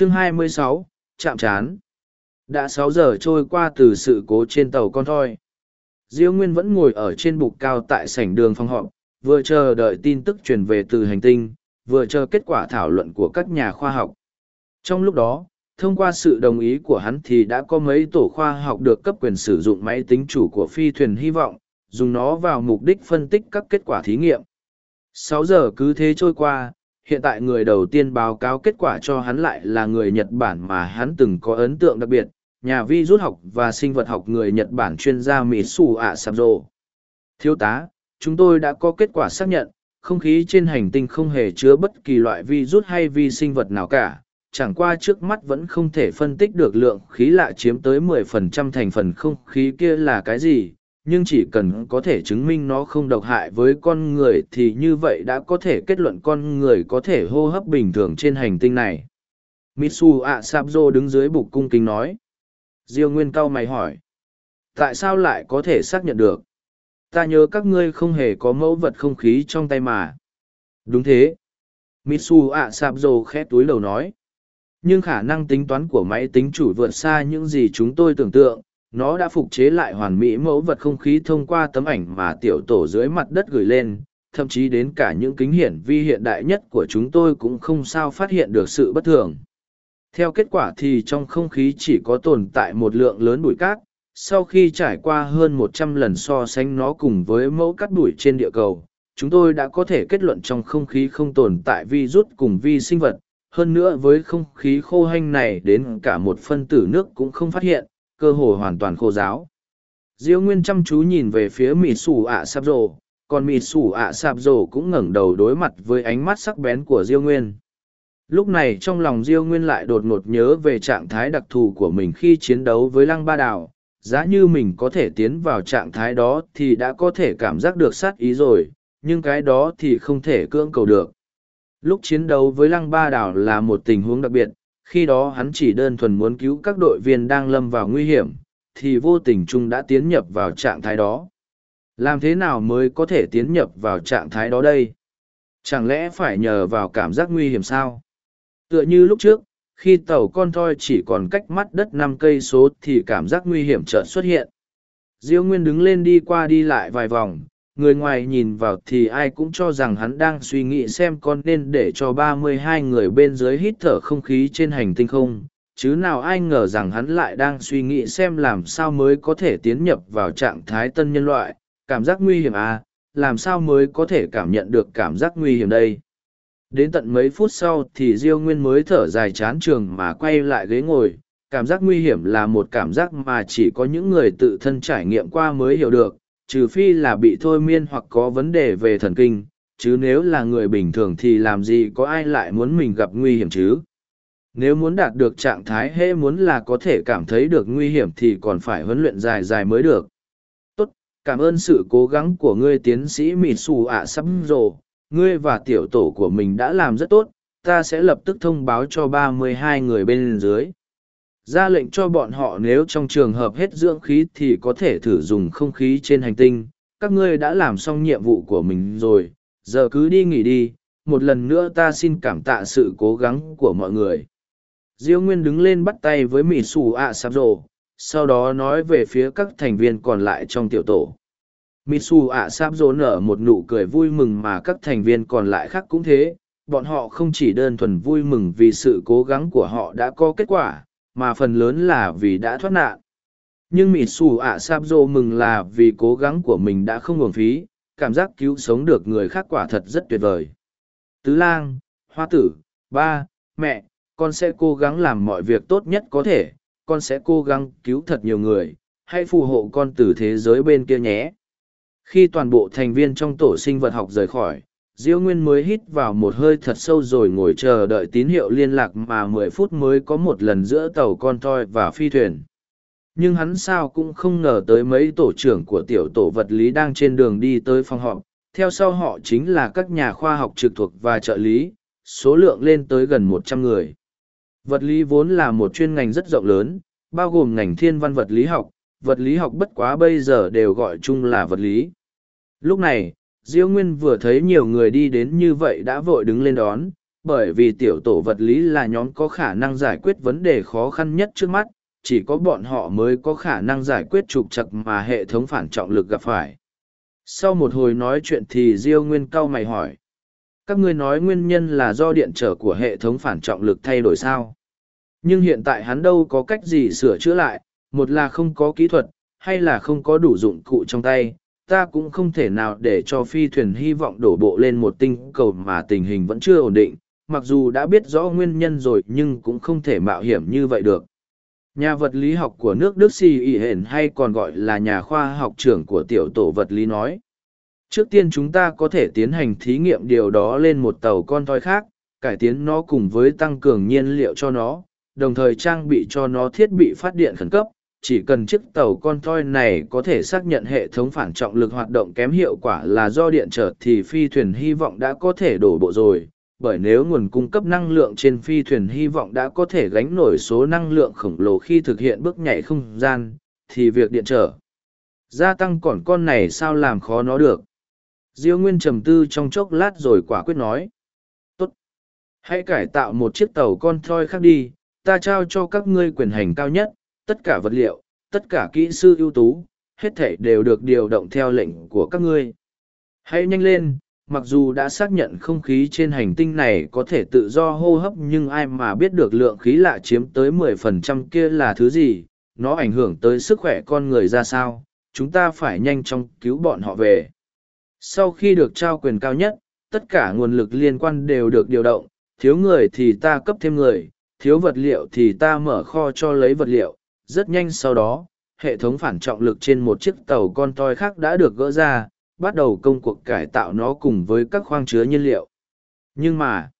chương 26, chạm chán đã sáu giờ trôi qua từ sự cố trên tàu con thoi. Diêu nguyên vẫn ngồi ở trên bục cao tại sảnh đường phòng họp vừa chờ đợi tin tức truyền về từ hành tinh vừa chờ kết quả thảo luận của các nhà khoa học. Trong lúc đó thông qua sự đồng ý của hắn thì đã có mấy tổ khoa học được cấp quyền sử dụng máy tính chủ của phi thuyền hy vọng dùng nó vào mục đích phân tích các kết quả thí nghiệm. Sáu giờ cứ thế trôi qua hiện tại người đầu tiên báo cáo kết quả cho hắn lại là người nhật bản mà hắn từng có ấn tượng đặc biệt nhà vi rút học và sinh vật học người nhật bản chuyên gia mỹ su ạ sạp thiếu tá chúng tôi đã có kết quả xác nhận không khí trên hành tinh không hề chứa bất kỳ loại vi rút hay vi sinh vật nào cả chẳng qua trước mắt vẫn không thể phân tích được lượng khí lạ chiếm tới 10% thành phần không khí kia là cái gì, nhưng chỉ cần có thể chứng minh nó không độc hại với con người thì như vậy đã có thể kết luận con người có thể hô hấp bình thường trên hành tinh này. Mitsu ạ Sabzo đứng dưới bục cung kính nói. Diêu Nguyên cao mày hỏi. Tại sao lại có thể xác nhận được? Ta nhớ các ngươi không hề có mẫu vật không khí trong tay mà. Đúng thế. Mitsu ạ Sabzo khét túi đầu nói. Nhưng khả năng tính toán của máy tính chủ vượt xa những gì chúng tôi tưởng tượng, nó đã phục chế lại hoàn mỹ mẫu vật không khí thông qua tấm ảnh mà tiểu tổ dưới mặt đất gửi lên, thậm chí đến cả những kính hiển vi hiện đại nhất của chúng tôi cũng không sao phát hiện được sự bất thường. Theo kết quả thì trong không khí chỉ có tồn tại một lượng lớn bụi cát, sau khi trải qua hơn một trăm lần so sánh nó cùng với mẫu cát bụi trên địa cầu, chúng tôi đã có thể kết luận trong không khí không tồn tại vi rút cùng vi sinh vật, hơn nữa với không khí khô hanh này đến cả một phân tử nước cũng không phát hiện, cơ hồ hoàn toàn khô giáo. Diêu Nguyên chăm chú nhìn về phía mịt sủ ạ sạp rồ, còn mịt sủ ạ sạp rồ cũng ngẩng đầu đối mặt với ánh mắt sắc bén của Diêu Nguyên. Lúc này trong lòng Diêu Nguyên lại đột ngột nhớ về trạng thái đặc thù của mình khi chiến đấu với Lăng Ba Đào. Giá như mình có thể tiến vào trạng thái đó thì đã có thể cảm giác được sát ý rồi, nhưng cái đó thì không thể cưỡng cầu được. Lúc chiến đấu với Lăng Ba Đảo là một tình huống đặc biệt, khi đó hắn chỉ đơn thuần muốn cứu các đội viên đang lâm vào nguy hiểm, thì vô tình chung đã tiến nhập vào trạng thái đó. Làm thế nào mới có thể tiến nhập vào trạng thái đó đây? Chẳng lẽ phải nhờ vào cảm giác nguy hiểm sao? Tựa như lúc trước, khi tàu con thoi chỉ còn cách mắt đất năm cây số thì cảm giác nguy hiểm chợt xuất hiện. Diêu Nguyên đứng lên đi qua đi lại vài vòng, người ngoài nhìn vào thì ai cũng cho rằng hắn đang suy nghĩ xem con nên để cho ba mươi hai người bên dưới hít thở không khí trên hành tinh không, chứ nào ai ngờ rằng hắn lại đang suy nghĩ xem làm sao mới có thể tiến nhập vào trạng thái tân nhân loại. Cảm giác nguy hiểm à làm sao mới có thể cảm nhận được cảm giác nguy hiểm đây? Đến tận mấy phút sau thì diêu nguyên mới thở dài chán trường mà quay lại ghế ngồi. Cảm giác nguy hiểm là một cảm giác mà chỉ có những người tự thân trải nghiệm qua mới hiểu được trừ phi là bị thôi miên hoặc có vấn đề về thần kinh, chứ nếu là người bình thường thì làm gì có ai lại muốn mình gặp nguy hiểm chứ. Nếu muốn đạt được trạng thái hễ muốn là có thể cảm thấy được nguy hiểm thì còn phải huấn luyện dài dài mới được. Tốt, cảm ơn sự cố gắng của ngươi tiến sĩ Mì Sù ạ sắp rồ, ngươi và tiểu tổ của mình đã làm rất tốt, ta sẽ lập tức thông báo cho ba mươi hai người bên dưới ra lệnh cho bọn họ nếu trong trường hợp hết dưỡng khí thì có thể thử dùng không khí trên hành tinh. Các ngươi đã làm xong nhiệm vụ của mình rồi, giờ cứ đi nghỉ đi. Một lần nữa ta xin cảm tạ sự cố gắng của mọi người. Diêu nguyên đứng lên bắt tay với mỹ xù ạ sạp rồ, sau đó nói về phía các thành viên còn lại trong tiểu tổ. Mitsu ạ sạp dỗ nở một nụ cười vui mừng mà các thành viên còn lại khác cũng thế. Bọn họ không chỉ đơn thuần vui mừng vì sự cố gắng của họ đã có kết quả mà phần lớn là vì đã thoát nạn. Nhưng Mị Sù ạ Sáp Dô mừng là vì cố gắng của mình đã không uổng phí, cảm giác cứu sống được người khác quả thật rất tuyệt vời. Tứ lang, hoa tử, ba, mẹ, con sẽ cố gắng làm mọi việc tốt nhất có thể, con sẽ cố gắng cứu thật nhiều người, hãy phù hộ con từ thế giới bên kia nhé. Khi toàn bộ thành viên trong tổ sinh vật học rời khỏi, Diêu Nguyên mới hít vào một hơi thật sâu rồi ngồi chờ đợi tín hiệu liên lạc mà mười phút mới có một lần giữa tàu con toi và phi thuyền. Nhưng hắn sao cũng không ngờ tới mấy tổ trưởng của tiểu tổ vật lý đang trên đường đi tới phòng họp, theo sau họ chính là các nhà khoa học trực thuộc và trợ lý, số lượng lên tới gần một trăm người. Vật lý vốn là một chuyên ngành rất rộng lớn, bao gồm ngành thiên văn vật lý học, vật lý học bất quá bây giờ đều gọi chung là vật lý. Lúc này, Diêu Nguyên vừa thấy nhiều người đi đến như vậy đã vội đứng lên đón, bởi vì tiểu tổ vật lý là nhóm có khả năng giải quyết vấn đề khó khăn nhất trước mắt, chỉ có bọn họ mới có khả năng giải quyết trục trặc mà hệ thống phản trọng lực gặp phải. Sau một hồi nói chuyện thì Diêu Nguyên cau mày hỏi. Các ngươi nói nguyên nhân là do điện trở của hệ thống phản trọng lực thay đổi sao? Nhưng hiện tại hắn đâu có cách gì sửa chữa lại, một là không có kỹ thuật, hay là không có đủ dụng cụ trong tay, ta cũng không thể nào để cho phi thuyền hy vọng đổ bộ lên một tinh cầu mà tình hình vẫn chưa ổn định, mặc dù đã biết rõ nguyên nhân rồi nhưng cũng không thể mạo hiểm như vậy được. Nhà vật lý học của nước Đức Si Y Hển hay còn gọi là nhà khoa học trưởng của tiểu tổ vật lý nói. Trước tiên chúng ta có thể tiến hành thí nghiệm điều đó lên một tàu con thoi khác, cải tiến nó cùng với tăng cường nhiên liệu cho nó, đồng thời trang bị cho nó thiết bị phát điện khẩn cấp. Chỉ cần chiếc tàu con thoi này có thể xác nhận hệ thống phản trọng lực hoạt động kém hiệu quả là do điện trở thì phi thuyền hy vọng đã có thể đổ bộ rồi, bởi nếu nguồn cung cấp năng lượng trên phi thuyền hy vọng đã có thể gánh nổi số năng lượng khổng lồ khi thực hiện bước nhảy không gian, thì việc điện trở gia tăng còn con này sao làm khó nó được. Diêu Nguyên trầm tư trong chốc lát rồi quả quyết nói. Tốt. Hãy cải tạo một chiếc tàu con thoi khác đi, ta trao cho các ngươi quyền hành cao nhất, tất cả vật liệu, tất cả kỹ sư ưu tú, hết thảy đều được điều động theo lệnh của các ngươi. Hãy nhanh lên, mặc dù đã xác nhận không khí trên hành tinh này có thể tự do hô hấp nhưng ai mà biết được lượng khí lạ chiếm tới 10% kia là thứ gì, nó ảnh hưởng tới sức khỏe con người ra sao, chúng ta phải nhanh chóng cứu bọn họ về. Sau khi được trao quyền cao nhất, tất cả nguồn lực liên quan đều được điều động, thiếu người thì ta cấp thêm người, thiếu vật liệu thì ta mở kho cho lấy vật liệu. Rất nhanh sau đó, hệ thống phản trọng lực trên một chiếc tàu con toi khác đã được gỡ ra, bắt đầu công cuộc cải tạo nó cùng với các khoang chứa nhiên liệu. Nhưng mà,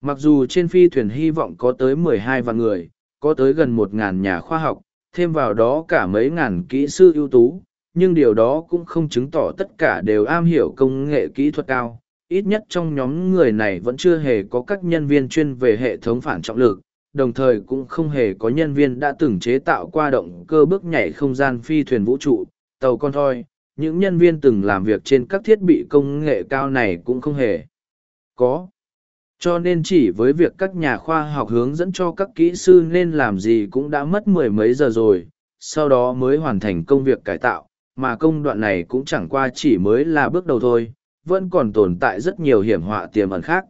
mặc dù trên phi thuyền hy vọng có tới 12 vạn người, có tới gần 1.000 nhà khoa học, thêm vào đó cả mấy ngàn kỹ sư ưu tú, nhưng điều đó cũng không chứng tỏ tất cả đều am hiểu công nghệ kỹ thuật cao. Ít nhất trong nhóm người này vẫn chưa hề có các nhân viên chuyên về hệ thống phản trọng lực, đồng thời cũng không hề có nhân viên đã từng chế tạo qua động cơ bước nhảy không gian phi thuyền vũ trụ, tàu con thoi. Những nhân viên từng làm việc trên các thiết bị công nghệ cao này cũng không hề có. Cho nên chỉ với việc các nhà khoa học hướng dẫn cho các kỹ sư nên làm gì cũng đã mất mười mấy giờ rồi, sau đó mới hoàn thành công việc cải tạo, mà công đoạn này cũng chẳng qua chỉ mới là bước đầu thôi, vẫn còn tồn tại rất nhiều hiểm họa tiềm ẩn khác.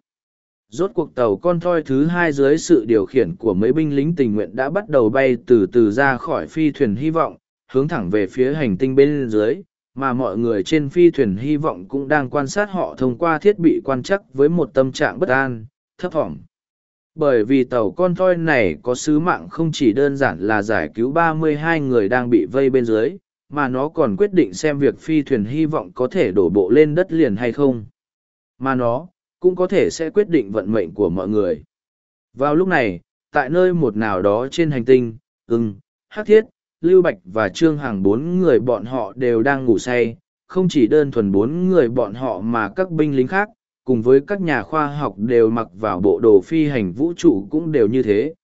Rốt cuộc tàu con thoi thứ hai dưới sự điều khiển của mấy binh lính tình nguyện đã bắt đầu bay từ từ ra khỏi phi thuyền hy vọng, hướng thẳng về phía hành tinh bên dưới, mà mọi người trên phi thuyền hy vọng cũng đang quan sát họ thông qua thiết bị quan chắc với một tâm trạng bất an, thấp thỏm. Bởi vì tàu con thoi này có sứ mạng không chỉ đơn giản là giải cứu 32 người đang bị vây bên dưới, mà nó còn quyết định xem việc phi thuyền hy vọng có thể đổ bộ lên đất liền hay không. Mà nó, cũng có thể sẽ quyết định vận mệnh của mọi người. Vào lúc này, tại nơi một nào đó trên hành tinh, ưng, hắc thiết, lưu bạch và trương hàng bốn người bọn họ đều đang ngủ say, không chỉ đơn thuần bốn người bọn họ mà các binh lính khác, cùng với các nhà khoa học đều mặc vào bộ đồ phi hành vũ trụ cũng đều như thế.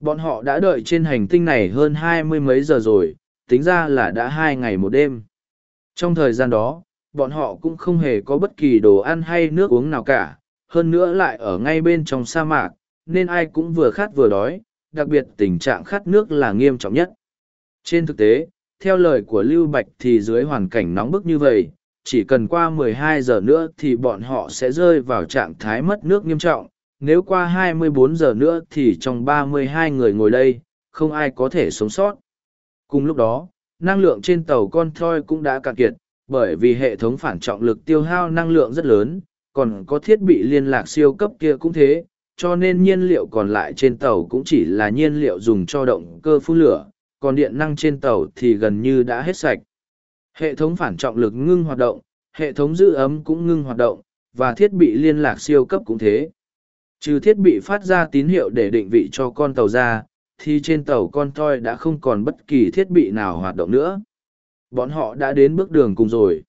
Bọn họ đã đợi trên hành tinh này hơn hai mươi mấy giờ rồi, tính ra là đã hai ngày một đêm. Trong thời gian đó, bọn họ cũng không hề có bất kỳ đồ ăn hay nước uống nào cả, hơn nữa lại ở ngay bên trong sa mạc, nên ai cũng vừa khát vừa đói, đặc biệt tình trạng khát nước là nghiêm trọng nhất. Trên thực tế, theo lời của Lưu Bạch thì dưới hoàn cảnh nóng bức như vậy, chỉ cần qua 12 giờ nữa thì bọn họ sẽ rơi vào trạng thái mất nước nghiêm trọng. Nếu qua 24 giờ nữa thì trong 32 người ngồi đây, không ai có thể sống sót. Cùng lúc đó, năng lượng trên tàu con thoi cũng đã cạn kiệt, bởi vì hệ thống phản trọng lực tiêu hao năng lượng rất lớn, còn có thiết bị liên lạc siêu cấp kia cũng thế, cho nên nhiên liệu còn lại trên tàu cũng chỉ là nhiên liệu dùng cho động cơ phun lửa, còn điện năng trên tàu thì gần như đã hết sạch. Hệ thống phản trọng lực ngưng hoạt động, hệ thống giữ ấm cũng ngưng hoạt động, và thiết bị liên lạc siêu cấp cũng thế. Trừ thiết bị phát ra tín hiệu để định vị cho con tàu ra, thì trên tàu con toi đã không còn bất kỳ thiết bị nào hoạt động nữa. Bọn họ đã đến bước đường cùng rồi.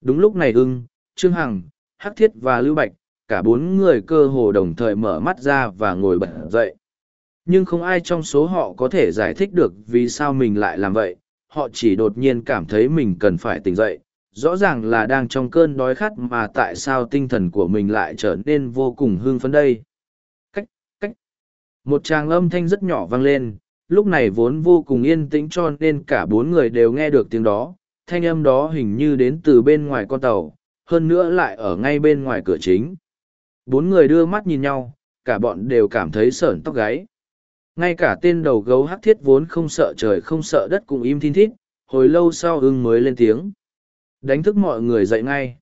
Đúng lúc này ưng, Trương Hằng, Hắc Thiết và Lưu Bạch, cả bốn người cơ hồ đồng thời mở mắt ra và ngồi bật dậy. Nhưng không ai trong số họ có thể giải thích được vì sao mình lại làm vậy, họ chỉ đột nhiên cảm thấy mình cần phải tỉnh dậy. Rõ ràng là đang trong cơn đói khát mà tại sao tinh thần của mình lại trở nên vô cùng hưng phấn đây. một tràng âm thanh rất nhỏ vang lên lúc này vốn vô cùng yên tĩnh cho nên cả bốn người đều nghe được tiếng đó, thanh âm đó hình như đến từ bên ngoài con tàu, hơn nữa lại ở ngay bên ngoài cửa chính. Bốn người đưa mắt nhìn nhau, cả bọn đều cảm thấy sởn tóc gáy. Ngay cả tên đầu gấu hắc thiết vốn không sợ trời không sợ đất cũng im thin thít, hồi lâu sau ưng mới lên tiếng. Đánh thức mọi người dậy ngay.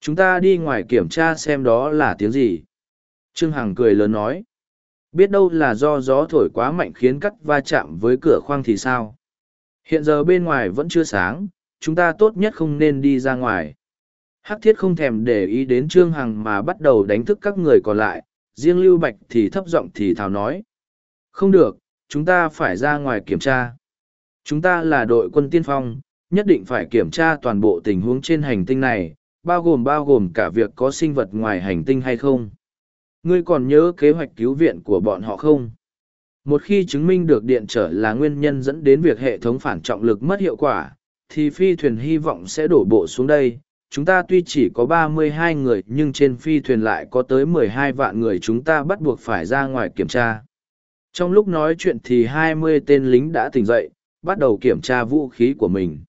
Chúng ta đi ngoài kiểm tra xem đó là tiếng gì. Trương hằng cười lớn nói biết đâu là do gió thổi quá mạnh khiến cắt va chạm với cửa khoang thì sao? Hiện giờ bên ngoài vẫn chưa sáng, chúng ta tốt nhất không nên đi ra ngoài. Hắc thiết không thèm để ý đến trương hằng mà bắt đầu đánh thức các người còn lại, riêng lưu bạch thì thấp giọng thì thào nói. Không được, chúng ta phải ra ngoài kiểm tra. Chúng ta là đội quân tiên phong, nhất định phải kiểm tra toàn bộ tình huống trên hành tinh này, bao gồm bao gồm cả việc có sinh vật ngoài hành tinh hay không ngươi còn nhớ kế hoạch cứu viện của bọn họ không? Một khi chứng minh được điện trở là nguyên nhân dẫn đến việc hệ thống phản trọng lực mất hiệu quả, thì phi thuyền hy vọng sẽ đổ bộ xuống đây. Chúng ta tuy chỉ có ba mươi hai người, nhưng trên phi thuyền lại có tới mười hai vạn người chúng ta bắt buộc phải ra ngoài kiểm tra. Trong lúc nói chuyện thì hai mươi tên lính đã tỉnh dậy, bắt đầu kiểm tra vũ khí của mình.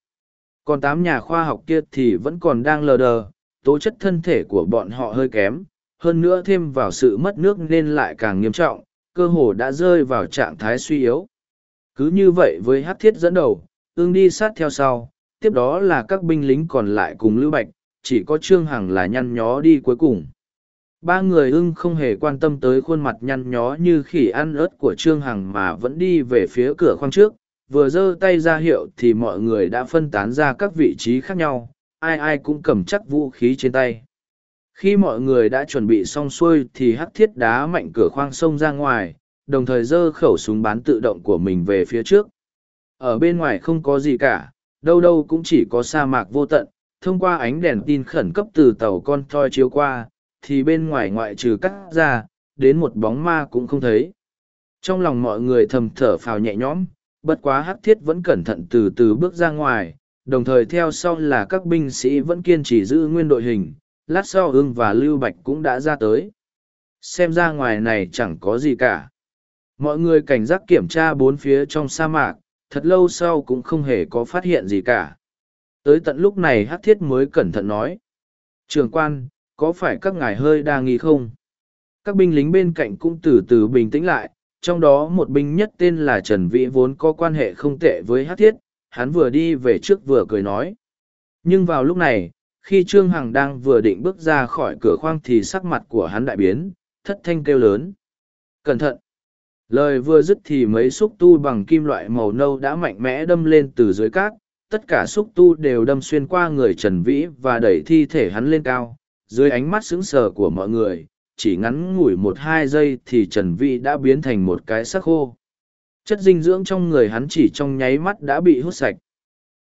Còn tám nhà khoa học kia thì vẫn còn đang lờ đờ, tố chất thân thể của bọn họ hơi kém hơn nữa thêm vào sự mất nước nên lại càng nghiêm trọng, cơ hồ đã rơi vào trạng thái suy yếu. Cứ như vậy với hát thiết dẫn đầu, ương đi sát theo sau, tiếp đó là các binh lính còn lại cùng lưu bạch, chỉ có trương hằng là nhăn nhó đi cuối cùng. Ba người ưng không hề quan tâm tới khuôn mặt nhăn nhó như khỉ ăn ớt của trương hằng mà vẫn đi về phía cửa khoang trước, vừa giơ tay ra hiệu thì mọi người đã phân tán ra các vị trí khác nhau, ai ai cũng cầm chắc vũ khí trên tay khi mọi người đã chuẩn bị xong xuôi thì hắc thiết đá mạnh cửa khoang sông ra ngoài, đồng thời giơ khẩu súng bán tự động của mình về phía trước. Ở bên ngoài không có gì cả, đâu đâu cũng chỉ có sa mạc vô tận. Thông qua ánh đèn tin khẩn cấp từ tàu con thoi chiếu qua, thì bên ngoài ngoại trừ cắt ra, đến một bóng ma cũng không thấy. Trong lòng mọi người thầm thở phào nhẹ nhõm, bất quá hắc thiết vẫn cẩn thận từ từ bước ra ngoài, đồng thời theo sau là các binh sĩ vẫn kiên trì giữ nguyên đội hình lát sau ưng và lưu bạch cũng đã ra tới. Xem ra ngoài này chẳng có gì cả. Mọi người cảnh giác kiểm tra bốn phía trong sa mạc, thật lâu sau cũng không hề có phát hiện gì cả. Tới tận lúc này hát thiết mới cẩn thận nói. Trường quan, có phải các ngài hơi đa nghi không? Các binh lính bên cạnh cũng từ từ bình tĩnh lại, trong đó một binh nhất tên là trần vĩ vốn có quan hệ không tệ với hát thiết, hắn vừa đi về trước vừa cười nói. Nhưng vào lúc này khi trương hằng đang vừa định bước ra khỏi cửa khoang thì sắc mặt của hắn đại biến, thất thanh kêu lớn. Cẩn thận! Lời vừa dứt thì mấy xúc tu bằng kim loại màu nâu đã mạnh mẽ đâm lên từ dưới cát. Tất cả xúc tu đều đâm xuyên qua người trần vĩ và đẩy thi thể hắn lên cao. Dưới ánh mắt sững sờ của mọi người, chỉ ngắn ngủi một hai giây thì trần vĩ đã biến thành một cái sắc khô. Chất dinh dưỡng trong người hắn chỉ trong nháy mắt đã bị hút sạch.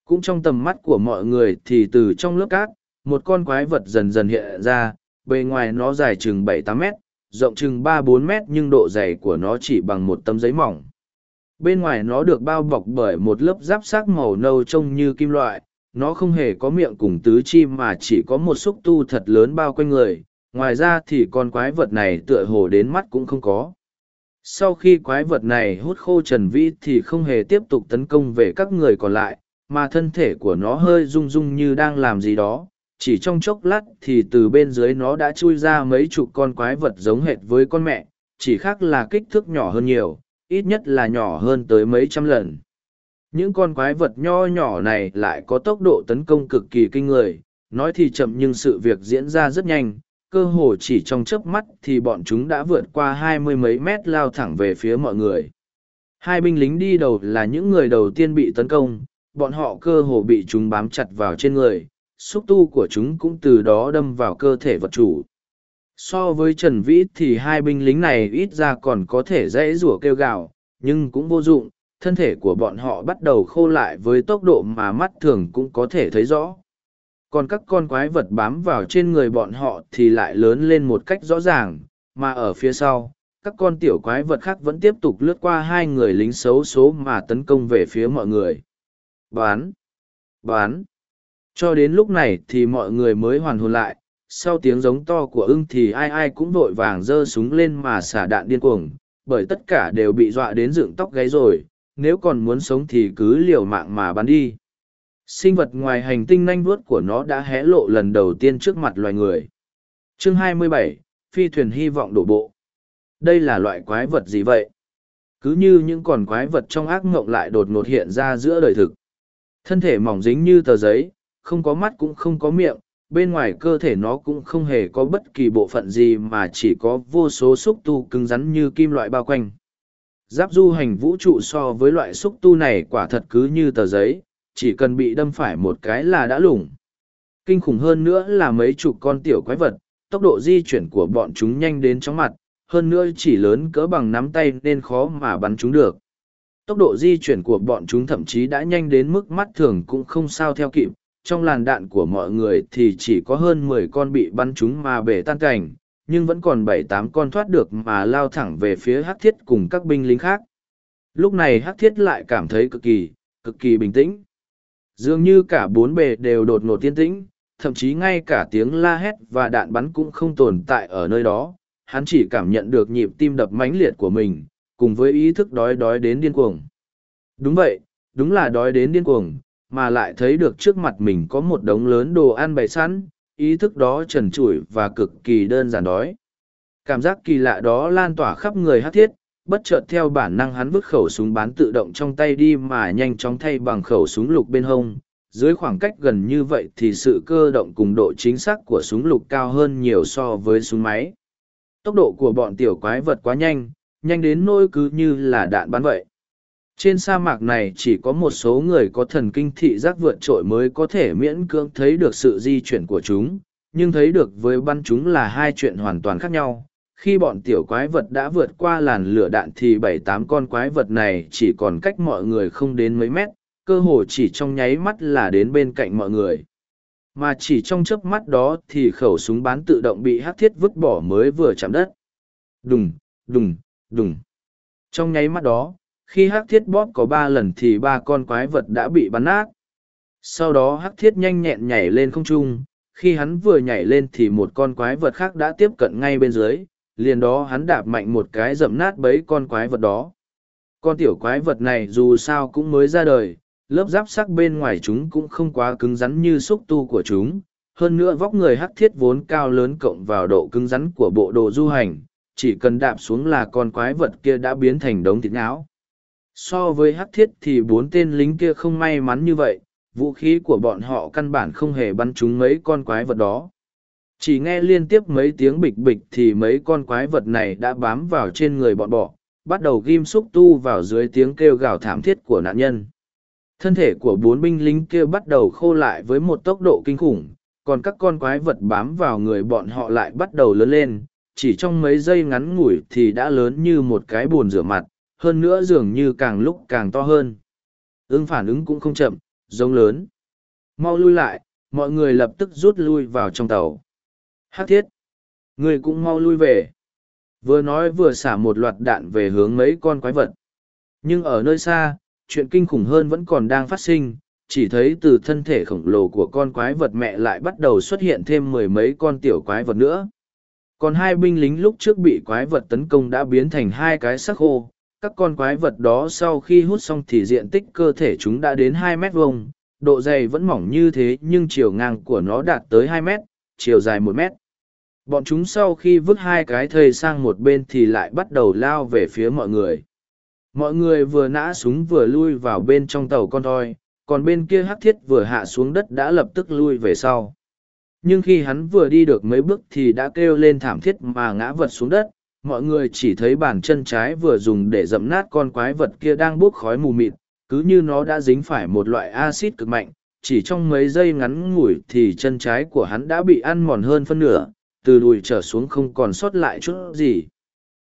Cũng trong tầm mắt của mọi người thì từ trong lớp cát một con quái vật dần dần hiện ra, bề ngoài nó dài chừng bảy tám mét, rộng chừng ba bốn mét nhưng độ dày của nó chỉ bằng một tấm giấy mỏng. Bên ngoài nó được bao bọc bởi một lớp giáp sát màu nâu trông như kim loại, nó không hề có miệng cùng tứ chi mà chỉ có một xúc tu thật lớn bao quanh người, ngoài ra thì con quái vật này tựa hồ đến mắt cũng không có. Sau khi quái vật này hút khô trần vĩ thì không hề tiếp tục tấn công về các người còn lại, mà thân thể của nó hơi rung rung như đang làm gì đó chỉ trong chốc lát thì từ bên dưới nó đã chui ra mấy chục con quái vật giống hệt với con mẹ, chỉ khác là kích thước nhỏ hơn nhiều, ít nhất là nhỏ hơn tới mấy trăm lần. Những con quái vật nho nhỏ này lại có tốc độ tấn công cực kỳ kinh người, nói thì chậm nhưng sự việc diễn ra rất nhanh, cơ hồ chỉ trong chớp mắt thì bọn chúng đã vượt qua hai mươi mấy mét lao thẳng về phía mọi người. Hai binh lính đi đầu là những người đầu tiên bị tấn công, bọn họ cơ hồ bị chúng bám chặt vào trên người xúc tu của chúng cũng từ đó đâm vào cơ thể vật chủ. So với trần vĩ thì hai binh lính này ít ra còn có thể dễ rủa kêu gào, nhưng cũng vô dụng, thân thể của bọn họ bắt đầu khô lại với tốc độ mà mắt thường cũng có thể thấy rõ. Còn các con quái vật bám vào trên người bọn họ thì lại lớn lên một cách rõ ràng, mà ở phía sau, các con tiểu quái vật khác vẫn tiếp tục lướt qua hai người lính xấu số mà tấn công về phía mọi người. Bán! Bán! Cho đến lúc này thì mọi người mới hoàn hồn lại sau tiếng giống to của ưng thì ai ai cũng vội vàng giơ súng lên mà xả đạn điên cuồng bởi tất cả đều bị dọa đến dựng tóc gáy rồi, nếu còn muốn sống thì cứ liều mạng mà bắn đi. Sinh vật ngoài hành tinh nanh vuốt của nó đã hé lộ lần đầu tiên trước mặt loài người. Chương 27, Phi thuyền hy vọng đổ bộ. Đây là loại quái vật gì vậy? Cứ như những con quái vật trong ác ngộng lại đột ngột hiện ra giữa đời thực. Thân thể mỏng dính như tờ giấy, không có mắt cũng không có miệng, bên ngoài cơ thể nó cũng không hề có bất kỳ bộ phận gì mà chỉ có vô số xúc tu cứng rắn như kim loại bao quanh. Giáp du hành vũ trụ so với loại xúc tu này quả thật cứ như tờ giấy, chỉ cần bị đâm phải một cái là đã lủng. Kinh khủng hơn nữa là mấy chục con tiểu quái vật, tốc độ di chuyển của bọn chúng nhanh đến chóng mặt, hơn nữa chỉ lớn cỡ bằng nắm tay nên khó mà bắn chúng được. Tốc độ di chuyển của bọn chúng thậm chí đã nhanh đến mức mắt thường cũng không sao theo kịp, trong làn đạn của mọi người thì chỉ có hơn mười con bị bắn chúng mà bể tan cảnh, nhưng vẫn còn bảy tám con thoát được mà lao thẳng về phía hắc thiết cùng các binh lính khác. Lúc này hắc thiết lại cảm thấy cực kỳ, cực kỳ bình tĩnh. Dường như cả bốn bề đều đột ngột tiên tĩnh, thậm chí ngay cả tiếng la hét và đạn bắn cũng không tồn tại ở nơi đó. Hắn chỉ cảm nhận được nhịp tim đập mãnh liệt của mình, cùng với ý thức đói đói đến điên cuồng. Đúng vậy, đúng là đói đến điên cuồng, mà lại thấy được trước mặt mình có một đống lớn đồ ăn bày sẵn, ý thức đó trần trụi và cực kỳ đơn giản đói. Cảm giác kỳ lạ đó lan tỏa khắp người hát thiết, bất chợt theo bản năng hắn vứt khẩu súng bán tự động trong tay đi mà nhanh chóng thay bằng khẩu súng lục bên hông. Dưới khoảng cách gần như vậy thì sự cơ động cùng độ chính xác của súng lục cao hơn nhiều so với súng máy. Tốc độ của bọn tiểu quái vật quá nhanh, nhanh đến nỗi cứ như là đạn bắn vậy. Trên sa mạc này chỉ có một số người có thần kinh thị giác vượt trội mới có thể miễn cưỡng thấy được sự di chuyển của chúng, nhưng thấy được với bắn chúng là hai chuyện hoàn toàn khác nhau. Khi bọn tiểu quái vật đã vượt qua làn lửa đạn thì bảy tám con quái vật này chỉ còn cách mọi người không đến mấy mét, cơ hồ chỉ trong nháy mắt là đến bên cạnh mọi người. Mà chỉ trong chớp mắt đó thì khẩu súng bán tự động bị hát thiết vứt bỏ mới vừa chạm đất. Đùng, đùng, đùng. Trong nháy mắt đó, khi hắc thiết bóp có ba lần thì ba con quái vật đã bị bắn nát. Sau đó hắc thiết nhanh nhẹn nhảy lên không trung, khi hắn vừa nhảy lên thì một con quái vật khác đã tiếp cận ngay bên dưới, liền đó hắn đạp mạnh một cái dậm nát bấy con quái vật đó. Con tiểu quái vật này dù sao cũng mới ra đời, lớp giáp sắc bên ngoài chúng cũng không quá cứng rắn như xúc tu của chúng, hơn nữa vóc người hắc thiết vốn cao lớn cộng vào độ cứng rắn của bộ đồ du hành, chỉ cần đạp xuống là con quái vật kia đã biến thành đống thịt não so với hắc thiết thì bốn tên lính kia không may mắn như vậy, vũ khí của bọn họ căn bản không hề bắn trúng mấy con quái vật đó. Chỉ nghe liên tiếp mấy tiếng bịch bịch thì mấy con quái vật này đã bám vào trên người bọn bọ, bắt đầu ghim xúc tu vào dưới tiếng kêu gào thảm thiết của nạn nhân. Thân thể của bốn binh lính kia bắt đầu khô lại với một tốc độ kinh khủng, còn các con quái vật bám vào người bọn họ lại bắt đầu lớn lên, chỉ trong mấy giây ngắn ngủi thì đã lớn như một cái bồn rửa mặt hơn nữa dường như càng lúc càng to hơn. Ưng phản ứng cũng không chậm, giống lớn. Mau lui lại, mọi người lập tức rút lui vào trong tàu. Hát thiết! Người cũng mau lui về. Vừa nói vừa xả một loạt đạn về hướng mấy con quái vật. Nhưng ở nơi xa, chuyện kinh khủng hơn vẫn còn đang phát sinh, chỉ thấy từ thân thể khổng lồ của con quái vật mẹ lại bắt đầu xuất hiện thêm mười mấy con tiểu quái vật nữa. Còn hai binh lính lúc trước bị quái vật tấn công đã biến thành hai cái sắc khô, các con quái vật đó sau khi hút xong thì diện tích cơ thể chúng đã đến 2 mét vuông, độ dày vẫn mỏng như thế nhưng chiều ngang của nó đạt tới 2 mét, chiều dài 1 mét. Bọn chúng sau khi vứt hai cái thây sang một bên thì lại bắt đầu lao về phía mọi người. Mọi người vừa nã súng vừa lui vào bên trong tàu con thoi, còn bên kia hắc thiết vừa hạ xuống đất đã lập tức lui về sau. Nhưng khi hắn vừa đi được mấy bước thì đã kêu lên thảm thiết mà ngã vật xuống đất mọi người chỉ thấy bàn chân trái vừa dùng để dẫm nát con quái vật kia đang buốc khói mù mịt, cứ như nó đã dính phải một loại axit cực mạnh, chỉ trong mấy giây ngắn ngủi thì chân trái của hắn đã bị ăn mòn hơn phân nửa, từ đùi trở xuống không còn sót lại chút gì.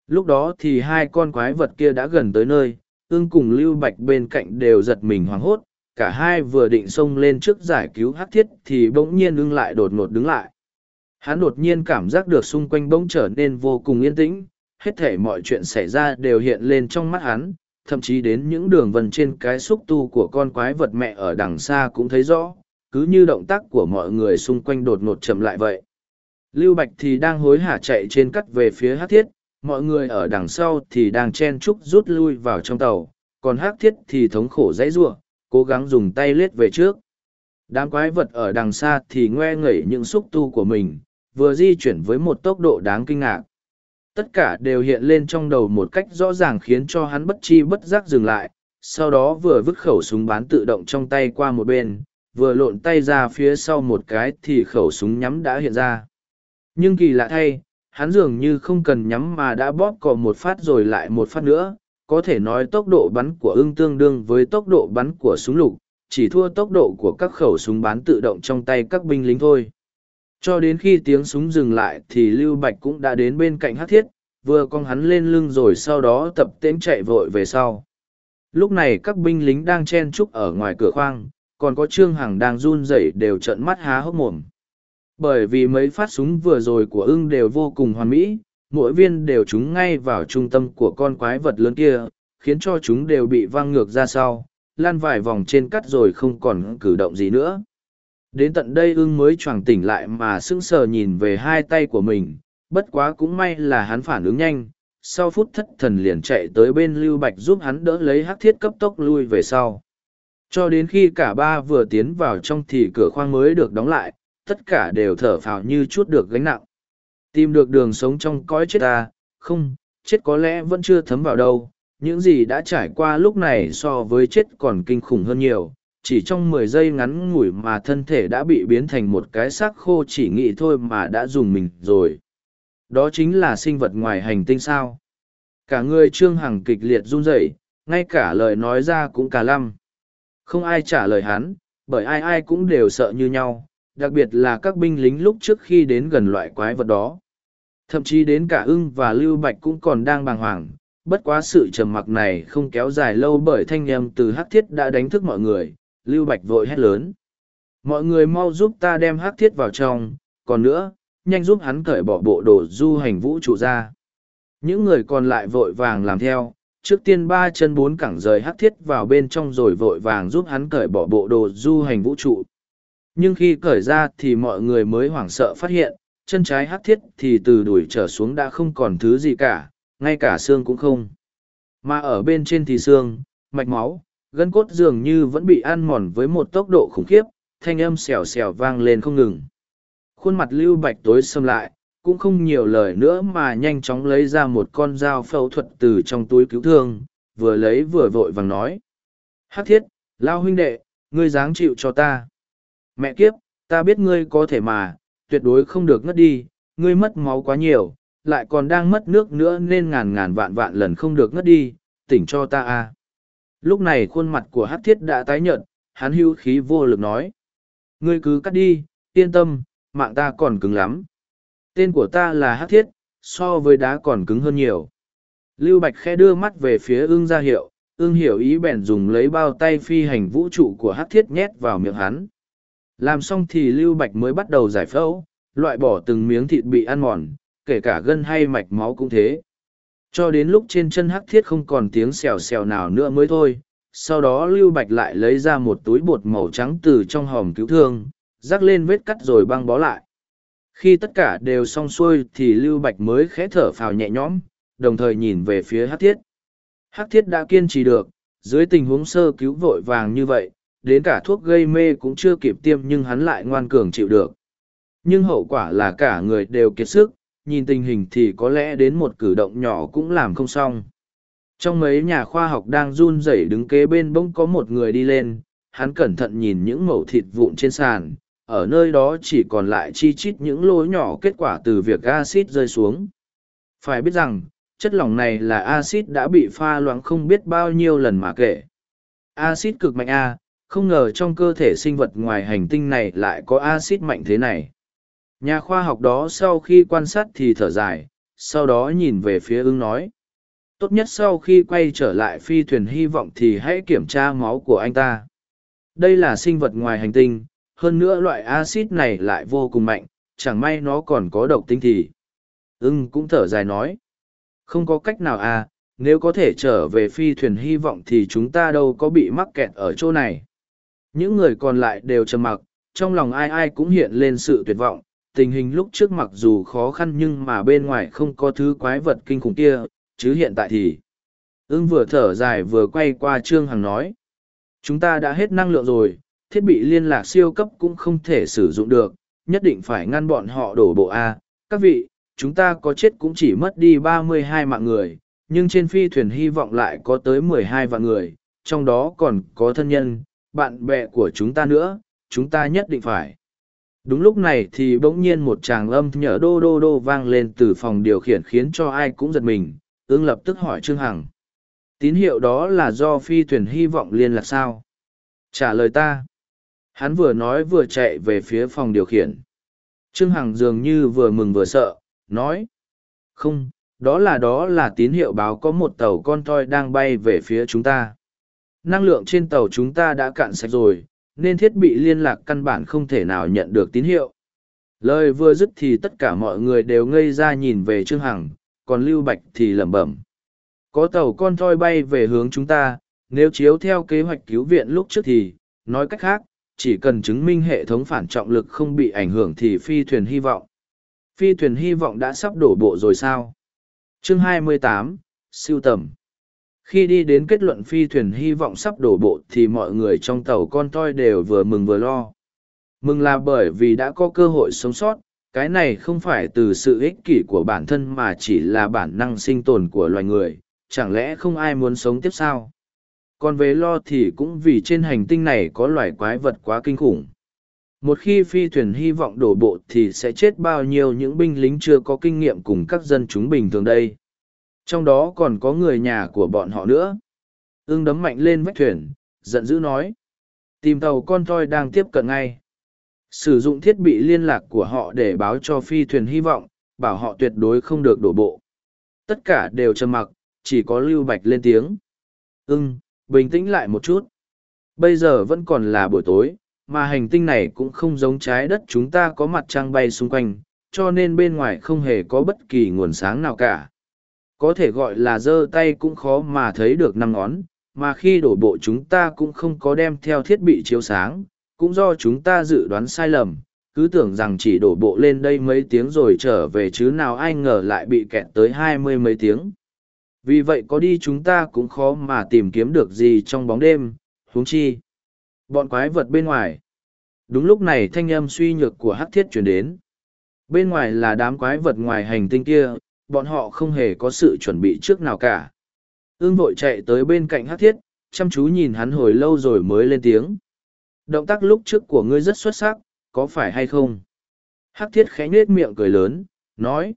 Lúc đó thì hai con quái vật kia đã gần tới nơi ương cùng lưu bạch bên cạnh đều giật mình hoảng hốt, cả hai vừa định xông lên trước giải cứu hát thiết thì bỗng nhiên ương lại đột ngột đứng lại hắn đột nhiên cảm giác được xung quanh bỗng trở nên vô cùng yên tĩnh hết thể mọi chuyện xảy ra đều hiện lên trong mắt hắn thậm chí đến những đường vân trên cái xúc tu của con quái vật mẹ ở đằng xa cũng thấy rõ cứ như động tác của mọi người xung quanh đột ngột chậm lại vậy lưu bạch thì đang hối hả chạy trên cắt về phía hát thiết mọi người ở đằng sau thì đang chen chúc rút lui vào trong tàu, còn hắc thiết thì thống khổ dãy giụa, cố gắng dùng tay lết về trước. Đám quái vật ở đằng xa thì ngoe ngẩy những xúc tu của mình, vừa di chuyển với một tốc độ đáng kinh ngạc. Tất cả đều hiện lên trong đầu một cách rõ ràng khiến cho hắn bất chi bất giác dừng lại, sau đó vừa vứt khẩu súng bán tự động trong tay qua một bên, vừa lộn tay ra phía sau một cái thì khẩu súng nhắm đã hiện ra. Nhưng kỳ lạ thay, hắn dường như không cần nhắm mà đã bóp cò một phát rồi lại một phát nữa, có thể nói tốc độ bắn của ưng tương đương với tốc độ bắn của súng lục, chỉ thua tốc độ của các khẩu súng bán tự động trong tay các binh lính thôi. Cho đến khi tiếng súng dừng lại thì Lưu Bạch cũng đã đến bên cạnh hát thiết, vừa con hắn lên lưng rồi sau đó tập tễnh chạy vội về sau. Lúc này các binh lính đang chen chúc ở ngoài cửa khoang, còn có Trương Hằng đang run rẩy đều trợn mắt há hốc mồm. Bởi vì mấy phát súng vừa rồi của ưng đều vô cùng hoàn mỹ, mỗi viên đều trúng ngay vào trung tâm của con quái vật lớn kia, khiến cho chúng đều bị văng ngược ra sau, lan vài vòng trên cắt rồi không còn cử động gì nữa. Đến tận đây ưng mới choàng tỉnh lại mà sững sờ nhìn về hai tay của mình, bất quá cũng may là hắn phản ứng nhanh, sau phút thất thần liền chạy tới bên Lưu Bạch giúp hắn đỡ lấy hắc thiết cấp tốc lui về sau. Cho đến khi cả ba vừa tiến vào trong thì cửa khoang mới được đóng lại, tất cả đều thở phào như chút được gánh nặng. Tìm được đường sống trong cõi chết ta, không, chết có lẽ vẫn chưa thấm vào đâu. Những gì đã trải qua lúc này so với chết còn kinh khủng hơn nhiều. Chỉ trong mười giây ngắn ngủi mà thân thể đã bị biến thành một cái xác khô chỉ nghĩ thôi mà đã dùng mình rồi. Đó chính là sinh vật ngoài hành tinh sao. Cả người Trương Hằng kịch liệt run rẩy, ngay cả lời nói ra cũng cả lăm. Không ai trả lời hắn, bởi ai ai cũng đều sợ như nhau, đặc biệt là các binh lính lúc trước khi đến gần loại quái vật đó. Thậm chí đến cả ưng và Lưu Bạch cũng còn đang bàng hoàng, bất quá sự trầm mặc này không kéo dài lâu bởi thanh âm từ hắc thiết đã đánh thức mọi người, Lưu Bạch vội hét lớn. Mọi người mau giúp ta đem hắc thiết vào trong, còn nữa, nhanh giúp hắn cởi bỏ bộ đồ du hành vũ trụ ra. Những người còn lại vội vàng làm theo, trước tiên ba chân bốn cẳng rời hắc thiết vào bên trong rồi vội vàng giúp hắn cởi bỏ bộ đồ du hành vũ trụ. Nhưng khi cởi ra thì mọi người mới hoảng sợ phát hiện, chân trái hắc thiết thì từ đuổi trở xuống đã không còn thứ gì cả, ngay cả xương cũng không. Mà ở bên trên thì xương, mạch máu, gân cốt dường như vẫn bị ăn mòn với một tốc độ khủng khiếp, thanh âm xèo xèo vang lên không ngừng. Khuôn mặt lưu bạch tối xâm lại, cũng không nhiều lời nữa mà nhanh chóng lấy ra một con dao phẫu thuật từ trong túi cứu thương, vừa lấy vừa vội vàng nói. Hắc thiết, lao huynh đệ, ngươi dáng chịu cho ta. Mẹ kiếp, ta biết ngươi có thể mà, tuyệt đối không được ngất đi, ngươi mất máu quá nhiều, lại còn đang mất nước nữa nên ngàn ngàn vạn vạn lần không được ngất đi, tỉnh cho ta a. Lúc này khuôn mặt của Hắc thiết đã tái nhợt, hắn hưu khí vô lực nói. Ngươi cứ cắt đi, yên tâm, mạng ta còn cứng lắm. Tên của ta là Hắc thiết, so với đá còn cứng hơn nhiều. Lưu Bạch khẽ đưa mắt về phía ưng ra hiệu, ưng hiểu ý bèn dùng lấy bao tay phi hành vũ trụ của Hắc thiết nhét vào miệng hắn. Làm xong thì Lưu Bạch mới bắt đầu giải phẫu, loại bỏ từng miếng thịt bị ăn mòn, kể cả gân hay mạch máu cũng thế. Cho đến lúc trên chân hắc thiết không còn tiếng xèo xèo nào nữa mới thôi. Sau đó Lưu Bạch lại lấy ra một túi bột màu trắng từ trong hòm cứu thương, rắc lên vết cắt rồi băng bó lại. Khi tất cả đều xong xuôi thì Lưu Bạch mới khẽ thở phào nhẹ nhõm, đồng thời nhìn về phía hắc thiết. Hắc thiết đã kiên trì được, dưới tình huống sơ cứu vội vàng như vậy, đến cả thuốc gây mê cũng chưa kịp tiêm nhưng hắn lại ngoan cường chịu được. Nhưng hậu quả là cả người đều kiệt sức, nhìn tình hình thì có lẽ đến một cử động nhỏ cũng làm không xong. Trong mấy nhà khoa học đang run rẩy đứng kế bên bỗng có một người đi lên, hắn cẩn thận nhìn những mẩu thịt vụn trên sàn, ở nơi đó chỉ còn lại chi chít những lỗ nhỏ kết quả từ việc axit rơi xuống. Phải biết rằng, chất lỏng này là axit đã bị pha loãng không biết bao nhiêu lần mà kể. Axit cực mạnh A, không ngờ trong cơ thể sinh vật ngoài hành tinh này lại có axit mạnh thế này. Nhà khoa học đó sau khi quan sát thì thở dài, sau đó nhìn về phía ưng nói. Tốt nhất sau khi quay trở lại phi thuyền hy vọng thì hãy kiểm tra máu của anh ta. Đây là sinh vật ngoài hành tinh, hơn nữa loại axit này lại vô cùng mạnh, chẳng may nó còn có độc tính thì. Ưng cũng thở dài nói. Không có cách nào à, nếu có thể trở về phi thuyền hy vọng thì chúng ta đâu có bị mắc kẹt ở chỗ này. Những người còn lại đều trầm mặc, trong lòng ai ai cũng hiện lên sự tuyệt vọng, tình hình lúc trước mặc dù khó khăn nhưng mà bên ngoài không có thứ quái vật kinh khủng kia, chứ hiện tại thì. Ưng vừa thở dài vừa quay qua Trương Hằng nói. Chúng ta đã hết năng lượng rồi, thiết bị liên lạc siêu cấp cũng không thể sử dụng được, nhất định phải ngăn bọn họ đổ bộ A. Các vị, chúng ta có chết cũng chỉ mất đi ba mươi hai mạng người, nhưng trên phi thuyền hy vọng lại có tới mười hai vạn người, trong đó còn có thân nhân, bạn bè của chúng ta nữa, chúng ta nhất định phải. Đúng lúc này thì bỗng nhiên một tràng âm nhở đô đô đô vang lên từ phòng điều khiển khiến cho ai cũng giật mình, ương lập tức hỏi Trương Hằng. Tín hiệu đó là do phi thuyền hy vọng liên lạc sao? Trả lời ta. Hắn vừa nói vừa chạy về phía phòng điều khiển. Trương Hằng dường như vừa mừng vừa sợ, nói. Không, đó là đó là tín hiệu báo có một tàu con toi đang bay về phía chúng ta. Năng lượng trên tàu chúng ta đã cạn sạch rồi, nên thiết bị liên lạc căn bản không thể nào nhận được tín hiệu. Lời vừa dứt thì tất cả mọi người đều ngây ra nhìn về Trương Hằng, còn Lưu Bạch thì lẩm bẩm. Có tàu con thoi bay về hướng chúng ta, nếu chiếu theo kế hoạch cứu viện lúc trước thì, nói cách khác, chỉ cần chứng minh hệ thống phản trọng lực không bị ảnh hưởng thì phi thuyền hy vọng. Phi thuyền hy vọng đã sắp đổ bộ rồi sao? Chương 28, Siêu tầm khi đi đến kết luận phi thuyền hy vọng sắp đổ bộ thì mọi người trong tàu con toi đều vừa mừng vừa lo. Mừng là bởi vì đã có cơ hội sống sót, cái này không phải từ sự ích kỷ của bản thân mà chỉ là bản năng sinh tồn của loài người, chẳng lẽ không ai muốn sống tiếp sao? Còn về lo thì cũng vì trên hành tinh này có loài quái vật quá kinh khủng. Một khi phi thuyền hy vọng đổ bộ thì sẽ chết bao nhiêu những binh lính chưa có kinh nghiệm cùng các dân chúng bình thường đây? Trong đó còn có người nhà của bọn họ nữa. Ương đấm mạnh lên vách thuyền, giận dữ nói. Tìm tàu con toi đang tiếp cận ngay. Sử dụng thiết bị liên lạc của họ để báo cho phi thuyền hy vọng, bảo họ tuyệt đối không được đổ bộ. Tất cả đều trầm mặc, chỉ có lưu bạch lên tiếng. Ưng, bình tĩnh lại một chút. Bây giờ vẫn còn là buổi tối, mà hành tinh này cũng không giống trái đất chúng ta có mặt trăng bay xung quanh, cho nên bên ngoài không hề có bất kỳ nguồn sáng nào cả có thể gọi là giơ tay cũng khó mà thấy được năm ngón, mà khi đổ bộ chúng ta cũng không có đem theo thiết bị chiếu sáng, cũng do chúng ta dự đoán sai lầm, cứ tưởng rằng chỉ đổ bộ lên đây mấy tiếng rồi trở về chứ nào ai ngờ lại bị kẹt tới hai mươi mấy tiếng. Vì vậy có đi chúng ta cũng khó mà tìm kiếm được gì trong bóng đêm, huống chi. Bọn quái vật bên ngoài. Đúng lúc này thanh âm suy nhược của hắc thiết chuyển đến. Bên ngoài là đám quái vật ngoài hành tinh kia, bọn họ không hề có sự chuẩn bị trước nào cả. Ưng vội chạy tới bên cạnh hát thiết, chăm chú nhìn hắn hồi lâu rồi mới lên tiếng. Động tác lúc trước của ngươi rất xuất sắc, có phải hay không? Hắc thiết khẽ nhếch miệng cười lớn, nói.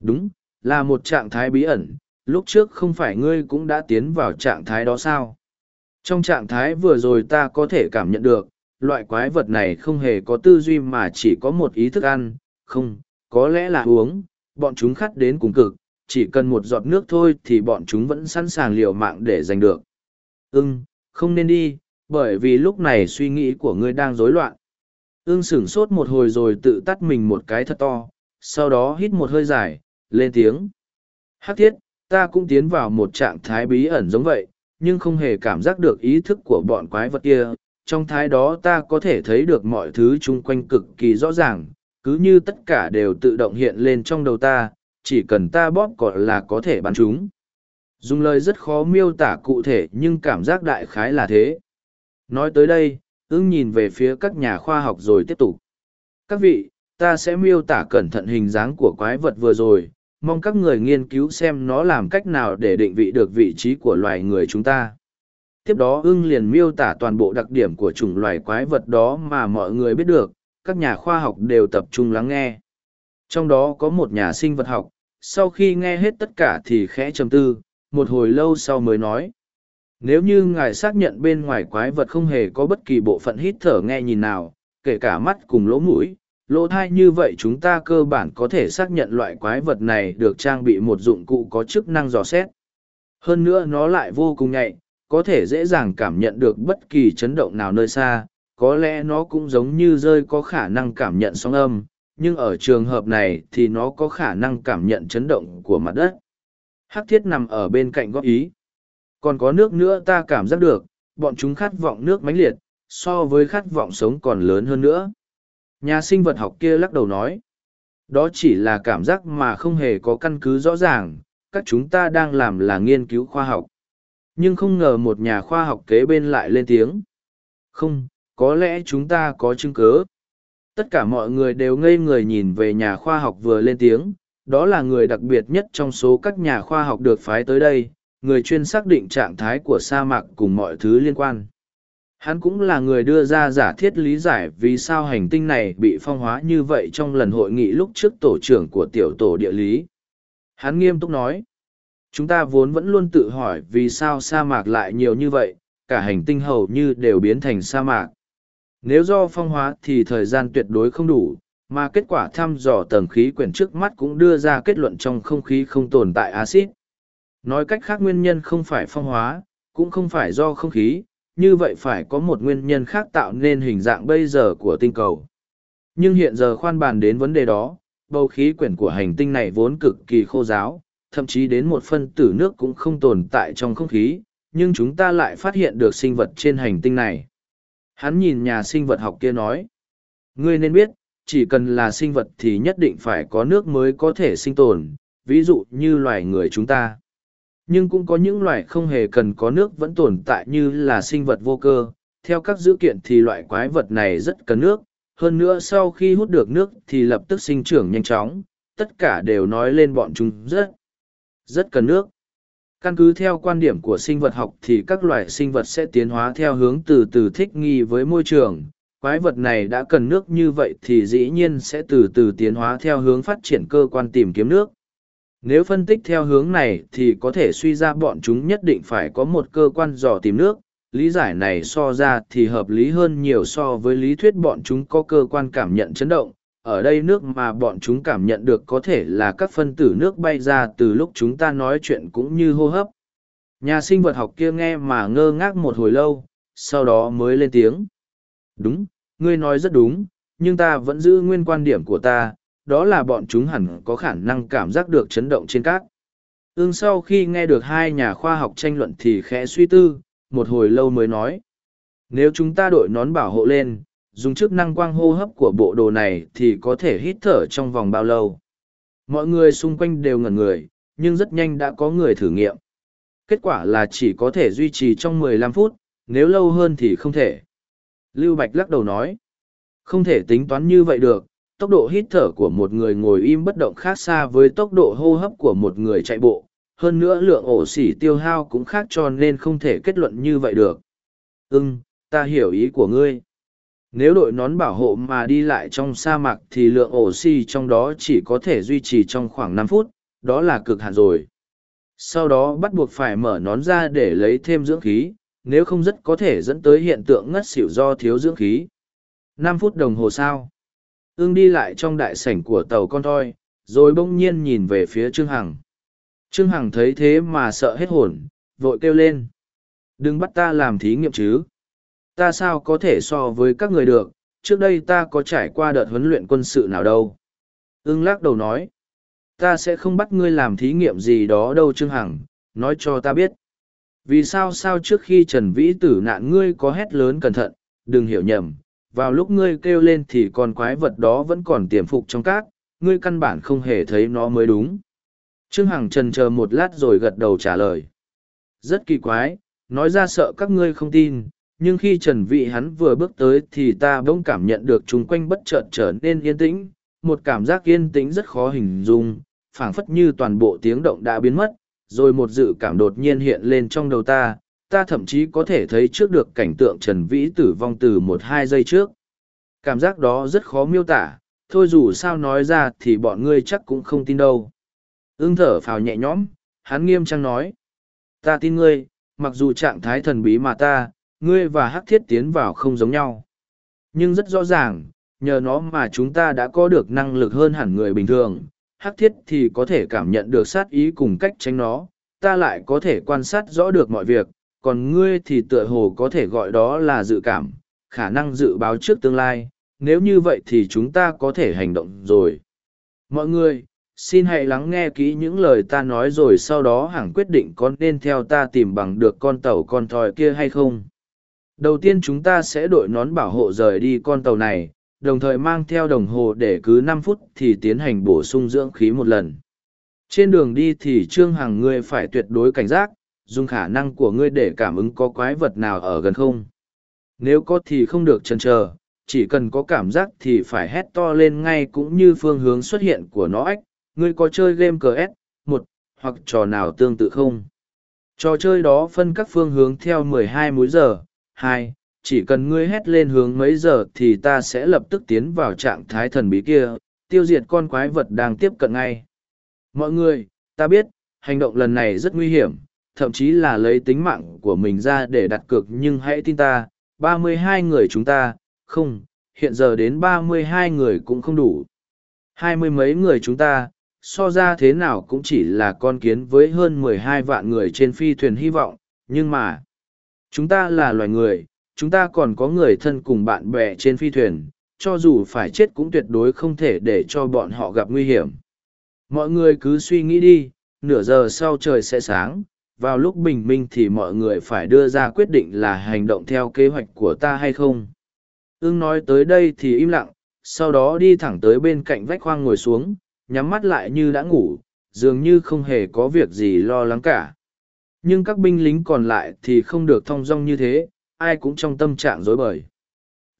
Đúng, là một trạng thái bí ẩn, lúc trước không phải ngươi cũng đã tiến vào trạng thái đó sao? Trong trạng thái vừa rồi ta có thể cảm nhận được, loại quái vật này không hề có tư duy mà chỉ có một ý thức ăn, không, có lẽ là uống, bọn chúng khát đến cùng cực, chỉ cần một giọt nước thôi thì bọn chúng vẫn sẵn sàng liều mạng để giành được. Ưng, không nên đi, bởi vì lúc này suy nghĩ của ngươi đang rối loạn. Ưng sửng sốt một hồi rồi tự tắt mình một cái thật to, sau đó hít một hơi dài, lên tiếng. Hắc thiết, ta cũng tiến vào một trạng thái bí ẩn giống vậy, nhưng không hề cảm giác được ý thức của bọn quái vật kia. Trong thái đó ta có thể thấy được mọi thứ chung quanh cực kỳ rõ ràng, cứ như tất cả đều tự động hiện lên trong đầu ta, chỉ cần ta bóp cỏ là có thể bắn chúng. Dùng lời rất khó miêu tả cụ thể nhưng cảm giác đại khái là thế. Nói tới đây, ưng nhìn về phía các nhà khoa học rồi tiếp tục. Các vị, ta sẽ miêu tả cẩn thận hình dáng của quái vật vừa rồi, mong các người nghiên cứu xem nó làm cách nào để định vị được vị trí của loài người chúng ta. Tiếp đó ưng liền miêu tả toàn bộ đặc điểm của chủng loài quái vật đó mà mọi người biết được, các nhà khoa học đều tập trung lắng nghe. Trong đó có một nhà sinh vật học, sau khi nghe hết tất cả thì khẽ trầm tư, một hồi lâu sau mới nói. Nếu như ngài xác nhận bên ngoài quái vật không hề có bất kỳ bộ phận hít thở nghe nhìn nào, kể cả mắt cùng lỗ mũi, lỗ thai như vậy chúng ta cơ bản có thể xác nhận loại quái vật này được trang bị một dụng cụ có chức năng dò xét. Hơn nữa nó lại vô cùng nhạy, có thể dễ dàng cảm nhận được bất kỳ chấn động nào nơi xa, có lẽ nó cũng giống như rơi có khả năng cảm nhận sóng âm nhưng ở trường hợp này thì nó có khả năng cảm nhận chấn động của mặt đất hắc thiết nằm ở bên cạnh góp ý còn có nước nữa ta cảm giác được bọn chúng khát vọng nước mãnh liệt so với khát vọng sống còn lớn hơn nữa Nhà sinh vật học kia lắc đầu nói. Đó chỉ là cảm giác mà không hề có căn cứ rõ ràng, các chúng ta đang làm là nghiên cứu khoa học. Nhưng không ngờ một nhà khoa học kế bên lại lên tiếng. Không, có lẽ chúng ta có chứng cứ. Tất cả mọi người đều ngây người nhìn về nhà khoa học vừa lên tiếng, đó là người đặc biệt nhất trong số các nhà khoa học được phái tới đây, người chuyên xác định trạng thái của sa mạc cùng mọi thứ liên quan. Hắn cũng là người đưa ra giả thiết lý giải vì sao hành tinh này bị phong hóa như vậy trong lần hội nghị lúc trước tổ trưởng của tiểu tổ địa lý. Hắn nghiêm túc nói, chúng ta vốn vẫn luôn tự hỏi vì sao sa mạc lại nhiều như vậy, cả hành tinh hầu như đều biến thành sa mạc. Nếu do phong hóa thì thời gian tuyệt đối không đủ, mà kết quả thăm dò tầng khí quyển trước mắt cũng đưa ra kết luận trong không khí không tồn tại axit. Nói cách khác nguyên nhân không phải phong hóa, cũng không phải do không khí, như vậy phải có một nguyên nhân khác tạo nên hình dạng bây giờ của tinh cầu. Nhưng hiện giờ khoan bàn đến vấn đề đó, bầu khí quyển của hành tinh này vốn cực kỳ khô giáo, thậm chí đến một phân tử nước cũng không tồn tại trong không khí, nhưng chúng ta lại phát hiện được sinh vật trên hành tinh này. Hắn nhìn nhà sinh vật học kia nói, ngươi nên biết, chỉ cần là sinh vật thì nhất định phải có nước mới có thể sinh tồn, ví dụ như loài người chúng ta. Nhưng cũng có những loài không hề cần có nước vẫn tồn tại như là sinh vật vô cơ. Theo các dữ kiện thì loại quái vật này rất cần nước, hơn nữa sau khi hút được nước thì lập tức sinh trưởng nhanh chóng, tất cả đều nói lên bọn chúng rất, rất cần nước. Căn cứ theo quan điểm của sinh vật học thì các loài sinh vật sẽ tiến hóa theo hướng từ từ thích nghi với môi trường. Quái vật này đã cần nước như vậy thì dĩ nhiên sẽ từ từ tiến hóa theo hướng phát triển cơ quan tìm kiếm nước. Nếu phân tích theo hướng này thì có thể suy ra bọn chúng nhất định phải có một cơ quan dò tìm nước, lý giải này so ra thì hợp lý hơn nhiều so với lý thuyết bọn chúng có cơ quan cảm nhận chấn động. Ở đây nước mà bọn chúng cảm nhận được có thể là các phân tử nước bay ra từ lúc chúng ta nói chuyện cũng như hô hấp. Nhà sinh vật học kia nghe mà ngơ ngác một hồi lâu, sau đó mới lên tiếng. Đúng, ngươi nói rất đúng, nhưng ta vẫn giữ nguyên quan điểm của ta, đó là bọn chúng hẳn có khả năng cảm giác được chấn động trên cát. Ưng sau khi nghe được hai nhà khoa học tranh luận thì khẽ suy tư, một hồi lâu mới nói. Nếu chúng ta đội nón bảo hộ lên, dùng chức năng quang hô hấp của bộ đồ này thì có thể hít thở trong vòng bao lâu. Mọi người xung quanh đều ngẩn người, nhưng rất nhanh đã có người thử nghiệm. Kết quả là chỉ có thể duy trì trong 15 phút, nếu lâu hơn thì không thể. Lưu Bạch lắc đầu nói, không thể tính toán như vậy được, tốc độ hít thở của một người ngồi im bất động khác xa với tốc độ hô hấp của một người chạy bộ hơn nữa lượng ổ xỉ tiêu hao cũng khác cho nên không thể kết luận như vậy được ưng ta hiểu ý của ngươi nếu đội nón bảo hộ mà đi lại trong sa mạc thì lượng oxy trong đó chỉ có thể duy trì trong khoảng năm phút, đó là cực hạn rồi. Sau đó bắt buộc phải mở nón ra để lấy thêm dưỡng khí, nếu không rất có thể dẫn tới hiện tượng ngất xỉu do thiếu dưỡng khí. Năm phút đồng hồ sao ương đi lại trong đại sảnh của tàu con thoi rồi bỗng nhiên nhìn về phía trương hằng. Trương hằng thấy thế mà sợ hết hồn, vội kêu lên. Đừng bắt ta làm thí nghiệm chứ ta sao có thể so với các người được trước đây ta có trải qua đợt huấn luyện quân sự nào đâu ưng lắc đầu nói ta sẽ không bắt ngươi làm thí nghiệm gì đó đâu trương hằng nói cho ta biết vì sao sao trước khi trần vĩ tử nạn ngươi có hét lớn cẩn thận đừng hiểu nhầm vào lúc ngươi kêu lên thì con quái vật đó vẫn còn tiềm phục trong cát, ngươi căn bản không hề thấy nó mới đúng. Trương Hằng trần chờ một lát rồi gật đầu trả lời. Rất kỳ quái, nói ra sợ các ngươi không tin, nhưng khi Trần Vị hắn vừa bước tới thì ta bỗng cảm nhận được chung quanh bất chợt trở nên yên tĩnh, một cảm giác yên tĩnh rất khó hình dung, phảng phất như toàn bộ tiếng động đã biến mất, rồi một dự cảm đột nhiên hiện lên trong đầu ta, ta thậm chí có thể thấy trước được cảnh tượng Trần Vĩ tử vong từ một hai giây trước. Cảm giác đó rất khó miêu tả, thôi dù sao nói ra thì bọn ngươi chắc cũng không tin đâu. Ưng thở phào nhẹ nhõm, hắn nghiêm trang nói. Ta tin ngươi, mặc dù trạng thái thần bí mà ta, ngươi và hắc thiết tiến vào không giống nhau. Nhưng rất rõ ràng, nhờ nó mà chúng ta đã có được năng lực hơn hẳn người bình thường. Hắc thiết thì có thể cảm nhận được sát ý cùng cách tránh nó, ta lại có thể quan sát rõ được mọi việc, còn ngươi thì tựa hồ có thể gọi đó là dự cảm, khả năng dự báo trước tương lai, nếu như vậy thì chúng ta có thể hành động rồi. Mọi người, xin hãy lắng nghe kỹ những lời ta nói rồi sau đó hẳn quyết định có nên theo ta tìm bằng được con tàu con thoi kia hay không. Đầu tiên chúng ta sẽ đội nón bảo hộ rời đi con tàu này, đồng thời mang theo đồng hồ để cứ năm phút thì tiến hành bổ sung dưỡng khí một lần. Trên đường đi thì Trương Hằng ngươi phải tuyệt đối cảnh giác, dùng khả năng của ngươi để cảm ứng có quái vật nào ở gần không. Nếu có thì không được chần chờ, chỉ cần có cảm giác thì phải hét to lên ngay cũng như phương hướng xuất hiện của nó ách. Ngươi có chơi game CS, một hoặc trò nào tương tự không? Trò chơi đó phân các phương hướng theo 12 múi giờ hai chỉ cần ngươi hét lên hướng mấy giờ thì ta sẽ lập tức tiến vào trạng thái thần bí kia, tiêu diệt con quái vật đang tiếp cận ngay. Mọi người, ta biết, hành động lần này rất nguy hiểm, thậm chí là lấy tính mạng của mình ra để đặt cược nhưng hãy tin ta, 32 người chúng ta, không, hiện giờ đến 32 người cũng không đủ. Hai mươi mấy người chúng ta, so ra thế nào cũng chỉ là con kiến với hơn 12 vạn người trên phi thuyền hy vọng, nhưng mà, chúng ta là loài người, chúng ta còn có người thân cùng bạn bè trên phi thuyền, cho dù phải chết cũng tuyệt đối không thể để cho bọn họ gặp nguy hiểm. Mọi người cứ suy nghĩ đi, nửa giờ sau trời sẽ sáng, vào lúc bình minh thì mọi người phải đưa ra quyết định là hành động theo kế hoạch của ta hay không. ương nói tới đây thì im lặng, sau đó đi thẳng tới bên cạnh vách khoang ngồi xuống, nhắm mắt lại như đã ngủ, dường như không hề có việc gì lo lắng cả. Nhưng các binh lính còn lại thì không được thong dong như thế, ai cũng trong tâm trạng rối bời.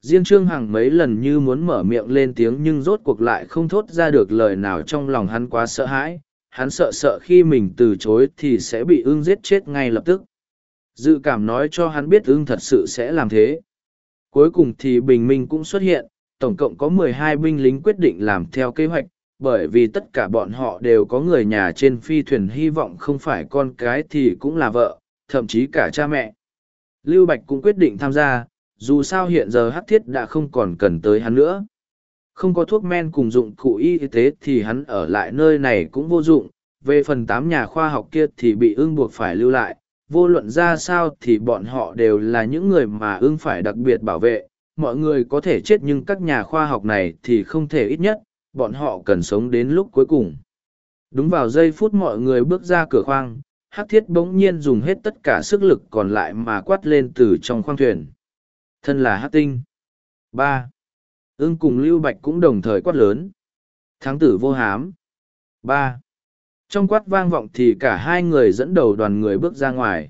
Riêng Trương Hằng mấy lần như muốn mở miệng lên tiếng nhưng rốt cuộc lại không thốt ra được lời nào trong lòng hắn quá sợ hãi, hắn sợ sợ khi mình từ chối thì sẽ bị ưng giết chết ngay lập tức. Dự cảm nói cho hắn biết ưng thật sự sẽ làm thế. Cuối cùng thì bình minh cũng xuất hiện, tổng cộng có mười hai binh lính quyết định làm theo kế hoạch, bởi vì tất cả bọn họ đều có người nhà trên phi thuyền hy vọng không phải con cái thì cũng là vợ, thậm chí cả cha mẹ. Lưu Bạch cũng quyết định tham gia, dù sao hiện giờ hắc thiết đã không còn cần tới hắn nữa. Không có thuốc men cùng dụng cụ y tế thì hắn ở lại nơi này cũng vô dụng, về phần tám nhà khoa học kia thì bị ưng buộc phải lưu lại, vô luận ra sao thì bọn họ đều là những người mà ưng phải đặc biệt bảo vệ, mọi người có thể chết nhưng các nhà khoa học này thì không thể ít nhất, bọn họ cần sống đến lúc cuối cùng. Đúng vào giây phút mọi người bước ra cửa khoang, hắc thiết bỗng nhiên dùng hết tất cả sức lực còn lại mà quát lên từ trong khoang thuyền. Thân là hắc tinh. Ba. Ưng cùng lưu bạch cũng đồng thời quát lớn. Thắng tử vô hám. Ba. Trong quát vang vọng thì cả hai người dẫn đầu đoàn người bước ra ngoài.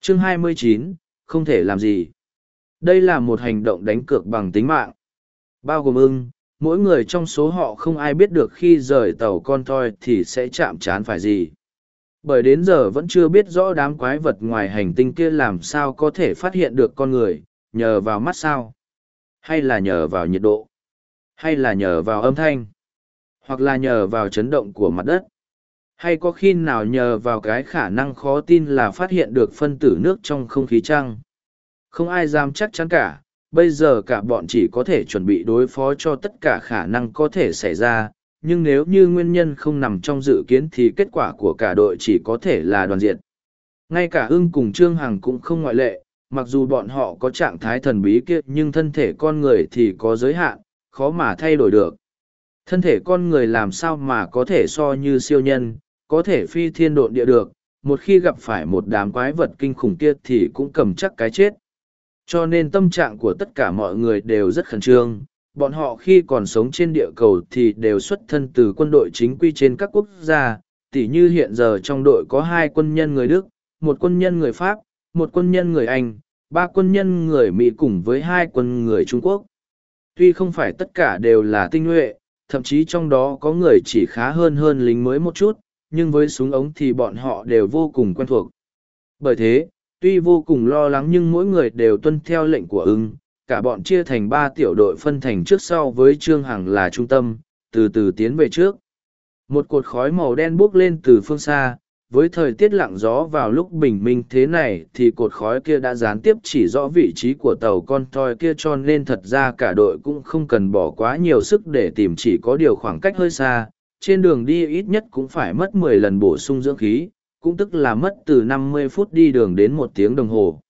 Chương 29, không thể làm gì. Đây là một hành động đánh cược bằng tính mạng. Bao gồm ưng mỗi người trong số họ không ai biết được khi rời tàu con thoi thì sẽ chạm chán phải gì. Bởi đến giờ vẫn chưa biết rõ đám quái vật ngoài hành tinh kia làm sao có thể phát hiện được con người, nhờ vào mắt sao? Hay là nhờ vào nhiệt độ? Hay là nhờ vào âm thanh? Hoặc là nhờ vào chấn động của mặt đất? Hay có khi nào nhờ vào cái khả năng khó tin là phát hiện được phân tử nước trong không khí trăng? Không ai dám chắc chắn cả bây giờ cả bọn chỉ có thể chuẩn bị đối phó cho tất cả khả năng có thể xảy ra nhưng nếu như nguyên nhân không nằm trong dự kiến thì kết quả của cả đội chỉ có thể là đoàn diện. Ngay cả ưng cùng Trương Hằng cũng không ngoại lệ, mặc dù bọn họ có trạng thái thần bí kia nhưng thân thể con người thì có giới hạn, khó mà thay đổi được. Thân thể con người làm sao mà có thể so như siêu nhân, có thể phi thiên độn địa được, một khi gặp phải một đám quái vật kinh khủng kia thì cũng cầm chắc cái chết. Cho nên tâm trạng của tất cả mọi người đều rất khẩn trương, bọn họ khi còn sống trên địa cầu thì đều xuất thân từ quân đội chính quy trên các quốc gia, tỉ như hiện giờ trong đội có hai quân nhân người Đức, một quân nhân người Pháp, một quân nhân người Anh, ba quân nhân người Mỹ cùng với hai quân người Trung Quốc. Tuy không phải tất cả đều là tinh nhuệ, thậm chí trong đó có người chỉ khá hơn hơn lính mới một chút, nhưng với súng ống thì bọn họ đều vô cùng quen thuộc. Bởi thế, tuy vô cùng lo lắng nhưng mỗi người đều tuân theo lệnh của ưng, cả bọn chia thành ba tiểu đội phân thành trước sau với Trương Hằng là trung tâm, từ từ tiến về trước. Một cột khói màu đen bốc lên từ phương xa, với thời tiết lặng gió vào lúc bình minh thế này thì cột khói kia đã gián tiếp chỉ rõ vị trí của tàu con toi kia cho nên thật ra cả đội cũng không cần bỏ quá nhiều sức để tìm chỉ có điều khoảng cách hơi xa trên đường đi ít nhất cũng phải mất mười lần bổ sung dưỡng khí cũng tức là mất từ năm mươi phút đi đường đến một tiếng đồng hồ.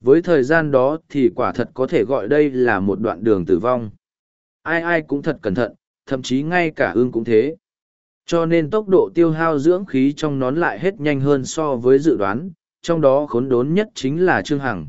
Với thời gian đó thì quả thật có thể gọi đây là một đoạn đường tử vong. Ai ai cũng thật cẩn thận thậm chí ngay cả ương cũng thế. Cho nên tốc độ tiêu hao dưỡng khí trong nón lại hết nhanh hơn so với dự đoán trong đó khốn đốn nhất chính là trương hằng.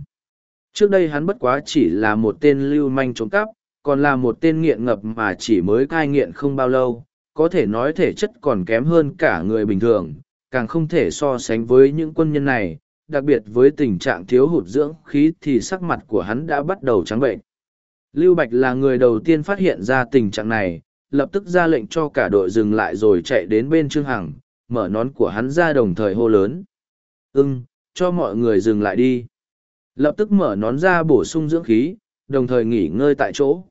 Trước đây hắn bất quá chỉ là một tên lưu manh trộm cắp còn là một tên nghiện ngập mà chỉ mới cai nghiện không bao lâu, có thể nói thể chất còn kém hơn cả người bình thường, càng không thể so sánh với những quân nhân này, đặc biệt với tình trạng thiếu hụt dưỡng khí thì sắc mặt của hắn đã bắt đầu trắng bệnh. Lưu Bạch là người đầu tiên phát hiện ra tình trạng này, lập tức ra lệnh cho cả đội dừng lại rồi chạy đến bên Trương Hằng, mở nón của hắn ra đồng thời hô lớn. Ưng, cho mọi người dừng lại đi. Lập tức mở nón ra bổ sung dưỡng khí, đồng thời nghỉ ngơi tại chỗ.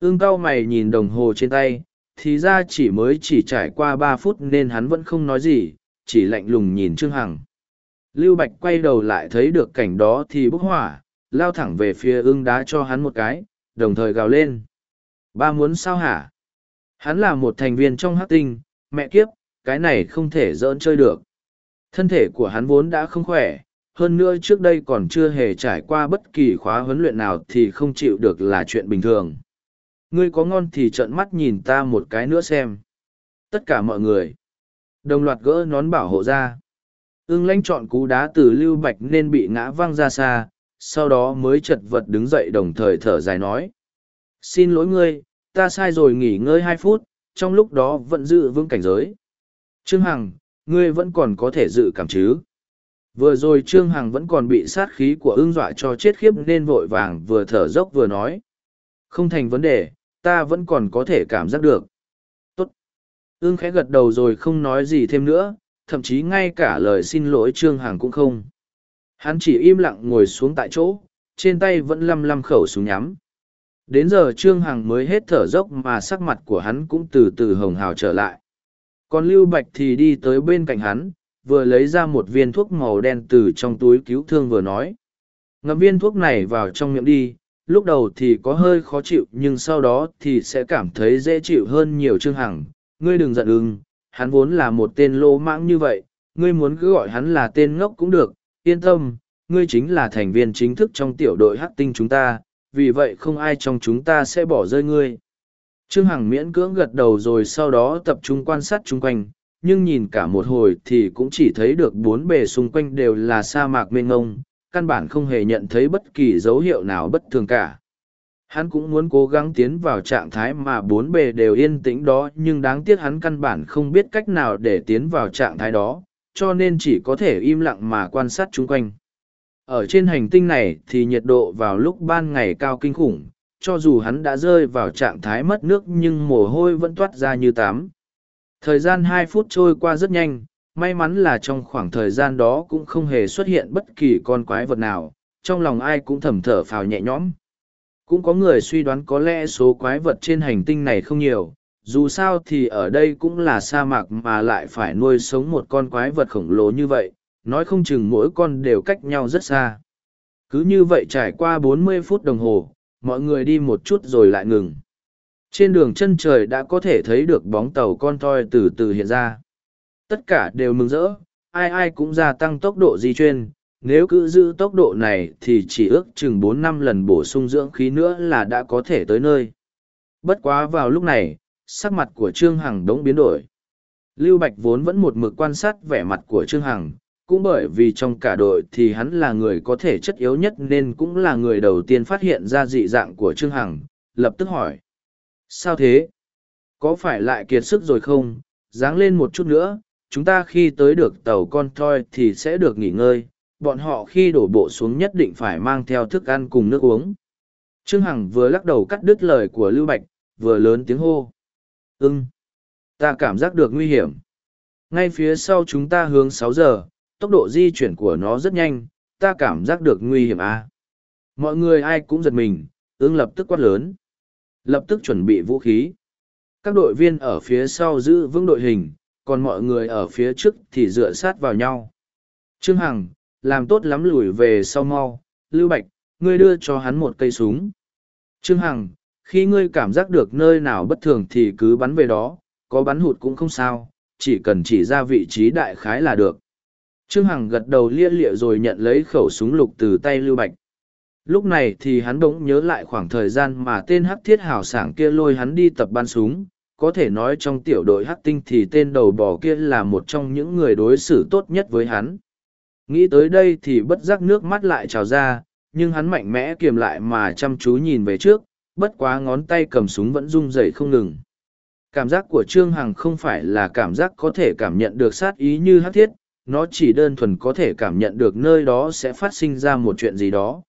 Ưng cao mày nhìn đồng hồ trên tay, thì ra chỉ mới chỉ trải qua ba phút nên hắn vẫn không nói gì, chỉ lạnh lùng nhìn Trương Hằng. Lưu Bạch quay đầu lại thấy được cảnh đó thì bốc hỏa, lao thẳng về phía ưng đá cho hắn một cái, đồng thời gào lên. Ba muốn sao hả? Hắn là một thành viên trong hát tinh, mẹ kiếp, cái này không thể dỡn chơi được. Thân thể của hắn vốn đã không khỏe, hơn nữa trước đây còn chưa hề trải qua bất kỳ khóa huấn luyện nào thì không chịu được là chuyện bình thường. Ngươi có ngon thì trợn mắt nhìn ta một cái nữa xem. Tất cả mọi người. Đồng loạt gỡ nón bảo hộ ra. Ưng lãnh chọn cú đá từ lưu bạch nên bị ngã văng ra xa, sau đó mới chật vật đứng dậy đồng thời thở dài nói. Xin lỗi ngươi, ta sai rồi nghỉ ngơi hai phút, trong lúc đó vẫn giữ vững cảnh giới. Trương Hằng, ngươi vẫn còn có thể dự cảm chứ. Vừa rồi Trương Hằng vẫn còn bị sát khí của ưng dọa cho chết khiếp nên vội vàng vừa thở dốc vừa nói. Không thành vấn đề, ta vẫn còn có thể cảm giác được ương Ưng khẽ gật đầu rồi không nói gì thêm nữa, thậm chí ngay cả lời xin lỗi Trương Hằng cũng không. Hắn chỉ im lặng ngồi xuống tại chỗ, trên tay vẫn lăm lăm khẩu súng nhắm. Đến giờ Trương Hằng mới hết thở dốc mà sắc mặt của hắn cũng từ từ hồng hào trở lại. Còn Lưu Bạch thì đi tới bên cạnh hắn, vừa lấy ra một viên thuốc màu đen từ trong túi cứu thương vừa nói. Ngậm viên thuốc này vào trong miệng đi, lúc đầu thì có hơi khó chịu nhưng sau đó thì sẽ cảm thấy dễ chịu hơn nhiều Trương Hằng. Ngươi đừng giận ưng, hắn vốn là một tên lô mãng như vậy, ngươi muốn cứ gọi hắn là tên ngốc cũng được, yên tâm, ngươi chính là thành viên chính thức trong tiểu đội hắc tinh chúng ta, vì vậy không ai trong chúng ta sẽ bỏ rơi ngươi. Trương Hằng miễn cưỡng gật đầu rồi sau đó tập trung quan sát chung quanh, nhưng nhìn cả một hồi thì cũng chỉ thấy được bốn bề xung quanh đều là sa mạc mênh ngông, căn bản không hề nhận thấy bất kỳ dấu hiệu nào bất thường cả. Hắn cũng muốn cố gắng tiến vào trạng thái mà bốn bề đều yên tĩnh đó nhưng đáng tiếc hắn căn bản không biết cách nào để tiến vào trạng thái đó, cho nên chỉ có thể im lặng mà quan sát chung quanh. Ở trên hành tinh này thì nhiệt độ vào lúc ban ngày cao kinh khủng, cho dù hắn đã rơi vào trạng thái mất nước nhưng mồ hôi vẫn toát ra như tắm. Thời gian hai phút trôi qua rất nhanh, may mắn là trong khoảng thời gian đó cũng không hề xuất hiện bất kỳ con quái vật nào, trong lòng ai cũng thầm thở phào nhẹ nhõm. Cũng có người suy đoán có lẽ số quái vật trên hành tinh này không nhiều, dù sao thì ở đây cũng là sa mạc mà lại phải nuôi sống một con quái vật khổng lồ như vậy, nói không chừng mỗi con đều cách nhau rất xa. Cứ như vậy trải qua 40 phút đồng hồ, mọi người đi một chút rồi lại ngừng. Trên đường chân trời đã có thể thấy được bóng tàu con toi từ từ hiện ra. Tất cả đều mừng rỡ, ai ai cũng gia tăng tốc độ di chuyển, nếu cứ giữ tốc độ này thì chỉ ước chừng bốn năm lần bổ sung dưỡng khí nữa là đã có thể tới nơi. Bất quá vào lúc này, sắc mặt của Trương Hằng đống biến đổi. Lưu Bạch vốn vẫn một mực quan sát vẻ mặt của Trương Hằng, cũng bởi vì trong cả đội thì hắn là người có thể chất yếu nhất nên cũng là người đầu tiên phát hiện ra dị dạng của Trương Hằng, lập tức hỏi. Sao thế? Có phải lại kiệt sức rồi không? Dáng lên một chút nữa, chúng ta khi tới được tàu con thoi thì sẽ được nghỉ ngơi, bọn họ khi đổ bộ xuống nhất định phải mang theo thức ăn cùng nước uống. Trương Hằng vừa lắc đầu cắt đứt lời của Lưu Bạch, vừa lớn tiếng hô. Ưng! Ta cảm giác được nguy hiểm. Ngay phía sau chúng ta hướng sáu giờ, tốc độ di chuyển của nó rất nhanh, ta cảm giác được nguy hiểm à. Mọi người ai cũng giật mình, ưng lập tức quát lớn. Lập tức chuẩn bị vũ khí. Các đội viên ở phía sau giữ vững đội hình, còn mọi người ở phía trước thì dựa sát vào nhau. Trương Hằng, làm tốt lắm lùi về sau mau, Lưu Bạch, ngươi đưa cho hắn một cây súng. Trương Hằng, khi ngươi cảm giác được nơi nào bất thường thì cứ bắn về đó, có bắn hụt cũng không sao, chỉ cần chỉ ra vị trí đại khái là được. Trương Hằng gật đầu lia lịa rồi nhận lấy khẩu súng lục từ tay Lưu Bạch. Lúc này thì hắn bỗng nhớ lại khoảng thời gian mà tên hắc thiết hào sảng kia lôi hắn đi tập bắn súng. Có thể nói trong tiểu đội hắc tinh thì tên đầu bò kia là một trong những người đối xử tốt nhất với hắn. Nghĩ tới đây thì bất giác nước mắt lại trào ra, nhưng hắn mạnh mẽ kiềm lại mà chăm chú nhìn về trước, bất quá ngón tay cầm súng vẫn rung rẩy không ngừng. Cảm giác của Trương Hằng không phải là cảm giác có thể cảm nhận được sát ý như hát thiết, nó chỉ đơn thuần có thể cảm nhận được nơi đó sẽ phát sinh ra một chuyện gì đó.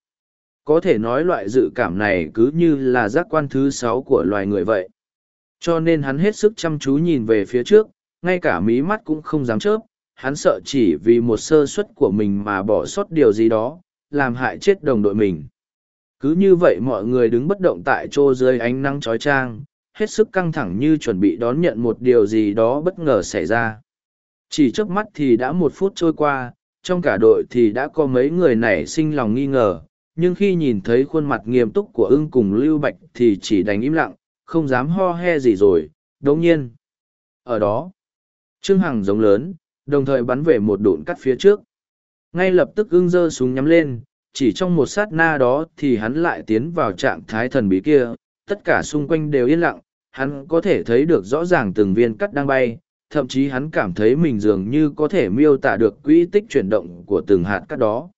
Có thể nói loại dự cảm này cứ như là giác quan thứ sáu của loài người vậy. Cho nên hắn hết sức chăm chú nhìn về phía trước, ngay cả mí mắt cũng không dám chớp, hắn sợ chỉ vì một sơ suất của mình mà bỏ sót điều gì đó, làm hại chết đồng đội mình. Cứ như vậy mọi người đứng bất động tại chỗ dưới ánh nắng trói trang, hết sức căng thẳng như chuẩn bị đón nhận một điều gì đó bất ngờ xảy ra. Chỉ trước mắt thì đã một phút trôi qua, trong cả đội thì đã có mấy người nảy sinh lòng nghi ngờ, nhưng khi nhìn thấy khuôn mặt nghiêm túc của ưng cùng Lưu Bạch thì chỉ đành im lặng, không dám ho he gì rồi, đồng nhiên. Ở đó, Trương Hằng giống lớn, đồng thời bắn về một đụn cắt phía trước. Ngay lập tức ưng Dơ súng nhắm lên, chỉ trong một sát na đó thì hắn lại tiến vào trạng thái thần bí kia, tất cả xung quanh đều yên lặng, hắn có thể thấy được rõ ràng từng viên cắt đang bay, thậm chí hắn cảm thấy mình dường như có thể miêu tả được quỹ tích chuyển động của từng hạt cắt đó.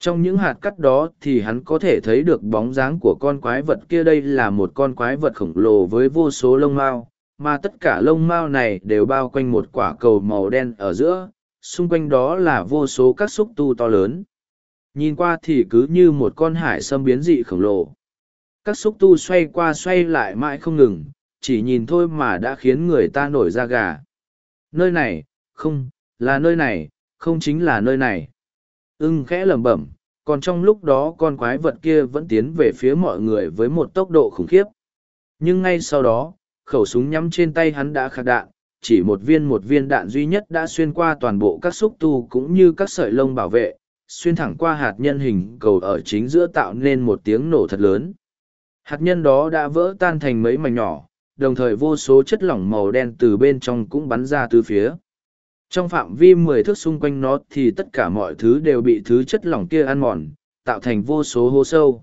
Trong những hạt cắt đó thì hắn có thể thấy được bóng dáng của con quái vật kia đây là một con quái vật khổng lồ với vô số lông mao, mà tất cả lông mao này đều bao quanh một quả cầu màu đen ở giữa, xung quanh đó là vô số các xúc tu to lớn. Nhìn qua thì cứ như một con hải sâm biến dị khổng lồ. Các xúc tu xoay qua xoay lại mãi không ngừng, chỉ nhìn thôi mà đã khiến người ta nổi da gà. Nơi này, không, là nơi này, không chính là nơi này. Ưng khẽ lẩm bẩm, còn trong lúc đó con quái vật kia vẫn tiến về phía mọi người với một tốc độ khủng khiếp. Nhưng ngay sau đó, khẩu súng nhắm trên tay hắn đã khạc đạn, chỉ một viên một viên đạn duy nhất đã xuyên qua toàn bộ các xúc tu cũng như các sợi lông bảo vệ, xuyên thẳng qua hạt nhân hình cầu ở chính giữa tạo nên một tiếng nổ thật lớn. Hạt nhân đó đã vỡ tan thành mấy mảnh nhỏ, đồng thời vô số chất lỏng màu đen từ bên trong cũng bắn ra từ phía. Trong phạm vi mười thước xung quanh nó thì tất cả mọi thứ đều bị thứ chất lỏng kia ăn mòn, tạo thành vô số hố sâu.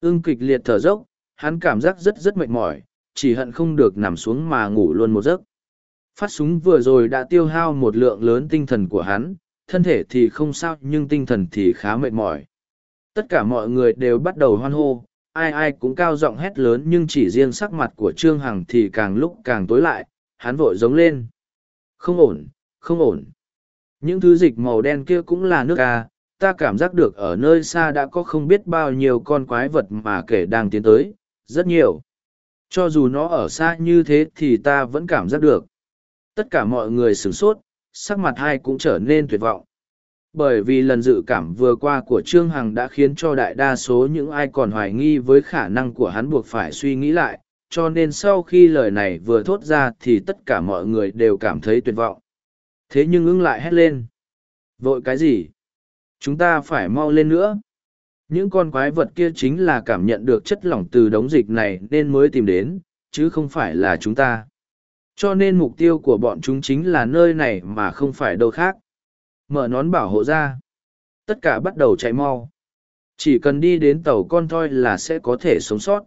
Ưng kịch liệt thở dốc, hắn cảm giác rất rất mệt mỏi, chỉ hận không được nằm xuống mà ngủ luôn một giấc. Phát súng vừa rồi đã tiêu hao một lượng lớn tinh thần của hắn, thân thể thì không sao nhưng tinh thần thì khá mệt mỏi. Tất cả mọi người đều bắt đầu hoan hô, ai ai cũng cao giọng hét lớn nhưng chỉ riêng sắc mặt của Trương Hằng thì càng lúc càng tối lại, hắn vội giống lên. Không ổn, không ổn. Những thứ dịch màu đen kia cũng là nước à, ta cảm giác được ở nơi xa đã có không biết bao nhiêu con quái vật mà kể đang tiến tới, rất nhiều. Cho dù nó ở xa như thế thì ta vẫn cảm giác được. Tất cả mọi người sửng sốt, sắc mặt hai cũng trở nên tuyệt vọng. Bởi vì lần dự cảm vừa qua của Trương Hằng đã khiến cho đại đa số những ai còn hoài nghi với khả năng của hắn buộc phải suy nghĩ lại, cho nên sau khi lời này vừa thốt ra thì tất cả mọi người đều cảm thấy tuyệt vọng. Thế nhưng ưng lại hét lên. Vội cái gì? Chúng ta phải mau lên nữa. Những con quái vật kia chính là cảm nhận được chất lỏng từ đống dịch này nên mới tìm đến, chứ không phải là chúng ta. Cho nên mục tiêu của bọn chúng chính là nơi này mà không phải đâu khác. Mở nón bảo hộ ra. Tất cả bắt đầu chạy mau. Chỉ cần đi đến tàu con thoi là sẽ có thể sống sót.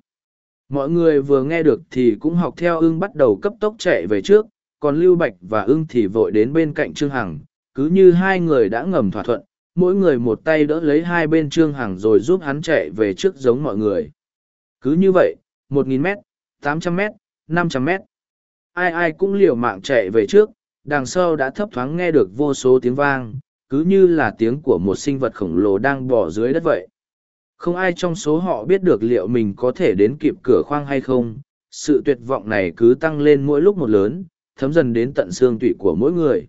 Mọi người vừa nghe được thì cũng học theo ưng bắt đầu cấp tốc chạy về trước, còn Lưu Bạch và ưng thì vội đến bên cạnh Trương Hằng, cứ như hai người đã ngầm thỏa thuận, mỗi người một tay đỡ lấy hai bên Trương Hằng rồi giúp hắn chạy về trước giống mọi người. Cứ như vậy, 1.000 m 800 m 500 m ai ai cũng liều mạng chạy về trước, đằng sau đã thấp thoáng nghe được vô số tiếng vang, cứ như là tiếng của một sinh vật khổng lồ đang bỏ dưới đất vậy. Không ai trong số họ biết được liệu mình có thể đến kịp cửa khoang hay không, sự tuyệt vọng này cứ tăng lên mỗi lúc một lớn, thấm dần đến tận xương tụy của mỗi người.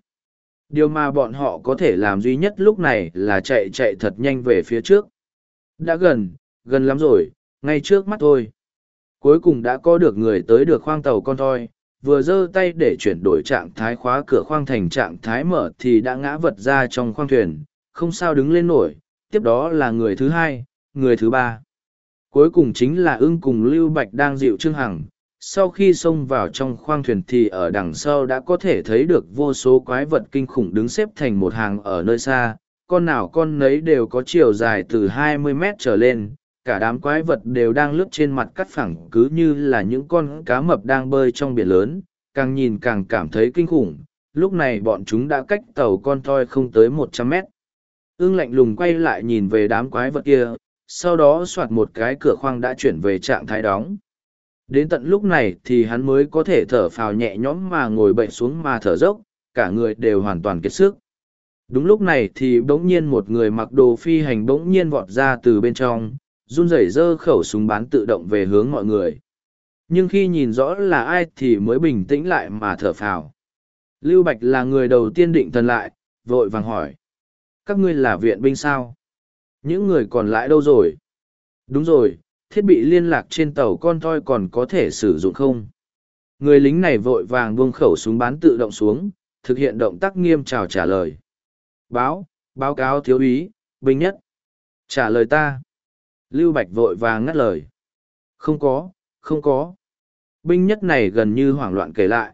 Điều mà bọn họ có thể làm duy nhất lúc này là chạy chạy thật nhanh về phía trước. Đã gần, gần lắm rồi, ngay trước mắt thôi. Cuối cùng đã có được người tới được khoang tàu con thoi, vừa giơ tay để chuyển đổi trạng thái khóa cửa khoang thành trạng thái mở thì đã ngã vật ra trong khoang thuyền, không sao đứng lên nổi, tiếp đó là người thứ hai, người thứ ba. Cuối cùng chính là ưng cùng Lưu Bạch đang dịu Trương Hằng. Sau khi xông vào trong khoang thuyền thì ở đằng sau đã có thể thấy được vô số quái vật kinh khủng đứng xếp thành một hàng ở nơi xa, con nào con nấy đều có chiều dài từ 20 mét trở lên, cả đám quái vật đều đang lướt trên mặt cắt phẳng cứ như là những con cá mập đang bơi trong biển lớn, càng nhìn càng cảm thấy kinh khủng. Lúc này bọn chúng đã cách tàu con toi không tới một trăm mét. ương lạnh lùng quay lại nhìn về đám quái vật kia, sau đó soạt một cái cửa khoang đã chuyển về trạng thái đóng. Đến tận lúc này thì hắn mới có thể thở phào nhẹ nhõm mà ngồi bệnh xuống mà thở dốc, cả người đều hoàn toàn kiệt sức. Đúng lúc này thì bỗng nhiên một người mặc đồ phi hành bỗng nhiên vọt ra từ bên trong, run rẩy giơ khẩu súng bán tự động về hướng mọi người. Nhưng khi nhìn rõ là ai thì mới bình tĩnh lại mà thở phào. Lưu Bạch là người đầu tiên định thần lại, vội vàng hỏi. Các ngươi là viện binh sao? Những người còn lại đâu rồi? Đúng rồi, thiết bị liên lạc trên tàu con toi còn có thể sử dụng không? Người lính này vội vàng buông khẩu súng bán tự động xuống, thực hiện động tác nghiêm trào trả lời. Báo, báo cáo thiếu úy, binh nhất. Trả lời ta. Lưu Bạch vội vàng ngắt lời. Không có, không có. Binh nhất này gần như hoảng loạn kể lại.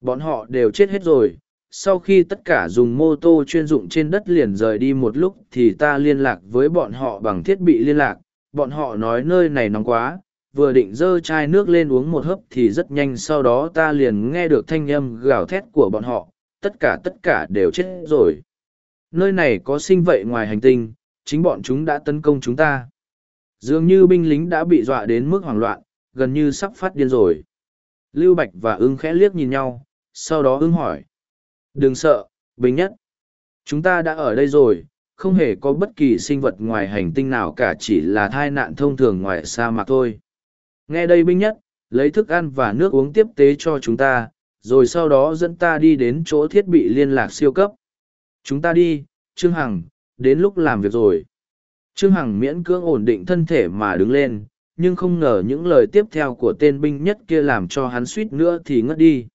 Bọn họ đều chết hết rồi. Sau khi tất cả dùng mô tô chuyên dụng trên đất liền rời đi một lúc thì ta liên lạc với bọn họ bằng thiết bị liên lạc. Bọn họ nói nơi này nóng quá, vừa định dơ chai nước lên uống một hớp thì rất nhanh sau đó ta liền nghe được thanh âm gào thét của bọn họ, tất cả tất cả đều chết rồi. Nơi này có sinh vậy ngoài hành tinh, chính bọn chúng đã tấn công chúng ta. Dường như binh lính đã bị dọa đến mức hoảng loạn, gần như sắp phát điên rồi. Lưu Bạch và ưng khẽ liếc nhìn nhau, sau đó ưng hỏi. Đừng sợ, bình nhất. Chúng ta đã ở đây rồi, không hề có bất kỳ sinh vật ngoài hành tinh nào cả chỉ là thai nạn thông thường ngoài sa mạc thôi. Nghe đây binh nhất, lấy thức ăn và nước uống tiếp tế cho chúng ta, rồi sau đó dẫn ta đi đến chỗ thiết bị liên lạc siêu cấp. Chúng ta đi, Trương Hằng, đến lúc làm việc rồi. Trương Hằng miễn cưỡng ổn định thân thể mà đứng lên, nhưng không ngờ những lời tiếp theo của tên binh nhất kia làm cho hắn suýt nữa thì ngất đi.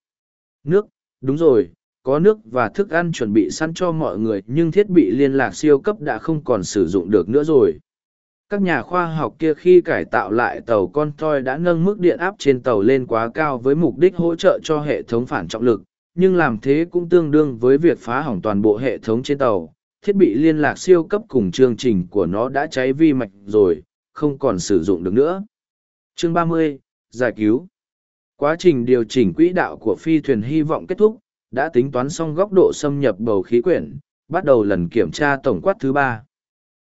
Nước, đúng rồi, có nước và thức ăn chuẩn bị sẵn cho mọi người nhưng thiết bị liên lạc siêu cấp đã không còn sử dụng được nữa rồi. Các nhà khoa học kia khi cải tạo lại tàu con toi đã nâng mức điện áp trên tàu lên quá cao với mục đích hỗ trợ cho hệ thống phản trọng lực, nhưng làm thế cũng tương đương với việc phá hỏng toàn bộ hệ thống trên tàu. Thiết bị liên lạc siêu cấp cùng chương trình của nó đã cháy vi mạch rồi, không còn sử dụng được nữa. Chương 30, Giải cứu Quá trình điều chỉnh quỹ đạo của phi thuyền hy vọng kết thúc, đã tính toán xong góc độ xâm nhập bầu khí quyển, bắt đầu lần kiểm tra tổng quát thứ ba.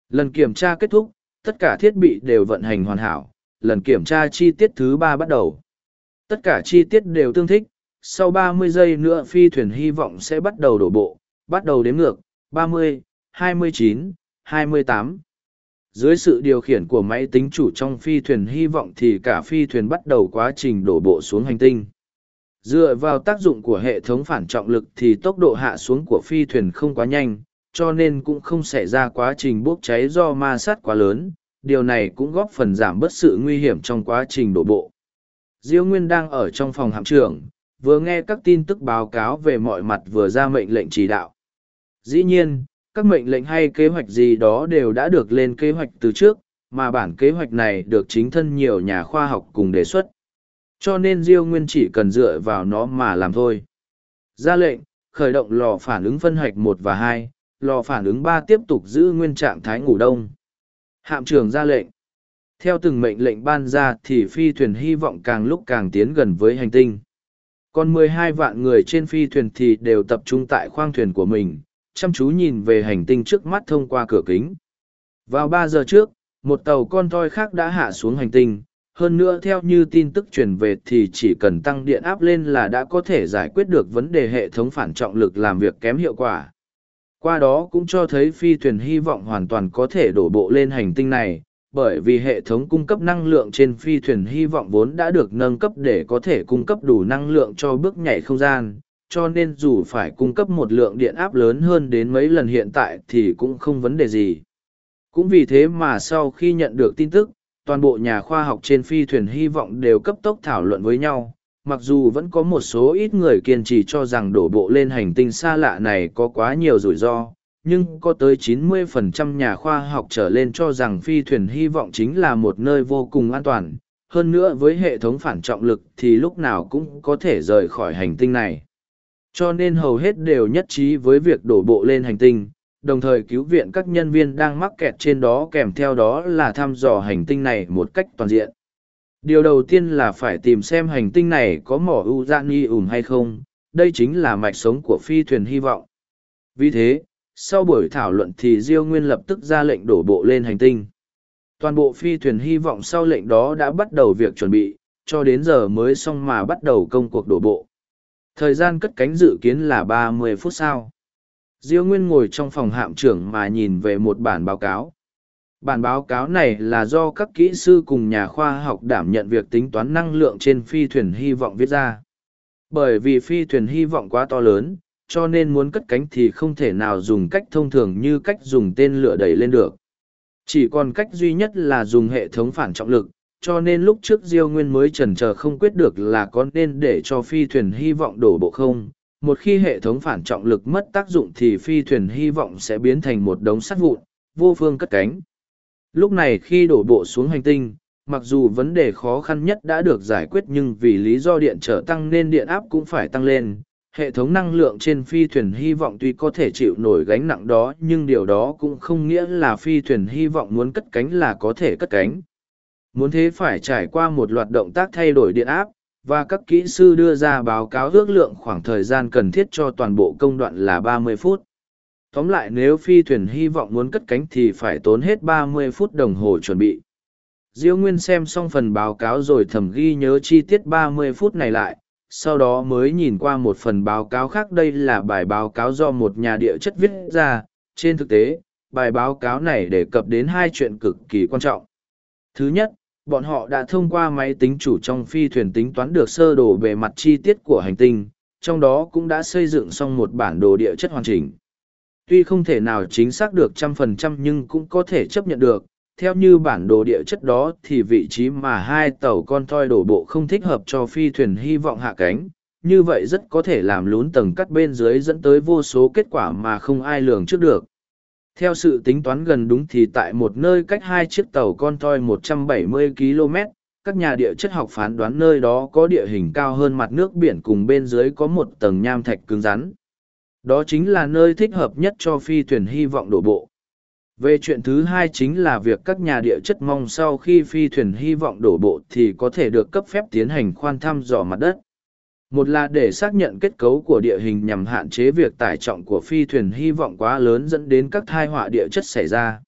Lần kiểm tra kết thúc, tất cả thiết bị đều vận hành hoàn hảo, lần kiểm tra chi tiết thứ ba bắt đầu. Tất cả chi tiết đều tương thích, sau 30 giây nữa phi thuyền hy vọng sẽ bắt đầu đổ bộ, bắt đầu đếm ngược, 30, 29, 28. Dưới sự điều khiển của máy tính chủ trong phi thuyền hy vọng thì cả phi thuyền bắt đầu quá trình đổ bộ xuống hành tinh. Dựa vào tác dụng của hệ thống phản trọng lực thì tốc độ hạ xuống của phi thuyền không quá nhanh, cho nên cũng không xảy ra quá trình bốc cháy do ma sát quá lớn, điều này cũng góp phần giảm bớt sự nguy hiểm trong quá trình đổ bộ. Diêu Nguyên đang ở trong phòng hạm trưởng, vừa nghe các tin tức báo cáo về mọi mặt vừa ra mệnh lệnh chỉ đạo. Dĩ nhiên, các mệnh lệnh hay kế hoạch gì đó đều đã được lên kế hoạch từ trước, mà bản kế hoạch này được chính thân nhiều nhà khoa học cùng đề xuất. Cho nên Diêu Nguyên chỉ cần dựa vào nó mà làm thôi. Ra lệnh, khởi động lò phản ứng phân hạch một và hai, lò phản ứng ba tiếp tục giữ nguyên trạng thái ngủ đông. Hạm trưởng ra lệnh. Theo từng mệnh lệnh ban ra thì phi thuyền hy vọng càng lúc càng tiến gần với hành tinh. Còn mười hai vạn người trên phi thuyền thì đều tập trung tại khoang thuyền của mình, chăm chú nhìn về hành tinh trước mắt thông qua cửa kính. Vào ba giờ trước, một tàu con toi khác đã hạ xuống hành tinh, hơn nữa theo như tin tức truyền về thì chỉ cần tăng điện áp lên là đã có thể giải quyết được vấn đề hệ thống phản trọng lực làm việc kém hiệu quả. Qua đó cũng cho thấy phi thuyền hy vọng hoàn toàn có thể đổ bộ lên hành tinh này, bởi vì hệ thống cung cấp năng lượng trên phi thuyền hy vọng vốn đã được nâng cấp để có thể cung cấp đủ năng lượng cho bước nhảy không gian, cho nên dù phải cung cấp một lượng điện áp lớn hơn đến mấy lần hiện tại thì cũng không vấn đề gì. Cũng vì thế mà sau khi nhận được tin tức, toàn bộ nhà khoa học trên phi thuyền hy vọng đều cấp tốc thảo luận với nhau, mặc dù vẫn có một số ít người kiên trì cho rằng đổ bộ lên hành tinh xa lạ này có quá nhiều rủi ro, nhưng có tới 90% nhà khoa học trở lên cho rằng phi thuyền hy vọng chính là một nơi vô cùng an toàn. Hơn nữa với hệ thống phản trọng lực thì lúc nào cũng có thể rời khỏi hành tinh này. Cho nên hầu hết đều nhất trí với việc đổ bộ lên hành tinh, đồng thời cứu viện các nhân viên đang mắc kẹt trên đó kèm theo đó là thăm dò hành tinh này một cách toàn diện. Điều đầu tiên là phải tìm xem hành tinh này có mỏ uranium hay không, đây chính là mạch sống của phi thuyền hy vọng. Vì thế, sau buổi thảo luận thì Diêu Nguyên lập tức ra lệnh đổ bộ lên hành tinh. Toàn bộ phi thuyền hy vọng sau lệnh đó đã bắt đầu việc chuẩn bị, cho đến giờ mới xong mà bắt đầu công cuộc đổ bộ. Thời gian cất cánh dự kiến là ba mươi phút sau. Diêu Nguyên ngồi trong phòng hạm trưởng mà nhìn về một bản báo cáo. Bản báo cáo này là do các kỹ sư cùng nhà khoa học đảm nhận việc tính toán năng lượng trên phi thuyền hy vọng viết ra. Bởi vì phi thuyền hy vọng quá to lớn, cho nên muốn cất cánh thì không thể nào dùng cách thông thường như cách dùng tên lửa đẩy lên được. Chỉ còn cách duy nhất là dùng hệ thống phản trọng lực, cho nên lúc trước Diêu Nguyên mới chần trờ không quyết được là có nên để cho phi thuyền hy vọng đổ bộ không. Một khi hệ thống phản trọng lực mất tác dụng thì phi thuyền hy vọng sẽ biến thành một đống sắt vụn, vô phương cất cánh. Lúc này khi đổ bộ xuống hành tinh, mặc dù vấn đề khó khăn nhất đã được giải quyết nhưng vì lý do điện trở tăng nên điện áp cũng phải tăng lên. Hệ thống năng lượng trên phi thuyền hy vọng tuy có thể chịu nổi gánh nặng đó nhưng điều đó cũng không nghĩa là phi thuyền hy vọng muốn cất cánh là có thể cất cánh. Muốn thế phải trải qua một loạt động tác thay đổi điện áp, và các kỹ sư đưa ra báo cáo ước lượng khoảng thời gian cần thiết cho toàn bộ công đoạn là 30 phút. Tóm lại nếu phi thuyền hy vọng muốn cất cánh thì phải tốn hết 30 phút đồng hồ chuẩn bị. Diêu Nguyên xem xong phần báo cáo rồi thầm ghi nhớ chi tiết 30 phút này lại, sau đó mới nhìn qua một phần báo cáo khác đây là bài báo cáo do một nhà địa chất viết ra. Trên thực tế, bài báo cáo này đề cập đến hai chuyện cực kỳ quan trọng. Thứ nhất, bọn họ đã thông qua máy tính chủ trong phi thuyền tính toán được sơ đồ bề mặt chi tiết của hành tinh, trong đó cũng đã xây dựng xong một bản đồ địa chất hoàn chỉnh. Tuy không thể nào chính xác được trăm phần trăm nhưng cũng có thể chấp nhận được, theo như bản đồ địa chất đó thì vị trí mà hai tàu con thoi đổ bộ không thích hợp cho phi thuyền hy vọng hạ cánh, như vậy rất có thể làm lún tầng cắt bên dưới dẫn tới vô số kết quả mà không ai lường trước được. Theo sự tính toán gần đúng thì tại một nơi cách hai chiếc tàu con toi 170 km, các nhà địa chất học phán đoán nơi đó có địa hình cao hơn mặt nước biển cùng bên dưới có một tầng nham thạch cứng rắn. Đó chính là nơi thích hợp nhất cho phi thuyền hy vọng đổ bộ. Về chuyện thứ hai chính là việc các nhà địa chất mong sau khi phi thuyền hy vọng đổ bộ thì có thể được cấp phép tiến hành khoan thăm dò mặt đất một là để xác nhận kết cấu của địa hình nhằm hạn chế việc tải trọng của phi thuyền hy vọng quá lớn dẫn đến các thai họa địa chất xảy ra.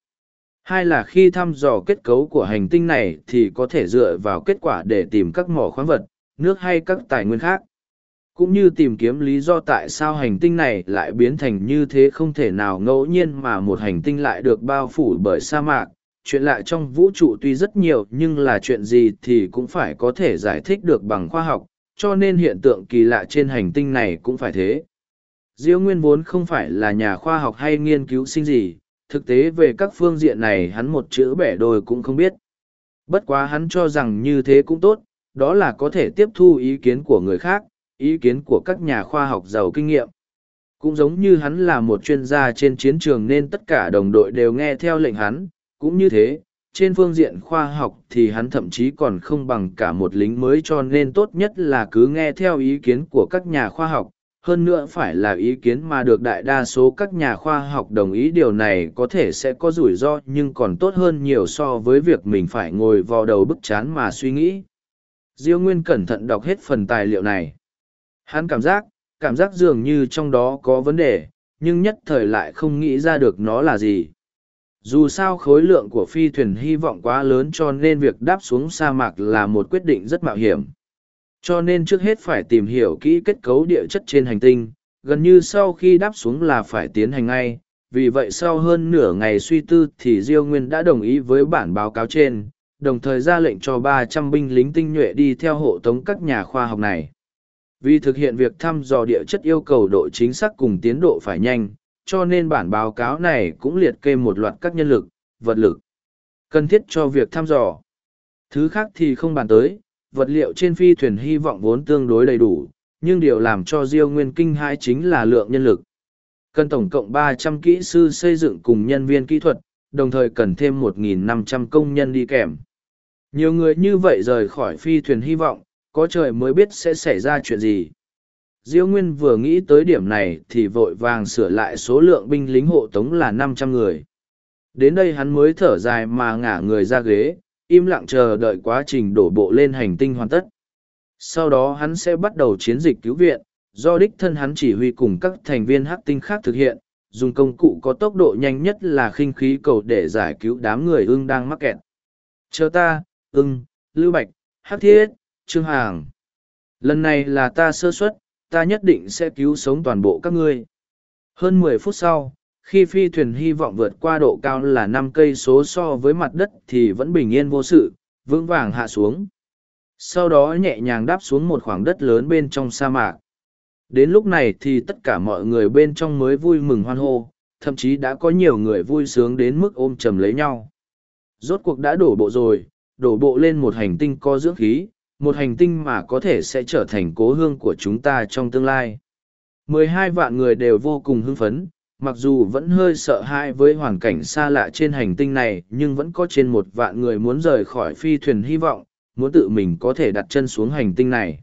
Hai là khi thăm dò kết cấu của hành tinh này thì có thể dựa vào kết quả để tìm các mỏ khoáng vật, nước hay các tài nguyên khác. Cũng như tìm kiếm lý do tại sao hành tinh này lại biến thành như thế không thể nào ngẫu nhiên mà một hành tinh lại được bao phủ bởi sa mạc. Chuyện lạ trong vũ trụ tuy rất nhiều nhưng là chuyện gì thì cũng phải có thể giải thích được bằng khoa học cho nên hiện tượng kỳ lạ trên hành tinh này cũng phải thế. Diêu Nguyên vốn không phải là nhà khoa học hay nghiên cứu sinh gì, thực tế về các phương diện này hắn một chữ bẻ đôi cũng không biết. Bất quá hắn cho rằng như thế cũng tốt, đó là có thể tiếp thu ý kiến của người khác, ý kiến của các nhà khoa học giàu kinh nghiệm. Cũng giống như hắn là một chuyên gia trên chiến trường nên tất cả đồng đội đều nghe theo lệnh hắn, cũng như thế, trên phương diện khoa học thì hắn thậm chí còn không bằng cả một lính mới cho nên tốt nhất là cứ nghe theo ý kiến của các nhà khoa học. Hơn nữa phải là ý kiến mà được đại đa số các nhà khoa học đồng ý điều này có thể sẽ có rủi ro nhưng còn tốt hơn nhiều so với việc mình phải ngồi vào đầu bức chán mà suy nghĩ. Diêu nguyên cẩn thận đọc hết phần tài liệu này. Hắn cảm giác cảm giác dường như trong đó có vấn đề, nhưng nhất thời lại không nghĩ ra được nó là gì dù sao khối lượng của phi thuyền hy vọng quá lớn cho nên việc đáp xuống sa mạc là một quyết định rất mạo hiểm. Cho nên trước hết phải tìm hiểu kỹ kết cấu địa chất trên hành tinh, gần như sau khi đáp xuống là phải tiến hành ngay, vì vậy sau hơn nửa ngày suy tư thì diêu nguyên đã đồng ý với bản báo cáo trên, đồng thời ra lệnh cho ba trăm binh lính tinh nhuệ đi theo hộ tống các nhà khoa học này. Vì thực hiện việc thăm dò địa chất yêu cầu độ chính xác cùng tiến độ phải nhanh cho nên bản báo cáo này cũng liệt kê một loạt các nhân lực, vật lực cần thiết cho việc thăm dò. Thứ khác thì không bàn tới, vật liệu trên phi thuyền hy vọng vốn tương đối đầy đủ, nhưng điều làm cho Diêu Nguyên kinh hãi chính là lượng nhân lực. Cần tổng cộng ba trăm kỹ sư xây dựng cùng nhân viên kỹ thuật, đồng thời cần thêm một nghìn năm trăm công nhân đi kèm. Nhiều người như vậy rời khỏi phi thuyền hy vọng, có trời mới biết sẽ xảy ra chuyện gì. Diêu Nguyên vừa nghĩ tới điểm này thì vội vàng sửa lại số lượng binh lính hộ tống là năm trăm người. Đến đây hắn mới thở dài mà ngả người ra ghế, im lặng chờ đợi quá trình đổ bộ lên hành tinh hoàn tất. Sau đó hắn sẽ bắt đầu chiến dịch cứu viện, do đích thân hắn chỉ huy cùng các thành viên hắc tinh khác thực hiện, dùng công cụ có tốc độ nhanh nhất là khinh khí cầu để giải cứu đám người ưng đang mắc kẹt. Chờ ta, ưng, lưu bạch, hắc thiết, trương hàng. Lần này là ta sơ suất, ta nhất định sẽ cứu sống toàn bộ các ngươi. Hơn mười phút sau, khi phi thuyền hy vọng vượt qua độ cao là năm cây số so với mặt đất thì vẫn bình yên vô sự, vững vàng hạ xuống. Sau đó nhẹ nhàng đáp xuống một khoảng đất lớn bên trong sa mạc. Đến lúc này thì tất cả mọi người bên trong mới vui mừng hoan hô, thậm chí đã có nhiều người vui sướng đến mức ôm chầm lấy nhau. Rốt cuộc đã đổ bộ rồi, đổ bộ lên một hành tinh có dưỡng khí, một hành tinh mà có thể sẽ trở thành cố hương của chúng ta trong tương lai. mười hai vạn người đều vô cùng hưng phấn, mặc dù vẫn hơi sợ hãi với hoàn cảnh xa lạ trên hành tinh này nhưng vẫn có trên một vạn người muốn rời khỏi phi thuyền hy vọng, muốn tự mình có thể đặt chân xuống hành tinh này.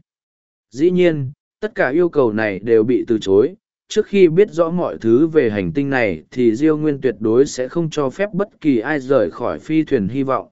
Dĩ nhiên, tất cả yêu cầu này đều bị từ chối. Trước khi biết rõ mọi thứ về hành tinh này thì Diêu Nguyên tuyệt đối sẽ không cho phép bất kỳ ai rời khỏi phi thuyền hy vọng.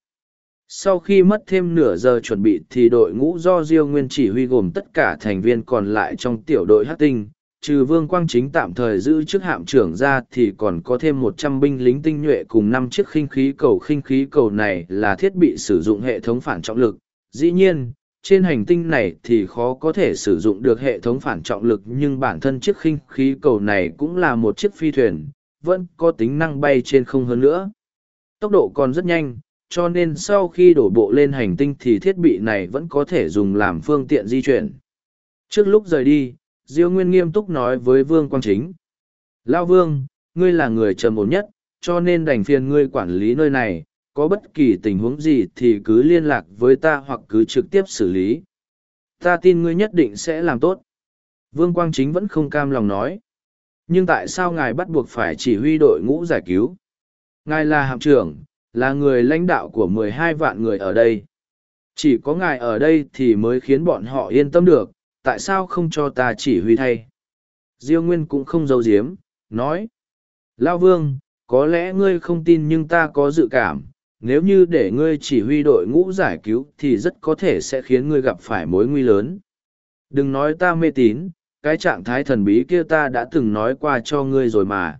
Sau khi mất thêm nửa giờ chuẩn bị thì đội ngũ do Diêu Nguyên chỉ huy gồm tất cả thành viên còn lại trong tiểu đội hát tinh, trừ Vương Quang Chính tạm thời giữ chức hạm trưởng ra thì còn có thêm một trăm binh lính tinh nhuệ cùng năm chiếc khinh khí cầu khinh khí cầu này là thiết bị sử dụng hệ thống phản trọng lực. Dĩ nhiên, trên hành tinh này thì khó có thể sử dụng được hệ thống phản trọng lực nhưng bản thân chiếc khinh khí cầu này cũng là một chiếc phi thuyền, vẫn có tính năng bay trên không hơn nữa. Tốc độ còn rất nhanh, cho nên sau khi đổ bộ lên hành tinh thì thiết bị này vẫn có thể dùng làm phương tiện di chuyển. Trước lúc rời đi, Diêu Nguyên nghiêm túc nói với Vương Quang Chính. Lao Vương, ngươi là người trầm ổn nhất, cho nên đành phiền ngươi quản lý nơi này, có bất kỳ tình huống gì thì cứ liên lạc với ta hoặc cứ trực tiếp xử lý. Ta tin ngươi nhất định sẽ làm tốt. Vương Quang Chính vẫn không cam lòng nói. Nhưng tại sao ngài bắt buộc phải chỉ huy đội ngũ giải cứu? Ngài là hạm trưởng, là người lãnh đạo của mười hai vạn người ở đây. Chỉ có ngài ở đây thì mới khiến bọn họ yên tâm được, tại sao không cho ta chỉ huy thay? Diêu Nguyên cũng không giấu giếm, nói. Lao Vương, có lẽ ngươi không tin nhưng ta có dự cảm, nếu như để ngươi chỉ huy đội ngũ giải cứu thì rất có thể sẽ khiến ngươi gặp phải mối nguy lớn. Đừng nói ta mê tín, cái trạng thái thần bí kia ta đã từng nói qua cho ngươi rồi mà.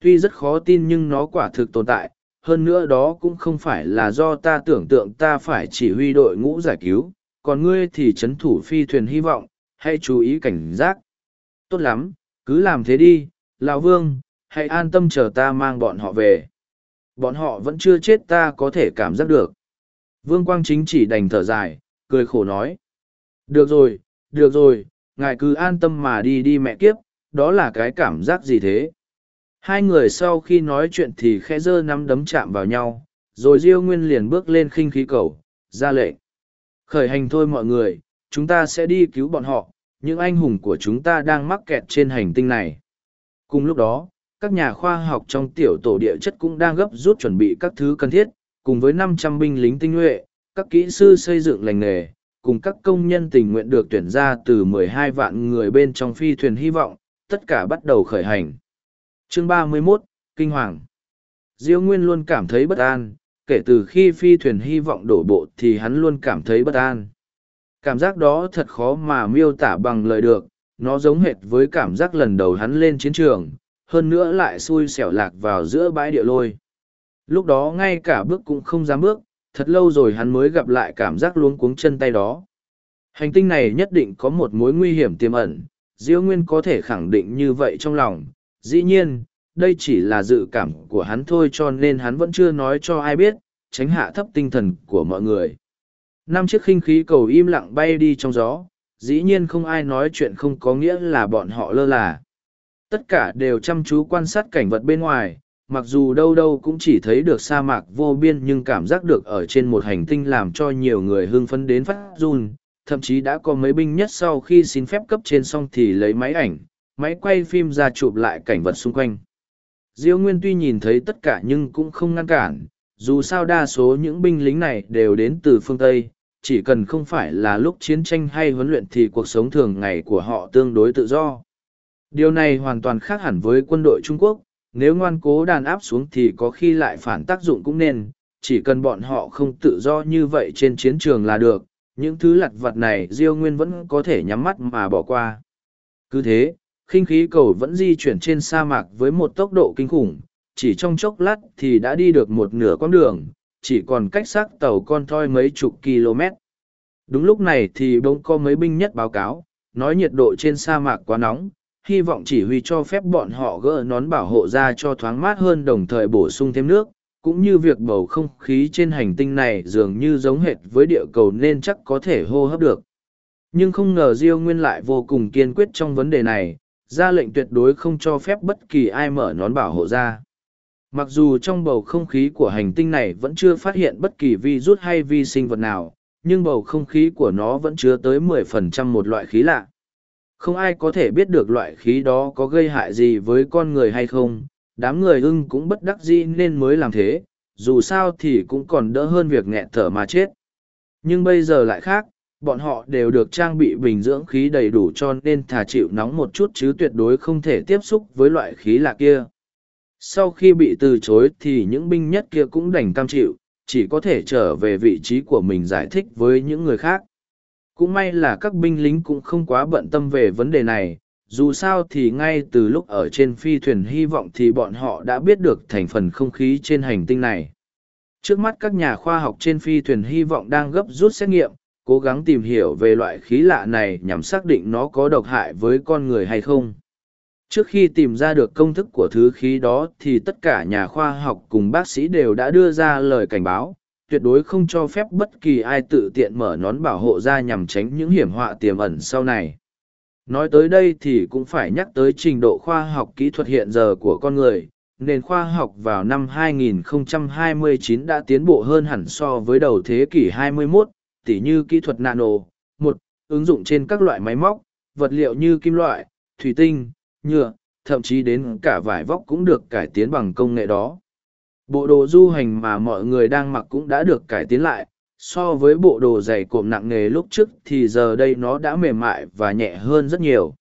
Tuy rất khó tin nhưng nó quả thực tồn tại, hơn nữa đó cũng không phải là do ta tưởng tượng ta phải chỉ huy đội ngũ giải cứu, còn ngươi thì chấn thủ phi thuyền hy vọng, hãy chú ý cảnh giác. Tốt lắm, cứ làm thế đi, Lão Vương, hãy an tâm chờ ta mang bọn họ về. Bọn họ vẫn chưa chết ta có thể cảm giác được. Vương Quang Chính chỉ đành thở dài, cười khổ nói. Được rồi, được rồi, ngài cứ an tâm mà đi đi mẹ kiếp, đó là cái cảm giác gì thế? Hai người sau khi nói chuyện thì khẽ dơ nắm đấm chạm vào nhau, rồi Diêu Nguyên liền bước lên khinh khí cầu, ra lệnh. Khởi hành thôi mọi người, chúng ta sẽ đi cứu bọn họ, những anh hùng của chúng ta đang mắc kẹt trên hành tinh này. Cùng lúc đó, các nhà khoa học trong tiểu tổ địa chất cũng đang gấp rút chuẩn bị các thứ cần thiết, cùng với 500 binh lính tinh nhuệ, các kỹ sư xây dựng lành nghề, cùng các công nhân tình nguyện được tuyển ra từ 12 vạn người bên trong phi thuyền hy vọng, tất cả bắt đầu khởi hành. Chương 31, Kinh Hoàng Diêu Nguyên luôn cảm thấy bất an, kể từ khi phi thuyền hy vọng đổ bộ thì hắn luôn cảm thấy bất an. Cảm giác đó thật khó mà miêu tả bằng lời được, nó giống hệt với cảm giác lần đầu hắn lên chiến trường, hơn nữa lại xui xẻo lạc vào giữa bãi địa lôi. Lúc đó ngay cả bước cũng không dám bước, thật lâu rồi hắn mới gặp lại cảm giác luống cuống chân tay đó. Hành tinh này nhất định có một mối nguy hiểm tiềm ẩn, Diêu Nguyên có thể khẳng định như vậy trong lòng. Dĩ nhiên, đây chỉ là dự cảm của hắn thôi cho nên hắn vẫn chưa nói cho ai biết, tránh hạ thấp tinh thần của mọi người. Năm chiếc khinh khí cầu im lặng bay đi trong gió, dĩ nhiên không ai nói chuyện không có nghĩa là bọn họ lơ là. Tất cả đều chăm chú quan sát cảnh vật bên ngoài, mặc dù đâu đâu cũng chỉ thấy được sa mạc vô biên nhưng cảm giác được ở trên một hành tinh làm cho nhiều người hưng phấn đến phát run, thậm chí đã có mấy binh nhất sau khi xin phép cấp trên xong thì lấy máy ảnh, máy quay phim ra chụp lại cảnh vật xung quanh. Diêu Nguyên tuy nhìn thấy tất cả nhưng cũng không ngăn cản, dù sao đa số những binh lính này đều đến từ phương Tây, chỉ cần không phải là lúc chiến tranh hay huấn luyện thì cuộc sống thường ngày của họ tương đối tự do. Điều này hoàn toàn khác hẳn với quân đội Trung Quốc, nếu ngoan cố đàn áp xuống thì có khi lại phản tác dụng cũng nên, chỉ cần bọn họ không tự do như vậy trên chiến trường là được, những thứ lặt vặt này Diêu Nguyên vẫn có thể nhắm mắt mà bỏ qua. Cứ thế, khinh khí cầu vẫn di chuyển trên sa mạc với một tốc độ kinh khủng, chỉ trong chốc lát thì đã đi được một nửa quãng đường, chỉ còn cách xác tàu con thoi mấy chục km. Đúng lúc này thì bỗng có mấy binh nhất báo cáo, nói nhiệt độ trên sa mạc quá nóng, hy vọng chỉ huy cho phép bọn họ gỡ nón bảo hộ ra cho thoáng mát hơn đồng thời bổ sung thêm nước, cũng như việc bầu không khí trên hành tinh này dường như giống hệt với địa cầu nên chắc có thể hô hấp được. Nhưng không ngờ Diêu Nguyên lại vô cùng kiên quyết trong vấn đề này, ra lệnh tuyệt đối không cho phép bất kỳ ai mở nón bảo hộ ra. Mặc dù trong bầu không khí của hành tinh này vẫn chưa phát hiện bất kỳ vi rút hay vi sinh vật nào, nhưng bầu không khí của nó vẫn chứa tới 10% một loại khí lạ. Không ai có thể biết được loại khí đó có gây hại gì với con người hay không, đám người ưng cũng bất đắc dĩ nên mới làm thế, dù sao thì cũng còn đỡ hơn việc nghẹn thở mà chết. Nhưng bây giờ lại khác, bọn họ đều được trang bị bình dưỡng khí đầy đủ cho nên thà chịu nóng một chút chứ tuyệt đối không thể tiếp xúc với loại khí lạ kia. Sau khi bị từ chối thì những binh nhất kia cũng đành cam chịu, chỉ có thể trở về vị trí của mình giải thích với những người khác. Cũng may là các binh lính cũng không quá bận tâm về vấn đề này, dù sao thì ngay từ lúc ở trên phi thuyền hy vọng thì bọn họ đã biết được thành phần không khí trên hành tinh này. Trước mắt các nhà khoa học trên phi thuyền hy vọng đang gấp rút xét nghiệm, cố gắng tìm hiểu về loại khí lạ này nhằm xác định nó có độc hại với con người hay không. Trước khi tìm ra được công thức của thứ khí đó thì tất cả nhà khoa học cùng bác sĩ đều đã đưa ra lời cảnh báo, tuyệt đối không cho phép bất kỳ ai tự tiện mở nón bảo hộ ra nhằm tránh những hiểm họa tiềm ẩn sau này. Nói tới đây thì cũng phải nhắc tới trình độ khoa học kỹ thuật hiện giờ của con người. Nền khoa học vào năm 2029 đã tiến bộ hơn hẳn so với đầu thế kỷ 21, tỉ như kỹ thuật nano, một, ứng dụng trên các loại máy móc, vật liệu như kim loại, thủy tinh, nhựa, thậm chí đến cả vải vóc cũng được cải tiến bằng công nghệ đó. Bộ đồ du hành mà mọi người đang mặc cũng đã được cải tiến lại, so với bộ đồ dày cộm nặng nề lúc trước thì giờ đây nó đã mềm mại và nhẹ hơn rất nhiều.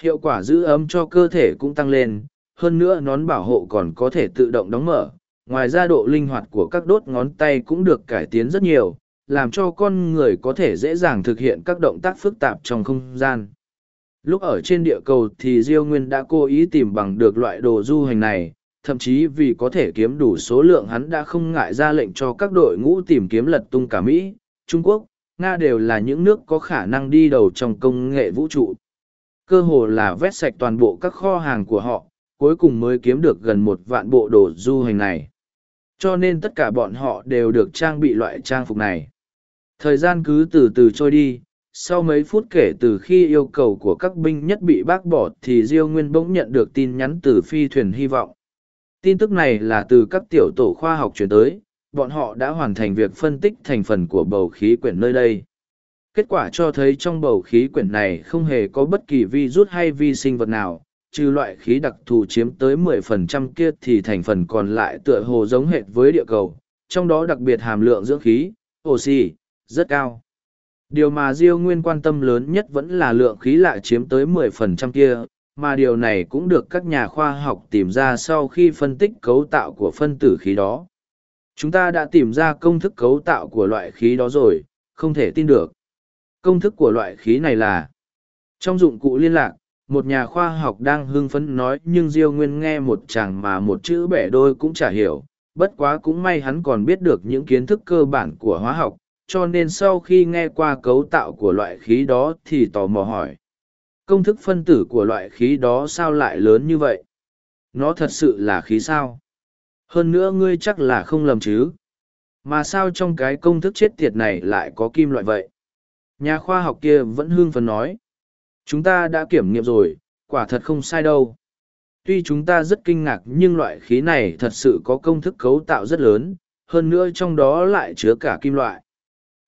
Hiệu quả giữ ấm cho cơ thể cũng tăng lên, hơn nữa nón bảo hộ còn có thể tự động đóng mở. Ngoài ra độ linh hoạt của các đốt ngón tay cũng được cải tiến rất nhiều, làm cho con người có thể dễ dàng thực hiện các động tác phức tạp trong không gian. Lúc ở trên địa cầu thì Diêu Nguyên đã cố ý tìm bằng được loại đồ du hành này, thậm chí vì có thể kiếm đủ số lượng hắn đã không ngại ra lệnh cho các đội ngũ tìm kiếm lật tung cả Mỹ, Trung Quốc, Nga đều là những nước có khả năng đi đầu trong công nghệ vũ trụ. Cơ hồ là vét sạch toàn bộ các kho hàng của họ, cuối cùng mới kiếm được gần một vạn bộ đồ du hành này. Cho nên tất cả bọn họ đều được trang bị loại trang phục này. Thời gian cứ từ từ trôi đi, sau mấy phút kể từ khi yêu cầu của các binh nhất bị bác bỏ thì diêu nguyên bỗng nhận được tin nhắn từ phi thuyền hy vọng. Tin tức này là từ các tiểu tổ khoa học chuyển tới bọn họ đã hoàn thành việc phân tích thành phần của bầu khí quyển nơi đây. Kết quả cho thấy trong bầu khí quyển này không hề có bất kỳ vi rút hay vi sinh vật nào trừ loại khí đặc thù chiếm tới 10% kia thì thành phần còn lại tựa hồ giống hệt với địa cầu trong đó đặc biệt hàm lượng dưỡng khí oxy rất cao điều mà diêu nguyên quan tâm lớn nhất vẫn là lượng khí lạ chiếm tới 10% kia mà điều này cũng được các nhà khoa học tìm ra sau khi phân tích cấu tạo của phân tử khí đó. Chúng ta đã tìm ra công thức cấu tạo của loại khí đó rồi, không thể tin được. Công thức của loại khí này là Trong dụng cụ liên lạc, một nhà khoa học đang hưng phấn nói nhưng Diêu Nguyên nghe một chàng mà một chữ bẻ đôi cũng chả hiểu, bất quá cũng may hắn còn biết được những kiến thức cơ bản của hóa học, cho nên sau khi nghe qua cấu tạo của loại khí đó thì tò mò hỏi Công thức phân tử của loại khí đó sao lại lớn như vậy? Nó thật sự là khí sao? Hơn nữa ngươi chắc là không lầm chứ? Mà sao trong cái công thức chết tiệt này lại có kim loại vậy? Nhà khoa học kia vẫn hương phấn nói. Chúng ta đã kiểm nghiệm rồi, quả thật không sai đâu. Tuy chúng ta rất kinh ngạc nhưng loại khí này thật sự có công thức cấu tạo rất lớn, hơn nữa trong đó lại chứa cả kim loại.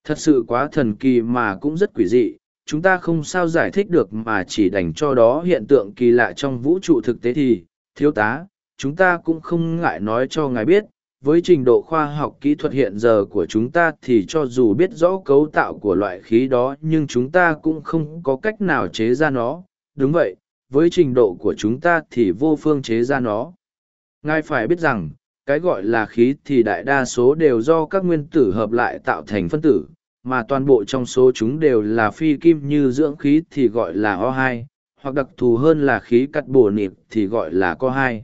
Thật sự quá thần kỳ mà cũng rất quỷ dị, chúng ta không sao giải thích được mà chỉ đành cho đó hiện tượng kỳ lạ trong vũ trụ thực tế thì, thiếu tá, chúng ta cũng không ngại nói cho ngài biết, với trình độ khoa học kỹ thuật hiện giờ của chúng ta thì cho dù biết rõ cấu tạo của loại khí đó nhưng chúng ta cũng không có cách nào chế ra nó, đúng vậy, với trình độ của chúng ta thì vô phương chế ra nó. Ngài phải biết rằng, cái gọi là khí thì đại đa số đều do các nguyên tử hợp lại tạo thành phân tử, mà toàn bộ trong số chúng đều là phi kim như dưỡng khí thì gọi là O2, hoặc đặc thù hơn là khí cắt bổ nịp thì gọi là CO2.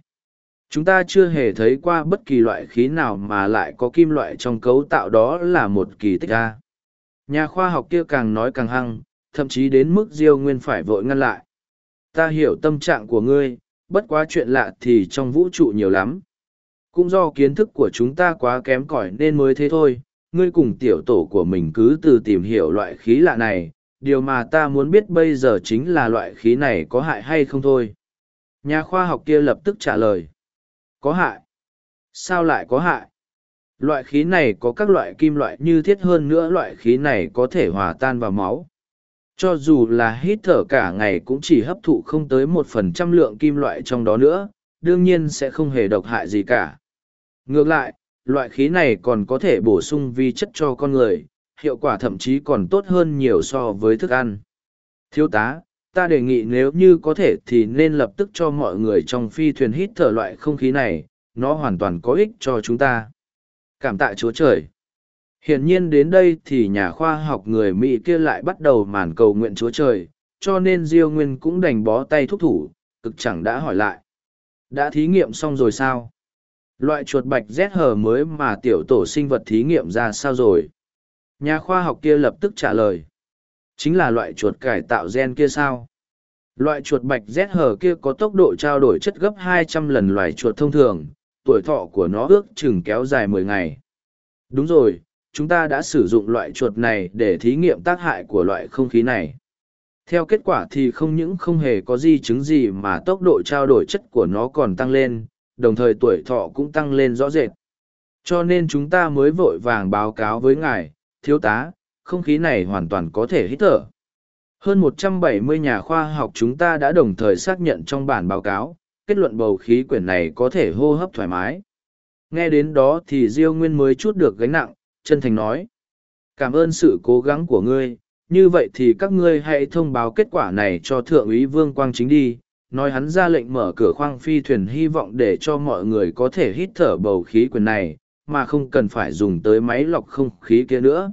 chúng ta chưa hề thấy qua bất kỳ loại khí nào mà lại có kim loại trong cấu tạo đó là một kỳ tích a. Nhà khoa học kia càng nói càng hăng thậm chí đến mức diêu nguyên phải vội ngăn lại. Ta hiểu tâm trạng của ngươi bất quá chuyện lạ thì trong vũ trụ nhiều lắm. Cũng do kiến thức của chúng ta quá kém cỏi nên mới thế thôi ngươi cùng tiểu tổ của mình cứ từ tìm hiểu loại khí lạ này, điều mà ta muốn biết bây giờ chính là loại khí này có hại hay không thôi. Nhà khoa học kia lập tức trả lời. Có hại. Sao lại có hại? Loại khí này có các loại kim loại như thiết hơn nữa loại khí này có thể hòa tan vào máu. Cho dù là hít thở cả ngày cũng chỉ hấp thụ không tới một phần trăm lượng kim loại trong đó nữa, đương nhiên sẽ không hề độc hại gì cả. Ngược lại loại khí này còn có thể bổ sung vi chất cho con người, hiệu quả thậm chí còn tốt hơn nhiều so với thức ăn. Thiếu tá, ta đề nghị nếu như có thể thì nên lập tức cho mọi người trong phi thuyền hít thở loại không khí này, nó hoàn toàn có ích cho chúng ta. Cảm tạ chúa trời. Hiển nhiên đến đây thì nhà khoa học người mỹ kia lại bắt đầu màn cầu nguyện chúa trời, cho nên diêu nguyên cũng đành bó tay thúc thủ, cực chẳng đã hỏi lại. Đã thí nghiệm xong rồi sao? Loại chuột bạch rét hờ mới mà tiểu tổ sinh vật thí nghiệm ra sao rồi? Nhà khoa học kia lập tức trả lời. Chính là loại chuột cải tạo gen kia sao? Loại chuột bạch rét hờ kia có tốc độ trao đổi chất gấp 200 lần loài chuột thông thường, tuổi thọ của nó ước chừng kéo dài 10 ngày. Đúng rồi, chúng ta đã sử dụng loại chuột này để thí nghiệm tác hại của loại không khí này. Theo kết quả thì không những không hề có di chứng gì mà tốc độ trao đổi chất của nó còn tăng lên đồng thời tuổi thọ cũng tăng lên rõ rệt. Cho nên chúng ta mới vội vàng báo cáo với ngài, thiếu tá, không khí này hoàn toàn có thể hít thở. Hơn 170 nhà khoa học chúng ta đã đồng thời xác nhận trong bản báo cáo, kết luận bầu khí quyển này có thể hô hấp thoải mái. Nghe đến đó thì diêu nguyên mới chút được gánh nặng, chân thành nói, cảm ơn sự cố gắng của ngươi, như vậy thì các ngươi hãy thông báo kết quả này cho thượng úy vương quang chính đi nói hắn ra lệnh mở cửa khoang phi thuyền hy vọng để cho mọi người có thể hít thở bầu khí quyển này, mà không cần phải dùng tới máy lọc không khí kia nữa.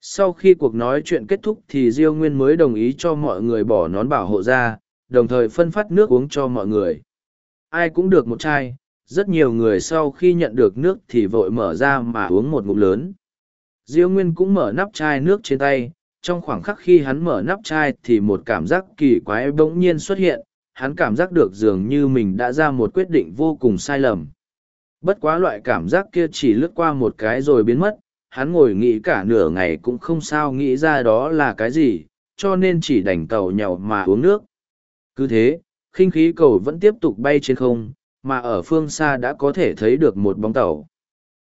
Sau khi cuộc nói chuyện kết thúc thì diêu nguyên mới đồng ý cho mọi người bỏ nón bảo hộ ra, đồng thời phân phát nước uống cho mọi người. Ai cũng được một chai, rất nhiều người sau khi nhận được nước thì vội mở ra mà uống một ngụm lớn. Diêu nguyên cũng mở nắp chai nước trên tay, trong khoảng khắc khi hắn mở nắp chai thì một cảm giác kỳ quái bỗng nhiên xuất hiện hắn cảm giác được dường như mình đã ra một quyết định vô cùng sai lầm. Bất quá loại cảm giác kia chỉ lướt qua một cái rồi biến mất, hắn ngồi nghĩ cả nửa ngày cũng không sao nghĩ ra đó là cái gì, cho nên chỉ đành cầu nhậu mà uống nước. Cứ thế, khinh khí cầu vẫn tiếp tục bay trên không, mà ở phương xa đã có thể thấy được một bóng tàu.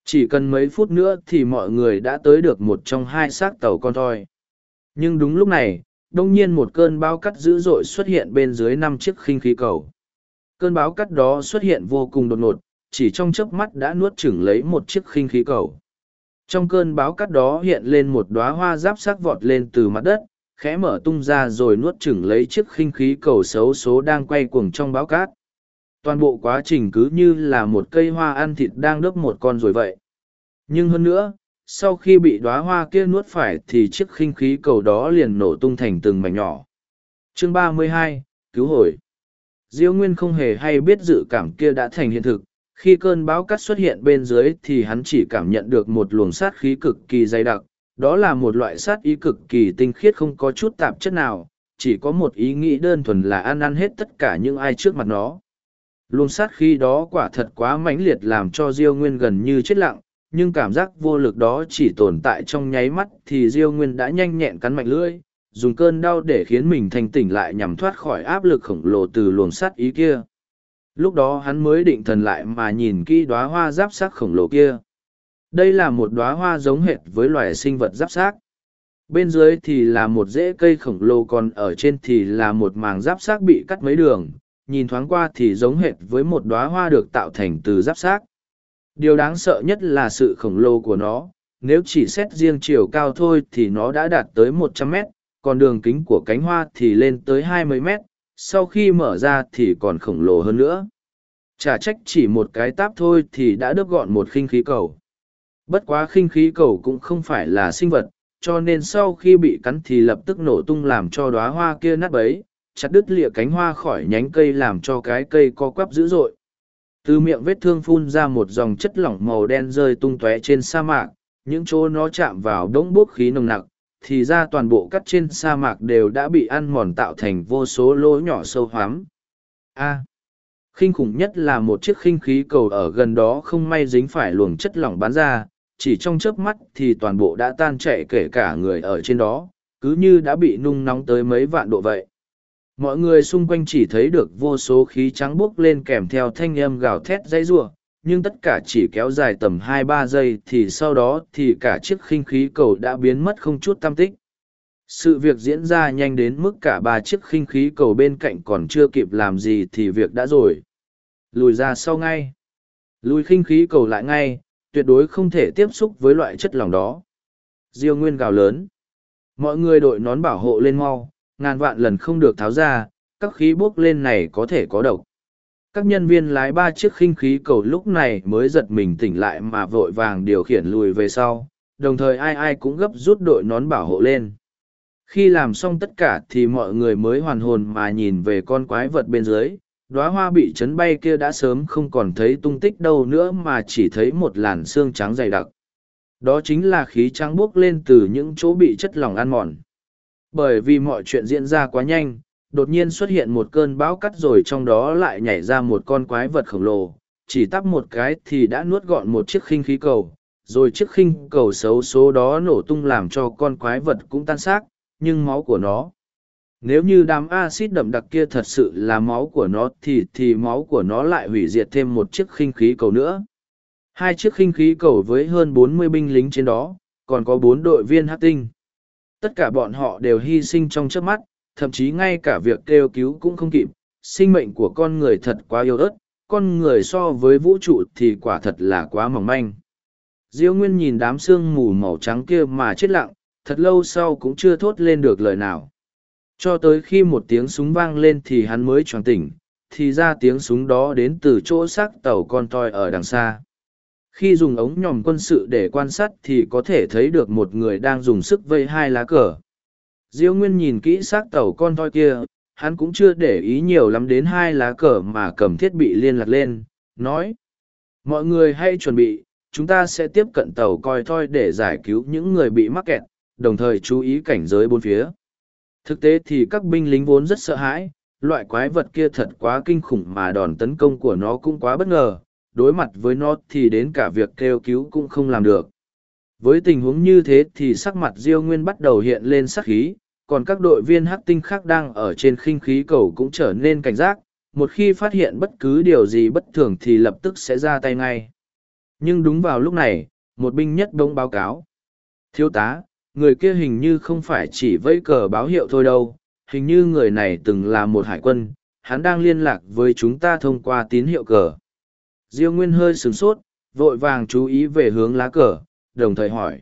Chỉ cần mấy phút nữa thì mọi người đã tới được một trong hai xác tàu con thoi. Nhưng đúng lúc này đông nhiên một cơn bão cắt dữ dội xuất hiện bên dưới năm chiếc khinh khí cầu. Cơn bão cắt đó xuất hiện vô cùng đột ngột, chỉ trong chớp mắt đã nuốt chửng lấy một chiếc khinh khí cầu. Trong cơn bão cắt đó hiện lên một đoá hoa giáp sắc vọt lên từ mặt đất, khẽ mở tung ra rồi nuốt chửng lấy chiếc khinh khí cầu xấu số đang quay cuồng trong bão cát. Toàn bộ quá trình cứ như là một cây hoa ăn thịt đang đớp một con rồi vậy. Nhưng hơn nữa sau khi bị đoá hoa kia nuốt phải thì chiếc khinh khí cầu đó liền nổ tung thành từng mảnh nhỏ. Chương ba mươi hai, cứu hồi. Diêu nguyên không hề hay biết dự cảm kia đã thành hiện thực. Khi cơn bão cắt xuất hiện bên dưới thì hắn chỉ cảm nhận được một luồng sát khí cực kỳ dày đặc. Đó là một loại sát ý cực kỳ tinh khiết không có chút tạp chất nào, chỉ có một ý nghĩ đơn thuần là ăn ăn hết tất cả những ai trước mặt nó. Luồng sát khí đó quả thật quá mãnh liệt làm cho diêu nguyên gần như chết lặng nhưng cảm giác vô lực đó chỉ tồn tại trong nháy mắt thì diêu nguyên đã nhanh nhẹn cắn mạnh lưỡi, dùng cơn đau để khiến mình thanh tỉnh lại nhằm thoát khỏi áp lực khổng lồ từ luồng sắt ý kia. Lúc đó hắn mới định thần lại mà nhìn kỹ đoá hoa giáp sắc khổng lồ kia. Đây là một đoá hoa giống hệt với loài sinh vật giáp xác. Bên dưới thì là một rễ cây khổng lồ còn ở trên thì là một màng giáp xác bị cắt mấy đường, nhìn thoáng qua thì giống hệt với một đoá hoa được tạo thành từ giáp xác điều đáng sợ nhất là sự khổng lồ của nó, nếu chỉ xét riêng chiều cao thôi thì nó đã đạt tới một trăm mét, còn đường kính của cánh hoa thì lên tới hai mươi mét, sau khi mở ra thì còn khổng lồ hơn nữa. Chả trách chỉ một cái táp thôi thì đã đớp gọn một khinh khí cầu. Bất quá khinh khí cầu cũng không phải là sinh vật, cho nên sau khi bị cắn thì lập tức nổ tung làm cho đoá hoa kia nát bấy, chặt đứt lịa cánh hoa khỏi nhánh cây làm cho cái cây co quắp dữ dội từ miệng vết thương phun ra một dòng chất lỏng màu đen rơi tung tóe trên sa mạc những chỗ nó chạm vào đống bốc khí nồng nặc thì ra toàn bộ cắt trên sa mạc đều đã bị ăn mòn tạo thành vô số lỗ nhỏ sâu hoắm. A à, khinh khủng nhất là một chiếc khinh khí cầu ở gần đó không may dính phải luồng chất lỏng bắn ra chỉ trong chớp mắt thì toàn bộ đã tan chạy kể cả người ở trên đó cứ như đã bị nung nóng tới mấy vạn độ vậy mọi người xung quanh chỉ thấy được vô số khí trắng buốc lên kèm theo thanh âm gào thét dãy giụa nhưng tất cả chỉ kéo dài tầm hai ba giây thì sau đó thì cả chiếc khinh khí cầu đã biến mất không chút tam tích. Sự việc diễn ra nhanh đến mức cả ba chiếc khinh khí cầu bên cạnh còn chưa kịp làm gì thì việc đã rồi. Lùi ra sau ngay. Lùi khinh khí cầu lại ngay, tuyệt đối không thể tiếp xúc với loại chất lỏng đó. Diêu nguyên gào lớn. Mọi người đội nón bảo hộ lên mau ngàn vạn lần không được tháo ra, các khí bốc lên này có thể có độc. Các nhân viên lái ba chiếc khinh khí cầu lúc này mới giật mình tỉnh lại mà vội vàng điều khiển lùi về sau, đồng thời ai ai cũng gấp rút đội nón bảo hộ lên. Khi làm xong tất cả thì mọi người mới hoàn hồn mà nhìn về con quái vật bên dưới, đóa hoa bị chấn bay kia đã sớm không còn thấy tung tích đâu nữa mà chỉ thấy một làn xương trắng dày đặc. Đó chính là khí trắng buốc lên từ những chỗ bị chất lỏng ăn mòn bởi vì mọi chuyện diễn ra quá nhanh, đột nhiên xuất hiện một cơn bão cắt rồi trong đó lại nhảy ra một con quái vật khổng lồ. Chỉ tắp một cái thì đã nuốt gọn một chiếc khinh khí cầu, rồi chiếc khinh cầu xấu số đó nổ tung làm cho con quái vật cũng tan xác, nhưng máu của nó, nếu như đám acid đậm đặc kia thật sự là máu của nó thì thì máu của nó lại hủy diệt thêm một chiếc khinh khí cầu nữa. Hai chiếc khinh khí cầu với hơn bốn mươi binh lính trên đó, còn có bốn đội viên hát tinh tất cả bọn họ đều hy sinh trong trước mắt, thậm chí ngay cả việc kêu cứu cũng không kịp. Sinh mệnh của con người thật quá yếu ớt, con người so với vũ trụ thì quả thật là quá mỏng manh. Diêu nguyên nhìn đám sương mù màu trắng kia mà chết lặng, thật lâu sau cũng chưa thốt lên được lời nào. Cho tới khi một tiếng súng vang lên thì hắn mới choàng tỉnh, thì ra tiếng súng đó đến từ chỗ xác tàu con toi ở đằng xa khi dùng ống nhòm quân sự để quan sát thì có thể thấy được một người đang dùng sức vây hai lá cờ. Diêu nguyên nhìn kỹ xác tàu con thoi kia, hắn cũng chưa để ý nhiều lắm đến hai lá cờ mà cầm thiết bị liên lạc lên, nói, mọi người hãy chuẩn bị, chúng ta sẽ tiếp cận tàu coi thoi để giải cứu những người bị mắc kẹt, đồng thời chú ý cảnh giới bốn phía. Thực tế thì các binh lính vốn rất sợ hãi, loại quái vật kia thật quá kinh khủng mà đòn tấn công của nó cũng quá bất ngờ đối mặt với nó thì đến cả việc kêu cứu cũng không làm được. Với tình huống như thế thì sắc mặt diêu nguyên bắt đầu hiện lên sắc khí, còn các đội viên hắc tinh khác đang ở trên khinh khí cầu cũng trở nên cảnh giác, một khi phát hiện bất cứ điều gì bất thường thì lập tức sẽ ra tay ngay. Nhưng đúng vào lúc này, một binh nhất đông báo cáo. Thiếu tá, người kia hình như không phải chỉ vẫy cờ báo hiệu thôi đâu, hình như người này từng là một hải quân, hắn đang liên lạc với chúng ta thông qua tín hiệu cờ diêu nguyên hơi sửng sốt, vội vàng chú ý về hướng lá cờ, đồng thời hỏi.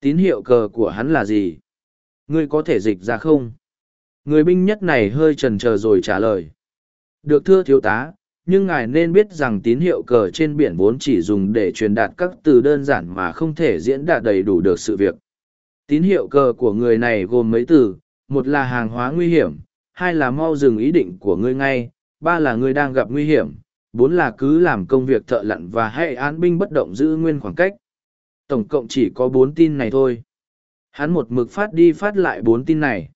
Tín hiệu cờ của hắn là gì? Ngươi có thể dịch ra không? Người binh nhất này hơi trần chờ rồi trả lời. Được thưa thiếu tá, nhưng ngài nên biết rằng tín hiệu cờ trên biển vốn chỉ dùng để truyền đạt các từ đơn giản mà không thể diễn đạt đầy đủ được sự việc. Tín hiệu cờ của người này gồm mấy từ, một là hàng hóa nguy hiểm, hai là mau dừng ý định của ngươi ngay, ba là ngươi đang gặp nguy hiểm bốn là cứ làm công việc thợ lặn và hãy án binh bất động giữ nguyên khoảng cách. Tổng cộng chỉ có bốn tin này thôi. Hắn một mực phát đi phát lại bốn tin này.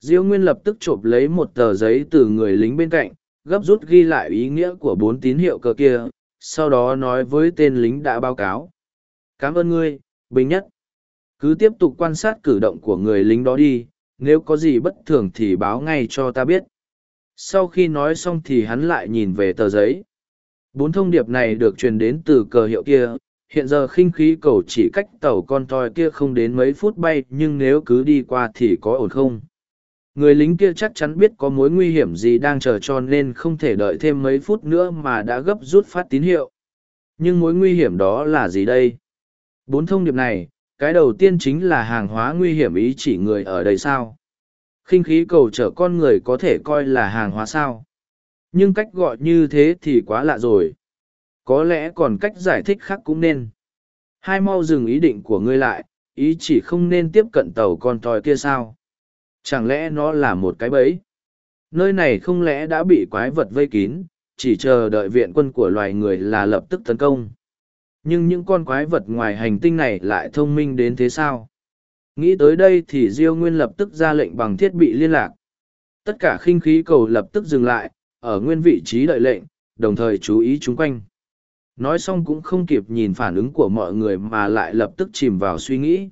Diêu nguyên lập tức chộp lấy một tờ giấy từ người lính bên cạnh, gấp rút ghi lại ý nghĩa của bốn tín hiệu cờ kia, sau đó nói với tên lính đã báo cáo. Cảm ơn ngươi, bình nhất. Cứ tiếp tục quan sát cử động của người lính đó đi, nếu có gì bất thường thì báo ngay cho ta biết sau khi nói xong thì hắn lại nhìn về tờ giấy. Bốn thông điệp này được truyền đến từ cờ hiệu kia, hiện giờ khinh khí cầu chỉ cách tàu con toi kia không đến mấy phút bay, nhưng nếu cứ đi qua thì có ổn không? Người lính kia chắc chắn biết có mối nguy hiểm gì đang chờ cho nên không thể đợi thêm mấy phút nữa mà đã gấp rút phát tín hiệu. Nhưng mối nguy hiểm đó là gì đây? Bốn thông điệp này, cái đầu tiên chính là hàng hóa nguy hiểm ý chỉ người ở đây sao? Khinh khí cầu chở con người có thể coi là hàng hóa sao. Nhưng cách gọi như thế thì quá lạ rồi. Có lẽ còn cách giải thích khác cũng nên. Hai mau dừng ý định của ngươi lại, ý chỉ không nên tiếp cận tàu con tòi kia sao? Chẳng lẽ nó là một cái bẫy? Nơi này không lẽ đã bị quái vật vây kín, chỉ chờ đợi viện quân của loài người là lập tức tấn công. Nhưng những con quái vật ngoài hành tinh này lại thông minh đến thế sao? Nghĩ tới đây thì Diêu Nguyên lập tức ra lệnh bằng thiết bị liên lạc. Tất cả khinh khí cầu lập tức dừng lại, ở nguyên vị trí đợi lệnh, đồng thời chú ý chúng quanh. Nói xong cũng không kịp nhìn phản ứng của mọi người mà lại lập tức chìm vào suy nghĩ.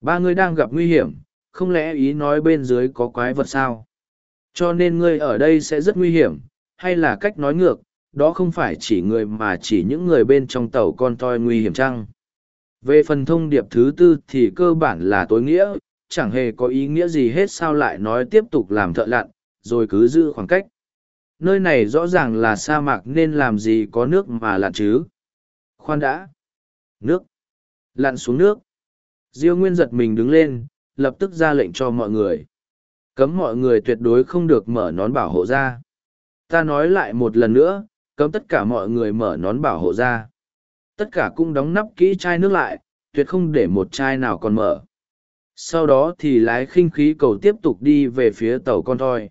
Ba người đang gặp nguy hiểm, không lẽ ý nói bên dưới có quái vật sao? Cho nên ngươi ở đây sẽ rất nguy hiểm, hay là cách nói ngược, đó không phải chỉ người mà chỉ những người bên trong tàu con toi nguy hiểm chăng? Về phần thông điệp thứ tư thì cơ bản là tối nghĩa, chẳng hề có ý nghĩa gì hết sao lại nói tiếp tục làm thợ lặn, rồi cứ giữ khoảng cách. Nơi này rõ ràng là sa mạc nên làm gì có nước mà lặn chứ. Khoan đã. Nước. Lặn xuống nước. Diêu Nguyên giật mình đứng lên, lập tức ra lệnh cho mọi người. Cấm mọi người tuyệt đối không được mở nón bảo hộ ra. Ta nói lại một lần nữa, cấm tất cả mọi người mở nón bảo hộ ra. Tất cả cũng đóng nắp kỹ chai nước lại, tuyệt không để một chai nào còn mở. Sau đó thì lái khinh khí cầu tiếp tục đi về phía tàu con thoi.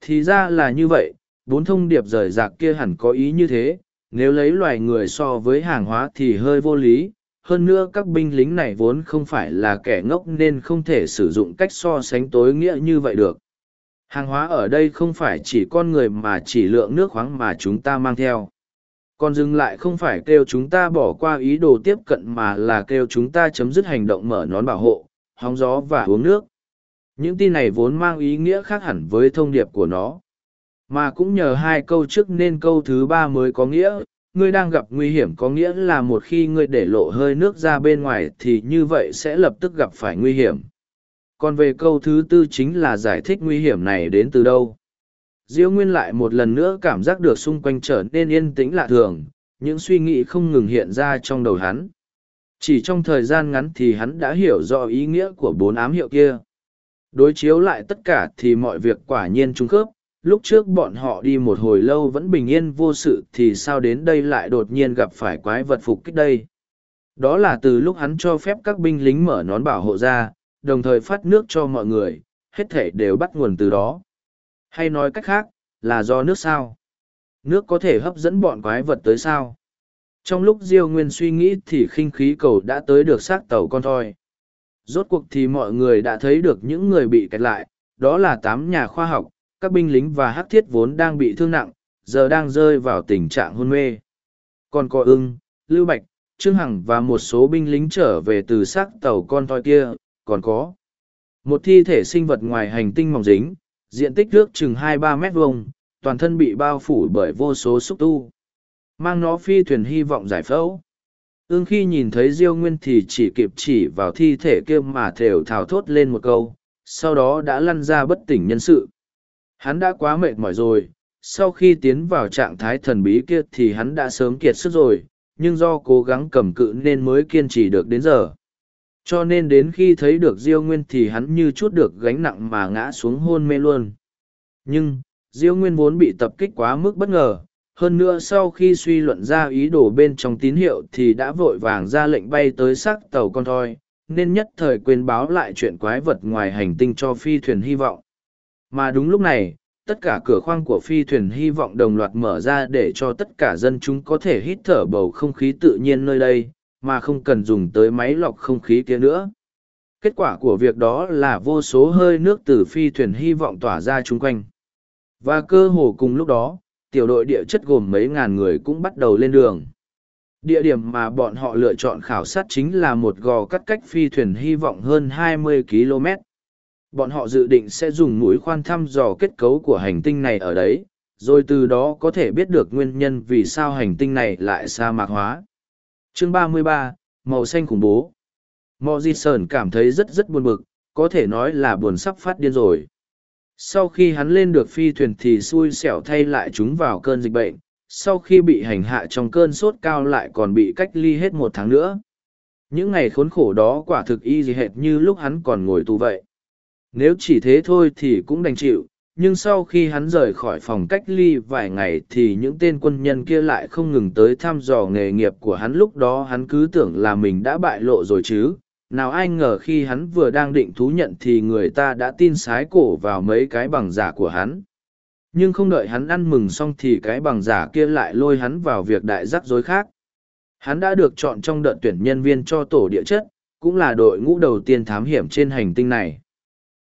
Thì ra là như vậy, bốn thông điệp rời rạc kia hẳn có ý như thế, nếu lấy loài người so với hàng hóa thì hơi vô lý. Hơn nữa các binh lính này vốn không phải là kẻ ngốc nên không thể sử dụng cách so sánh tối nghĩa như vậy được. Hàng hóa ở đây không phải chỉ con người mà chỉ lượng nước khoáng mà chúng ta mang theo. Còn dừng lại không phải kêu chúng ta bỏ qua ý đồ tiếp cận mà là kêu chúng ta chấm dứt hành động mở nón bảo hộ, hóng gió và uống nước. Những tin này vốn mang ý nghĩa khác hẳn với thông điệp của nó. Mà cũng nhờ hai câu trước nên câu thứ ba mới có nghĩa, ngươi đang gặp nguy hiểm có nghĩa là một khi ngươi để lộ hơi nước ra bên ngoài thì như vậy sẽ lập tức gặp phải nguy hiểm. Còn về câu thứ tư chính là giải thích nguy hiểm này đến từ đâu. Diêu Nguyên lại một lần nữa cảm giác được xung quanh trở nên yên tĩnh lạ thường, những suy nghĩ không ngừng hiện ra trong đầu hắn. Chỉ trong thời gian ngắn thì hắn đã hiểu rõ ý nghĩa của bốn ám hiệu kia. Đối chiếu lại tất cả thì mọi việc quả nhiên trung khớp, lúc trước bọn họ đi một hồi lâu vẫn bình yên vô sự thì sao đến đây lại đột nhiên gặp phải quái vật phục kích đây. Đó là từ lúc hắn cho phép các binh lính mở nón bảo hộ ra, đồng thời phát nước cho mọi người, hết thể đều bắt nguồn từ đó. Hay nói cách khác, là do nước sao? Nước có thể hấp dẫn bọn quái vật tới sao? Trong lúc Diêu Nguyên suy nghĩ thì khinh khí cầu đã tới được xác tàu con thoi. Rốt cuộc thì mọi người đã thấy được những người bị kẹt lại, đó là tám nhà khoa học, các binh lính và hắc thiết vốn đang bị thương nặng, giờ đang rơi vào tình trạng hôn mê. Còn có ưng, Lưu Bạch, Trương Hằng và một số binh lính trở về từ xác tàu con thoi kia, còn có một thi thể sinh vật ngoài hành tinh mỏng dính, diện tích nước chừng hai ba mét vuông, toàn thân bị bao phủ bởi vô số xúc tu. Mang nó phi thuyền hy vọng giải phẫu. ương khi nhìn thấy Diêu Nguyên thì chỉ kịp chỉ vào thi thể kia mà thều thào thốt lên một câu, sau đó đã lăn ra bất tỉnh nhân sự. Hắn đã quá mệt mỏi rồi, sau khi tiến vào trạng thái thần bí kia thì hắn đã sớm kiệt sức rồi, nhưng do cố gắng cầm cự nên mới kiên trì được đến giờ. Cho nên đến khi thấy được Diêu Nguyên thì hắn như chút được gánh nặng mà ngã xuống hôn mê luôn. Nhưng, Diêu Nguyên vốn bị tập kích quá mức bất ngờ, hơn nữa sau khi suy luận ra ý đồ bên trong tín hiệu thì đã vội vàng ra lệnh bay tới xác tàu con thoi, nên nhất thời quên báo lại chuyện quái vật ngoài hành tinh cho phi thuyền hy vọng. Mà đúng lúc này, tất cả cửa khoang của phi thuyền hy vọng đồng loạt mở ra để cho tất cả dân chúng có thể hít thở bầu không khí tự nhiên nơi đây, mà không cần dùng tới máy lọc không khí kia nữa. Kết quả của việc đó là vô số hơi nước từ phi thuyền hy vọng tỏa ra chung quanh. Và cơ hồ cùng lúc đó, tiểu đội địa chất gồm mấy ngàn người cũng bắt đầu lên đường. Địa điểm mà bọn họ lựa chọn khảo sát chính là một gò cắt cách phi thuyền hy vọng hơn 20 km. Bọn họ dự định sẽ dùng mũi khoan thăm dò kết cấu của hành tinh này ở đấy, rồi từ đó có thể biết được nguyên nhân vì sao hành tinh này lại sa mạc hóa chương ba mươi ba, màu xanh khủng bố. Mò di sơn cảm thấy rất rất buồn bực, có thể nói là buồn sắp phát điên rồi. Sau khi hắn lên được phi thuyền thì xui xẻo thay lại chúng vào cơn dịch bệnh, sau khi bị hành hạ trong cơn sốt cao lại còn bị cách ly hết một tháng nữa. Những ngày khốn khổ đó quả thực y gì hệt như lúc hắn còn ngồi tù vậy. Nếu chỉ thế thôi thì cũng đành chịu nhưng sau khi hắn rời khỏi phòng cách ly vài ngày thì những tên quân nhân kia lại không ngừng tới thăm dò nghề nghiệp của hắn lúc đó hắn cứ tưởng là mình đã bại lộ rồi chứ nào ai ngờ khi hắn vừa đang định thú nhận thì người ta đã tin sái cổ vào mấy cái bằng giả của hắn nhưng không đợi hắn ăn mừng xong thì cái bằng giả kia lại lôi hắn vào việc đại rắc rối khác. Hắn đã được chọn trong đợt tuyển nhân viên cho tổ địa chất, cũng là đội ngũ đầu tiên thám hiểm trên hành tinh này.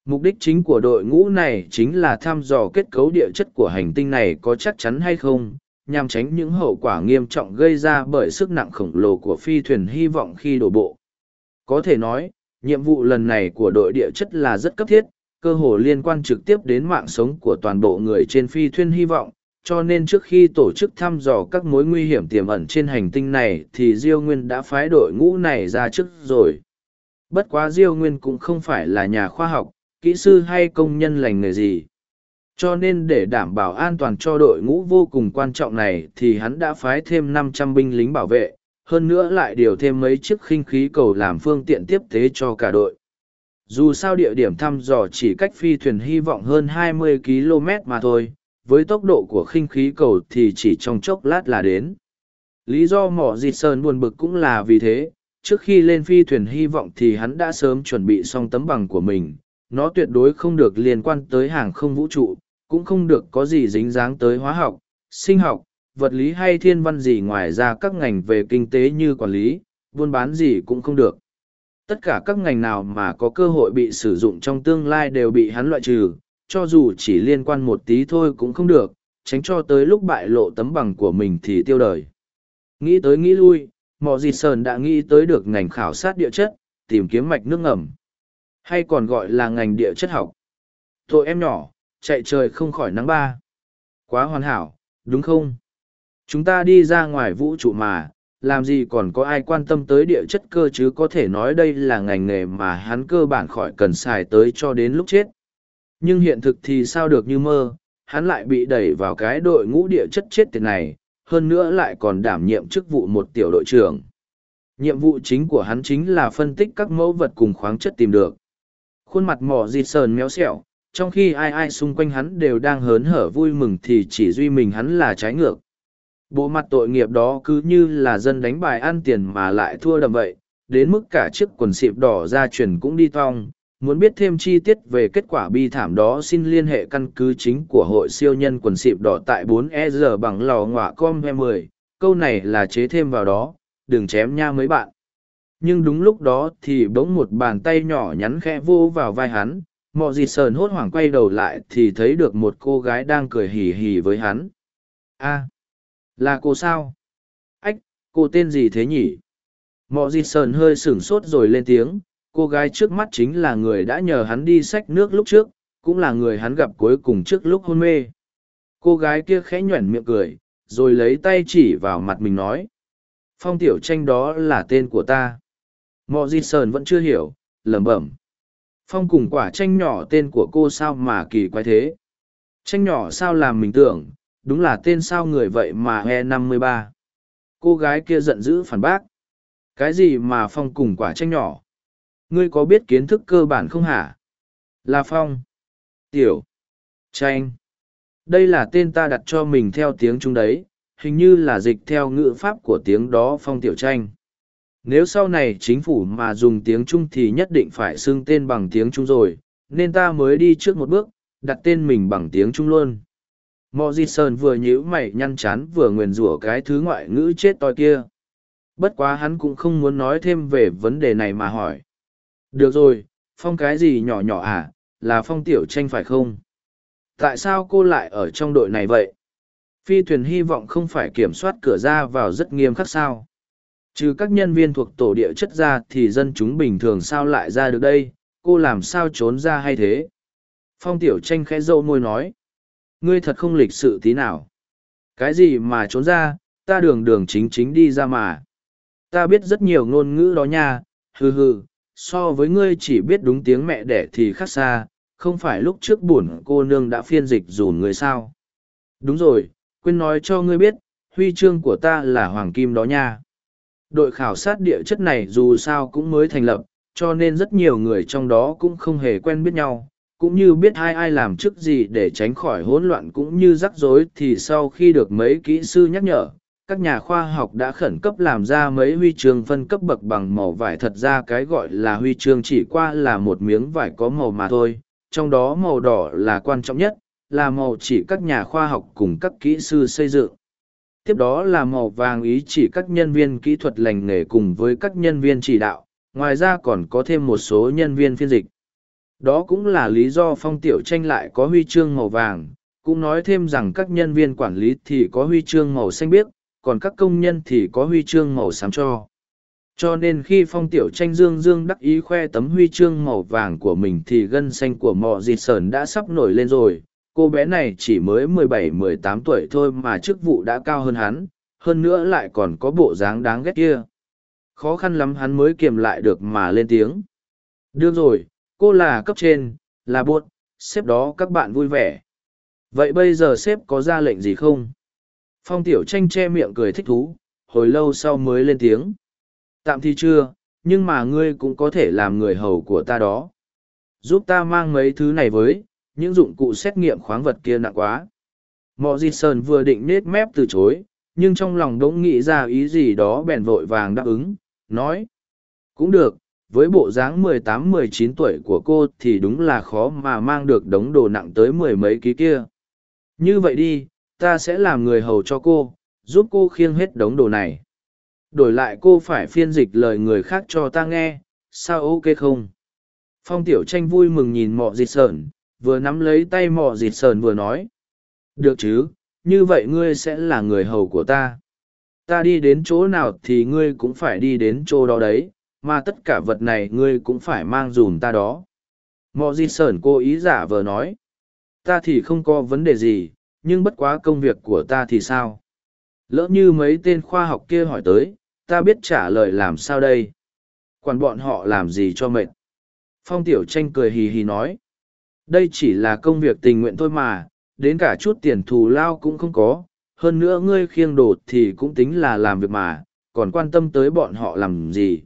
Mục đích chính của đội ngũ này chính là thăm dò kết cấu địa chất của hành tinh này có chắc chắn hay không, nhằm tránh những hậu quả nghiêm trọng gây ra bởi sức nặng khổng lồ của phi thuyền hy vọng khi đổ bộ. Có thể nói, nhiệm vụ lần này của đội địa chất là rất cấp thiết, cơ hồ liên quan trực tiếp đến mạng sống của toàn bộ người trên phi thuyền hy vọng, cho nên trước khi tổ chức thăm dò các mối nguy hiểm tiềm ẩn trên hành tinh này thì Diêu Nguyên đã phái đội ngũ này ra trước rồi. Bất quá Diêu Nguyên cũng không phải là nhà khoa học, kỹ sư hay công nhân lành nghề gì. Cho nên để đảm bảo an toàn cho đội ngũ vô cùng quan trọng này thì hắn đã phái thêm năm trăm binh lính bảo vệ, hơn nữa lại điều thêm mấy chiếc khinh khí cầu làm phương tiện tiếp tế cho cả đội. Dù sao địa điểm thăm dò chỉ cách phi thuyền hy vọng hơn 20 km mà thôi, với tốc độ của khinh khí cầu thì chỉ trong chốc lát là đến. Lý do mỏ dịt sơn buồn bực cũng là vì thế, trước khi lên phi thuyền hy vọng thì hắn đã sớm chuẩn bị xong tấm bằng của mình, nó tuyệt đối không được liên quan tới hàng không vũ trụ, cũng không được có gì dính dáng tới hóa học, sinh học, vật lý hay thiên văn gì ngoài ra các ngành về kinh tế như quản lý, buôn bán gì cũng không được. Tất cả các ngành nào mà có cơ hội bị sử dụng trong tương lai đều bị hắn loại trừ, cho dù chỉ liên quan một tí thôi cũng không được, tránh cho tới lúc bại lộ tấm bằng của mình thì tiêu đời. Nghĩ tới nghĩ lui, Mò Dịt Sơn đã nghĩ tới được ngành khảo sát địa chất, tìm kiếm mạch nước ngầm, hay còn gọi là ngành địa chất học. Tội em nhỏ, chạy trời không khỏi nắng ba. Quá hoàn hảo, đúng không? Chúng ta đi ra ngoài vũ trụ mà, làm gì còn có ai quan tâm tới địa chất cơ chứ có thể nói đây là ngành nghề mà hắn cơ bản khỏi cần xài tới cho đến lúc chết. Nhưng hiện thực thì sao được như mơ, hắn lại bị đẩy vào cái đội ngũ địa chất chết tiệt này, hơn nữa lại còn đảm nhiệm chức vụ một tiểu đội trưởng. Nhiệm vụ chính của hắn chính là phân tích các mẫu vật cùng khoáng chất tìm được. Khuôn mặt mỏ dịt sờn méo xẹo, trong khi ai ai xung quanh hắn đều đang hớn hở vui mừng thì chỉ duy mình hắn là trái ngược. Bộ mặt tội nghiệp đó cứ như là dân đánh bài ăn tiền mà lại thua đầm vậy, đến mức cả chiếc quần xịp đỏ ra truyền cũng đi tong. Muốn biết thêm chi tiết về kết quả bi thảm đó xin liên hệ căn cứ chính của hội siêu nhân quần xịp đỏ tại 4E bằng lò ngọa com 10 câu này là chế thêm vào đó, đừng chém nha mấy bạn. Nhưng đúng lúc đó thì bỗng một bàn tay nhỏ nhắn khẽ vô vào vai hắn, mọ dịt sờn hốt hoảng quay đầu lại thì thấy được một cô gái đang cười hì hì với hắn. A là cô sao? Ách cô tên gì thế nhỉ? Mọ dịt sờn hơi sửng sốt rồi lên tiếng cô gái trước mắt chính là người đã nhờ hắn đi xách nước lúc trước cũng là người hắn gặp cuối cùng trước lúc hôn mê. Cô gái kia khẽ nhoẻn miệng cười rồi lấy tay chỉ vào mặt mình nói phong tiểu tranh đó là tên của ta mò di sơn vẫn chưa hiểu, lẩm bẩm. Phong cùng quả tranh nhỏ tên của cô sao mà kỳ quái thế? Tranh nhỏ sao làm mình tưởng, đúng là tên sao người vậy mà he năm mươi ba. Cô gái kia giận dữ phản bác. Cái gì mà phong cùng quả tranh nhỏ? Ngươi có biết kiến thức cơ bản không hả? Là phong. Tiểu. Tranh đây là tên ta đặt cho mình theo tiếng chúng đấy, hình như là dịch theo ngữ pháp của tiếng đó phong tiểu tranh nếu sau này chính phủ mà dùng tiếng Trung thì nhất định phải xưng tên bằng tiếng Trung rồi, nên ta mới đi trước một bước, đặt tên mình bằng tiếng Trung luôn. Mò Di Sơn vừa nhíu mày nhăn chán vừa nguyền rủa cái thứ ngoại ngữ chết toi kia. Bất quá hắn cũng không muốn nói thêm về vấn đề này mà hỏi. Được rồi, phong cái gì nhỏ nhỏ à, là phong tiểu tranh phải không? Tại sao cô lại ở trong đội này vậy? Phi thuyền hy vọng không phải kiểm soát cửa ra vào rất nghiêm khắc sao? Trừ các nhân viên thuộc tổ địa chất ra thì dân chúng bình thường sao lại ra được đây, cô làm sao trốn ra hay thế? Phong Tiểu Tranh khẽ dâu môi nói. Ngươi thật không lịch sự tí nào. Cái gì mà trốn ra, ta đường đường chính chính đi ra mà. Ta biết rất nhiều ngôn ngữ đó nha, hừ hừ, so với ngươi chỉ biết đúng tiếng mẹ đẻ thì khác xa, không phải lúc trước buồn cô nương đã phiên dịch dùn người sao. Đúng rồi, quên nói cho ngươi biết, huy chương của ta là hoàng kim đó nha đội khảo sát địa chất này dù sao cũng mới thành lập, cho nên rất nhiều người trong đó cũng không hề quen biết nhau, cũng như biết ai ai làm chức gì để tránh khỏi hỗn loạn cũng như rắc rối thì sau khi được mấy kỹ sư nhắc nhở, các nhà khoa học đã khẩn cấp làm ra mấy huy chương phân cấp bậc bằng màu vải thật ra cái gọi là huy chương chỉ qua là một miếng vải có màu mà thôi, trong đó màu đỏ là quan trọng nhất, là màu chỉ các nhà khoa học cùng các kỹ sư xây dựng. Tiếp đó là màu vàng ý chỉ các nhân viên kỹ thuật lành nghề cùng với các nhân viên chỉ đạo, ngoài ra còn có thêm một số nhân viên phiên dịch. Đó cũng là lý do phong tiểu tranh lại có huy chương màu vàng, cũng nói thêm rằng các nhân viên quản lý thì có huy chương màu xanh biếc, còn các công nhân thì có huy chương màu xám cho. Cho nên khi phong tiểu tranh dương dương đắc ý khoe tấm huy chương màu vàng của mình thì gân xanh của mọ dịt sờn đã sắp nổi lên rồi. Cô bé này chỉ mới mười bảy mười tám tuổi thôi mà chức vụ đã cao hơn hắn, hơn nữa lại còn có bộ dáng đáng ghét kia. Khó khăn lắm hắn mới kiềm lại được mà lên tiếng. Được rồi, cô là cấp trên, là buộc, sếp đó các bạn vui vẻ. Vậy bây giờ sếp có ra lệnh gì không? Phong tiểu tranh che miệng cười thích thú, hồi lâu sau mới lên tiếng. Tạm thì chưa, nhưng mà ngươi cũng có thể làm người hầu của ta đó. Giúp ta mang mấy thứ này với, những dụng cụ xét nghiệm khoáng vật kia nặng quá. Mọ Di Sơn vừa định nết mép từ chối, nhưng trong lòng đỗng nghĩ ra ý gì đó bèn vội vàng đáp ứng, nói. Cũng được, với bộ dáng mười tám mười chín tuổi của cô thì đúng là khó mà mang được đống đồ nặng tới mười mấy ký kia. Như vậy đi, ta sẽ làm người hầu cho cô, giúp cô khiêng hết đống đồ này đổi lại cô phải phiên dịch lời người khác cho ta nghe sao ok không phong tiểu tranh vui mừng nhìn mọ dịch sởn, vừa nắm lấy tay mọ dịt sờn vừa nói. Được chứ, như vậy ngươi sẽ là người hầu của ta. Ta đi đến chỗ nào thì ngươi cũng phải đi đến chỗ đó đấy, mà tất cả vật này ngươi cũng phải mang dùm ta đó. Mọ dịt sờn cô ý giả vờ nói. Ta thì không có vấn đề gì, nhưng bất quá công việc của ta thì sao? Lỡ như mấy tên khoa học kia hỏi tới, ta biết trả lời làm sao đây? Quản bọn họ làm gì cho mệt? Phong tiểu tranh cười hì hì nói đây chỉ là công việc tình nguyện thôi mà đến cả chút tiền thù lao cũng không có hơn nữa ngươi khiêng đồ thì cũng tính là làm việc mà còn quan tâm tới bọn họ làm gì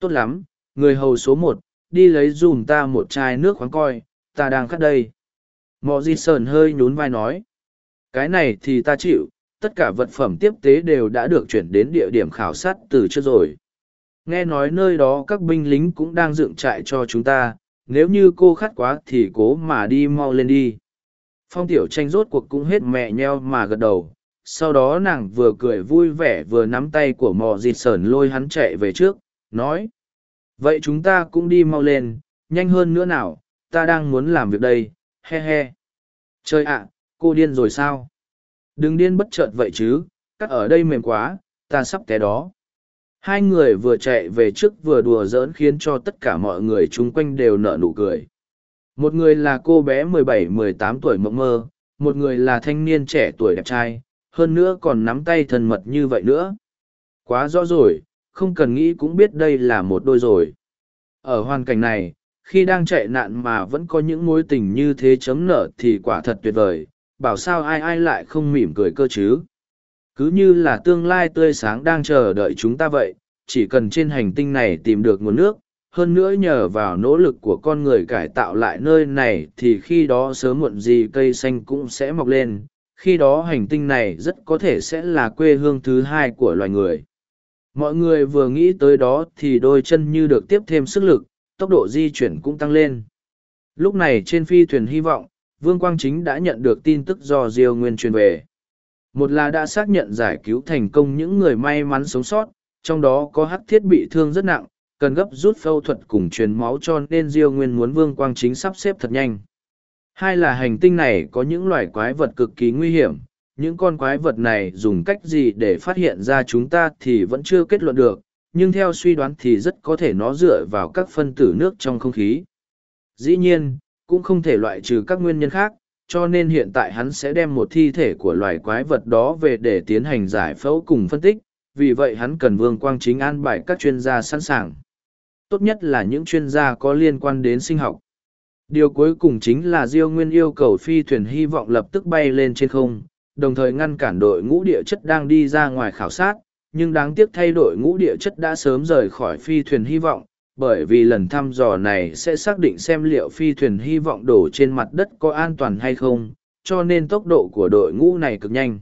tốt lắm người hầu số một đi lấy dùm ta một chai nước khoáng coi ta đang khát đây mò di sơn hơi nhún vai nói cái này thì ta chịu tất cả vật phẩm tiếp tế đều đã được chuyển đến địa điểm khảo sát từ trước rồi. Nghe nói nơi đó các binh lính cũng đang dựng trại cho chúng ta, nếu như cô khát quá thì cố mà đi mau lên đi. Phong tiểu tranh rốt cuộc cũng hết mẹ nheo mà gật đầu, sau đó nàng vừa cười vui vẻ vừa nắm tay của mò dịt sờn lôi hắn chạy về trước, nói. Vậy chúng ta cũng đi mau lên, nhanh hơn nữa nào, ta đang muốn làm việc đây, he he. Trời ạ, cô điên rồi sao? Đừng điên bất chợt vậy chứ, cắt ở đây mềm quá, ta sắp té đó. Hai người vừa chạy về trước vừa đùa giỡn khiến cho tất cả mọi người chung quanh đều nở nụ cười. Một người là cô bé 17-18 tuổi mộng mơ, một người là thanh niên trẻ tuổi đẹp trai, hơn nữa còn nắm tay thân mật như vậy nữa. Quá rõ rồi, không cần nghĩ cũng biết đây là một đôi rồi. Ở hoàn cảnh này, khi đang chạy nạn mà vẫn có những mối tình như thế chấm nở thì quả thật tuyệt vời, bảo sao ai ai lại không mỉm cười cơ chứ cứ như là tương lai tươi sáng đang chờ đợi chúng ta vậy, chỉ cần trên hành tinh này tìm được nguồn nước, hơn nữa nhờ vào nỗ lực của con người cải tạo lại nơi này thì khi đó sớm muộn gì cây xanh cũng sẽ mọc lên, khi đó hành tinh này rất có thể sẽ là quê hương thứ hai của loài người mọi người vừa nghĩ tới đó thì đôi chân như được tiếp thêm sức lực, tốc độ di chuyển cũng tăng lên lúc này trên phi thuyền hy vọng, Vương Quang Chính đã nhận được tin tức do Diêu Nguyên truyền về. Một là đã xác nhận giải cứu thành công những người may mắn sống sót, trong đó có hắc thiết bị thương rất nặng, cần gấp rút phẫu thuật cùng truyền máu cho nên Diêu Nguyên muốn Vương Quang Chính sắp xếp thật nhanh. Hai là hành tinh này có những loài quái vật cực kỳ nguy hiểm, những con quái vật này dùng cách gì để phát hiện ra chúng ta thì vẫn chưa kết luận được, nhưng theo suy đoán thì rất có thể nó dựa vào các phân tử nước trong không khí. Dĩ nhiên, cũng không thể loại trừ các nguyên nhân khác, cho nên hiện tại hắn sẽ đem một thi thể của loài quái vật đó về để tiến hành giải phẫu cùng phân tích, vì vậy hắn cần Vương Quang Chính an bài các chuyên gia sẵn sàng. Tốt nhất là những chuyên gia có liên quan đến sinh học. Điều cuối cùng chính là Diêu Nguyên yêu cầu phi thuyền hy vọng lập tức bay lên trên không, đồng thời ngăn cản đội ngũ địa chất đang đi ra ngoài khảo sát, nhưng đáng tiếc thay đổi ngũ địa chất đã sớm rời khỏi phi thuyền hy vọng, bởi vì lần thăm dò này sẽ xác định xem liệu phi thuyền hy vọng đổ trên mặt đất có an toàn hay không cho nên tốc độ của đội ngũ này cực nhanh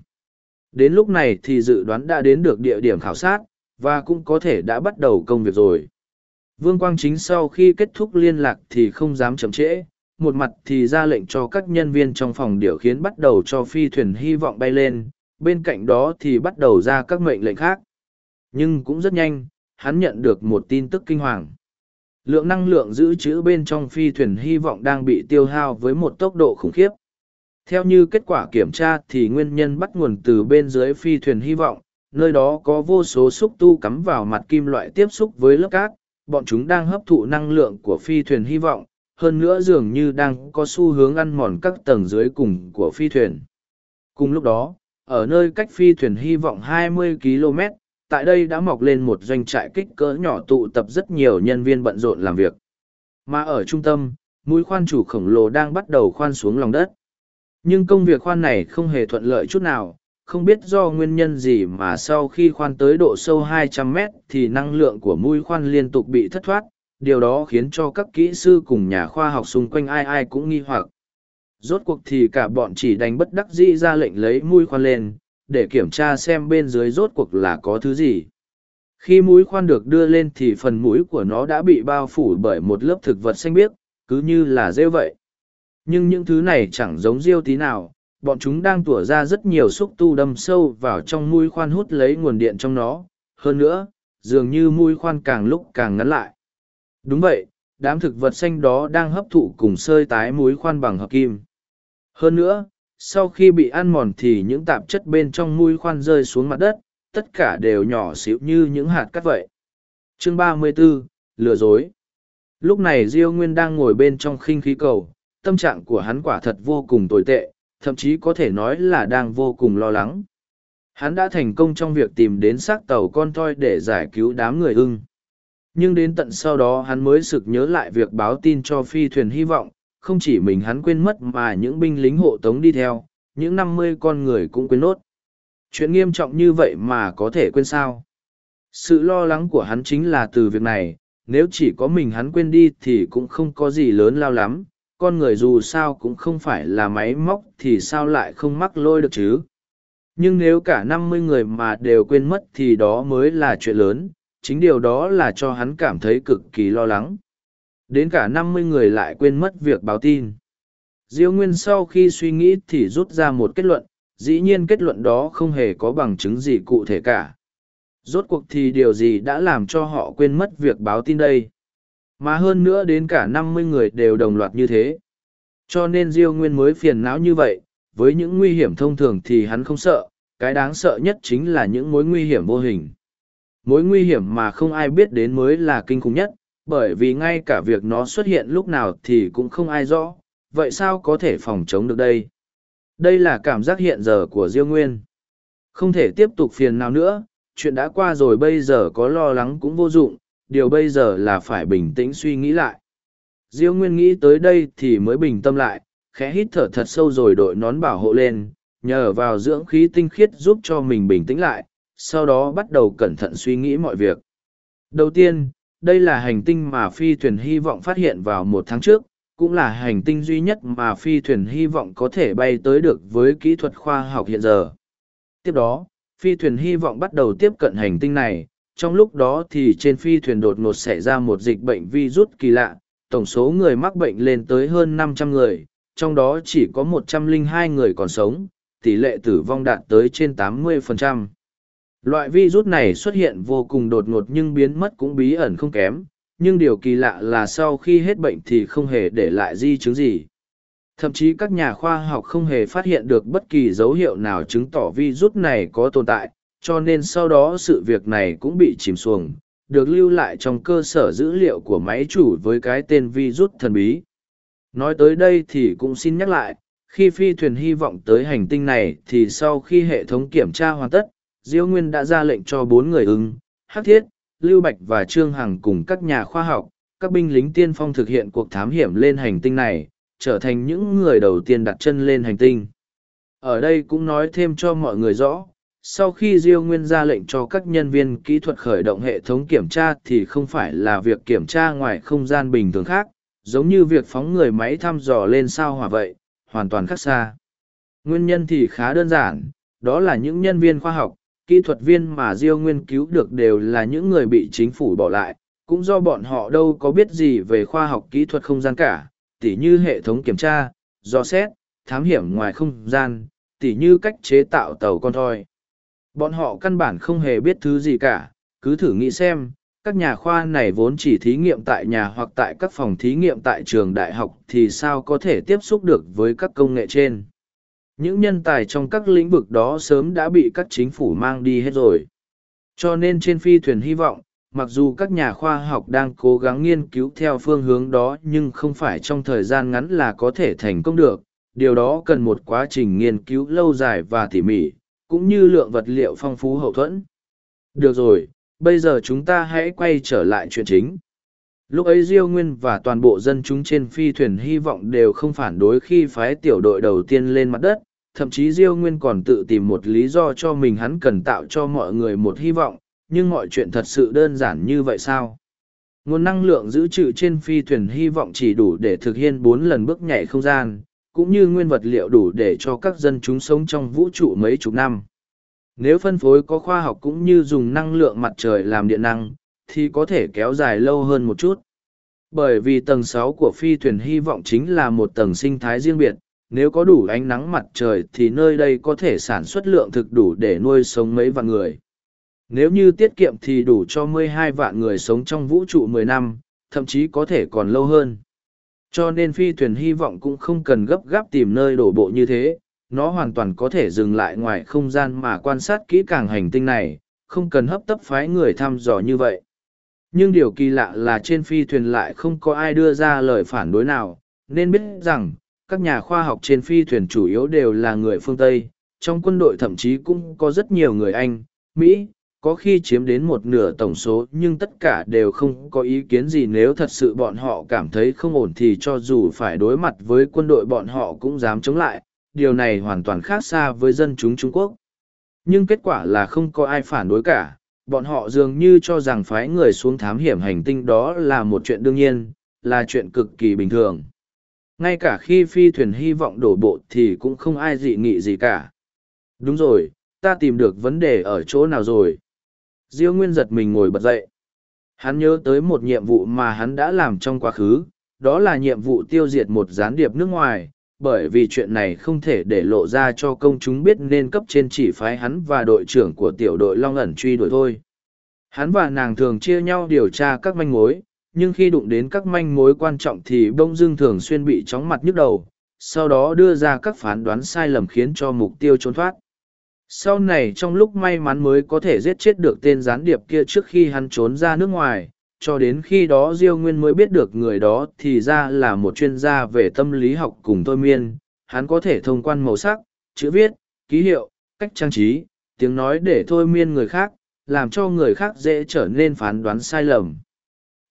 đến lúc này thì dự đoán đã đến được địa điểm khảo sát và cũng có thể đã bắt đầu công việc rồi vương quang chính sau khi kết thúc liên lạc thì không dám chậm trễ một mặt thì ra lệnh cho các nhân viên trong phòng điều khiến bắt đầu cho phi thuyền hy vọng bay lên, bên cạnh đó thì bắt đầu ra các mệnh lệnh khác. Nhưng cũng rất nhanh, hắn nhận được một tin tức kinh hoàng. Lượng năng lượng giữ trữ bên trong phi thuyền hy vọng đang bị tiêu hao với một tốc độ khủng khiếp. Theo như kết quả kiểm tra thì nguyên nhân bắt nguồn từ bên dưới phi thuyền hy vọng, nơi đó có vô số xúc tu cắm vào mặt kim loại tiếp xúc với lớp cát, bọn chúng đang hấp thụ năng lượng của phi thuyền hy vọng, hơn nữa dường như đang có xu hướng ăn mòn các tầng dưới cùng của phi thuyền. Cùng lúc đó, ở nơi cách phi thuyền hy vọng 20 km, tại đây đã mọc lên một doanh trại kích cỡ nhỏ tụ tập rất nhiều nhân viên bận rộn làm việc. Mà ở trung tâm, mũi khoan chủ khổng lồ đang bắt đầu khoan xuống lòng đất. Nhưng công việc khoan này không hề thuận lợi chút nào, không biết do nguyên nhân gì mà sau khi khoan tới độ sâu 200 mét thì năng lượng của mũi khoan liên tục bị thất thoát, điều đó khiến cho các kỹ sư cùng nhà khoa học xung quanh ai ai cũng nghi hoặc. Rốt cuộc thì cả bọn chỉ đánh bất đắc dĩ ra lệnh lấy mũi khoan lên, để kiểm tra xem bên dưới rốt cuộc là có thứ gì. Khi mũi khoan được đưa lên thì phần mũi của nó đã bị bao phủ bởi một lớp thực vật xanh biếc, cứ như là rêu vậy. Nhưng những thứ này chẳng giống rêu tí nào, bọn chúng đang tủa ra rất nhiều xúc tu đâm sâu vào trong mũi khoan hút lấy nguồn điện trong nó. Hơn nữa, dường như mũi khoan càng lúc càng ngắn lại. Đúng vậy, đám thực vật xanh đó đang hấp thụ cùng sơi tái mũi khoan bằng hợp kim. Hơn nữa, sau khi bị ăn mòn thì những tạp chất bên trong mũi khoan rơi xuống mặt đất, tất cả đều nhỏ xíu như những hạt cát vậy. Chương 34, Lừa dối Lúc này Diêu Nguyên đang ngồi bên trong khinh khí cầu, tâm trạng của hắn quả thật vô cùng tồi tệ, thậm chí có thể nói là đang vô cùng lo lắng. Hắn đã thành công trong việc tìm đến xác tàu con toi để giải cứu đám người ưng. Nhưng đến tận sau đó hắn mới sực nhớ lại việc báo tin cho phi thuyền hy vọng, không chỉ mình hắn quên mất mà những binh lính hộ tống đi theo, những năm mươi con người cũng quên nốt. Chuyện nghiêm trọng như vậy mà có thể quên sao? Sự lo lắng của hắn chính là từ việc này, nếu chỉ có mình hắn quên đi thì cũng không có gì lớn lao lắm, con người dù sao cũng không phải là máy móc thì sao lại không mắc lôi được chứ. Nhưng nếu cả năm mươi người mà đều quên mất thì đó mới là chuyện lớn, chính điều đó là cho hắn cảm thấy cực kỳ lo lắng. Đến cả năm mươi người lại quên mất việc báo tin. Diêu Nguyên sau khi suy nghĩ thì rút ra một kết luận, dĩ nhiên kết luận đó không hề có bằng chứng gì cụ thể cả. Rốt cuộc thì điều gì đã làm cho họ quên mất việc báo tin đây? Mà hơn nữa đến cả năm mươi người đều đồng loạt như thế. Cho nên Diêu Nguyên mới phiền não như vậy, với những nguy hiểm thông thường thì hắn không sợ, cái đáng sợ nhất chính là những mối nguy hiểm vô hình. Mối nguy hiểm mà không ai biết đến mới là kinh khủng nhất, bởi vì ngay cả việc nó xuất hiện lúc nào thì cũng không ai rõ, vậy sao có thể phòng chống được đây? Đây là cảm giác hiện giờ của Diêu Nguyên. Không thể tiếp tục phiền nào nữa, chuyện đã qua rồi bây giờ có lo lắng cũng vô dụng, điều bây giờ là phải bình tĩnh suy nghĩ lại. Diêu Nguyên nghĩ tới đây thì mới bình tâm lại, khẽ hít thở thật sâu rồi đội nón bảo hộ lên, nhờ vào dưỡng khí tinh khiết giúp cho mình bình tĩnh lại, sau đó bắt đầu cẩn thận suy nghĩ mọi việc. Đầu tiên, đây là hành tinh mà phi thuyền hy vọng phát hiện vào một tháng trước, cũng là hành tinh duy nhất mà phi thuyền hy vọng có thể bay tới được với kỹ thuật khoa học hiện giờ. Tiếp đó, phi thuyền hy vọng bắt đầu tiếp cận hành tinh này, trong lúc đó thì trên phi thuyền đột ngột xảy ra một dịch bệnh virus kỳ lạ, tổng số người mắc bệnh lên tới hơn 500 người, trong đó chỉ có 102 người còn sống, tỷ lệ tử vong đạt tới trên 80%. Loại virus này xuất hiện vô cùng đột ngột nhưng biến mất cũng bí ẩn không kém, nhưng điều kỳ lạ là sau khi hết bệnh thì không hề để lại di chứng gì. Thậm chí các nhà khoa học không hề phát hiện được bất kỳ dấu hiệu nào chứng tỏ virus này có tồn tại, cho nên sau đó sự việc này cũng bị chìm xuồng, được lưu lại trong cơ sở dữ liệu của máy chủ với cái tên virus thần bí. Nói tới đây thì cũng xin nhắc lại, khi phi thuyền hy vọng tới hành tinh này thì sau khi hệ thống kiểm tra hoàn tất, Diêu Nguyên đã ra lệnh cho bốn người ứng, Hắc Thiết, Lưu Bạch và Trương Hằng cùng các nhà khoa học, các binh lính tiên phong thực hiện cuộc thám hiểm lên hành tinh này, trở thành những người đầu tiên đặt chân lên hành tinh. Ở đây cũng nói thêm cho mọi người rõ, sau khi Diêu Nguyên ra lệnh cho các nhân viên kỹ thuật khởi động hệ thống kiểm tra thì không phải là việc kiểm tra ngoài không gian bình thường khác, giống như việc phóng người máy thăm dò lên sao hỏa vậy, hoàn toàn khác xa. Nguyên nhân thì khá đơn giản, đó là những nhân viên khoa học, kỹ thuật viên mà Diêu Nguyên cứu được đều là những người bị chính phủ bỏ lại, cũng do bọn họ đâu có biết gì về khoa học kỹ thuật không gian cả, tỉ như hệ thống kiểm tra, dò xét, thám hiểm ngoài không gian, tỉ như cách chế tạo tàu con thoi. Bọn họ căn bản không hề biết thứ gì cả, cứ thử nghĩ xem, các nhà khoa này vốn chỉ thí nghiệm tại nhà hoặc tại các phòng thí nghiệm tại trường đại học thì sao có thể tiếp xúc được với các công nghệ trên. Những nhân tài trong các lĩnh vực đó sớm đã bị các chính phủ mang đi hết rồi. Cho nên trên phi thuyền hy vọng, mặc dù các nhà khoa học đang cố gắng nghiên cứu theo phương hướng đó nhưng không phải trong thời gian ngắn là có thể thành công được. Điều đó cần một quá trình nghiên cứu lâu dài và tỉ mỉ cũng như lượng vật liệu phong phú hậu thuẫn. Được rồi bây giờ chúng ta hãy quay trở lại chuyện chính. Lúc ấy diêu nguyên và toàn bộ dân chúng trên phi thuyền hy vọng đều không phản đối khi phái tiểu đội đầu tiên lên mặt đất thậm chí diêu nguyên còn tự tìm một lý do cho mình hắn cần tạo cho mọi người một hy vọng, nhưng mọi chuyện thật sự đơn giản như vậy sao? Nguồn năng lượng giữ trữ trên phi thuyền hy vọng chỉ đủ để thực hiện bốn lần bước nhảy không gian, cũng như nguyên vật liệu đủ để cho các dân chúng sống trong vũ trụ mấy chục năm. Nếu phân phối có khoa học cũng như dùng năng lượng mặt trời làm điện năng, thì có thể kéo dài lâu hơn một chút. Bởi vì tầng sáu của phi thuyền hy vọng chính là một tầng sinh thái riêng biệt nếu có đủ ánh nắng mặt trời thì nơi đây có thể sản xuất lượng thực đủ để nuôi sống mấy vạn người nếu như tiết kiệm thì đủ cho 12 vạn người sống trong vũ trụ 10 năm, thậm chí có thể còn lâu hơn. Cho nên phi thuyền hy vọng cũng không cần gấp gáp tìm nơi đổ bộ như thế, nó hoàn toàn có thể dừng lại ngoài không gian mà quan sát kỹ càng hành tinh này, không cần hấp tấp phái người thăm dò như vậy. Nhưng điều kỳ lạ là trên phi thuyền lại không có ai đưa ra lời phản đối nào, nên biết rằng, các nhà khoa học trên phi thuyền chủ yếu đều là người phương Tây, trong quân đội thậm chí cũng có rất nhiều người Anh, Mỹ, có khi chiếm đến một nửa tổng số nhưng tất cả đều không có ý kiến gì nếu thật sự bọn họ cảm thấy không ổn thì cho dù phải đối mặt với quân đội bọn họ cũng dám chống lại điều này hoàn toàn khác xa với dân chúng trung quốc. Nhưng kết quả là không có ai phản đối cả bọn họ dường như cho rằng phái người xuống thám hiểm hành tinh đó là một chuyện đương nhiên là chuyện cực kỳ bình thường ngay cả khi phi thuyền hy vọng đổ bộ thì cũng không ai dị nghị gì cả đúng rồi ta tìm được vấn đề ở chỗ nào rồi Diêu Nguyên giật mình ngồi bật dậy. Hắn nhớ tới một nhiệm vụ mà hắn đã làm trong quá khứ, đó là nhiệm vụ tiêu diệt một gián điệp nước ngoài, bởi vì chuyện này không thể để lộ ra cho công chúng biết nên cấp trên chỉ phái hắn và đội trưởng của tiểu đội Long ẩn truy đuổi thôi. Hắn và nàng thường chia nhau điều tra các manh mối, nhưng khi đụng đến các manh mối quan trọng thì bông dưng thường xuyên bị chóng mặt nhức đầu, sau đó đưa ra các phán đoán sai lầm khiến cho mục tiêu trốn thoát. Sau này trong lúc may mắn mới có thể giết chết được tên gián điệp kia trước khi hắn trốn ra nước ngoài, cho đến khi đó Diêu Nguyên mới biết được người đó thì ra là một chuyên gia về tâm lý học cùng thôi miên, hắn có thể thông quan màu sắc, chữ viết, ký hiệu, cách trang trí, tiếng nói để thôi miên người khác, làm cho người khác dễ trở nên phán đoán sai lầm.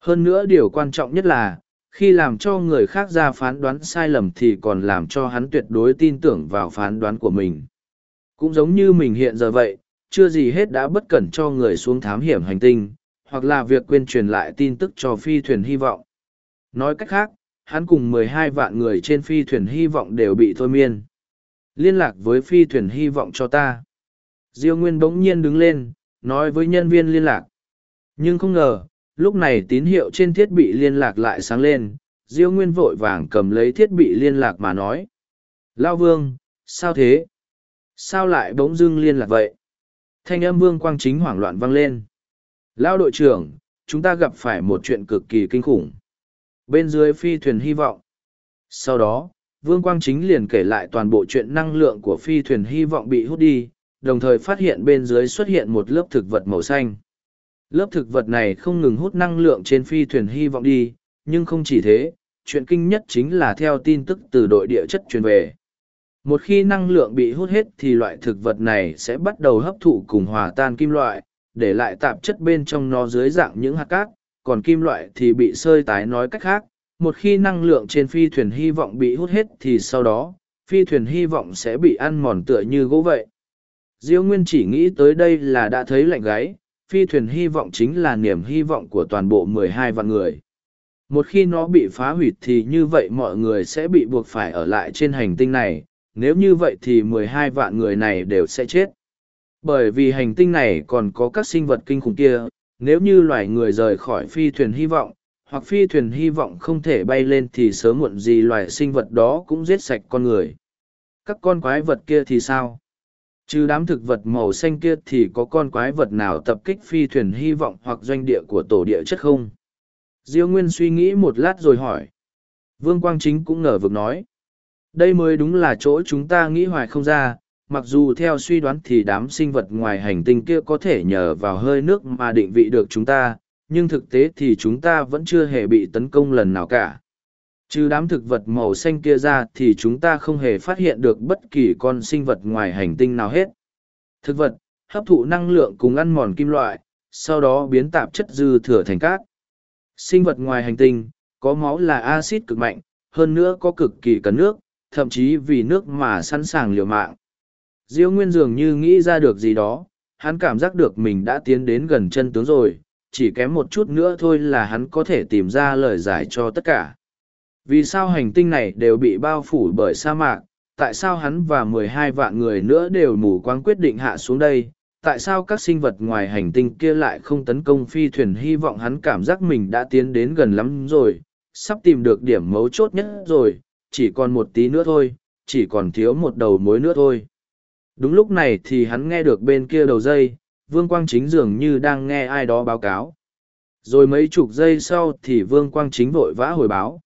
Hơn nữa điều quan trọng nhất là, khi làm cho người khác ra phán đoán sai lầm thì còn làm cho hắn tuyệt đối tin tưởng vào phán đoán của mình. Cũng giống như mình hiện giờ vậy, chưa gì hết đã bất cẩn cho người xuống thám hiểm hành tinh, hoặc là việc quên truyền lại tin tức cho phi thuyền hy vọng. Nói cách khác, hắn cùng mười hai vạn người trên phi thuyền hy vọng đều bị thôi miên. Liên lạc với phi thuyền hy vọng cho ta. Diêu Nguyên bỗng nhiên đứng lên, nói với nhân viên liên lạc. Nhưng không ngờ, lúc này tín hiệu trên thiết bị liên lạc lại sáng lên, Diêu Nguyên vội vàng cầm lấy thiết bị liên lạc mà nói. Lao Vương, sao thế? Sao lại bỗng dưng liên lạc vậy? Thanh âm vương quang chính hoảng loạn vang lên. Lao đội trưởng, chúng ta gặp phải một chuyện cực kỳ kinh khủng. Bên dưới phi thuyền hy vọng. Sau đó, vương quang chính liền kể lại toàn bộ chuyện năng lượng của phi thuyền hy vọng bị hút đi, đồng thời phát hiện bên dưới xuất hiện một lớp thực vật màu xanh. Lớp thực vật này không ngừng hút năng lượng trên phi thuyền hy vọng đi, nhưng không chỉ thế, chuyện kinh nhất chính là theo tin tức từ đội địa chất truyền về. Một khi năng lượng bị hút hết thì loại thực vật này sẽ bắt đầu hấp thụ cùng hòa tan kim loại để lại tạp chất bên trong nó dưới dạng những hạt cát còn kim loại thì bị sơi tái nói cách khác. Một khi năng lượng trên phi thuyền hy vọng bị hút hết thì sau đó phi thuyền hy vọng sẽ bị ăn mòn tựa như gỗ vậy. Diêu nguyên chỉ nghĩ tới đây là đã thấy lạnh gáy phi thuyền hy vọng chính là niềm hy vọng của toàn bộ mười hai vạn người một khi nó bị phá hủy thì như vậy mọi người sẽ bị buộc phải ở lại trên hành tinh này nếu như vậy thì mười hai vạn người này đều sẽ chết. Bởi vì hành tinh này còn có các sinh vật kinh khủng kia, nếu như loài người rời khỏi phi thuyền hy vọng, hoặc phi thuyền hy vọng không thể bay lên thì sớm muộn gì loài sinh vật đó cũng giết sạch con người. Các con quái vật kia thì sao? Trừ đám thực vật màu xanh kia thì có con quái vật nào tập kích phi thuyền hy vọng hoặc doanh địa của tổ địa chất không? Diêu Nguyên suy nghĩ một lát rồi hỏi. Vương Quang Chính cũng ngờ vực nói. Đây mới đúng là chỗ chúng ta nghĩ hoài không ra, mặc dù theo suy đoán thì đám sinh vật ngoài hành tinh kia có thể nhờ vào hơi nước mà định vị được chúng ta, nhưng thực tế thì chúng ta vẫn chưa hề bị tấn công lần nào cả. Trừ đám thực vật màu xanh kia ra thì chúng ta không hề phát hiện được bất kỳ con sinh vật ngoài hành tinh nào hết. Thực vật, hấp thụ năng lượng cùng ăn mòn kim loại, sau đó biến tạp chất dư thừa thành cát. Sinh vật ngoài hành tinh, có máu là axit cực mạnh, hơn nữa có cực kỳ cần nước, thậm chí vì nước mà sẵn sàng liều mạng. Diêu Nguyên dường như nghĩ ra được gì đó, hắn cảm giác được mình đã tiến đến gần chân tướng rồi, chỉ kém một chút nữa thôi là hắn có thể tìm ra lời giải cho tất cả. Vì sao hành tinh này đều bị bao phủ bởi sa mạc, tại sao hắn và mười hai vạn người nữa đều mù quáng quyết định hạ xuống đây, tại sao các sinh vật ngoài hành tinh kia lại không tấn công phi thuyền hy vọng hắn cảm giác mình đã tiến đến gần lắm rồi, sắp tìm được điểm mấu chốt nhất rồi, chỉ còn một tí nữa thôi, chỉ còn thiếu một đầu mối nữa thôi. Đúng lúc này thì hắn nghe được bên kia đầu dây, Vương Quang Chính dường như đang nghe ai đó báo cáo. Rồi mấy chục giây sau thì Vương Quang Chính vội vã hồi báo.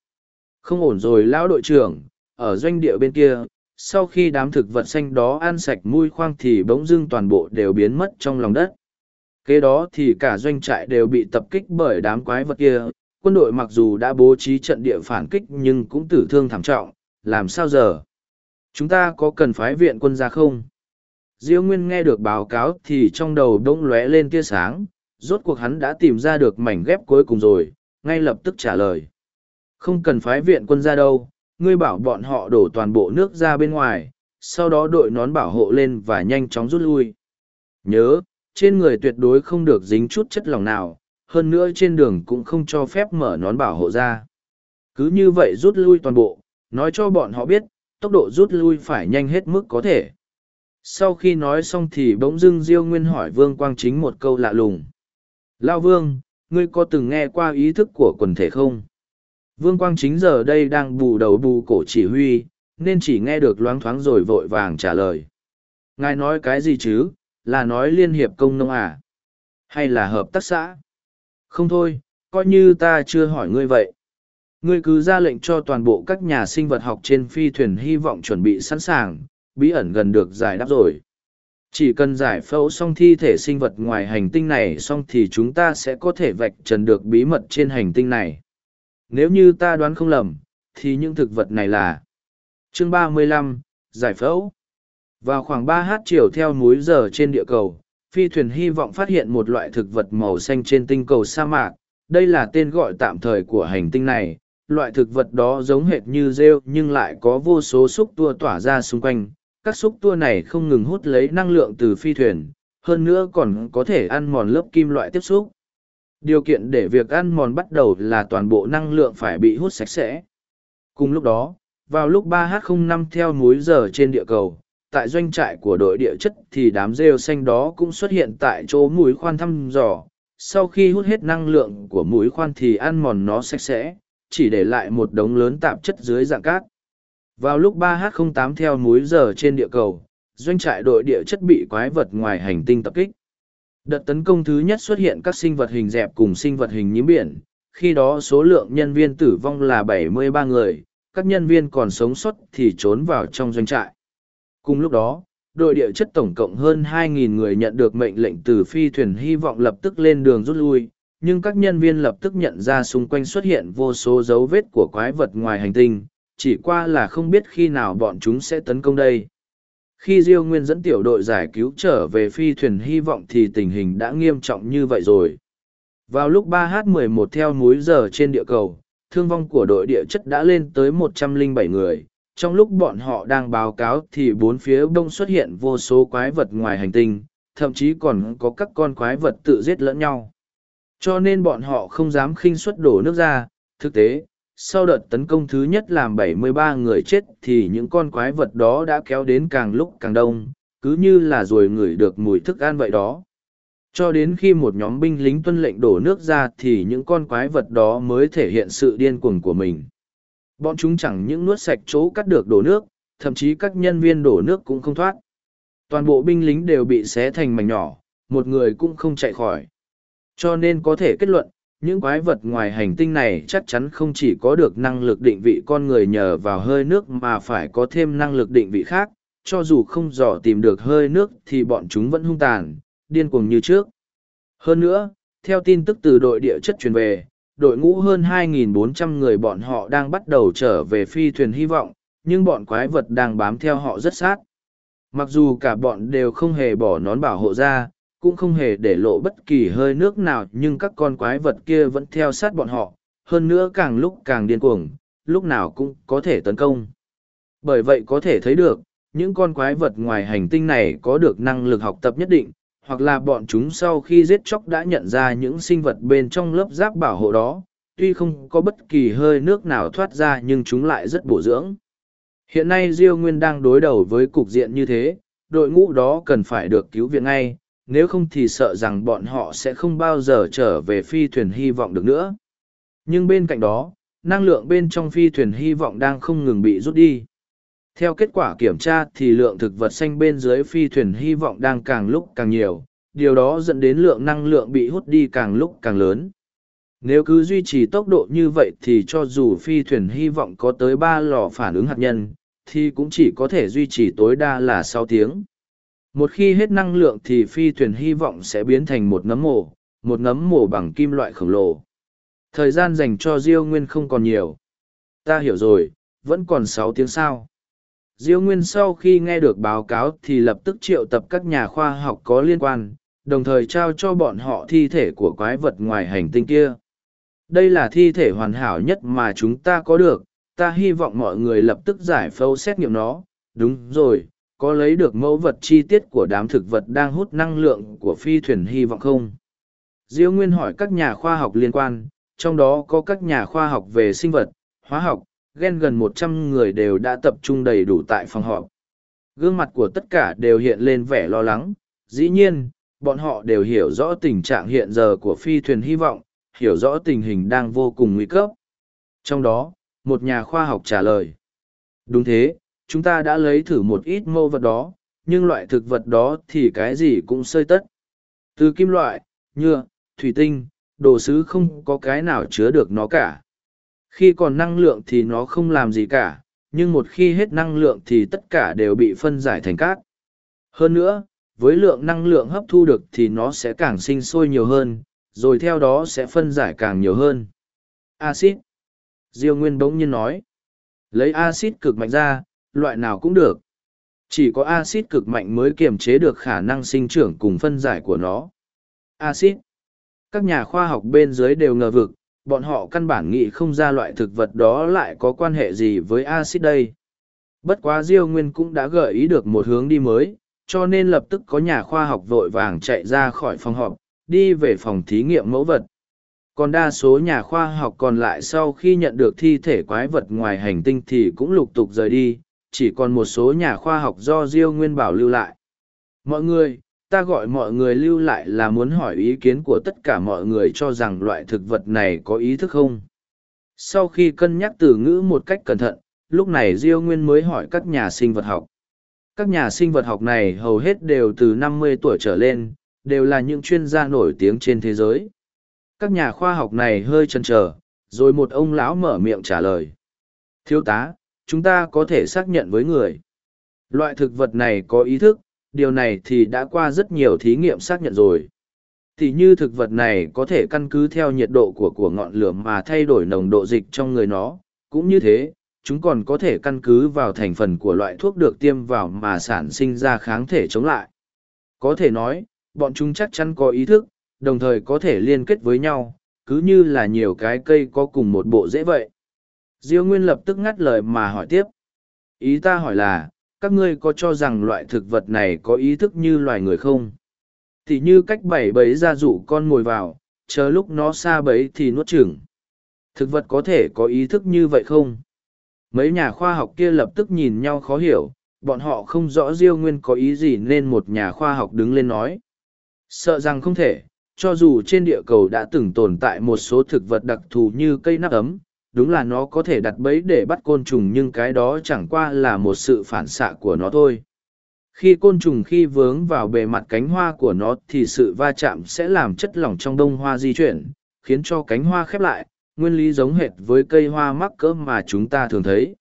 Không ổn rồi lão đội trưởng, ở doanh địa bên kia, sau khi đám thực vật xanh đó ăn sạch mùi khoang thì bỗng dưng toàn bộ đều biến mất trong lòng đất. Kế đó thì cả doanh trại đều bị tập kích bởi đám quái vật kia, quân đội mặc dù đã bố trí trận địa phản kích nhưng cũng tử thương thảm trọng, làm sao giờ? Chúng ta có cần phái viện quân ra không? Diêu Nguyên nghe được báo cáo thì trong đầu đông lóe lên tia sáng, rốt cuộc hắn đã tìm ra được mảnh ghép cuối cùng rồi, ngay lập tức trả lời. Không cần phái viện quân ra đâu, ngươi bảo bọn họ đổ toàn bộ nước ra bên ngoài, sau đó đội nón bảo hộ lên và nhanh chóng rút lui. Nhớ, trên người tuyệt đối không được dính chút chất lỏng nào, hơn nữa trên đường cũng không cho phép mở nón bảo hộ ra. Cứ như vậy rút lui toàn bộ, nói cho bọn họ biết, tốc độ rút lui phải nhanh hết mức có thể. Sau khi nói xong thì bỗng dưng Diêu Nguyên hỏi Vương Quang Chính một câu lạ lùng. Lao Vương, ngươi có từng nghe qua ý thức của quần thể không? Vương Quang Chính giờ đây đang bù đầu bù cổ chỉ huy, nên chỉ nghe được loáng thoáng rồi vội vàng trả lời. Ngài nói cái gì chứ, là nói liên hiệp công nông à? Hay là hợp tác xã? Không thôi, coi như ta chưa hỏi ngươi vậy. Ngươi cứ ra lệnh cho toàn bộ các nhà sinh vật học trên phi thuyền hy vọng chuẩn bị sẵn sàng, bí ẩn gần được giải đáp rồi. Chỉ cần giải phẫu xong thi thể sinh vật ngoài hành tinh này xong thì chúng ta sẽ có thể vạch trần được bí mật trên hành tinh này. Nếu như ta đoán không lầm, thì những thực vật này là chương 35, giải phẫu. Vào khoảng 3h chiều theo múi giờ trên địa cầu, phi thuyền hy vọng phát hiện một loại thực vật màu xanh trên tinh cầu sa mạc. Đây là tên gọi tạm thời của hành tinh này. Loại thực vật đó giống hệt như rêu nhưng lại có vô số xúc tua tỏa ra xung quanh. Các xúc tua này không ngừng hút lấy năng lượng từ phi thuyền, hơn nữa còn có thể ăn mòn lớp kim loại tiếp xúc. Điều kiện để việc ăn mòn bắt đầu là toàn bộ năng lượng phải bị hút sạch sẽ. Cùng lúc đó, vào lúc 3H05 theo múi giờ trên địa cầu, tại doanh trại của đội địa chất thì đám rêu xanh đó cũng xuất hiện tại chỗ mũi khoan thăm dò. Sau khi hút hết năng lượng của mũi khoan thì ăn mòn nó sạch sẽ, chỉ để lại một đống lớn tạp chất dưới dạng cát. Vào lúc 3H08 theo múi giờ trên địa cầu, doanh trại đội địa chất bị quái vật ngoài hành tinh tập kích. Đợt tấn công thứ nhất xuất hiện các sinh vật hình dẹp cùng sinh vật hình nhím biển, khi đó số lượng nhân viên tử vong là 73 người, các nhân viên còn sống sót thì trốn vào trong doanh trại. Cùng lúc đó, đội địa chất tổng cộng hơn 2.000 người nhận được mệnh lệnh từ phi thuyền hy vọng lập tức lên đường rút lui, nhưng các nhân viên lập tức nhận ra xung quanh xuất hiện vô số dấu vết của quái vật ngoài hành tinh, chỉ qua là không biết khi nào bọn chúng sẽ tấn công đây. Khi Diêu Nguyên dẫn tiểu đội giải cứu trở về phi thuyền hy vọng thì tình hình đã nghiêm trọng như vậy rồi. Vào lúc 3h11 theo múi giờ trên địa cầu, thương vong của đội địa chất đã lên tới 107 người. Trong lúc bọn họ đang báo cáo thì bốn phía đông xuất hiện vô số quái vật ngoài hành tinh, thậm chí còn có các con quái vật tự giết lẫn nhau. Cho nên bọn họ không dám khinh suất đổ nước ra, thực tế, sau đợt tấn công thứ nhất làm 73 người chết thì những con quái vật đó đã kéo đến càng lúc càng đông, cứ như là rồi ngửi được mùi thức ăn vậy đó. Cho đến khi một nhóm binh lính tuân lệnh đổ nước ra thì những con quái vật đó mới thể hiện sự điên cuồng của mình. Bọn chúng chẳng những nuốt sạch chỗ cắt được đổ nước, thậm chí các nhân viên đổ nước cũng không thoát. Toàn bộ binh lính đều bị xé thành mảnh nhỏ, một người cũng không chạy khỏi. Cho nên có thể kết luận, những quái vật ngoài hành tinh này chắc chắn không chỉ có được năng lực định vị con người nhờ vào hơi nước mà phải có thêm năng lực định vị khác, cho dù không dò tìm được hơi nước thì bọn chúng vẫn hung tàn, điên cuồng như trước. Hơn nữa, theo tin tức từ đội địa chất truyền về, đội ngũ hơn 2.400 người bọn họ đang bắt đầu trở về phi thuyền hy vọng, nhưng bọn quái vật đang bám theo họ rất sát. Mặc dù cả bọn đều không hề bỏ nón bảo hộ ra, cũng không hề để lộ bất kỳ hơi nước nào nhưng các con quái vật kia vẫn theo sát bọn họ, hơn nữa càng lúc càng điên cuồng, lúc nào cũng có thể tấn công. Bởi vậy có thể thấy được, những con quái vật ngoài hành tinh này có được năng lực học tập nhất định, hoặc là bọn chúng sau khi giết chóc đã nhận ra những sinh vật bên trong lớp giáp bảo hộ đó, tuy không có bất kỳ hơi nước nào thoát ra nhưng chúng lại rất bổ dưỡng. Hiện nay Diêu Nguyên đang đối đầu với cục diện như thế, đội ngũ đó cần phải được cứu viện ngay, nếu không thì sợ rằng bọn họ sẽ không bao giờ trở về phi thuyền hy vọng được nữa. Nhưng bên cạnh đó, năng lượng bên trong phi thuyền hy vọng đang không ngừng bị rút đi. Theo kết quả kiểm tra thì lượng thực vật xanh bên dưới phi thuyền hy vọng đang càng lúc càng nhiều, điều đó dẫn đến lượng năng lượng bị hút đi càng lúc càng lớn. Nếu cứ duy trì tốc độ như vậy thì cho dù phi thuyền hy vọng có tới ba lò phản ứng hạt nhân, thì cũng chỉ có thể duy trì tối đa là sáu tiếng. Một khi hết năng lượng thì phi thuyền hy vọng sẽ biến thành một nấm mồ, một nấm mồ bằng kim loại khổng lồ. Thời gian dành cho Diêu Nguyên không còn nhiều. Ta hiểu rồi, vẫn còn sáu tiếng sao. Diêu Nguyên sau khi nghe được báo cáo thì lập tức triệu tập các nhà khoa học có liên quan, đồng thời trao cho bọn họ thi thể của quái vật ngoài hành tinh kia. Đây là thi thể hoàn hảo nhất mà chúng ta có được, ta hy vọng mọi người lập tức giải phẫu xét nghiệm nó. Đúng rồi, có lấy được mẫu vật chi tiết của đám thực vật đang hút năng lượng của phi thuyền hy vọng không? Diêu Nguyên hỏi các nhà khoa học liên quan, trong đó có các nhà khoa học về sinh vật, hóa học, ghen gần một trăm người đều đã tập trung đầy đủ tại phòng họp. Gương mặt của tất cả đều hiện lên vẻ lo lắng, dĩ nhiên, bọn họ đều hiểu rõ tình trạng hiện giờ của phi thuyền hy vọng, hiểu rõ tình hình đang vô cùng nguy cấp. Trong đó, một nhà khoa học trả lời. Đúng thế, chúng ta đã lấy thử một ít mô vật đó, nhưng loại thực vật đó thì cái gì cũng sơi tất. Từ kim loại, nhựa, thủy tinh, đồ sứ không có cái nào chứa được nó cả. Khi còn năng lượng thì nó không làm gì cả, nhưng một khi hết năng lượng thì tất cả đều bị phân giải thành cát. Hơn nữa, với lượng năng lượng hấp thu được thì nó sẽ càng sinh sôi nhiều hơn, rồi theo đó sẽ phân giải càng nhiều hơn. Acid. Diêu Nguyên bỗng nhiên nói. Lấy acid cực mạnh ra, loại nào cũng được. Chỉ có axit cực mạnh mới kiềm chế được khả năng sinh trưởng cùng phân giải của nó. Axit. Các nhà khoa học bên dưới đều ngờ vực, bọn họ căn bản nghĩ không ra loại thực vật đó lại có quan hệ gì với axit đây. Bất quá Diêu Nguyên cũng đã gợi ý được một hướng đi mới, cho nên lập tức có nhà khoa học vội vàng chạy ra khỏi phòng họp, đi về phòng thí nghiệm mẫu vật. Còn đa số nhà khoa học còn lại sau khi nhận được thi thể quái vật ngoài hành tinh thì cũng lục tục rời đi, chỉ còn một số nhà khoa học do Diêu Nguyên Bảo lưu lại. Mọi người, ta gọi mọi người lưu lại là muốn hỏi ý kiến của tất cả mọi người cho rằng loại thực vật này có ý thức không. Sau khi cân nhắc từ ngữ một cách cẩn thận, lúc này Diêu Nguyên mới hỏi các nhà sinh vật học. Các nhà sinh vật học này hầu hết đều từ năm mươi tuổi trở lên, đều là những chuyên gia nổi tiếng trên thế giới. Các nhà khoa học này hơi chần chờ, rồi một ông lão mở miệng trả lời. Thiếu tá, chúng ta có thể xác nhận với người. Loại thực vật này có ý thức, điều này thì đã qua rất nhiều thí nghiệm xác nhận rồi. Thì như thực vật này có thể căn cứ theo nhiệt độ của của ngọn lửa mà thay đổi nồng độ dịch trong người nó, cũng như thế, chúng còn có thể căn cứ vào thành phần của loại thuốc được tiêm vào mà sản sinh ra kháng thể chống lại. Có thể nói, bọn chúng chắc chắn có ý thức, đồng thời có thể liên kết với nhau, cứ như là nhiều cái cây có cùng một bộ dễ vậy. Diêu Nguyên lập tức ngắt lời mà hỏi tiếp. Ý ta hỏi là, các ngươi có cho rằng loại thực vật này có ý thức như loài người không? Thì như cách bảy bấy ra dụ con ngồi vào, chờ lúc nó xa bấy thì nuốt chửng. Thực vật có thể có ý thức như vậy không? Mấy nhà khoa học kia lập tức nhìn nhau khó hiểu, bọn họ không rõ Diêu Nguyên có ý gì nên một nhà khoa học đứng lên nói. Sợ rằng không thể, cho dù trên địa cầu đã từng tồn tại một số thực vật đặc thù như cây nắp ấm, đúng là nó có thể đặt bẫy để bắt côn trùng nhưng cái đó chẳng qua là một sự phản xạ của nó thôi. Khi côn trùng khi vướng vào bề mặt cánh hoa của nó thì sự va chạm sẽ làm chất lỏng trong đông hoa di chuyển, khiến cho cánh hoa khép lại, nguyên lý giống hệt với cây hoa mắc cỡ mà chúng ta thường thấy.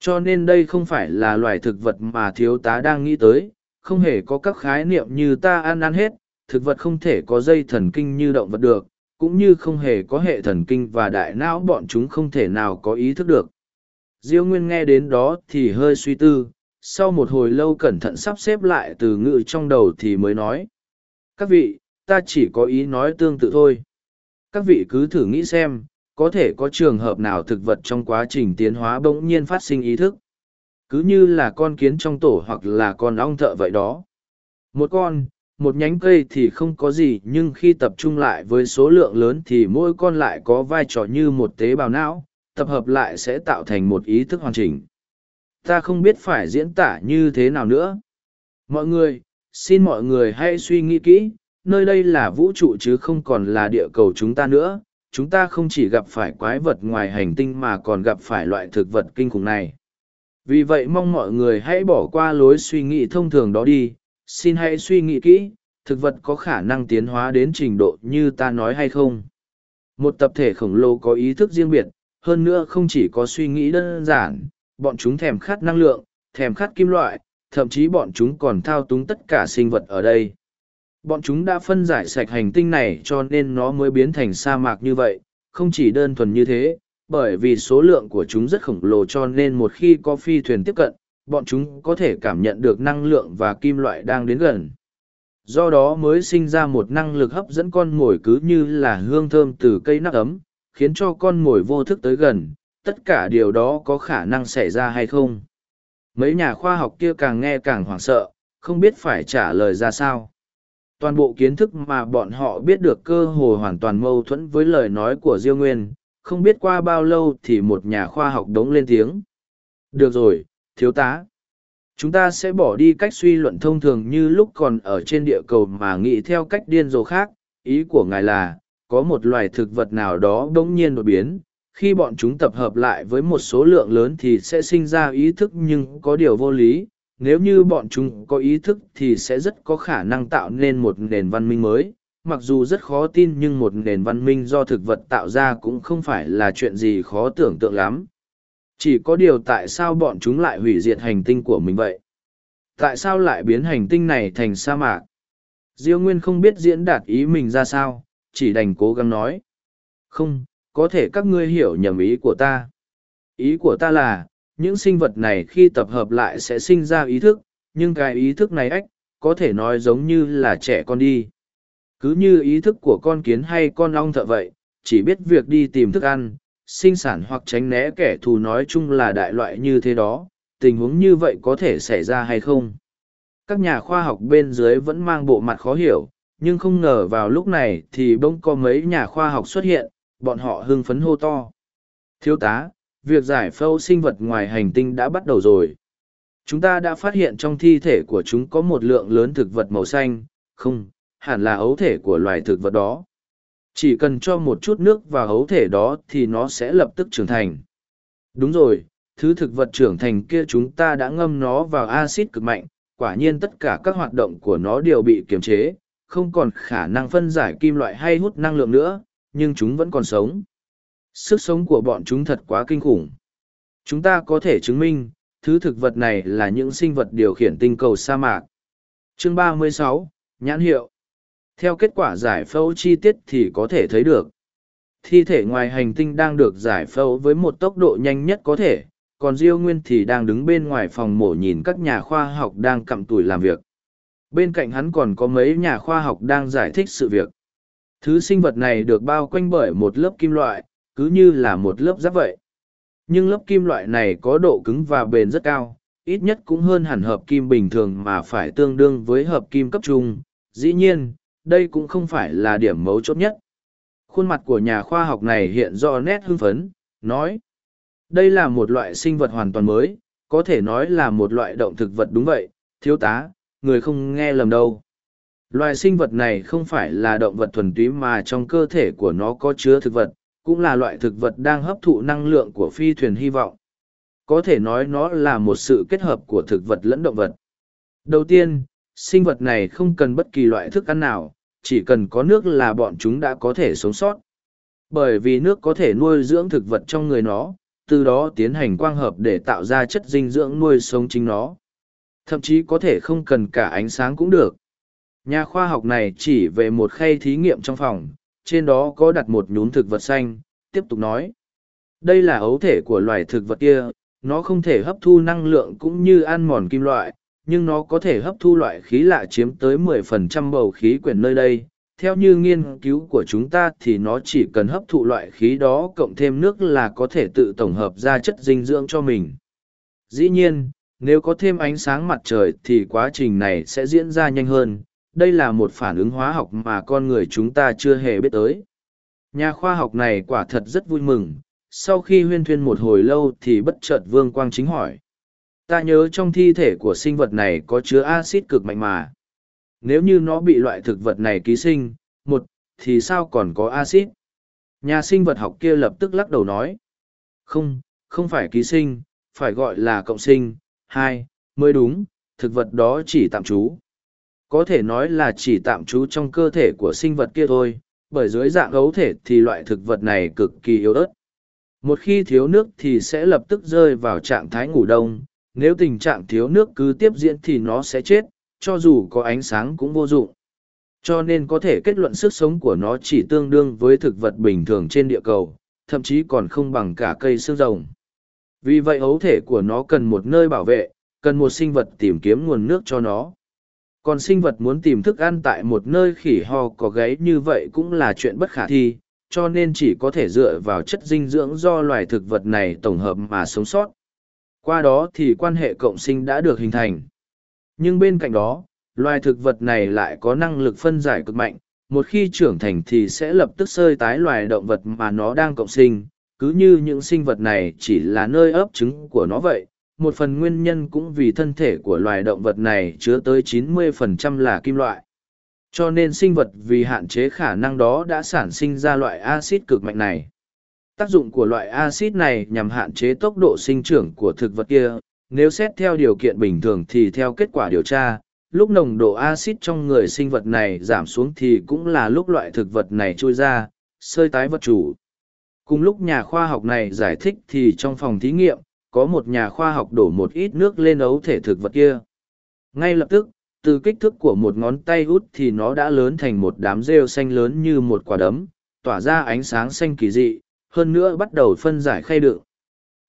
Cho nên đây không phải là loài thực vật mà thiếu tá đang nghĩ tới, không hề có các khái niệm như ta ăn ăn hết, thực vật không thể có dây thần kinh như động vật được, cũng như không hề có hệ thần kinh và đại não bọn chúng không thể nào có ý thức được. Diêu Nguyên nghe đến đó thì hơi suy tư, sau một hồi lâu cẩn thận sắp xếp lại từ ngữ trong đầu thì mới nói. Các vị, ta chỉ có ý nói tương tự thôi. Các vị cứ thử nghĩ xem, có thể có trường hợp nào thực vật trong quá trình tiến hóa bỗng nhiên phát sinh ý thức. Cứ như là con kiến trong tổ hoặc là con ong thợ vậy đó. Một con, một nhánh cây thì không có gì nhưng khi tập trung lại với số lượng lớn thì mỗi con lại có vai trò như một tế bào não, tập hợp lại sẽ tạo thành một ý thức hoàn chỉnh. Ta không biết phải diễn tả như thế nào nữa. Mọi người, xin mọi người hãy suy nghĩ kỹ, nơi đây là vũ trụ chứ không còn là địa cầu chúng ta nữa, chúng ta không chỉ gặp phải quái vật ngoài hành tinh mà còn gặp phải loại thực vật kinh khủng này. Vì vậy mong mọi người hãy bỏ qua lối suy nghĩ thông thường đó đi, xin hãy suy nghĩ kỹ, thực vật có khả năng tiến hóa đến trình độ như ta nói hay không. Một tập thể khổng lồ có ý thức riêng biệt, hơn nữa không chỉ có suy nghĩ đơn giản, bọn chúng thèm khát năng lượng, thèm khát kim loại, thậm chí bọn chúng còn thao túng tất cả sinh vật ở đây. Bọn chúng đã phân giải sạch hành tinh này cho nên nó mới biến thành sa mạc như vậy, không chỉ đơn thuần như thế, bởi vì số lượng của chúng rất khổng lồ cho nên một khi có phi thuyền tiếp cận, bọn chúng có thể cảm nhận được năng lượng và kim loại đang đến gần. Do đó mới sinh ra một năng lực hấp dẫn con mồi cứ như là hương thơm từ cây nắp ấm, khiến cho con mồi vô thức tới gần, tất cả điều đó có khả năng xảy ra hay không. Mấy nhà khoa học kia càng nghe càng hoảng sợ, không biết phải trả lời ra sao. Toàn bộ kiến thức mà bọn họ biết được cơ hồ hoàn toàn mâu thuẫn với lời nói của Diêu Nguyên, không biết qua bao lâu thì một nhà khoa học đống lên tiếng. Được rồi, thiếu tá. Chúng ta sẽ bỏ đi cách suy luận thông thường như lúc còn ở trên địa cầu mà nghĩ theo cách điên rồ khác. Ý của ngài là, có một loài thực vật nào đó đống nhiên đột biến, khi bọn chúng tập hợp lại với một số lượng lớn thì sẽ sinh ra ý thức nhưng có điều vô lý. Nếu như bọn chúng có ý thức thì sẽ rất có khả năng tạo nên một nền văn minh mới. Mặc dù rất khó tin nhưng một nền văn minh do thực vật tạo ra cũng không phải là chuyện gì khó tưởng tượng lắm chỉ có điều tại sao bọn chúng lại hủy diệt hành tinh của mình vậy? Tại sao lại biến hành tinh này thành sa mạc? Diêu Nguyên không biết diễn đạt ý mình ra sao, chỉ đành cố gắng nói. Không, có thể các ngươi hiểu nhầm ý của ta. Ý của ta là, những sinh vật này khi tập hợp lại sẽ sinh ra ý thức, nhưng cái ý thức này ách, có thể nói giống như là trẻ con đi. Cứ như ý thức của con kiến hay con ong thợ vậy, chỉ biết việc đi tìm thức ăn, sinh sản hoặc tránh né kẻ thù nói chung là đại loại như thế đó, tình huống như vậy có thể xảy ra hay không? Các nhà khoa học bên dưới vẫn mang bộ mặt khó hiểu, nhưng không ngờ vào lúc này thì bỗng có mấy nhà khoa học xuất hiện, bọn họ hưng phấn hô to. Thiếu tá, việc giải phẫu sinh vật ngoài hành tinh đã bắt đầu rồi. Chúng ta đã phát hiện trong thi thể của chúng có một lượng lớn thực vật màu xanh, không, hẳn là ấu thể của loài thực vật đó. Chỉ cần cho một chút nước vào hấu thể đó thì nó sẽ lập tức trưởng thành. Đúng rồi, thứ thực vật trưởng thành kia chúng ta đã ngâm nó vào axit cực mạnh, quả nhiên tất cả các hoạt động của nó đều bị kiềm chế, không còn khả năng phân giải kim loại hay hút năng lượng nữa, nhưng chúng vẫn còn sống. Sức sống của bọn chúng thật quá kinh khủng. Chúng ta có thể chứng minh, thứ thực vật này là những sinh vật điều khiển tinh cầu sa mạc. Chương 36, Nhãn hiệu theo kết quả giải phẫu chi tiết thì có thể thấy được. Thi thể ngoài hành tinh đang được giải phẫu với một tốc độ nhanh nhất có thể, còn Diêu Nguyên thì đang đứng bên ngoài phòng mổ nhìn các nhà khoa học đang cặm tủi làm việc. Bên cạnh hắn còn có mấy nhà khoa học đang giải thích sự việc. Thứ sinh vật này được bao quanh bởi một lớp kim loại, cứ như là một lớp giáp vậy. Nhưng lớp kim loại này có độ cứng và bền rất cao, ít nhất cũng hơn hẳn hợp kim bình thường mà phải tương đương với hợp kim cấp trung. Dĩ nhiên, đây cũng không phải là điểm mấu chốt nhất. Khuôn mặt của nhà khoa học này hiện rõ nét hưng phấn, nói. Đây là một loại sinh vật hoàn toàn mới, có thể nói là một loại động thực vật đúng vậy, thiếu tá, người không nghe lầm đâu. Loài sinh vật này không phải là động vật thuần túy mà trong cơ thể của nó có chứa thực vật, cũng là loại thực vật đang hấp thụ năng lượng của phi thuyền hy vọng. Có thể nói nó là một sự kết hợp của thực vật lẫn động vật. Đầu tiên, sinh vật này không cần bất kỳ loại thức ăn nào, chỉ cần có nước là bọn chúng đã có thể sống sót. Bởi vì nước có thể nuôi dưỡng thực vật trong người nó, từ đó tiến hành quang hợp để tạo ra chất dinh dưỡng nuôi sống chính nó. Thậm chí có thể không cần cả ánh sáng cũng được. Nhà khoa học này chỉ về một khay thí nghiệm trong phòng, trên đó có đặt một nhún thực vật xanh, tiếp tục nói. Đây là ấu thể của loài thực vật kia, nó không thể hấp thu năng lượng cũng như ăn mòn kim loại, nhưng nó có thể hấp thu loại khí lạ chiếm tới 10% bầu khí quyển nơi đây. Theo như nghiên cứu của chúng ta thì nó chỉ cần hấp thụ loại khí đó cộng thêm nước là có thể tự tổng hợp ra chất dinh dưỡng cho mình. Dĩ nhiên, nếu có thêm ánh sáng mặt trời thì quá trình này sẽ diễn ra nhanh hơn. Đây là một phản ứng hóa học mà con người chúng ta chưa hề biết tới. Nhà khoa học này quả thật rất vui mừng. Sau khi huyên thuyên một hồi lâu thì bất chợt Vương Quang Chính hỏi ta nhớ trong thi thể của sinh vật này có chứa axit cực mạnh mà. Nếu như nó bị loại thực vật này ký sinh, một, thì sao còn có axit? nhà sinh vật học kia lập tức lắc đầu nói. Không không phải ký sinh, phải gọi là cộng sinh. Hai, mới đúng, thực vật đó chỉ tạm trú. Có thể nói là chỉ tạm trú trong cơ thể của sinh vật kia thôi, bởi dưới dạng ấu thể thì loại thực vật này cực kỳ yếu ớt. Một khi thiếu nước thì sẽ lập tức rơi vào trạng thái ngủ đông nếu tình trạng thiếu nước cứ tiếp diễn thì nó sẽ chết, cho dù có ánh sáng cũng vô dụng. Cho nên có thể kết luận sức sống của nó chỉ tương đương với thực vật bình thường trên địa cầu, thậm chí còn không bằng cả cây xương rồng. Vì vậy ấu thể của nó cần một nơi bảo vệ, cần một sinh vật tìm kiếm nguồn nước cho nó. Còn sinh vật muốn tìm thức ăn tại một nơi khỉ ho có gáy như vậy cũng là chuyện bất khả thi, cho nên chỉ có thể dựa vào chất dinh dưỡng do loài thực vật này tổng hợp mà sống sót. Qua đó thì quan hệ cộng sinh đã được hình thành. Nhưng bên cạnh đó, loài thực vật này lại có năng lực phân giải cực mạnh, một khi trưởng thành thì sẽ lập tức sơi tái loài động vật mà nó đang cộng sinh, cứ như những sinh vật này chỉ là nơi ấp trứng của nó vậy. Một phần nguyên nhân cũng vì thân thể của loài động vật này chứa tới 90% là kim loại. Cho nên sinh vật vì hạn chế khả năng đó đã sản sinh ra loại axit cực mạnh này. Tác dụng của loại axit này nhằm hạn chế tốc độ sinh trưởng của thực vật kia. Nếu xét theo điều kiện bình thường thì theo kết quả điều tra, lúc nồng độ axit trong người sinh vật này giảm xuống thì cũng là lúc loại thực vật này trôi ra, sơi tái vật chủ. Cùng lúc nhà khoa học này giải thích thì trong phòng thí nghiệm, có một nhà khoa học đổ một ít nước lên ấu thể thực vật kia. Ngay lập tức, từ kích thước của một ngón tay út thì nó đã lớn thành một đám rêu xanh lớn như một quả đấm, tỏa ra ánh sáng xanh kỳ dị, hơn nữa bắt đầu phân giải khay đựng.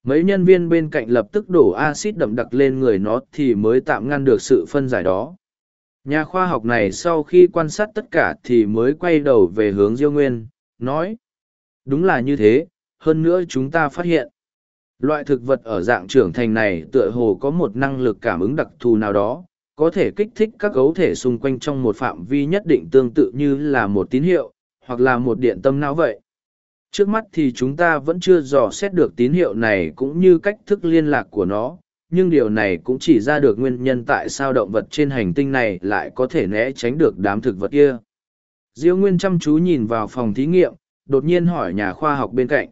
Mấy nhân viên bên cạnh lập tức đổ axit đậm đặc lên người nó thì mới tạm ngăn được sự phân giải đó. Nhà khoa học này sau khi quan sát tất cả thì mới quay đầu về hướng Diêu Nguyên, nói. Đúng là như thế, hơn nữa chúng ta phát hiện. Loại thực vật ở dạng trưởng thành này tựa hồ có một năng lực cảm ứng đặc thù nào đó, có thể kích thích các gấu thể xung quanh trong một phạm vi nhất định tương tự như là một tín hiệu, hoặc là một điện tâm não vậy trước mắt thì chúng ta vẫn chưa dò xét được tín hiệu này cũng như cách thức liên lạc của nó, nhưng điều này cũng chỉ ra được nguyên nhân tại sao động vật trên hành tinh này lại có thể né tránh được đám thực vật kia. Diêu nguyên chăm chú nhìn vào phòng thí nghiệm, đột nhiên hỏi nhà khoa học bên cạnh.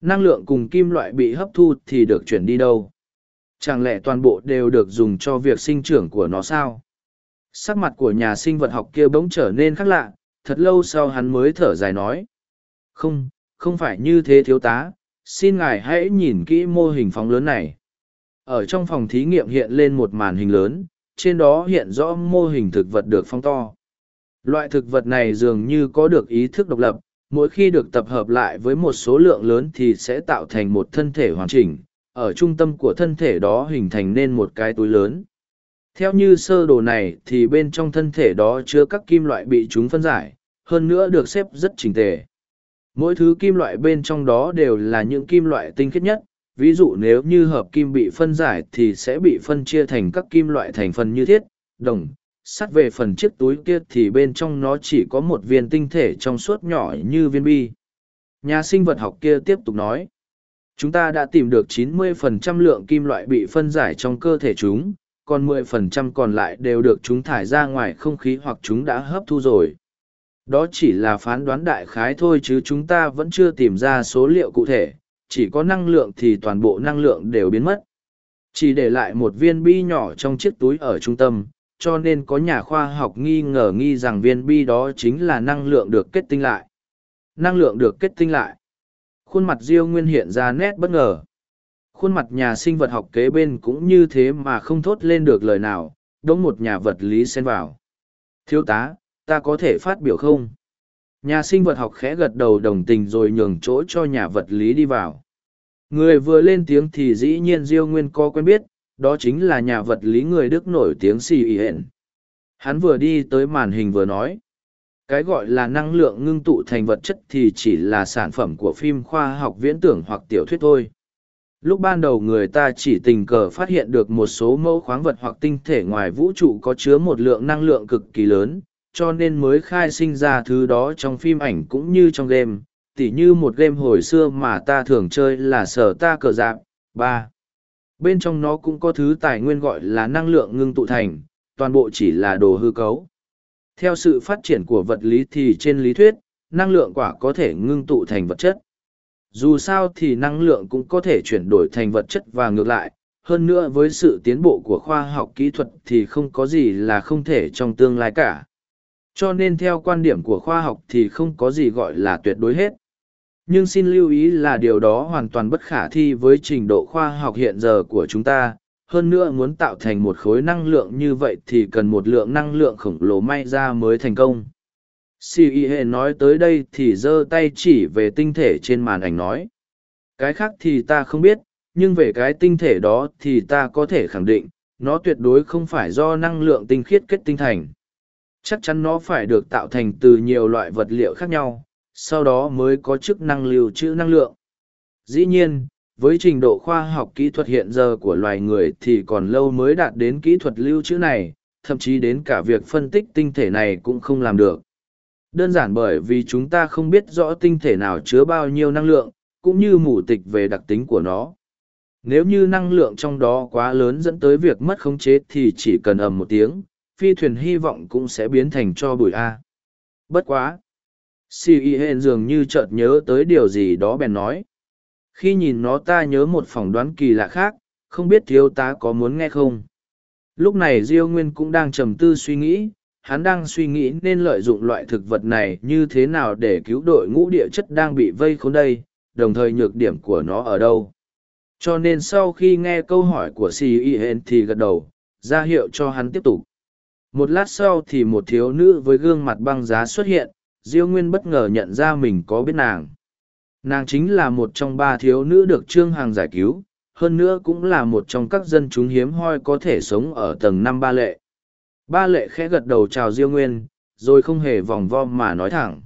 Năng lượng cùng kim loại bị hấp thu thì được chuyển đi đâu? Chẳng lẽ toàn bộ đều được dùng cho việc sinh trưởng của nó sao? Sắc mặt của nhà sinh vật học kia bỗng trở nên khác lạ, thật lâu sau hắn mới thở dài nói. Không không phải như thế thiếu tá, xin ngài hãy nhìn kỹ mô hình phóng lớn này. Ở trong phòng thí nghiệm hiện lên một màn hình lớn, trên đó hiện rõ mô hình thực vật được phóng to. Loại thực vật này dường như có được ý thức độc lập, mỗi khi được tập hợp lại với một số lượng lớn thì sẽ tạo thành một thân thể hoàn chỉnh, ở trung tâm của thân thể đó hình thành nên một cái túi lớn. Theo như sơ đồ này thì bên trong thân thể đó chứa các kim loại bị chúng phân giải, hơn nữa được xếp rất chỉnh tề. Mỗi thứ kim loại bên trong đó đều là những kim loại tinh khiết nhất, ví dụ nếu như hợp kim bị phân giải thì sẽ bị phân chia thành các kim loại thành phần như thiết, đồng, sắt về phần chiếc túi kia thì bên trong nó chỉ có một viên tinh thể trong suốt nhỏ như viên bi. Nhà sinh vật học kia tiếp tục nói, chúng ta đã tìm được 90% lượng kim loại bị phân giải trong cơ thể chúng, còn 10% còn lại đều được chúng thải ra ngoài không khí hoặc chúng đã hấp thu rồi. Đó chỉ là phán đoán đại khái thôi chứ chúng ta vẫn chưa tìm ra số liệu cụ thể, chỉ có năng lượng thì toàn bộ năng lượng đều biến mất. Chỉ để lại một viên bi nhỏ trong chiếc túi ở trung tâm, cho nên có nhà khoa học nghi ngờ nghi rằng viên bi đó chính là năng lượng được kết tinh lại. Năng lượng được kết tinh lại. Khuôn mặt Diêu Nguyên hiện ra nét bất ngờ. Khuôn mặt nhà sinh vật học kế bên cũng như thế mà không thốt lên được lời nào, đống một nhà vật lý xen vào. Thiếu tá, ta có thể phát biểu không? Nhà sinh vật học khẽ gật đầu đồng tình rồi nhường chỗ cho nhà vật lý đi vào. Người vừa lên tiếng thì dĩ nhiên Diêu Nguyên có quen biết, đó chính là nhà vật lý người Đức nổi tiếng Sì Y Hện. Hắn vừa đi tới màn hình vừa nói. Cái gọi là năng lượng ngưng tụ thành vật chất thì chỉ là sản phẩm của phim khoa học viễn tưởng hoặc tiểu thuyết thôi. Lúc ban đầu người ta chỉ tình cờ phát hiện được một số mẫu khoáng vật hoặc tinh thể ngoài vũ trụ có chứa một lượng năng lượng cực kỳ lớn, cho nên mới khai sinh ra thứ đó trong phim ảnh cũng như trong game, tỉ như một game hồi xưa mà ta thường chơi là sở ta cờ dạp. ba Bên trong nó cũng có thứ tài nguyên gọi là năng lượng ngưng tụ thành, toàn bộ chỉ là đồ hư cấu. Theo sự phát triển của vật lý thì trên lý thuyết, năng lượng quả có thể ngưng tụ thành vật chất. Dù sao thì năng lượng cũng có thể chuyển đổi thành vật chất và ngược lại, hơn nữa với sự tiến bộ của khoa học kỹ thuật thì không có gì là không thể trong tương lai cả. Cho nên theo quan điểm của khoa học thì không có gì gọi là tuyệt đối hết. Nhưng xin lưu ý là điều đó hoàn toàn bất khả thi với trình độ khoa học hiện giờ của chúng ta. Hơn nữa muốn tạo thành một khối năng lượng như vậy thì cần một lượng năng lượng khổng lồ may ra mới thành công. Si hệ nói tới đây thì giơ tay chỉ về tinh thể trên màn ảnh nói. Cái khác thì ta không biết, nhưng về cái tinh thể đó thì ta có thể khẳng định, nó tuyệt đối không phải do năng lượng tinh khiết kết tinh thành. Chắc chắn nó phải được tạo thành từ nhiều loại vật liệu khác nhau, sau đó mới có chức năng lưu trữ năng lượng. Dĩ nhiên, với trình độ khoa học kỹ thuật hiện giờ của loài người thì còn lâu mới đạt đến kỹ thuật lưu trữ này, thậm chí đến cả việc phân tích tinh thể này cũng không làm được. Đơn giản bởi vì chúng ta không biết rõ tinh thể nào chứa bao nhiêu năng lượng, cũng như mù tịch về đặc tính của nó. Nếu như năng lượng trong đó quá lớn dẫn tới việc mất khống chế thì chỉ cần ầm một tiếng, phi thuyền hy vọng cũng sẽ biến thành cho bụi A. Bất quá! si y hên dường như chợt nhớ tới điều gì đó bèn nói khi nhìn nó ta nhớ một phỏng đoán kỳ lạ khác, không biết thiếu tá có muốn nghe không lúc này diêu nguyên cũng đang trầm tư suy nghĩ, hắn đang suy nghĩ nên lợi dụng loại thực vật này như thế nào để cứu đội ngũ địa chất đang bị vây khốn đây, đồng thời nhược điểm của nó ở đâu cho nên sau khi nghe câu hỏi của si y hên thì gật đầu, ra hiệu cho hắn tiếp tục một lát sau thì một thiếu nữ với gương mặt băng giá xuất hiện, diêu nguyên bất ngờ nhận ra mình có biết nàng. Nàng chính là một trong ba thiếu nữ được trương hằng giải cứu, hơn nữa cũng là một trong các dân chúng hiếm hoi có thể sống ở tầng năm ba lệ. Ba lệ khẽ gật đầu chào diêu nguyên, rồi không hề vòng vo mà nói thẳng.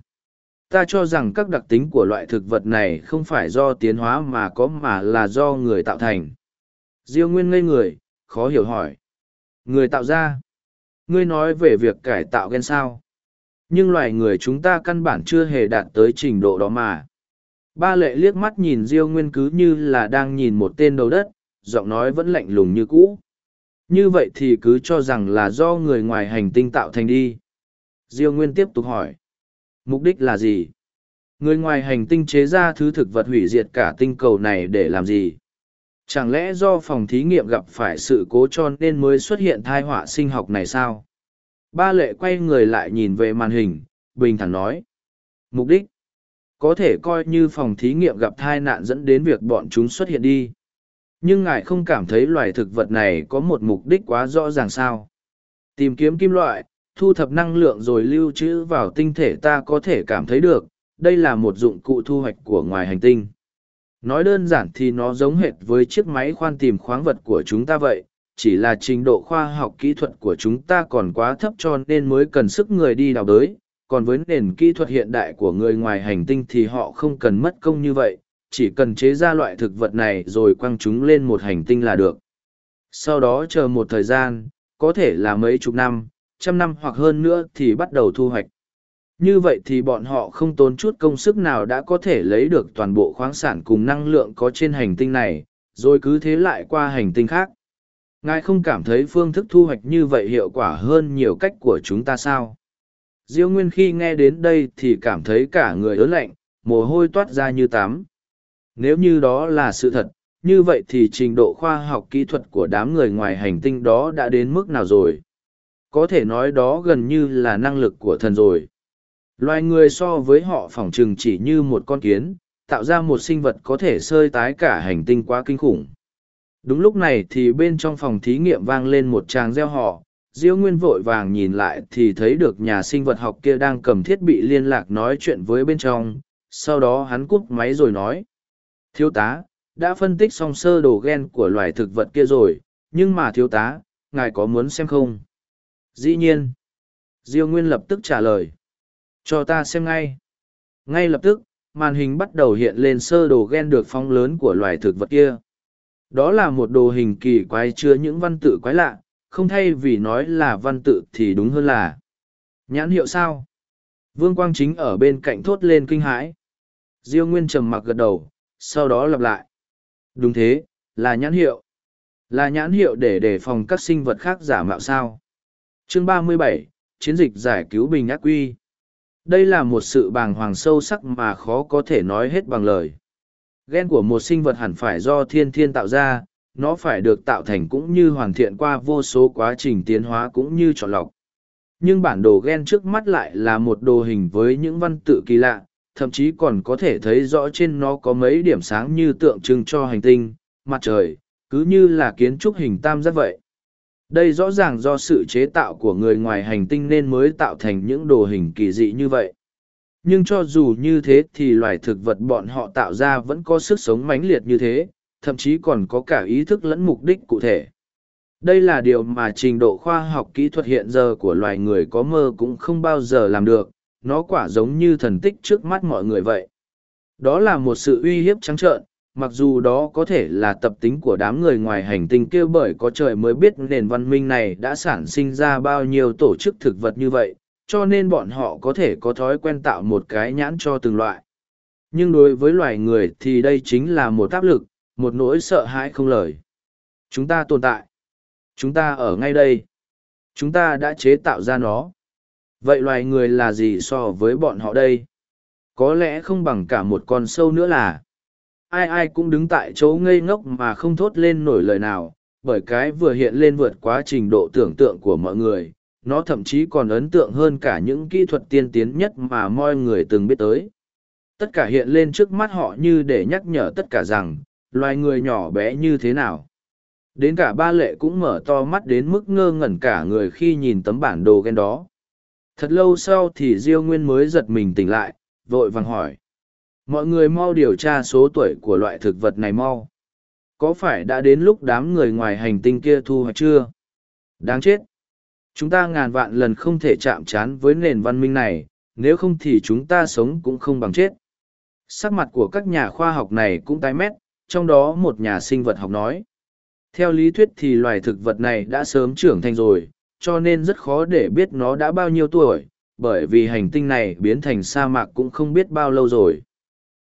Ta cho rằng các đặc tính của loại thực vật này không phải do tiến hóa mà có mà là do người tạo thành. Diêu nguyên ngây người, khó hiểu hỏi. Người tạo ra ngươi nói về việc cải tạo gen sao? Nhưng loài người chúng ta căn bản chưa hề đạt tới trình độ đó mà. Ba lệ liếc mắt nhìn diêu nguyên cứ như là đang nhìn một tên đầu đất, giọng nói vẫn lạnh lùng như cũ. Như vậy thì cứ cho rằng là do người ngoài hành tinh tạo thành đi. Diêu nguyên tiếp tục hỏi. Mục đích là gì? Người ngoài hành tinh chế ra thứ thực vật hủy diệt cả tinh cầu này để làm gì? Chẳng lẽ do phòng thí nghiệm gặp phải sự cố cho nên mới xuất hiện thai họa sinh học này sao Ba lệ quay người lại nhìn về màn hình, bình thản nói. Mục đích? Có thể coi như phòng thí nghiệm gặp thai nạn dẫn đến việc bọn chúng xuất hiện đi. Nhưng ngài không cảm thấy loài thực vật này có một mục đích quá rõ ràng sao. Tìm kiếm kim loại, thu thập năng lượng rồi lưu trữ vào tinh thể ta có thể cảm thấy được, đây là một dụng cụ thu hoạch của ngoài hành tinh. Nói đơn giản thì nó giống hệt với chiếc máy khoan tìm khoáng vật của chúng ta vậy, chỉ là trình độ khoa học kỹ thuật của chúng ta còn quá thấp cho nên mới cần sức người đi đào đới. Còn với nền kỹ thuật hiện đại của người ngoài hành tinh thì họ không cần mất công như vậy chỉ cần chế ra loại thực vật này rồi quăng chúng lên một hành tinh là được. Sau đó chờ một thời gian có thể là mấy chục năm trăm năm hoặc hơn nữa thì bắt đầu thu hoạch như vậy thì bọn họ không tốn chút công sức nào đã có thể lấy được toàn bộ khoáng sản cùng năng lượng có trên hành tinh này rồi cứ thế lại qua hành tinh khác Ngài không cảm thấy phương thức thu hoạch như vậy hiệu quả hơn nhiều cách của chúng ta sao? Diêu Nguyên khi nghe đến đây thì cảm thấy cả người ớn lạnh, mồ hôi toát ra như tắm. Nếu như đó là sự thật, như vậy thì trình độ khoa học kỹ thuật của đám người ngoài hành tinh đó đã đến mức nào rồi? Có thể nói đó gần như là năng lực của thần rồi. Loài người so với họ phỏng chừng chỉ như một con kiến, tạo ra một sinh vật có thể sơi tái cả hành tinh quá kinh khủng. Đúng lúc này thì bên trong phòng thí nghiệm vang lên một tràng reo họ, Diêu Nguyên vội vàng nhìn lại thì thấy được nhà sinh vật học kia đang cầm thiết bị liên lạc nói chuyện với bên trong, sau đó hắn cúp máy rồi nói. Thiếu tá, đã phân tích xong sơ đồ gen của loài thực vật kia rồi, nhưng mà thiếu tá, ngài có muốn xem không? Dĩ nhiên. Diêu Nguyên lập tức trả lời. Cho ta xem ngay. Ngay lập tức, màn hình bắt đầu hiện lên sơ đồ gen được phong lớn của loài thực vật kia. Đó là một đồ hình kỳ quái chứa những văn tự quái lạ, không thay vì nói là văn tự thì đúng hơn là. Nhãn hiệu sao? Vương quang chính ở bên cạnh thốt lên kinh hãi. Diêu nguyên trầm mặc gật đầu sau đó lặp lại. Đúng thế là nhãn hiệu. Là nhãn hiệu để đề phòng các sinh vật khác giả mạo sao? Chương ba mươi bảy chiến dịch giải cứu bình ác quy đây là một sự bàng hoàng sâu sắc mà khó có thể nói hết bằng lời ghen của một sinh vật hẳn phải do thiên thiên tạo ra nó phải được tạo thành cũng như hoàn thiện qua vô số quá trình tiến hóa cũng như chọn lọc. Nhưng bản đồ ghen trước mắt lại là một đồ hình với những văn tự kỳ lạ, thậm chí còn có thể thấy rõ trên nó có mấy điểm sáng như tượng trưng cho hành tinh, mặt trời, cứ như là kiến trúc hình tam giác vậy. Đây rõ ràng do sự chế tạo của người ngoài hành tinh nên mới tạo thành những đồ hình kỳ dị như vậy. Nhưng cho dù như thế thì loài thực vật bọn họ tạo ra vẫn có sức sống mãnh liệt như thế, thậm chí còn có cả ý thức lẫn mục đích cụ thể. Đây là điều mà trình độ khoa học kỹ thuật hiện giờ của loài người có mơ cũng không bao giờ làm được, nó quả giống như thần tích trước mắt mọi người vậy. Đó là một sự uy hiếp trắng trợn, mặc dù đó có thể là tập tính của đám người ngoài hành tinh kêu bởi có trời mới biết nền văn minh này đã sản sinh ra bao nhiêu tổ chức thực vật như vậy, cho nên bọn họ có thể có thói quen tạo một cái nhãn cho từng loại. Nhưng đối với loài người thì đây chính là một áp lực, một nỗi sợ hãi không lời. Chúng ta tồn tại. Chúng ta ở ngay đây. Chúng ta đã chế tạo ra nó. Vậy loài người là gì so với bọn họ đây? Có lẽ không bằng cả một con sâu nữa là. Ai ai cũng đứng tại chỗ ngây ngốc mà không thốt lên nổi lời nào, bởi cái vừa hiện lên vượt quá trình độ tưởng tượng của mọi người. Nó thậm chí còn ấn tượng hơn cả những kỹ thuật tiên tiến nhất mà mọi người từng biết tới. Tất cả hiện lên trước mắt họ như để nhắc nhở tất cả rằng, loài người nhỏ bé như thế nào. Đến cả ba lệ cũng mở to mắt đến mức ngơ ngẩn cả người khi nhìn tấm bản đồ ghen đó. Thật lâu sau thì Diêu Nguyên mới giật mình tỉnh lại, vội vàng hỏi. Mọi người mau điều tra số tuổi của loại thực vật này mau. Có phải đã đến lúc đám người ngoài hành tinh kia thu hoạch chưa? Đáng chết! Chúng ta ngàn vạn lần không thể chạm trán với nền văn minh này, nếu không thì chúng ta sống cũng không bằng chết. Sắc mặt của các nhà khoa học này cũng tái mét, trong đó một nhà sinh vật học nói. Theo lý thuyết thì loài thực vật này đã sớm trưởng thành rồi, cho nên rất khó để biết nó đã bao nhiêu tuổi, bởi vì hành tinh này biến thành sa mạc cũng không biết bao lâu rồi.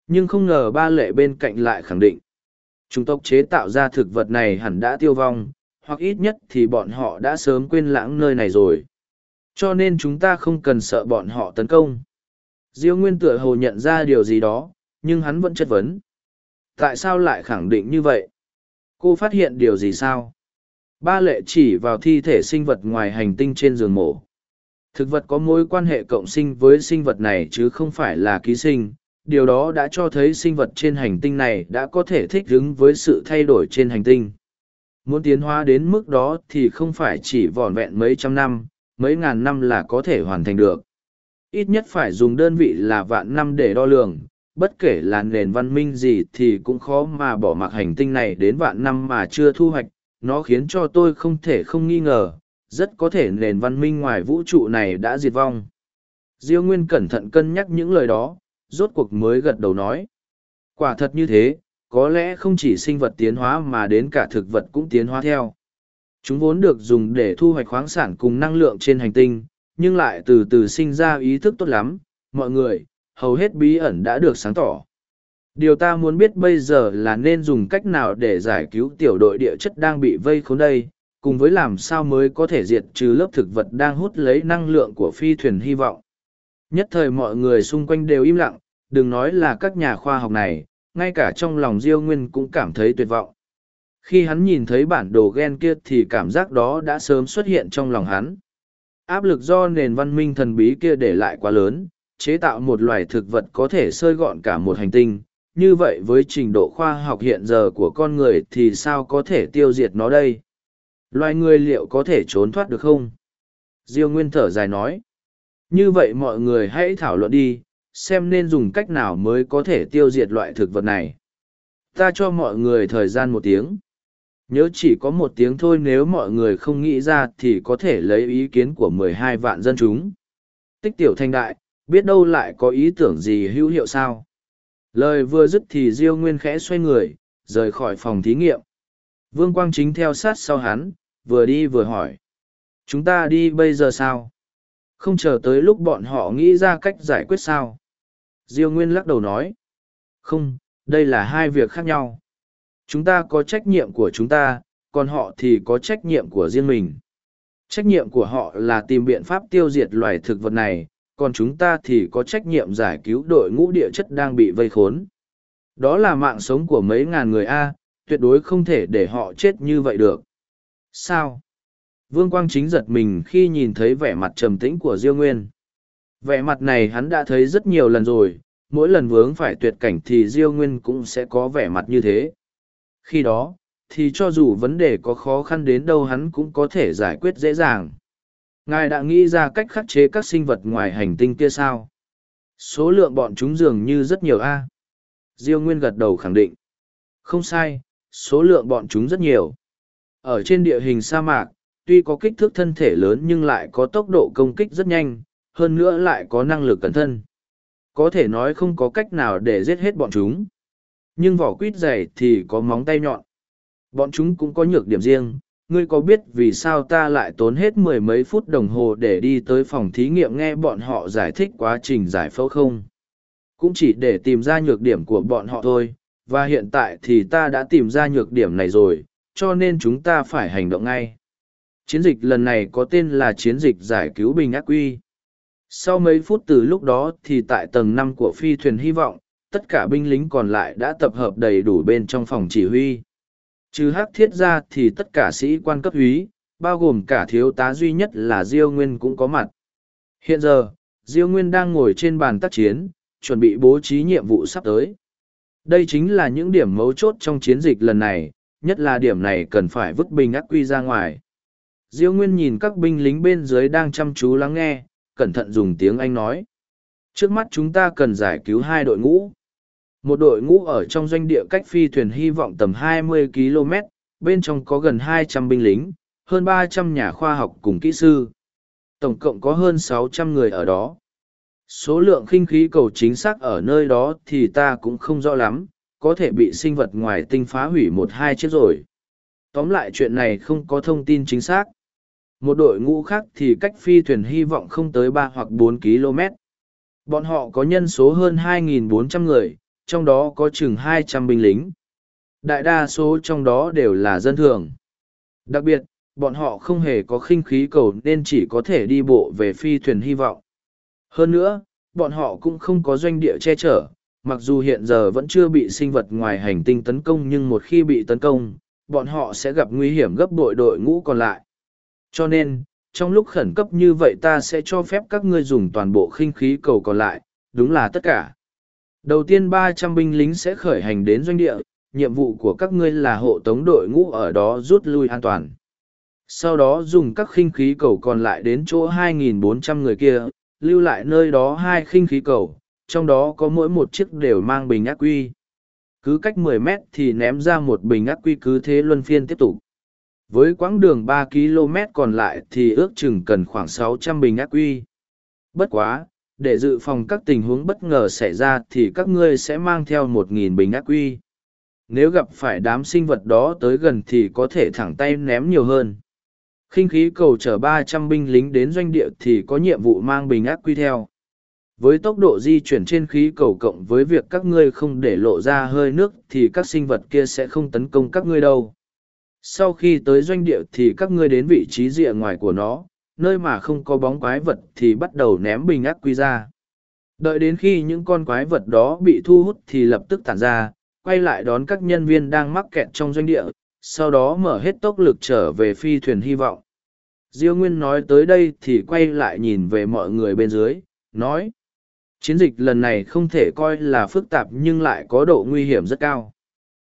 Nhưng không ngờ ba lệ bên cạnh lại khẳng định. Chúng tộc chế tạo ra thực vật này hẳn đã tiêu vong, hoặc ít nhất thì bọn họ đã sớm quên lãng nơi này rồi. Cho nên chúng ta không cần sợ bọn họ tấn công. Diêu Nguyên tựa hồ nhận ra điều gì đó, nhưng hắn vẫn chất vấn tại sao lại khẳng định như vậy cô phát hiện điều gì sao ba lệ chỉ vào thi thể sinh vật ngoài hành tinh trên giường mổ thực vật có mối quan hệ cộng sinh với sinh vật này chứ không phải là ký sinh điều đó đã cho thấy sinh vật trên hành tinh này đã có thể thích ứng với sự thay đổi trên hành tinh. Muốn tiến hóa đến mức đó thì không phải chỉ vỏn vẹn mấy trăm năm mấy ngàn năm là có thể hoàn thành được. Ít nhất phải dùng đơn vị là vạn năm để đo lường bất kể là nền văn minh gì thì cũng khó mà bỏ mặc hành tinh này đến vạn năm mà chưa thu hoạch, nó khiến cho tôi không thể không nghi ngờ, rất có thể nền văn minh ngoài vũ trụ này đã diệt vong. Diêu Nguyên cẩn thận cân nhắc những lời đó, rốt cuộc mới gật đầu nói. Quả thật như thế, có lẽ không chỉ sinh vật tiến hóa mà đến cả thực vật cũng tiến hóa theo. Chúng vốn được dùng để thu hoạch khoáng sản cùng năng lượng trên hành tinh, nhưng lại từ từ sinh ra ý thức tốt lắm. Mọi người, hầu hết bí ẩn đã được sáng tỏ. Điều ta muốn biết bây giờ là nên dùng cách nào để giải cứu tiểu đội địa chất đang bị vây khốn đây, cùng với làm sao mới có thể diệt trừ lớp thực vật đang hút lấy năng lượng của phi thuyền hy vọng. Nhất thời mọi người xung quanh đều im lặng, đừng nói là các nhà khoa học này, ngay cả trong lòng Diêu Nguyên cũng cảm thấy tuyệt vọng. Khi hắn nhìn thấy bản đồ gen kia thì cảm giác đó đã sớm xuất hiện trong lòng hắn. Áp lực do nền văn minh thần bí kia để lại quá lớn, chế tạo một loài thực vật có thể sơi gọn cả một hành tinh. Như vậy với trình độ khoa học hiện giờ của con người thì sao có thể tiêu diệt nó đây? Loài người liệu có thể trốn thoát được không? Diêu Nguyên thở dài nói. Như vậy mọi người hãy thảo luận đi, xem nên dùng cách nào mới có thể tiêu diệt loại thực vật này. Ta cho mọi người thời gian một tiếng. Nhớ chỉ có một tiếng thôi nếu mọi người không nghĩ ra thì có thể lấy ý kiến của mười hai vạn dân chúng. Tích tiểu thanh đại, biết đâu lại có ý tưởng gì hữu hiệu sao. Lời vừa dứt thì Diêu Nguyên khẽ xoay người, rời khỏi phòng thí nghiệm. Vương Quang Chính theo sát sau hắn, vừa đi vừa hỏi. Chúng ta đi bây giờ sao? Không chờ tới lúc bọn họ nghĩ ra cách giải quyết sao? Diêu Nguyên lắc đầu nói. Không, đây là hai việc khác nhau. Chúng ta có trách nhiệm của chúng ta, còn họ thì có trách nhiệm của riêng mình. Trách nhiệm của họ là tìm biện pháp tiêu diệt loài thực vật này, còn chúng ta thì có trách nhiệm giải cứu đội ngũ địa chất đang bị vây khốn. Đó là mạng sống của mấy ngàn người A, tuyệt đối không thể để họ chết như vậy được. Sao? Vương Quang Chính giật mình khi nhìn thấy vẻ mặt trầm tĩnh của Diêu Nguyên. Vẻ mặt này hắn đã thấy rất nhiều lần rồi, mỗi lần vướng phải tuyệt cảnh thì Diêu Nguyên cũng sẽ có vẻ mặt như thế. Khi đó, thì cho dù vấn đề có khó khăn đến đâu hắn cũng có thể giải quyết dễ dàng. Ngài đã nghĩ ra cách khắc chế các sinh vật ngoài hành tinh kia sao? Số lượng bọn chúng dường như rất nhiều a. Diêu Nguyên gật đầu khẳng định. Không sai, số lượng bọn chúng rất nhiều. Ở trên địa hình sa mạc, tuy có kích thước thân thể lớn nhưng lại có tốc độ công kích rất nhanh, hơn nữa lại có năng lực cẩn thân. Có thể nói không có cách nào để giết hết bọn chúng. Nhưng vỏ quýt dày thì có móng tay nhọn. Bọn chúng cũng có nhược điểm riêng. Ngươi có biết vì sao ta lại tốn hết mười mấy phút đồng hồ để đi tới phòng thí nghiệm nghe bọn họ giải thích quá trình giải phẫu không? Cũng chỉ để tìm ra nhược điểm của bọn họ thôi, và hiện tại thì ta đã tìm ra nhược điểm này rồi, cho nên chúng ta phải hành động ngay. Chiến dịch lần này có tên là chiến dịch giải cứu bình ác quy. Sau mấy phút từ lúc đó thì tại tầng năm của phi thuyền hy vọng, tất cả binh lính còn lại đã tập hợp đầy đủ bên trong phòng chỉ huy. Trừ hắc thiết ra thì tất cả sĩ quan cấp úy, bao gồm cả thiếu tá duy nhất là Diêu Nguyên cũng có mặt. Hiện giờ, Diêu Nguyên đang ngồi trên bàn tác chiến, chuẩn bị bố trí nhiệm vụ sắp tới. Đây chính là những điểm mấu chốt trong chiến dịch lần này, nhất là điểm này cần phải vứt bình ác quy ra ngoài. Diêu Nguyên nhìn các binh lính bên dưới đang chăm chú lắng nghe, cẩn thận dùng tiếng Anh nói. Trước mắt chúng ta cần giải cứu hai đội ngũ. Một đội ngũ ở trong doanh địa cách phi thuyền hy vọng tầm 20 km, bên trong có gần 200 binh lính, hơn 300 nhà khoa học cùng kỹ sư. Tổng cộng có hơn 600 người ở đó. Số lượng khinh khí cầu chính xác ở nơi đó thì ta cũng không rõ lắm, có thể bị sinh vật ngoài tinh phá hủy một hai chiếc rồi. Tóm lại chuyện này không có thông tin chính xác. Một đội ngũ khác thì cách phi thuyền hy vọng không tới ba hoặc bốn km. Bọn họ có nhân số hơn 2.400 người, trong đó có chừng 200 binh lính. Đại đa số trong đó đều là dân thường. Đặc biệt, bọn họ không hề có khinh khí cầu nên chỉ có thể đi bộ về phi thuyền hy vọng. Hơn nữa, bọn họ cũng không có doanh địa che chở, mặc dù hiện giờ vẫn chưa bị sinh vật ngoài hành tinh tấn công nhưng một khi bị tấn công, bọn họ sẽ gặp nguy hiểm gấp bội đội ngũ còn lại. Cho nên, trong lúc khẩn cấp như vậy ta sẽ cho phép các ngươi dùng toàn bộ khinh khí cầu còn lại, đúng là tất cả. Đầu tiên ba trăm binh lính sẽ khởi hành đến doanh địa, nhiệm vụ của các ngươi là hộ tống đội ngũ ở đó rút lui an toàn. Sau đó dùng các khinh khí cầu còn lại đến chỗ 2.400 người kia, lưu lại nơi đó hai khinh khí cầu, trong đó có mỗi một chiếc đều mang bình ác quy. Cứ cách 10 mét thì ném ra một bình ác quy cứ thế luân phiên tiếp tục. Với quãng đường ba km còn lại thì ước chừng cần khoảng 600 bình ác quy. Bất quá, để dự phòng các tình huống bất ngờ xảy ra thì các ngươi sẽ mang theo 1.000 bình ác quy. Nếu gặp phải đám sinh vật đó tới gần thì có thể thẳng tay ném nhiều hơn. khinh khí cầu chở 300 binh lính đến doanh địa thì có nhiệm vụ mang bình ác quy theo. Với tốc độ di chuyển trên khí cầu cộng với việc các ngươi không để lộ ra hơi nước thì các sinh vật kia sẽ không tấn công các ngươi đâu sau khi tới doanh địa thì các ngươi đến vị trí rìa ngoài của nó, nơi mà không có bóng quái vật thì bắt đầu ném bình ác quy ra. Đợi đến khi những con quái vật đó bị thu hút thì lập tức tản ra, quay lại đón các nhân viên đang mắc kẹt trong doanh địa, sau đó mở hết tốc lực trở về phi thuyền hy vọng. Diêu nguyên nói tới đây thì quay lại nhìn về mọi người bên dưới, nói, chiến dịch lần này không thể coi là phức tạp nhưng lại có độ nguy hiểm rất cao.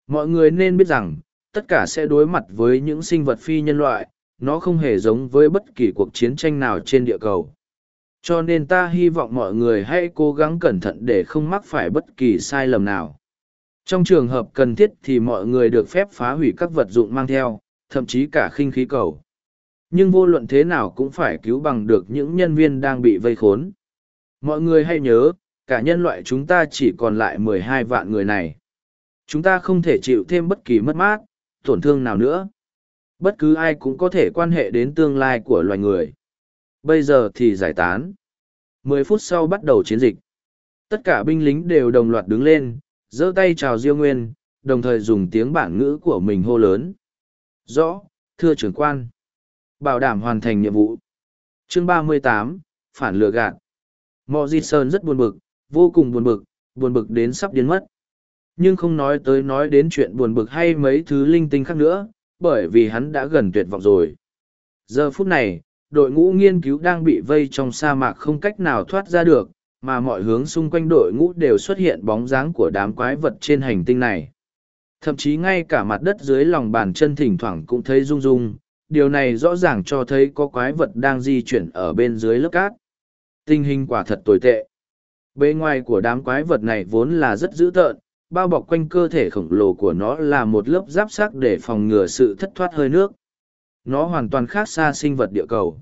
Mọi người nên biết rằng tất cả sẽ đối mặt với những sinh vật phi nhân loại, nó không hề giống với bất kỳ cuộc chiến tranh nào trên địa cầu. Cho nên ta hy vọng mọi người hãy cố gắng cẩn thận để không mắc phải bất kỳ sai lầm nào. Trong trường hợp cần thiết thì mọi người được phép phá hủy các vật dụng mang theo, thậm chí cả khinh khí cầu. Nhưng vô luận thế nào cũng phải cứu bằng được những nhân viên đang bị vây khốn. Mọi người hãy nhớ, cả nhân loại chúng ta chỉ còn lại mười hai vạn người này. Chúng ta không thể chịu thêm bất kỳ mất mát tổn thương nào nữa. Bất cứ ai cũng có thể quan hệ đến tương lai của loài người. Bây giờ thì giải tán. Mười phút sau bắt đầu chiến dịch. Tất cả binh lính đều đồng loạt đứng lên, giơ tay chào diêu nguyên, đồng thời dùng tiếng bản ngữ của mình hô lớn. Rõ, thưa trưởng quan. Bảo đảm hoàn thành nhiệm vụ. Chương ba mươi tám, phản lừa gạt. Mò di sơn rất buồn bực, vô cùng buồn bực buồn bực đến sắp điên mất nhưng không nói tới nói đến chuyện buồn bực hay mấy thứ linh tinh khác nữa, bởi vì hắn đã gần tuyệt vọng rồi. Giờ phút này, đội ngũ nghiên cứu đang bị vây trong sa mạc không cách nào thoát ra được, mà mọi hướng xung quanh đội ngũ đều xuất hiện bóng dáng của đám quái vật trên hành tinh này. Thậm chí ngay cả mặt đất dưới lòng bàn chân thỉnh thoảng cũng thấy rung rung, điều này rõ ràng cho thấy có quái vật đang di chuyển ở bên dưới lớp cát. Tình hình quả thật tồi tệ. Bề ngoài của đám quái vật này vốn là rất dữ tợn bao bọc quanh cơ thể khổng lồ của nó là một lớp giáp sắc để phòng ngừa sự thất thoát hơi nước. Nó hoàn toàn khác xa sinh vật địa cầu.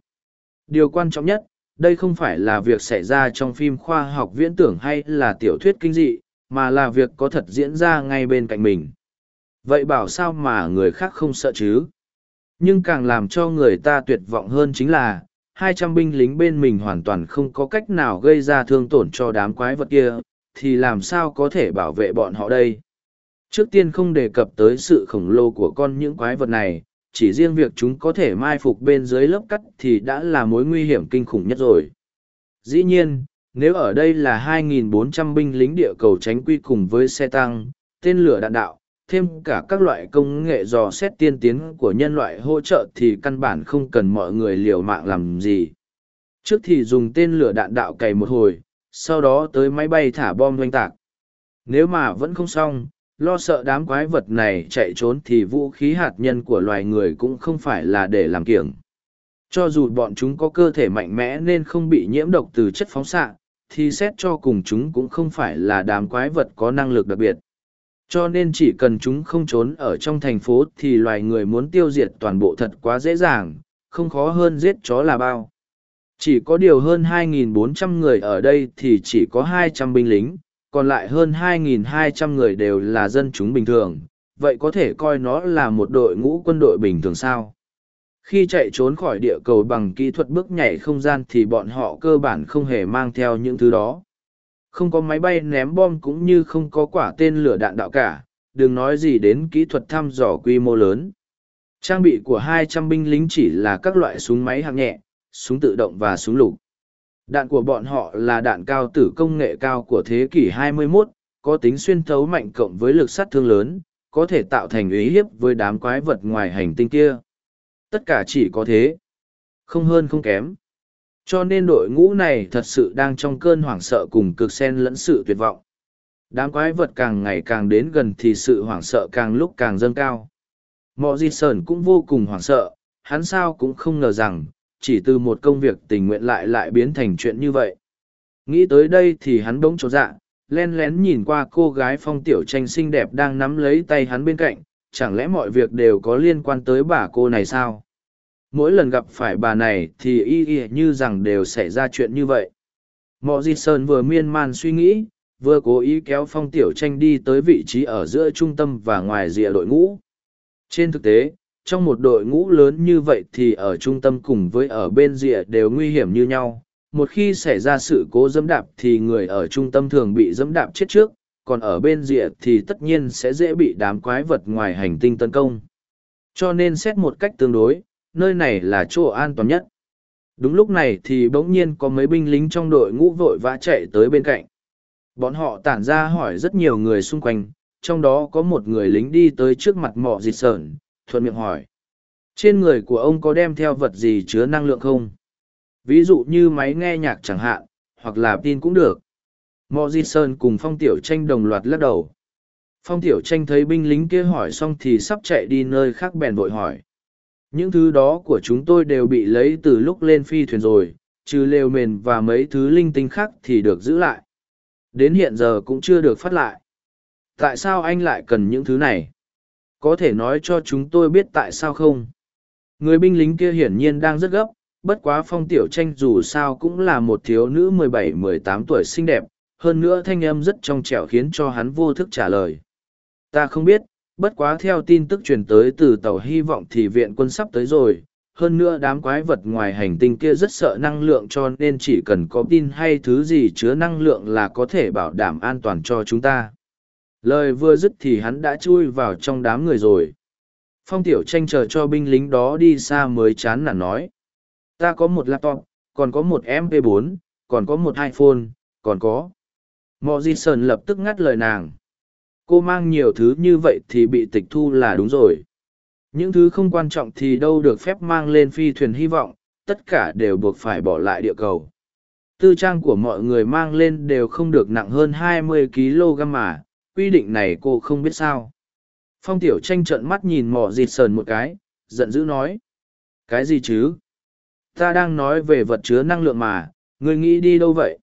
Điều quan trọng nhất, đây không phải là việc xảy ra trong phim khoa học viễn tưởng hay là tiểu thuyết kinh dị, mà là việc có thật diễn ra ngay bên cạnh mình. Vậy bảo sao mà người khác không sợ chứ? Nhưng càng làm cho người ta tuyệt vọng hơn chính là, hai trăm binh lính bên mình hoàn toàn không có cách nào gây ra thương tổn cho đám quái vật kia thì làm sao có thể bảo vệ bọn họ đây? Trước tiên không đề cập tới sự khổng lồ của con những quái vật này, chỉ riêng việc chúng có thể mai phục bên dưới lớp cắt thì đã là mối nguy hiểm kinh khủng nhất rồi. Dĩ nhiên, nếu ở đây là 2.400 binh lính địa cầu tránh quy cùng với xe tăng, tên lửa đạn đạo, thêm cả các loại công nghệ dò xét tiên tiến của nhân loại hỗ trợ thì căn bản không cần mọi người liều mạng làm gì. Trước thì dùng tên lửa đạn đạo cày một hồi sau đó tới máy bay thả bom doanh tạc. Nếu mà vẫn không xong, lo sợ đám quái vật này chạy trốn thì vũ khí hạt nhân của loài người cũng không phải là để làm kiểng. Cho dù bọn chúng có cơ thể mạnh mẽ nên không bị nhiễm độc từ chất phóng xạ, thì xét cho cùng chúng cũng không phải là đám quái vật có năng lực đặc biệt. Cho nên chỉ cần chúng không trốn ở trong thành phố thì loài người muốn tiêu diệt toàn bộ thật quá dễ dàng, không khó hơn giết chó là bao chỉ có điều hơn 2.400 người ở đây thì chỉ có 200 binh lính, còn lại hơn 2.200 người đều là dân chúng bình thường. Vậy có thể coi nó là một đội ngũ quân đội bình thường sao? Khi chạy trốn khỏi địa cầu bằng kỹ thuật bước nhảy không gian thì bọn họ cơ bản không hề mang theo những thứ đó. Không có máy bay ném bom cũng như không có quả tên lửa đạn đạo cả. Đừng nói gì đến kỹ thuật thăm dò quy mô lớn. Trang bị của 200 binh lính chỉ là các loại súng máy hạng nhẹ súng tự động và súng lục. Đạn của bọn họ là đạn cao tử công nghệ cao của thế kỷ 21, có tính xuyên thấu mạnh cộng với lực sát thương lớn có thể tạo thành uy hiếp với đám quái vật ngoài hành tinh kia. Tất cả chỉ có thế. Không hơn không kém. Cho nên đội ngũ này thật sự đang trong cơn hoảng sợ cùng cực sen lẫn sự tuyệt vọng. Đám quái vật càng ngày càng đến gần thì sự hoảng sợ càng lúc càng dâng cao. Mọ di sơn cũng vô cùng hoảng sợ hắn sao cũng không ngờ rằng chỉ từ một công việc tình nguyện lại lại biến thành chuyện như vậy. Nghĩ tới đây thì hắn bỗng trột dạ len lén nhìn qua cô gái phong tiểu tranh xinh đẹp đang nắm lấy tay hắn bên cạnh, chẳng lẽ mọi việc đều có liên quan tới bà cô này sao? Mỗi lần gặp phải bà này thì y y như rằng đều xảy ra chuyện như vậy. Mọ di sơn vừa miên man suy nghĩ, vừa cố ý kéo phong tiểu tranh đi tới vị trí ở giữa trung tâm và ngoài rìa đội ngũ. Trên thực tế trong một đội ngũ lớn như vậy thì ở trung tâm cùng với ở bên rìa đều nguy hiểm như nhau một khi xảy ra sự cố dẫm đạp thì người ở trung tâm thường bị dẫm đạp chết trước còn ở bên rìa thì tất nhiên sẽ dễ bị đám quái vật ngoài hành tinh tấn công Cho nên xét một cách tương đối, nơi này là chỗ an toàn nhất. Đúng lúc này thì bỗng nhiên có mấy binh lính trong đội ngũ vội vã chạy tới bên cạnh. Bọn họ tản ra hỏi rất nhiều người xung quanh, trong đó có một người lính đi tới trước mặt mỏ dịt sởn, thuận miệng hỏi. Trên người của ông có đem theo vật gì chứa năng lượng không? Ví dụ như máy nghe nhạc chẳng hạn, hoặc là tin cũng được. Mọ Di Sơn cùng phong tiểu tranh đồng loạt lắc đầu. Phong tiểu tranh thấy binh lính kia hỏi xong thì sắp chạy đi nơi khác bèn vội hỏi. Những thứ đó của chúng tôi đều bị lấy từ lúc lên phi thuyền rồi, trừ lều mền và mấy thứ linh tinh khác thì được giữ lại. Đến hiện giờ cũng chưa được phát lại. Tại sao anh lại cần những thứ này? Có thể nói cho chúng tôi biết tại sao không? Người binh lính kia hiển nhiên đang rất gấp, bất quá phong tiểu tranh dù sao cũng là một thiếu nữ 17-18 tuổi xinh đẹp, hơn nữa thanh âm rất trong trẻo khiến cho hắn vô thức trả lời. Ta không biết, bất quá theo tin tức truyền tới từ tàu hy vọng thì viện quân sắp tới rồi, hơn nữa đám quái vật ngoài hành tinh kia rất sợ năng lượng cho nên chỉ cần có tin hay thứ gì chứa năng lượng là có thể bảo đảm an toàn cho chúng ta lời vừa dứt thì hắn đã chui vào trong đám người rồi. Phong tiểu tranh chờ cho binh lính đó đi xa mới chán nản nói. Ta có một laptop còn có một mp 4 còn có một iphone còn có. Mọi di sơn lập tức ngắt lời nàng. Cô mang nhiều thứ như vậy thì bị tịch thu là đúng rồi. Những thứ không quan trọng thì đâu được phép mang lên phi thuyền hy vọng, tất cả đều buộc phải bỏ lại địa cầu. Tư trang của mọi người mang lên đều không được nặng hơn 20 kg mà, quy định này cô không biết sao. Phong tiểu tranh trợn mắt nhìn mỏ dịt sờn một cái, giận dữ nói. Cái gì chứ? Ta đang nói về vật chứa năng lượng mà, người nghĩ đi đâu vậy?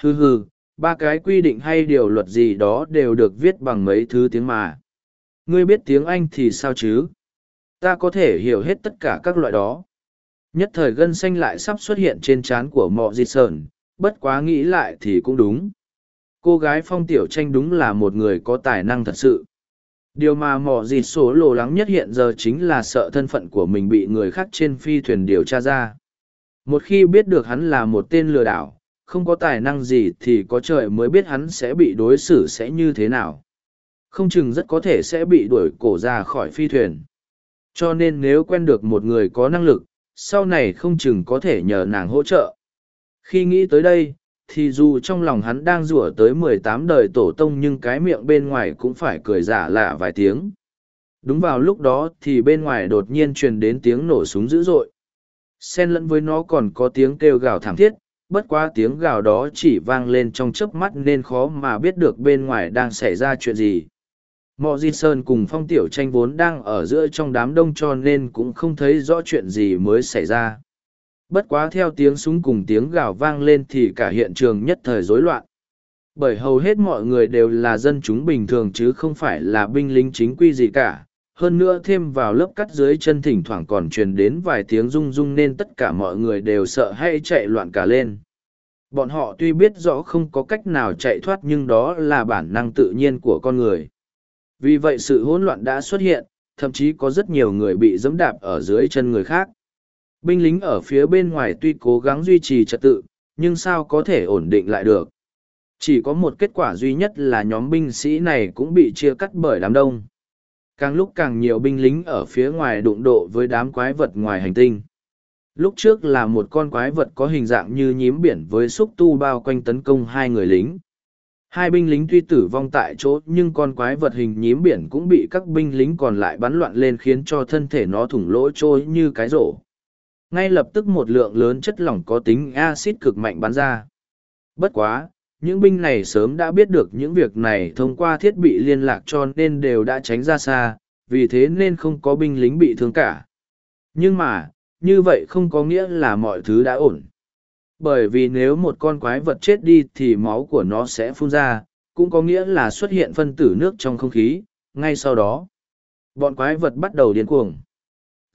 Hừ hừ, ba cái quy định hay điều luật gì đó đều được viết bằng mấy thứ tiếng mà. Ngươi biết tiếng Anh thì sao chứ? ta có thể hiểu hết tất cả các loại đó nhất thời gân xanh lại sắp xuất hiện trên trán của mọ di sơn bất quá nghĩ lại thì cũng đúng cô gái phong tiểu tranh đúng là một người có tài năng thật sự. Điều mà mỏ dịt số lồ lắng nhất hiện giờ chính là sợ thân phận của mình bị người khác trên phi thuyền điều tra ra. Một khi biết được hắn là một tên lừa đảo không có tài năng gì thì có trời mới biết hắn sẽ bị đối xử sẽ như thế nào. Không chừng rất có thể sẽ bị đuổi cổ ra khỏi phi thuyền. Cho nên nếu quen được một người có năng lực, sau này không chừng có thể nhờ nàng hỗ trợ. Khi nghĩ tới đây, thì dù trong lòng hắn đang rủa tới mười tám đời tổ tông nhưng cái miệng bên ngoài cũng phải cười giả lạ vài tiếng. Đúng vào lúc đó thì bên ngoài đột nhiên truyền đến tiếng nổ súng dữ dội. Xen lẫn với nó còn có tiếng kêu gào thảm thiết, bất quá tiếng gào đó chỉ vang lên trong chớp mắt nên khó mà biết được bên ngoài đang xảy ra chuyện gì. Mọ Di Sơn cùng phong tiểu tranh vốn đang ở giữa trong đám đông cho nên cũng không thấy rõ chuyện gì mới xảy ra. Bất quá theo tiếng súng cùng tiếng gào vang lên thì cả hiện trường nhất thời rối loạn. Bởi hầu hết mọi người đều là dân chúng bình thường chứ không phải là binh lính chính quy gì cả. Hơn nữa thêm vào lớp cắt dưới chân thỉnh thoảng còn truyền đến vài tiếng rung rung nên tất cả mọi người đều sợ hay chạy loạn cả lên. Bọn họ tuy biết rõ không có cách nào chạy thoát nhưng đó là bản năng tự nhiên của con người vì vậy sự hỗn loạn đã xuất hiện, thậm chí có rất nhiều người bị dẫm đạp ở dưới chân người khác. Binh lính ở phía bên ngoài tuy cố gắng duy trì trật tự, nhưng sao có thể ổn định lại được. Chỉ có một kết quả duy nhất là nhóm binh sĩ này cũng bị chia cắt bởi đám đông. Càng lúc càng nhiều binh lính ở phía ngoài đụng độ với đám quái vật ngoài hành tinh. Lúc trước là một con quái vật có hình dạng như nhím biển với xúc tu bao quanh tấn công hai người lính. Hai binh lính tuy tử vong tại chỗ nhưng con quái vật hình nhím biển cũng bị các binh lính còn lại bắn loạn lên khiến cho thân thể nó thủng lỗ trôi như cái rổ. Ngay lập tức một lượng lớn chất lỏng có tính axit cực mạnh bắn ra. Bất quá, những binh này sớm đã biết được những việc này thông qua thiết bị liên lạc cho nên đều đã tránh ra xa, vì thế nên không có binh lính bị thương cả. Nhưng mà, như vậy không có nghĩa là mọi thứ đã ổn bởi vì nếu một con quái vật chết đi thì máu của nó sẽ phun ra cũng có nghĩa là xuất hiện phân tử nước trong không khí ngay sau đó bọn quái vật bắt đầu điên cuồng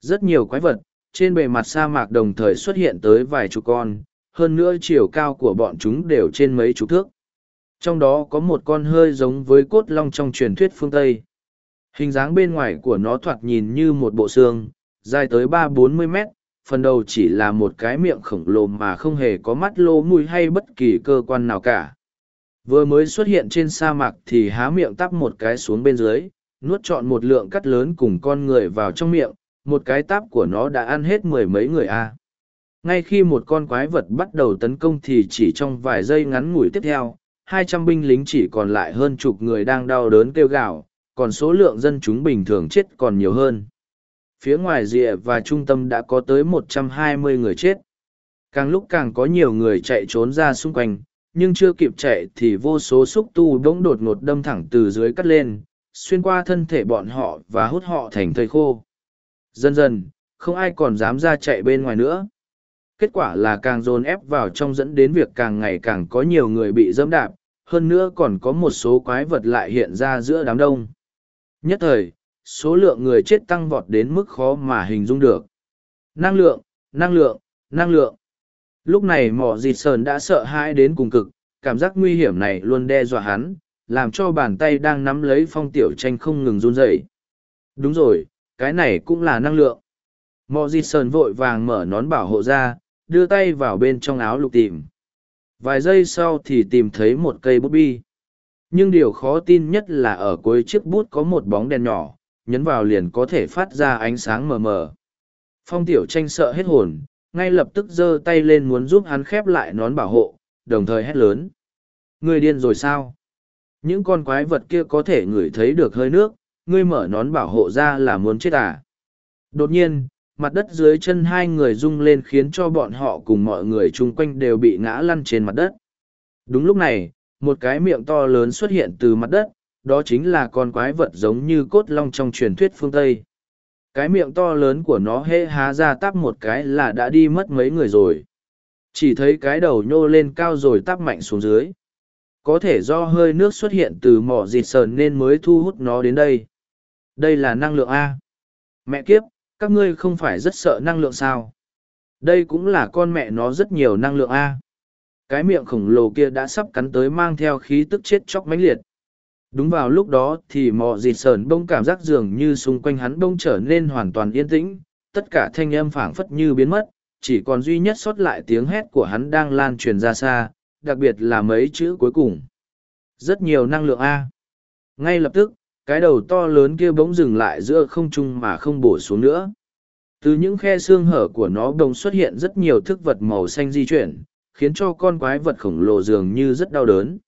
rất nhiều quái vật trên bề mặt sa mạc đồng thời xuất hiện tới vài chục con hơn nữa chiều cao của bọn chúng đều trên mấy chục thước. Trong đó có một con hơi giống với cốt long trong truyền thuyết phương tây. Hình dáng bên ngoài của nó thoạt nhìn như một bộ xương dài tới ba bốn mươi mét phần đầu chỉ là một cái miệng khổng lồ mà không hề có mắt lô mùi hay bất kỳ cơ quan nào cả. Vừa mới xuất hiện trên sa mạc thì há miệng tắp một cái xuống bên dưới nuốt trọn một lượng cắt lớn cùng con người vào trong miệng, một cái táp của nó đã ăn hết mười mấy người a. Ngay khi một con quái vật bắt đầu tấn công thì chỉ trong vài giây ngắn ngủi tiếp theo, hai trăm binh lính chỉ còn lại hơn chục người đang đau đớn kêu gào, còn số lượng dân chúng bình thường chết còn nhiều hơn. Phía ngoài rìa và trung tâm đã có tới một trăm hai mươi người chết. Càng lúc càng có nhiều người chạy trốn ra xung quanh, nhưng chưa kịp chạy thì vô số xúc tu bỗng đột ngột đâm thẳng từ dưới cắt lên, xuyên qua thân thể bọn họ và hút họ thành thây khô. Dần dần, không ai còn dám ra chạy bên ngoài nữa. Kết quả là càng dồn ép vào trong dẫn đến việc càng ngày càng có nhiều người bị dẫm đạp, hơn nữa còn có một số quái vật lại hiện ra giữa đám đông. Nhất thời, số lượng người chết tăng vọt đến mức khó mà hình dung được. Năng lượng, năng lượng, năng lượng. Lúc này mỏ dịt sờn đã sợ hãi đến cùng cực, cảm giác nguy hiểm này luôn đe dọa hắn, làm cho bàn tay đang nắm lấy phong tiểu tranh không ngừng run rẩy. Đúng rồi, cái này cũng là năng lượng. Mò di sờn vội vàng mở nón bảo hộ ra, đưa tay vào bên trong áo lục tìm. Vài giây sau thì tìm thấy một cây bút bi. Nhưng điều khó tin nhất là ở cuối chiếc bút có một bóng đèn nhỏ, nhấn vào liền có thể phát ra ánh sáng mờ mờ. Phong tiểu tranh sợ hết hồn, ngay lập tức giơ tay lên muốn giúp hắn khép lại nón bảo hộ, đồng thời hét lớn. Người điên rồi sao? Những con quái vật kia có thể ngửi thấy được hơi nước, ngươi mở nón bảo hộ ra là muốn chết à? Đột nhiên, mặt đất dưới chân hai người rung lên khiến cho bọn họ cùng mọi người chung quanh đều bị ngã lăn trên mặt đất. Đúng lúc này, một cái miệng to lớn xuất hiện từ mặt đất, đó chính là con quái vật giống như cốt long trong truyền thuyết phương Tây. Cái miệng to lớn của nó hễ há ra tắp một cái là đã đi mất mấy người rồi. Chỉ thấy cái đầu nhô lên cao rồi tắp mạnh xuống dưới. Có thể do hơi nước xuất hiện từ mỏ dịt sờn nên mới thu hút nó đến đây. Đây là năng lượng A. Mẹ kiếp, các ngươi không phải rất sợ năng lượng sao? Đây cũng là con mẹ nó rất nhiều năng lượng A. Cái miệng khổng lồ kia đã sắp cắn tới mang theo khí tức chết chóc mãnh liệt. Đúng vào lúc đó thì mò dịt sờn bông cảm giác dường như xung quanh hắn bông trở nên hoàn toàn yên tĩnh, tất cả thanh âm phảng phất như biến mất, chỉ còn duy nhất sót lại tiếng hét của hắn đang lan truyền ra xa, đặc biệt là mấy chữ cuối cùng. Rất nhiều năng lượng A. Ngay lập tức, cái đầu to lớn kia bỗng dừng lại giữa không trung mà không bổ xuống nữa. Từ những khe xương hở của nó bỗng xuất hiện rất nhiều thức vật màu xanh di chuyển, khiến cho con quái vật khổng lồ dường như rất đau đớn.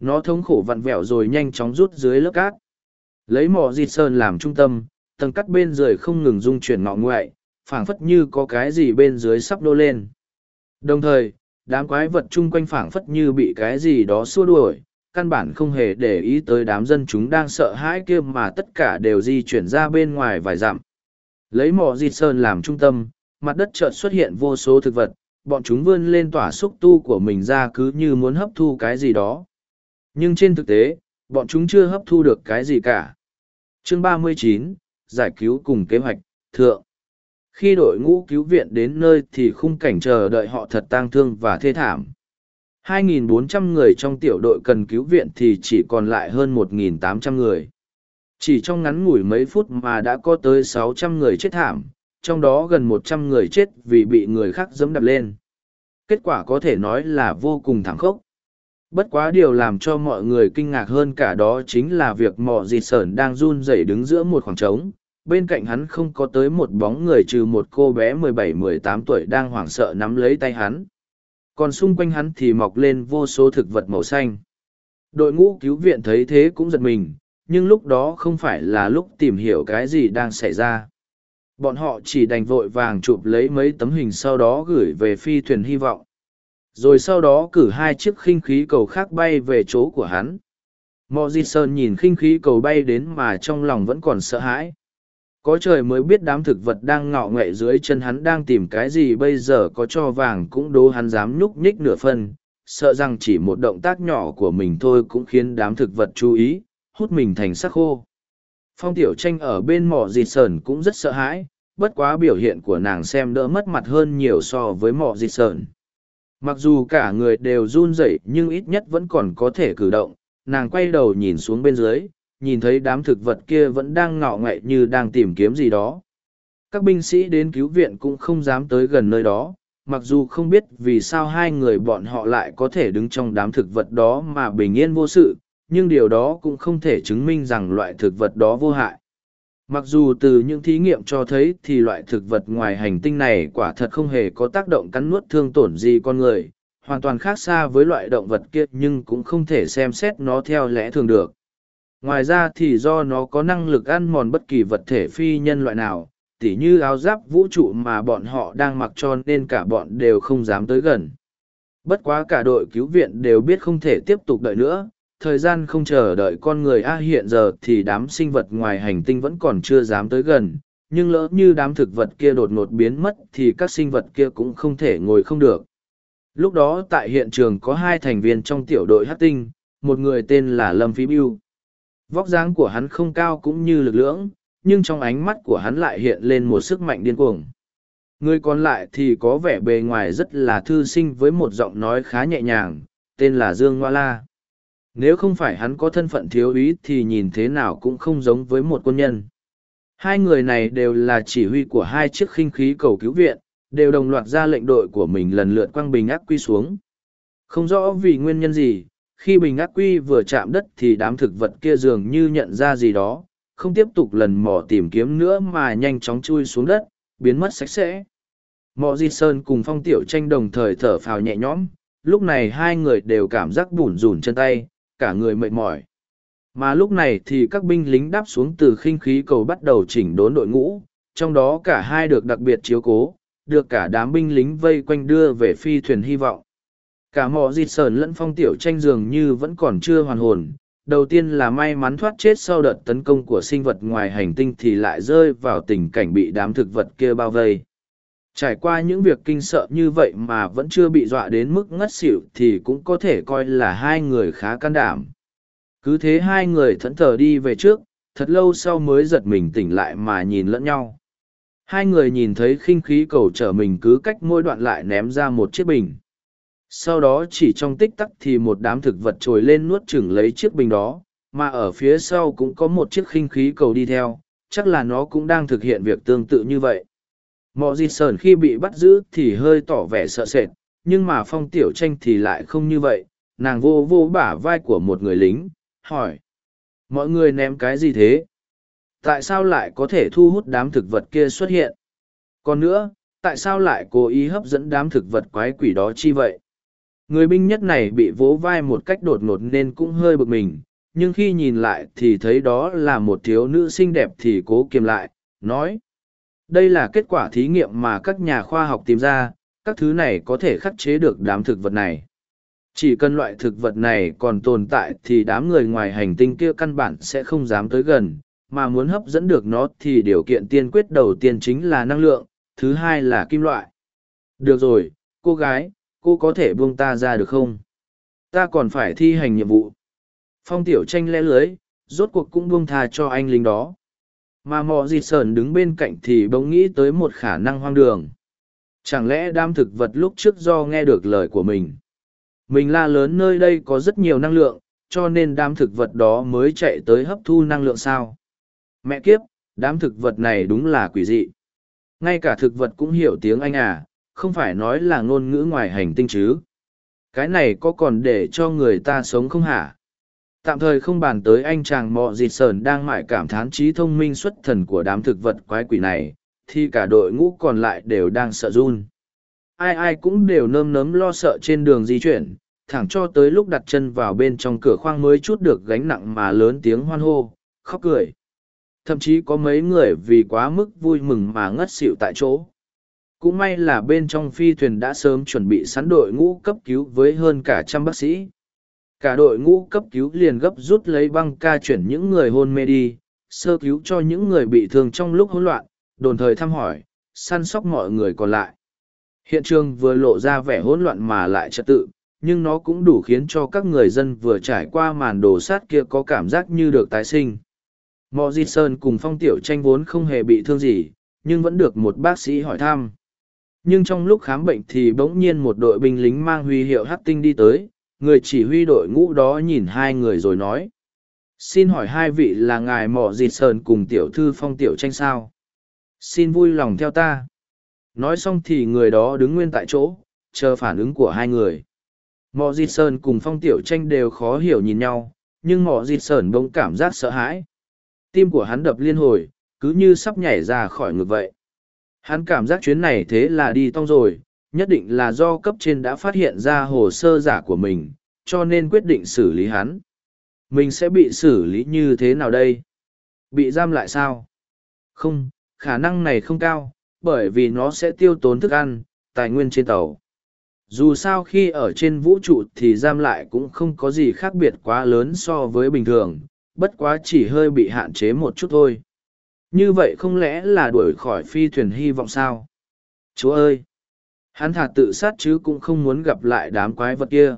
Nó thống khổ vặn vẹo rồi nhanh chóng rút dưới lớp cát. Lấy mỏ dịt sơn làm trung tâm tầng cắt bên dưới không ngừng rung chuyển ngọ ngoại phảng phất như có cái gì bên dưới sắp đô lên. Đồng thời đám quái vật chung quanh phảng phất như bị cái gì đó xua đuổi căn bản không hề để ý tới đám dân chúng đang sợ hãi kia mà tất cả đều di chuyển ra bên ngoài vài dặm lấy mỏ Di sơn làm trung tâm mặt đất chợt xuất hiện vô số thực vật bọn chúng vươn lên tỏa xúc tu của mình ra cứ như muốn hấp thu cái gì đó nhưng trên thực tế, bọn chúng chưa hấp thu được cái gì cả. Chương 39, Giải cứu cùng kế hoạch, thượng. Khi đội ngũ cứu viện đến nơi thì khung cảnh chờ đợi họ thật tang thương và thê thảm. 2.400 người trong tiểu đội cần cứu viện thì chỉ còn lại hơn 1.800 người. Chỉ trong ngắn ngủi mấy phút mà đã có tới 600 người chết thảm, trong đó gần 100 người chết vì bị người khác giẫm đập lên. Kết quả có thể nói là vô cùng thảm khốc. Bất quá điều làm cho mọi người kinh ngạc hơn cả đó chính là việc mọ dịt sởn đang run rẩy đứng giữa một khoảng trống. Bên cạnh hắn không có tới một bóng người trừ một cô bé 17-18 tuổi đang hoảng sợ nắm lấy tay hắn. Còn xung quanh hắn thì mọc lên vô số thực vật màu xanh. Đội ngũ cứu viện thấy thế cũng giật mình, nhưng lúc đó không phải là lúc tìm hiểu cái gì đang xảy ra. Bọn họ chỉ đành vội vàng chụp lấy mấy tấm hình sau đó gửi về phi thuyền hy vọng rồi sau đó cử hai chiếc khinh khí cầu khác bay về chỗ của hắn mò di sơn nhìn khinh khí cầu bay đến mà trong lòng vẫn còn sợ hãi có trời mới biết đám thực vật đang ngọ ngậy dưới chân hắn đang tìm cái gì bây giờ có cho vàng cũng đố hắn dám nhúc nhích nửa phân. Sợ rằng chỉ một động tác nhỏ của mình thôi cũng khiến đám thực vật chú ý, hút mình thành sắc khô. Phong tiểu tranh ở bên mỏ dịt sờn cũng rất sợ hãi, bất quá biểu hiện của nàng xem đỡ mất mặt hơn nhiều so với mỏ dịt sờn. Mặc dù cả người đều run rẩy nhưng ít nhất vẫn còn có thể cử động, nàng quay đầu nhìn xuống bên dưới nhìn thấy đám thực vật kia vẫn đang ngạo ngậy như đang tìm kiếm gì đó các binh sĩ đến cứu viện cũng không dám tới gần nơi đó mặc dù không biết vì sao hai người bọn họ lại có thể đứng trong đám thực vật đó mà bình yên vô sự nhưng điều đó cũng không thể chứng minh rằng loại thực vật đó vô hại. Mặc dù từ những thí nghiệm cho thấy thì loại thực vật ngoài hành tinh này quả thật không hề có tác động cắn nuốt thương tổn gì con người, hoàn toàn khác xa với loại động vật kia nhưng cũng không thể xem xét nó theo lẽ thường được. Ngoài ra thì do nó có năng lực ăn mòn bất kỳ vật thể phi nhân loại nào, tỉ như áo giáp vũ trụ mà bọn họ đang mặc cho nên cả bọn đều không dám tới gần. Bất quá cả đội cứu viện đều biết không thể tiếp tục đợi nữa, thời gian không chờ đợi con người a hiện giờ thì đám sinh vật ngoài hành tinh vẫn còn chưa dám tới gần, nhưng lỡ như đám thực vật kia đột ngột biến mất thì các sinh vật kia cũng không thể ngồi không được. Lúc đó tại hiện trường có hai thành viên trong tiểu đội hát tinh, một người tên là Lâm Phí Biêu. Vóc dáng của hắn không cao cũng như lực lưỡng, nhưng trong ánh mắt của hắn lại hiện lên một sức mạnh điên cuồng. Người còn lại thì có vẻ bề ngoài rất là thư sinh với một giọng nói khá nhẹ nhàng, tên là Dương Hoa La. Nếu không phải hắn có thân phận thiếu úy thì nhìn thế nào cũng không giống với một quân nhân. Hai người này đều là chỉ huy của hai chiếc khinh khí cầu cứu viện, đều đồng loạt ra lệnh đội của mình lần lượt quăng bình ác quy xuống. Không rõ vì nguyên nhân gì, khi bình ác quy vừa chạm đất thì đám thực vật kia dường như nhận ra gì đó, không tiếp tục lần mò tìm kiếm nữa mà nhanh chóng chui xuống đất, biến mất sạch sẽ. Mọ Di Sơn cùng Phong Tiểu Tranh đồng thời thở phào nhẹ nhõm, lúc này hai người đều cảm giác bủn rủn chân tay, cả người mệt mỏi. Mà lúc này thì các binh lính đáp xuống từ khinh khí cầu bắt đầu chỉnh đốn đội ngũ, trong đó cả hai được đặc biệt chiếu cố, được cả đám binh lính vây quanh đưa về phi thuyền hy vọng. Cả mọ dịt sờn lẫn phong tiểu tranh dường như vẫn còn chưa hoàn hồn. Đầu tiên là may mắn thoát chết sau đợt tấn công của sinh vật ngoài hành tinh thì lại rơi vào tình cảnh bị đám thực vật kia bao vây. Trải qua những việc kinh sợ như vậy mà vẫn chưa bị dọa đến mức ngất xỉu thì cũng có thể coi là hai người khá can đảm. Cứ thế hai người thẫn thờ đi về trước, thật lâu sau mới giật mình tỉnh lại mà nhìn lẫn nhau. Hai người nhìn thấy khinh khí cầu trở mình cứ cách mỗi đoạn lại ném ra một chiếc bình. Sau đó chỉ trong tích tắc thì một đám thực vật trồi lên nuốt chửng lấy chiếc bình đó, mà ở phía sau cũng có một chiếc khinh khí cầu đi theo, chắc là nó cũng đang thực hiện việc tương tự như vậy. mọi di sờn khi bị bắt giữ thì hơi tỏ vẻ sợ sệt, nhưng mà phong tiểu tranh thì lại không như vậy, nàng vô vô bả vai của một người lính, hỏi. Mọi người ném cái gì thế? Tại sao lại có thể thu hút đám thực vật kia xuất hiện? Còn nữa, tại sao lại cố ý hấp dẫn đám thực vật quái quỷ đó chi vậy? Người binh nhất này bị vỗ vai một cách đột ngột nên cũng hơi bực mình, nhưng khi nhìn lại thì thấy đó là một thiếu nữ xinh đẹp thì cố kiềm lại, nói. Đây là kết quả thí nghiệm mà các nhà khoa học tìm ra, các thứ này có thể khắc chế được đám thực vật này. Chỉ cần loại thực vật này còn tồn tại thì đám người ngoài hành tinh kia căn bản sẽ không dám tới gần, mà muốn hấp dẫn được nó thì điều kiện tiên quyết đầu tiên chính là năng lượng, thứ hai là kim loại. Được rồi, cô gái, cô có thể buông ta ra được không? Ta còn phải thi hành nhiệm vụ. Phong tiểu tranh lẽ lưới, rốt cuộc cũng buông tha cho anh lính đó. Mà mò dịt sờn đứng bên cạnh thì bỗng nghĩ tới một khả năng hoang đường. Chẳng lẽ đam thực vật lúc trước do nghe được lời của mình? Mình la lớn nơi đây có rất nhiều năng lượng, cho nên đám thực vật đó mới chạy tới hấp thu năng lượng sao? Mẹ kiếp, đám thực vật này đúng là quỷ dị. Ngay cả thực vật cũng hiểu tiếng Anh à, không phải nói là ngôn ngữ ngoài hành tinh chứ. Cái này có còn để cho người ta sống không hả? Tạm thời không bàn tới anh chàng mọ dịt sờn đang mải cảm thán trí thông minh xuất thần của đám thực vật quái quỷ này, thì cả đội ngũ còn lại đều đang sợ run. Ai ai cũng đều nơm nớm lo sợ trên đường di chuyển, thẳng cho tới lúc đặt chân vào bên trong cửa khoang mới chút được gánh nặng mà lớn tiếng hoan hô, khóc cười. Thậm chí có mấy người vì quá mức vui mừng mà ngất xỉu tại chỗ. Cũng may là bên trong phi thuyền đã sớm chuẩn bị sẵn đội ngũ cấp cứu với hơn cả trăm bác sĩ. Cả đội ngũ cấp cứu liền gấp rút lấy băng ca chuyển những người hôn mê đi, sơ cứu cho những người bị thương trong lúc hỗn loạn, đồn thời thăm hỏi, săn sóc mọi người còn lại. Hiện trường vừa lộ ra vẻ hỗn loạn mà lại trật tự, nhưng nó cũng đủ khiến cho các người dân vừa trải qua màn đồ sát kia có cảm giác như được tái sinh. Mò di sơn cùng phong tiểu tranh vốn không hề bị thương gì, nhưng vẫn được một bác sĩ hỏi thăm nhưng trong lúc khám bệnh thì bỗng nhiên một đội binh lính mang huy hiệu hắc tinh đi tới người chỉ huy đội ngũ đó nhìn hai người rồi nói xin hỏi hai vị là ngài mỏ dịt sờn cùng tiểu thư phong tiểu tranh sao xin vui lòng theo ta nói xong thì người đó đứng nguyên tại chỗ chờ phản ứng của hai người mỏ dịt sờn cùng phong tiểu tranh đều khó hiểu nhìn nhau nhưng mỏ dịt sờn bỗng cảm giác sợ hãi. Tim của hắn đập liên hồi, cứ như sắp nhảy ra khỏi ngực vậy. Hắn cảm giác chuyến này thế là đi tong rồi, nhất định là do cấp trên đã phát hiện ra hồ sơ giả của mình, cho nên quyết định xử lý hắn. Mình sẽ bị xử lý như thế nào đây? Bị giam lại sao? Không, khả năng này không cao, bởi vì nó sẽ tiêu tốn thức ăn, tài nguyên trên tàu. Dù sao khi ở trên vũ trụ thì giam lại cũng không có gì khác biệt quá lớn so với bình thường, bất quá chỉ hơi bị hạn chế một chút thôi. Như vậy không lẽ là đuổi khỏi phi thuyền hy vọng sao? Chúa ơi! Hắn thà tự sát chứ cũng không muốn gặp lại đám quái vật kia.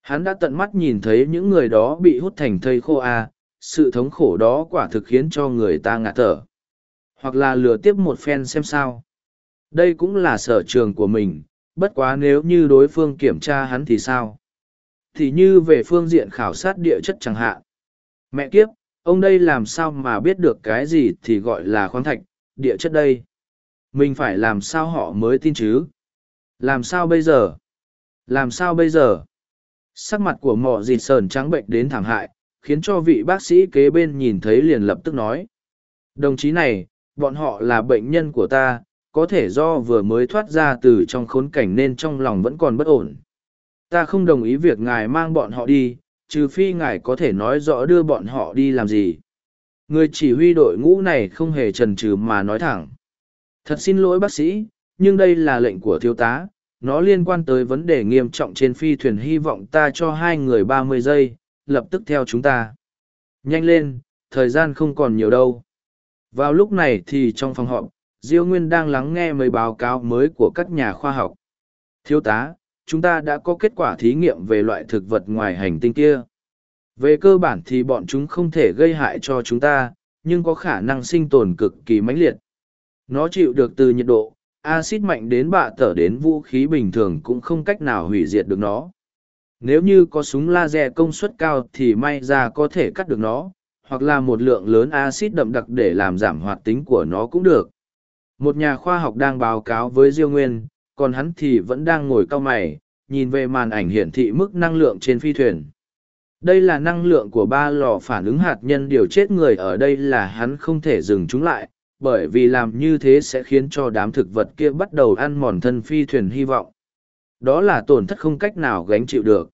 Hắn đã tận mắt nhìn thấy những người đó bị hút thành thây khô à, sự thống khổ đó quả thực khiến cho người ta ngạt thở. Hoặc là lừa tiếp một phen xem sao. Đây cũng là sở trường của mình, bất quá nếu như đối phương kiểm tra hắn thì sao? Thì như về phương diện khảo sát địa chất chẳng hạn. Mẹ kiếp, ông đây làm sao mà biết được cái gì thì gọi là khoáng thạch, địa chất đây. Mình phải làm sao họ mới tin chứ? Làm sao bây giờ? Làm sao bây giờ? Sắc mặt của mọ dịt sờn trắng bệnh đến thảm hại, khiến cho vị bác sĩ kế bên nhìn thấy liền lập tức nói. Đồng chí này, bọn họ là bệnh nhân của ta, có thể do vừa mới thoát ra từ trong khốn cảnh nên trong lòng vẫn còn bất ổn. Ta không đồng ý việc ngài mang bọn họ đi, trừ phi ngài có thể nói rõ đưa bọn họ đi làm gì. Người chỉ huy đội ngũ này không hề trần trừ mà nói thẳng. Thật xin lỗi bác sĩ, nhưng đây là lệnh của thiếu tá, nó liên quan tới vấn đề nghiêm trọng trên phi thuyền hy vọng ta cho hai người ba mươi giây, lập tức theo chúng ta. Nhanh lên, thời gian không còn nhiều đâu. Vào lúc này thì trong phòng họp, Diêu Nguyên đang lắng nghe mấy báo cáo mới của các nhà khoa học. Thiếu tá, chúng ta đã có kết quả thí nghiệm về loại thực vật ngoài hành tinh kia. Về cơ bản thì bọn chúng không thể gây hại cho chúng ta, nhưng có khả năng sinh tồn cực kỳ mãnh liệt. Nó chịu được từ nhiệt độ, axit mạnh đến bạ tở đến vũ khí bình thường cũng không cách nào hủy diệt được nó. Nếu như có súng laser công suất cao thì may ra có thể cắt được nó, hoặc là một lượng lớn axit đậm đặc để làm giảm hoạt tính của nó cũng được. Một nhà khoa học đang báo cáo với Diêu Nguyên, còn hắn thì vẫn đang ngồi cau mày, nhìn về màn ảnh hiển thị mức năng lượng trên phi thuyền. Đây là năng lượng của ba lò phản ứng hạt nhân điều chết người ở đây là hắn không thể dừng chúng lại, bởi vì làm như thế sẽ khiến cho đám thực vật kia bắt đầu ăn mòn thân phi thuyền hy vọng. Đó là tổn thất không cách nào gánh chịu được.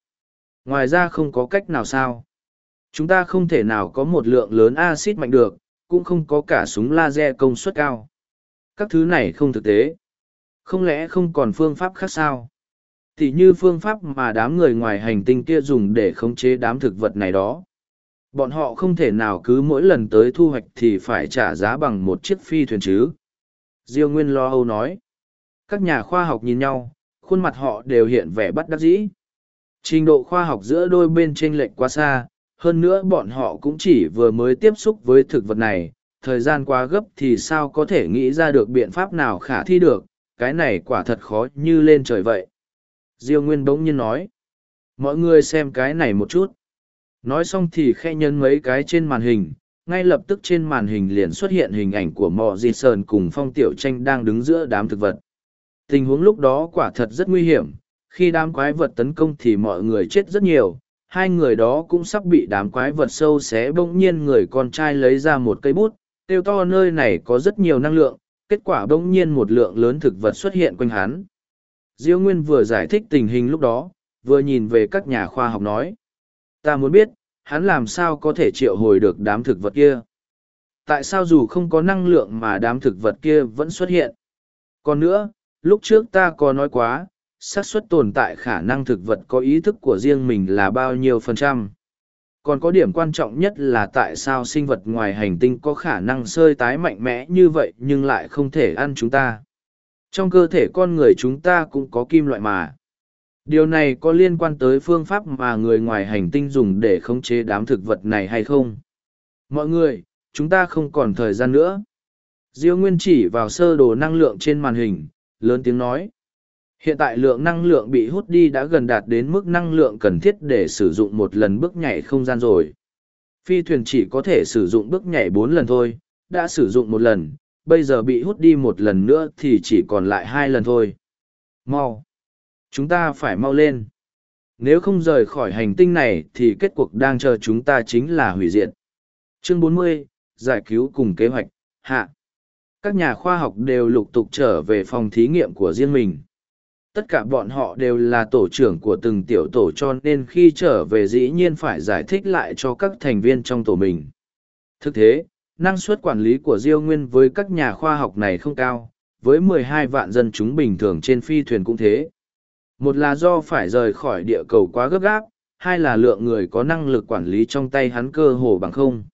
Ngoài ra không có cách nào sao. Chúng ta không thể nào có một lượng lớn axit mạnh được, cũng không có cả súng laser công suất cao. Các thứ này không thực tế. Không lẽ không còn phương pháp khác sao? Tỷ như phương pháp mà đám người ngoài hành tinh kia dùng để khống chế đám thực vật này đó. Bọn họ không thể nào cứ mỗi lần tới thu hoạch thì phải trả giá bằng một chiếc phi thuyền chứ. Diêu Nguyên lo âu nói. Các nhà khoa học nhìn nhau, khuôn mặt họ đều hiện vẻ bắt đắc dĩ. Trình độ khoa học giữa đôi bên chênh lệch quá xa, hơn nữa bọn họ cũng chỉ vừa mới tiếp xúc với thực vật này, thời gian quá gấp thì sao có thể nghĩ ra được biện pháp nào khả thi được, cái này quả thật khó như lên trời vậy. Diêu Nguyên bỗng nhiên nói. Mọi người xem cái này một chút. Nói xong thì khe nhấn mấy cái trên màn hình, ngay lập tức trên màn hình liền xuất hiện hình ảnh của mò di sơn cùng phong tiểu tranh đang đứng giữa đám thực vật. Tình huống lúc đó quả thật rất nguy hiểm, khi đám quái vật tấn công thì mọi người chết rất nhiều, hai người đó cũng sắp bị đám quái vật sâu xé bỗng nhiên người con trai lấy ra một cây bút, tiêu to nơi này có rất nhiều năng lượng, kết quả bỗng nhiên một lượng lớn thực vật xuất hiện quanh hắn. Diêu Nguyên vừa giải thích tình hình lúc đó, vừa nhìn về các nhà khoa học nói. Ta muốn biết, hắn làm sao có thể triệu hồi được đám thực vật kia? Tại sao dù không có năng lượng mà đám thực vật kia vẫn xuất hiện? Còn nữa, lúc trước ta có nói quá, xác suất tồn tại khả năng thực vật có ý thức của riêng mình là bao nhiêu phần trăm? Còn có điểm quan trọng nhất là tại sao sinh vật ngoài hành tinh có khả năng sơi tái mạnh mẽ như vậy nhưng lại không thể ăn chúng ta. Trong cơ thể con người chúng ta cũng có kim loại mà. Điều này có liên quan tới phương pháp mà người ngoài hành tinh dùng để khống chế đám thực vật này hay không? Mọi người, chúng ta không còn thời gian nữa. Diêu Nguyên chỉ vào sơ đồ năng lượng trên màn hình, lớn tiếng nói. Hiện tại lượng năng lượng bị hút đi đã gần đạt đến mức năng lượng cần thiết để sử dụng một lần bước nhảy không gian rồi. Phi thuyền chỉ có thể sử dụng bước nhảy bốn lần thôi, đã sử dụng một lần, bây giờ bị hút đi một lần nữa thì chỉ còn lại hai lần thôi. Mau! Chúng ta phải mau lên. Nếu không rời khỏi hành tinh này thì kết cuộc đang chờ chúng ta chính là hủy diệt. Chương 40, Giải cứu cùng kế hoạch, hạ. Các nhà khoa học đều lục tục trở về phòng thí nghiệm của riêng mình. Tất cả bọn họ đều là tổ trưởng của từng tiểu tổ cho nên khi trở về dĩ nhiên phải giải thích lại cho các thành viên trong tổ mình. Thực thế, năng suất quản lý của Diêu Nguyên với các nhà khoa học này không cao, với 12 vạn dân chúng bình thường trên phi thuyền cũng thế. Một là do phải rời khỏi địa cầu quá gấp gáp, hai là lượng người có năng lực quản lý trong tay hắn cơ hồ bằng không.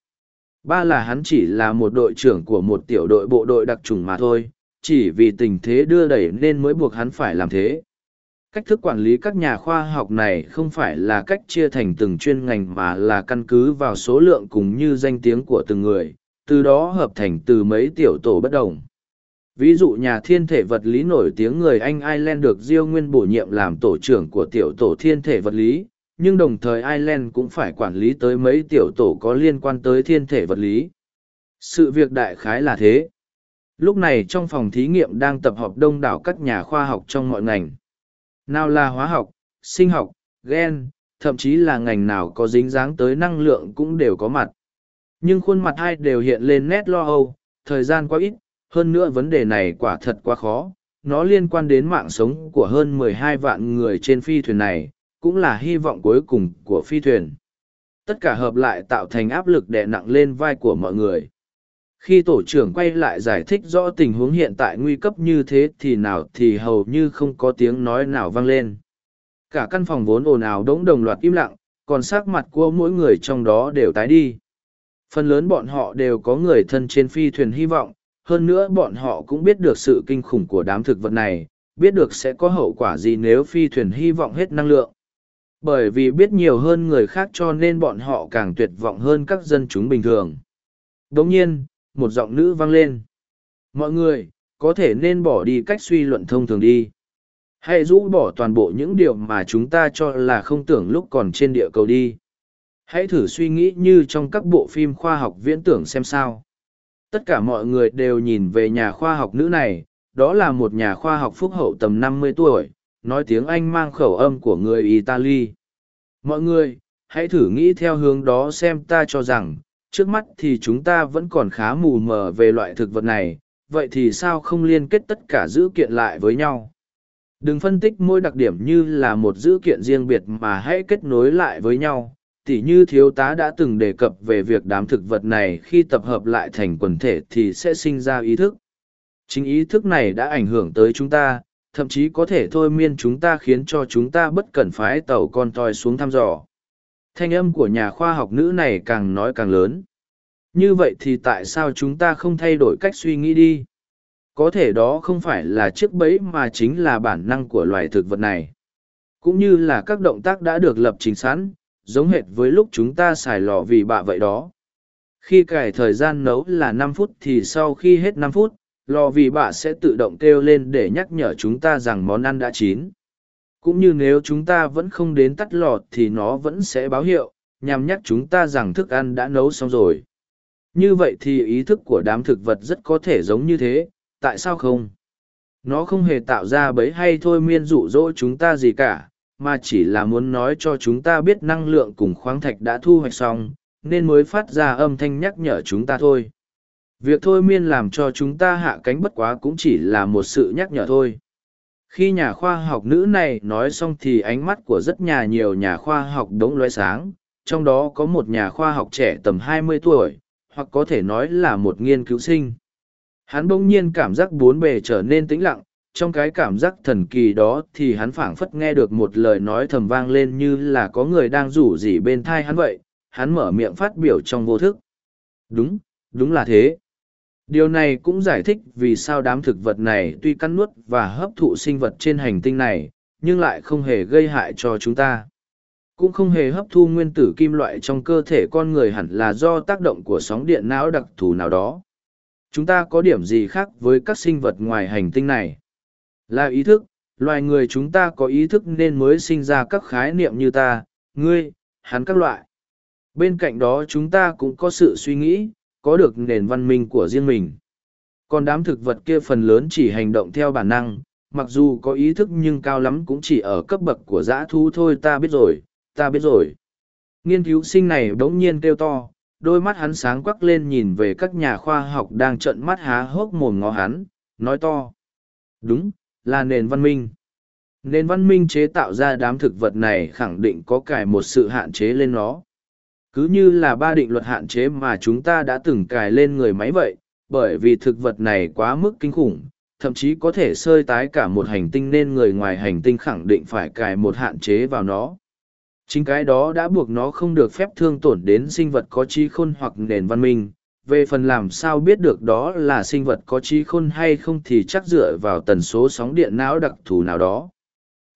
Ba là hắn chỉ là một đội trưởng của một tiểu đội bộ đội đặc trùng mà thôi, chỉ vì tình thế đưa đẩy nên mới buộc hắn phải làm thế. Cách thức quản lý các nhà khoa học này không phải là cách chia thành từng chuyên ngành mà là căn cứ vào số lượng cùng như danh tiếng của từng người, từ đó hợp thành từ mấy tiểu tổ bất đồng. Ví dụ nhà thiên thể vật lý nổi tiếng người Anh Ireland được Diêu Nguyên bổ nhiệm làm tổ trưởng của tiểu tổ thiên thể vật lý, nhưng đồng thời Ireland cũng phải quản lý tới mấy tiểu tổ có liên quan tới thiên thể vật lý. Sự việc đại khái là thế. Lúc này trong phòng thí nghiệm đang tập hợp đông đảo các nhà khoa học trong mọi ngành. Nào là hóa học, sinh học, gen, thậm chí là ngành nào có dính dáng tới năng lượng cũng đều có mặt. Nhưng khuôn mặt hai đều hiện lên nét lo âu, thời gian quá ít, hơn nữa vấn đề này quả thật quá khó. Nó liên quan đến mạng sống của hơn 12 vạn người trên phi thuyền này, cũng là hy vọng cuối cùng của phi thuyền. Tất cả hợp lại tạo thành áp lực đè nặng lên vai của mọi người. Khi tổ trưởng quay lại giải thích rõ tình huống hiện tại nguy cấp như thế thì nào thì hầu như không có tiếng nói nào vang lên. Cả căn phòng vốn ồn ào đống đồng loạt im lặng, còn sắc mặt của mỗi người trong đó đều tái đi. Phần lớn bọn họ đều có người thân trên phi thuyền hy vọng, hơn nữa bọn họ cũng biết được sự kinh khủng của đám thực vật này, biết được sẽ có hậu quả gì nếu phi thuyền hy vọng hết năng lượng. Bởi vì biết nhiều hơn người khác cho nên bọn họ càng tuyệt vọng hơn các dân chúng bình thường. Đồng nhiên, một giọng nữ vang lên. Mọi người, có thể nên bỏ đi cách suy luận thông thường đi. Hãy rũ bỏ toàn bộ những điều mà chúng ta cho là không tưởng lúc còn trên địa cầu đi. Hãy thử suy nghĩ như trong các bộ phim khoa học viễn tưởng xem sao. Tất cả mọi người đều nhìn về nhà khoa học nữ này, đó là một nhà khoa học phúc hậu tầm năm mươi tuổi, nói tiếng Anh mang khẩu âm của người Italy. Mọi người, hãy thử nghĩ theo hướng đó xem ta cho rằng, trước mắt thì chúng ta vẫn còn khá mù mờ về loại thực vật này, vậy thì sao không liên kết tất cả dữ kiện lại với nhau? Đừng phân tích mỗi đặc điểm như là một dữ kiện riêng biệt mà hãy kết nối lại với nhau. Tỉ như thiếu tá đã từng đề cập về việc đám thực vật này khi tập hợp lại thành quần thể thì sẽ sinh ra ý thức. Chính ý thức này đã ảnh hưởng tới chúng ta, thậm chí có thể thôi miên chúng ta khiến cho chúng ta bất cần phái tàu con toi xuống thăm dò. Thanh âm của nhà khoa học nữ này càng nói càng lớn. Như vậy thì tại sao chúng ta không thay đổi cách suy nghĩ đi? Có thể đó không phải là chiếc bẫy mà chính là bản năng của loài thực vật này. Cũng như là các động tác đã được lập trình sẵn, giống hệt với lúc chúng ta xài lò vì bạ vậy đó. Khi cải thời gian nấu là năm phút thì sau khi hết năm phút, lò vì bạ sẽ tự động kêu lên để nhắc nhở chúng ta rằng món ăn đã chín cũng như nếu chúng ta vẫn không đến tắt lò thì nó vẫn sẽ báo hiệu, nhằm nhắc chúng ta rằng thức ăn đã nấu xong rồi. Như vậy thì ý thức của đám thực vật rất có thể giống như thế, tại sao không? Nó không hề tạo ra bấy hay thôi miên dụ dỗ chúng ta gì cả, mà chỉ là muốn nói cho chúng ta biết năng lượng cùng khoáng thạch đã thu hoạch xong, nên mới phát ra âm thanh nhắc nhở chúng ta thôi. Việc thôi miên làm cho chúng ta hạ cánh bất quá cũng chỉ là một sự nhắc nhở thôi khi nhà khoa học nữ này nói xong thì ánh mắt của rất nhà nhiều nhà khoa học đống loé sáng, trong đó có một nhà khoa học trẻ tầm 20 tuổi, hoặc có thể nói là một nghiên cứu sinh. Hắn bỗng nhiên cảm giác bốn bề trở nên tĩnh lặng, trong cái cảm giác thần kỳ đó thì hắn phảng phất nghe được một lời nói thầm vang lên như là có người đang rủ rỉ bên thai hắn vậy, hắn mở miệng phát biểu trong vô thức. Đúng đúng là thế. Điều này cũng giải thích vì sao đám thực vật này tuy cắn nuốt và hấp thụ sinh vật trên hành tinh này, nhưng lại không hề gây hại cho chúng ta. Cũng không hề hấp thu nguyên tử kim loại trong cơ thể con người hẳn là do tác động của sóng điện não đặc thù nào đó. Chúng ta có điểm gì khác với các sinh vật ngoài hành tinh này? Là ý thức, loài người chúng ta có ý thức nên mới sinh ra các khái niệm như ta, ngươi, hắn các loại. Bên cạnh đó chúng ta cũng có sự suy nghĩ, có được nền văn minh của riêng mình. Còn đám thực vật kia phần lớn chỉ hành động theo bản năng, mặc dù có ý thức nhưng cao lắm cũng chỉ ở cấp bậc của dã thú thôi ta biết rồi, ta biết rồi. Nghiên cứu sinh này bỗng nhiên kêu to, đôi mắt hắn sáng quắc lên nhìn về các nhà khoa học đang trợn mắt há hốc mồm ngó hắn, nói to. Đúng, là nền văn minh. Nền văn minh chế tạo ra đám thực vật này khẳng định có cài một sự hạn chế lên nó. Cứ như là ba định luật hạn chế mà chúng ta đã từng cài lên người máy vậy, bởi vì thực vật này quá mức kinh khủng, thậm chí có thể sơi tái cả một hành tinh nên người ngoài hành tinh khẳng định phải cài một hạn chế vào nó. Chính cái đó đã buộc nó không được phép thương tổn đến sinh vật có trí khôn hoặc nền văn minh. Về phần làm sao biết được đó là sinh vật có trí khôn hay không thì chắc dựa vào tần số sóng điện não đặc thù nào đó.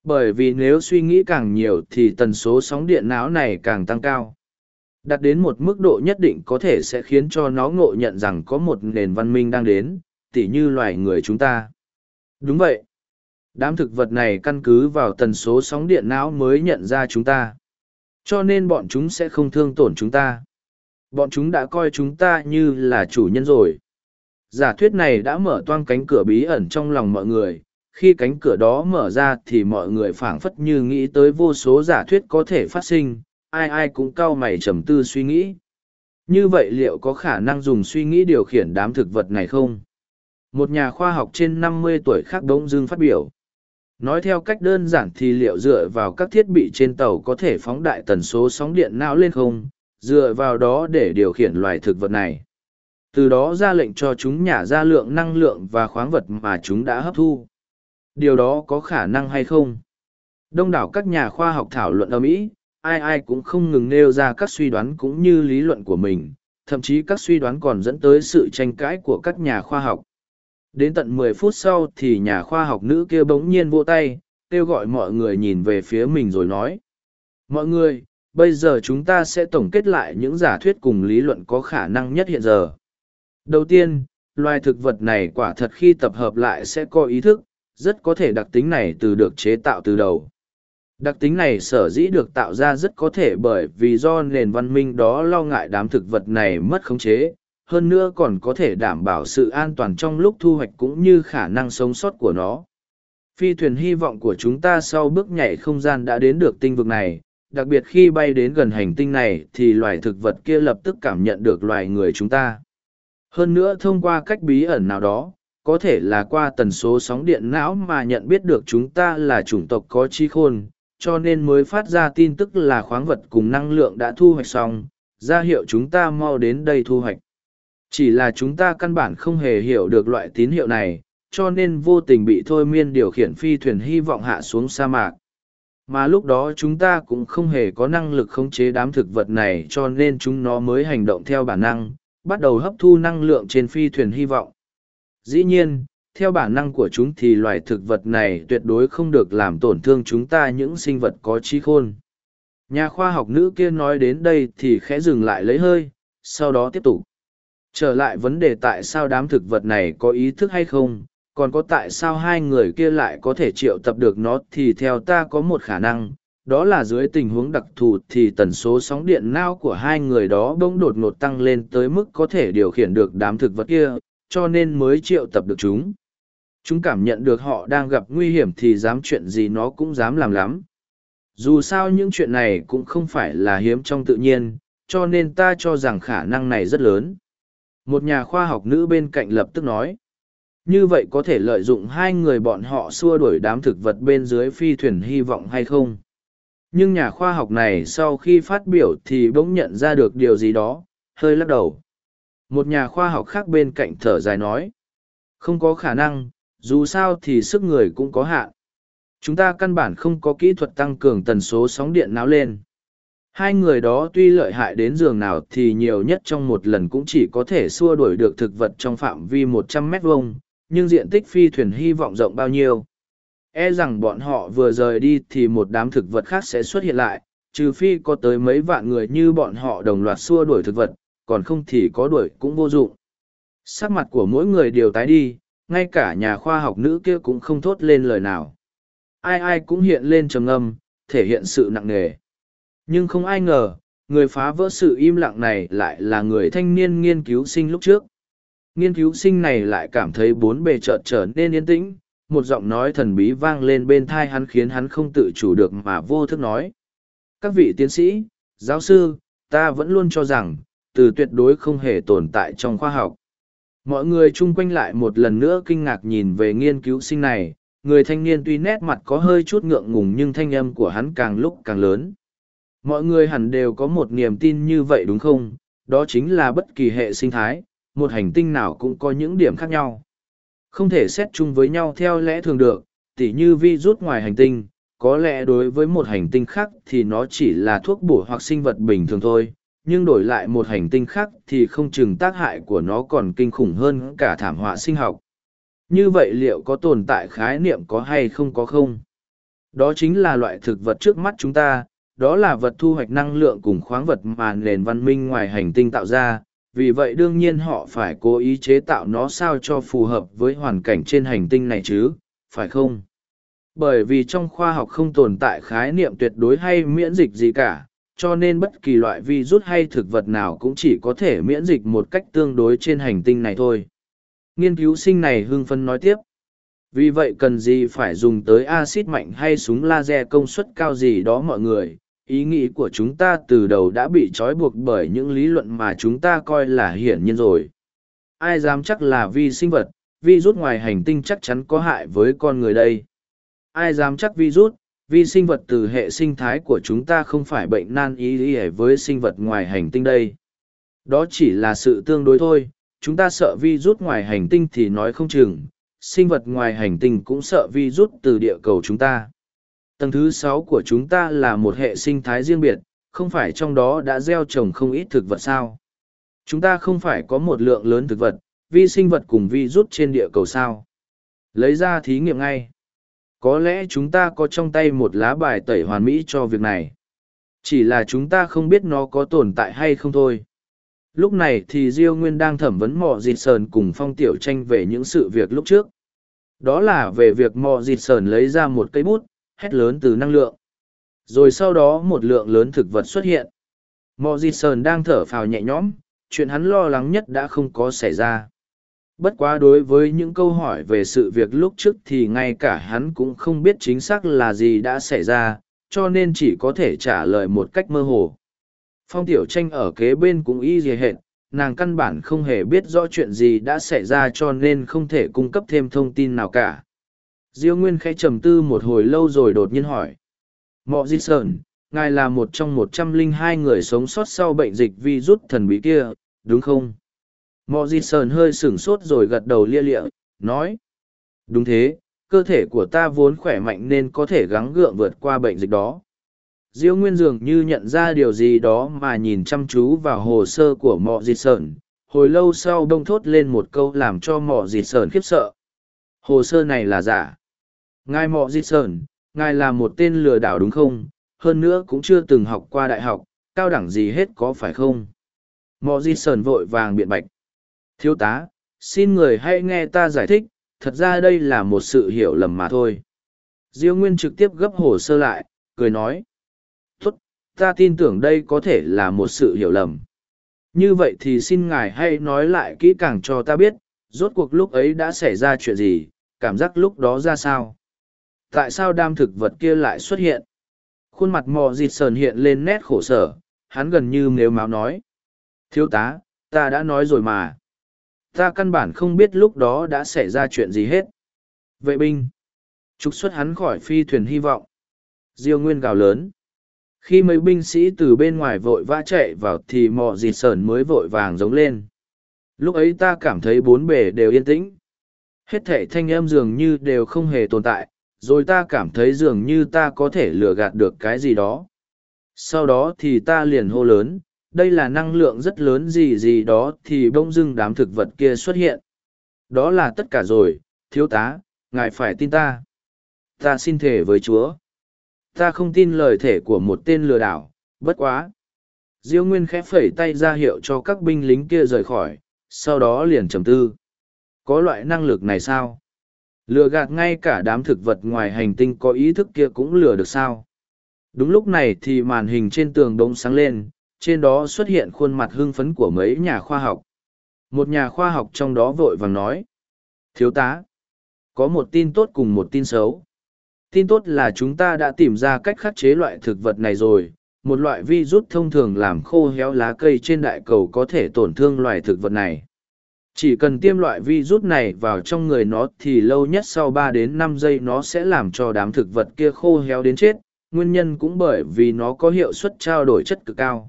Bởi vì nếu suy nghĩ càng nhiều thì tần số sóng điện não này càng tăng cao. Đạt đến một mức độ nhất định có thể sẽ khiến cho nó ngộ nhận rằng có một nền văn minh đang đến, tỉ như loài người chúng ta. Đúng vậy. Đám thực vật này căn cứ vào tần số sóng điện não mới nhận ra chúng ta. Cho nên bọn chúng sẽ không thương tổn chúng ta. Bọn chúng đã coi chúng ta như là chủ nhân rồi. Giả thuyết này đã mở toang cánh cửa bí ẩn trong lòng mọi người. Khi cánh cửa đó mở ra thì mọi người phảng phất như nghĩ tới vô số giả thuyết có thể phát sinh, ai ai cũng cau mày trầm tư suy nghĩ. Như vậy liệu có khả năng dùng suy nghĩ điều khiển đám thực vật này không? Một nhà khoa học trên năm mươi tuổi khác đống Dương phát biểu. Nói theo cách đơn giản thì liệu dựa vào các thiết bị trên tàu có thể phóng đại tần số sóng điện não lên không, dựa vào đó để điều khiển loài thực vật này. Từ đó ra lệnh cho chúng nhả ra lượng năng lượng và khoáng vật mà chúng đã hấp thu. Điều đó có khả năng hay không? Đông đảo các nhà khoa học thảo luận ở Mỹ, ai ai cũng không ngừng nêu ra các suy đoán cũng như lý luận của mình, thậm chí các suy đoán còn dẫn tới sự tranh cãi của các nhà khoa học. Đến tận mười phút sau thì nhà khoa học nữ kia bỗng nhiên vỗ tay, kêu gọi mọi người nhìn về phía mình rồi nói. Mọi người, bây giờ chúng ta sẽ tổng kết lại những giả thuyết cùng lý luận có khả năng nhất hiện giờ. Đầu tiên, loài thực vật này quả thật khi tập hợp lại sẽ có ý thức, rất có thể đặc tính này từ được chế tạo từ đầu. Đặc tính này sở dĩ được tạo ra rất có thể bởi vì do nền văn minh đó lo ngại đám thực vật này mất khống chế, hơn nữa còn có thể đảm bảo sự an toàn trong lúc thu hoạch cũng như khả năng sống sót của nó. Phi thuyền hy vọng của chúng ta sau bước nhảy không gian đã đến được tinh vực này, đặc biệt khi bay đến gần hành tinh này thì loài thực vật kia lập tức cảm nhận được loài người chúng ta. Hơn nữa thông qua cách bí ẩn nào đó, có thể là qua tần số sóng điện não mà nhận biết được chúng ta là chủng tộc có trí khôn, cho nên mới phát ra tin tức là khoáng vật cùng năng lượng đã thu hoạch xong, ra hiệu chúng ta mau đến đây thu hoạch. Chỉ là chúng ta căn bản không hề hiểu được loại tín hiệu này, cho nên vô tình bị thôi miên điều khiển phi thuyền hy vọng hạ xuống sa mạc. Mà lúc đó chúng ta cũng không hề có năng lực khống chế đám thực vật này cho nên chúng nó mới hành động theo bản năng, bắt đầu hấp thu năng lượng trên phi thuyền hy vọng. Dĩ nhiên, theo bản năng của chúng thì loài thực vật này tuyệt đối không được làm tổn thương chúng ta những sinh vật có trí khôn. Nhà khoa học nữ kia nói đến đây thì khẽ dừng lại lấy hơi, sau đó tiếp tục. Trở lại vấn đề tại sao đám thực vật này có ý thức hay không, còn có tại sao hai người kia lại có thể triệu tập được nó thì theo ta có một khả năng, đó là dưới tình huống đặc thù thì tần số sóng điện não của hai người đó bỗng đột ngột tăng lên tới mức có thể điều khiển được đám thực vật kia, cho nên mới triệu tập được chúng. Chúng cảm nhận được họ đang gặp nguy hiểm thì dám chuyện gì nó cũng dám làm lắm. Dù sao những chuyện này cũng không phải là hiếm trong tự nhiên, cho nên ta cho rằng khả năng này rất lớn. Một nhà khoa học nữ bên cạnh lập tức nói. Như vậy có thể lợi dụng hai người bọn họ xua đuổi đám thực vật bên dưới phi thuyền hy vọng hay không? Nhưng nhà khoa học này sau khi phát biểu thì bỗng nhận ra được điều gì đó, hơi lắc đầu. Một nhà khoa học khác bên cạnh thở dài nói. Không có khả năng, dù sao thì sức người cũng có hạn. Chúng ta căn bản không có kỹ thuật tăng cường tần số sóng điện náo lên. Hai người đó tuy lợi hại đến giường nào thì nhiều nhất trong một lần cũng chỉ có thể xua đuổi được thực vật trong phạm vi một trăm mét vuông, nhưng diện tích phi thuyền hy vọng rộng bao nhiêu. E rằng bọn họ vừa rời đi thì một đám thực vật khác sẽ xuất hiện lại, trừ phi có tới mấy vạn người như bọn họ đồng loạt xua đuổi thực vật, còn không thì có đuổi cũng vô dụng. Sắc mặt của mỗi người đều tái đi, ngay cả nhà khoa học nữ kia cũng không thốt lên lời nào. Ai ai cũng hiện lên trầm ngâm, thể hiện sự nặng nề. Nhưng không ai ngờ, người phá vỡ sự im lặng này lại là người thanh niên nghiên cứu sinh lúc trước. Nghiên cứu sinh này lại cảm thấy bốn bề chợt trở nên yên tĩnh, một giọng nói thần bí vang lên bên thai hắn khiến hắn không tự chủ được mà vô thức nói. Các vị tiến sĩ, giáo sư, ta vẫn luôn cho rằng, từ tuyệt đối không hề tồn tại trong khoa học. Mọi người chung quanh lại một lần nữa kinh ngạc nhìn về nghiên cứu sinh này, người thanh niên tuy nét mặt có hơi chút ngượng ngùng nhưng thanh âm của hắn càng lúc càng lớn. Mọi người hẳn đều có một niềm tin như vậy đúng không? Đó chính là bất kỳ hệ sinh thái, một hành tinh nào cũng có những điểm khác nhau. Không thể xét chung với nhau theo lẽ thường được, tỉ như vi rút ngoài hành tinh, có lẽ đối với một hành tinh khác thì nó chỉ là thuốc bổ hoặc sinh vật bình thường thôi, nhưng đổi lại một hành tinh khác thì không chừng tác hại của nó còn kinh khủng hơn cả thảm họa sinh học. Như vậy liệu có tồn tại khái niệm có hay không có không? Đó chính là loại thực vật trước mắt chúng ta, đó là vật thu hoạch năng lượng cùng khoáng vật mà nền văn minh ngoài hành tinh tạo ra, vì vậy đương nhiên họ phải cố ý chế tạo nó sao cho phù hợp với hoàn cảnh trên hành tinh này chứ, phải không? Bởi vì trong khoa học không tồn tại khái niệm tuyệt đối hay miễn dịch gì cả, cho nên bất kỳ loại virus hay thực vật nào cũng chỉ có thể miễn dịch một cách tương đối trên hành tinh này thôi. Nghiên cứu sinh này hưng phân nói tiếp. Vì vậy cần gì phải dùng tới axit mạnh hay súng laser công suất cao gì đó mọi người, ý nghĩ của chúng ta từ đầu đã bị trói buộc bởi những lý luận mà chúng ta coi là hiển nhiên rồi ai dám chắc là vi sinh vật vi rút ngoài hành tinh chắc chắn có hại với con người đây ai dám chắc vi rút vi sinh vật từ hệ sinh thái của chúng ta không phải bệnh nan ý ý với sinh vật ngoài hành tinh đây. Đó chỉ là sự tương đối thôi, chúng ta sợ vi rút ngoài hành tinh thì nói không chừng, sinh vật ngoài hành tinh cũng sợ vi rút từ địa cầu chúng ta. Tầng thứ sáu của chúng ta là một hệ sinh thái riêng biệt, không phải trong đó đã gieo trồng không ít thực vật sao? Chúng ta không phải có một lượng lớn thực vật, vi sinh vật cùng vi rút trên địa cầu sao? Lấy ra thí nghiệm ngay có lẽ chúng ta có trong tay một lá bài tẩy hoàn mỹ cho việc này chỉ là chúng ta không biết nó có tồn tại hay không thôi lúc này thì diêu nguyên đang thẩm vấn mò dịt sờn cùng phong tiểu tranh về những sự việc lúc trước đó là về việc mò dịt sờn lấy ra một cây bút hét lớn từ năng lượng. Rồi sau đó một lượng lớn thực vật xuất hiện. Mò Dịt Sờn đang thở phào nhẹ nhõm, chuyện hắn lo lắng nhất đã không có xảy ra. Bất quá đối với những câu hỏi về sự việc lúc trước thì ngay cả hắn cũng không biết chính xác là gì đã xảy ra, cho nên chỉ có thể trả lời một cách mơ hồ. Phong Tiểu Tranh ở kế bên cũng y gì hệt, nàng căn bản không hề biết rõ chuyện gì đã xảy ra cho nên không thể cung cấp thêm thông tin nào cả. Diêu Nguyên khẽ trầm tư một hồi lâu rồi đột nhiên hỏi. Mọ Di Sơn, ngài là một trong một trăm linh hai người sống sót sau bệnh dịch virus thần bí kia, đúng không? Mọ Di Sơn hơi sửng sốt rồi gật đầu lia lịa, nói. Đúng thế, cơ thể của ta vốn khỏe mạnh nên có thể gắng gượng vượt qua bệnh dịch đó. Diêu Nguyên dường như nhận ra điều gì đó mà nhìn chăm chú vào hồ sơ của Mọ Di Sơn, hồi lâu sau đông thốt lên một câu làm cho Mọ Di Sơn khiếp sợ. Hồ sơ này là giả. Ngài Mọ Di Sơn, ngài là một tên lừa đảo đúng không? Hơn nữa cũng chưa từng học qua đại học, cao đẳng gì hết có phải không? Mọ Di Sơn vội vàng biện bạch. Thiếu tá, xin người hãy nghe ta giải thích, thật ra đây là một sự hiểu lầm mà thôi. Diêu Nguyên trực tiếp gấp hồ sơ lại, cười nói. Tốt, ta tin tưởng đây có thể là một sự hiểu lầm. Như vậy thì xin ngài hãy nói lại kỹ càng cho ta biết, rốt cuộc lúc ấy đã xảy ra chuyện gì, cảm giác lúc đó ra sao tại sao đam thực vật kia lại xuất hiện khuôn mặt mò dịt sờn hiện lên nét khổ sở hắn gần như nếu máu nói thiếu tá ta đã nói rồi mà ta căn bản không biết lúc đó đã xảy ra chuyện gì hết. Vệ binh, trục xuất hắn khỏi phi thuyền hy vọng. Diêu nguyên gào lớn. Khi mấy binh sĩ từ bên ngoài vội vã chạy vào thì mò dịt sờn mới vội vàng giống lên. Lúc ấy ta cảm thấy bốn bề đều yên tĩnh. Hết thệ thanh âm dường như đều không hề tồn tại, rồi ta cảm thấy dường như ta có thể lừa gạt được cái gì đó. Sau đó thì ta liền hô lớn đây là năng lượng rất lớn gì gì đó thì bỗng dưng đám thực vật kia xuất hiện. Đó là tất cả rồi, thiếu tá, ngài phải tin ta. Ta xin thể với chúa. Ta không tin lời thể của một tên lừa đảo, bất quá. Diêu nguyên khẽ phẩy tay ra hiệu cho các binh lính kia rời khỏi, sau đó liền trầm tư. Có loại năng lực này sao? Lừa gạt ngay cả đám thực vật ngoài hành tinh có ý thức kia cũng lừa được sao? Đúng lúc này thì màn hình trên tường đống sáng lên trên đó xuất hiện khuôn mặt hưng phấn của mấy nhà khoa học một nhà khoa học trong đó vội vàng nói thiếu tá Có một tin tốt cùng một tin xấu. Tin tốt là chúng ta đã tìm ra cách khắc chế loại thực vật này rồi. Một loại vi rút thông thường làm khô héo lá cây trên đại cầu có thể tổn thương loài thực vật này. Chỉ cần tiêm loại vi rút này vào trong người nó thì lâu nhất sau ba đến năm giây nó sẽ làm cho đám thực vật kia khô héo đến chết, nguyên nhân cũng bởi vì nó có hiệu suất trao đổi chất cực cao.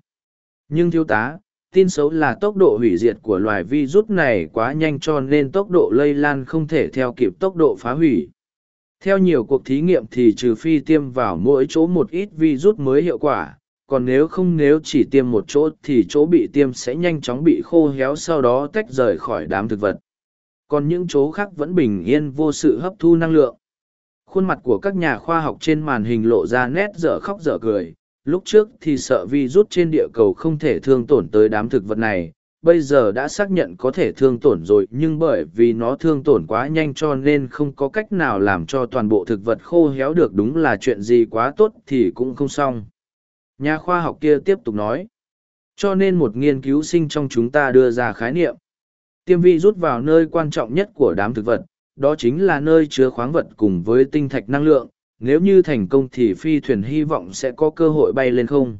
Nhưng thiếu tá, tin xấu là tốc độ hủy diệt của loài virus này quá nhanh cho nên tốc độ lây lan không thể theo kịp tốc độ phá hủy. Theo nhiều cuộc thí nghiệm thì trừ phi tiêm vào mỗi chỗ một ít virus mới hiệu quả, còn nếu không nếu chỉ tiêm một chỗ thì chỗ bị tiêm sẽ nhanh chóng bị khô héo sau đó tách rời khỏi đám thực vật. Còn những chỗ khác vẫn bình yên vô sự hấp thu năng lượng. Khuôn mặt của các nhà khoa học trên màn hình lộ ra nét dở khóc dở cười, lúc trước thì sợ vi rút trên địa cầu không thể thương tổn tới đám thực vật này, bây giờ đã xác nhận có thể thương tổn rồi, nhưng bởi vì nó thương tổn quá nhanh cho nên không có cách nào làm cho toàn bộ thực vật khô héo được, đúng là chuyện gì quá tốt thì cũng không xong. Nhà khoa học kia tiếp tục nói, cho nên một nghiên cứu sinh trong chúng ta đưa ra khái niệm, tiêm vi rút vào nơi quan trọng nhất của đám thực vật, đó chính là nơi chứa khoáng vật cùng với tinh thạch năng lượng nếu như thành công thì phi thuyền hy vọng sẽ có cơ hội bay lên không?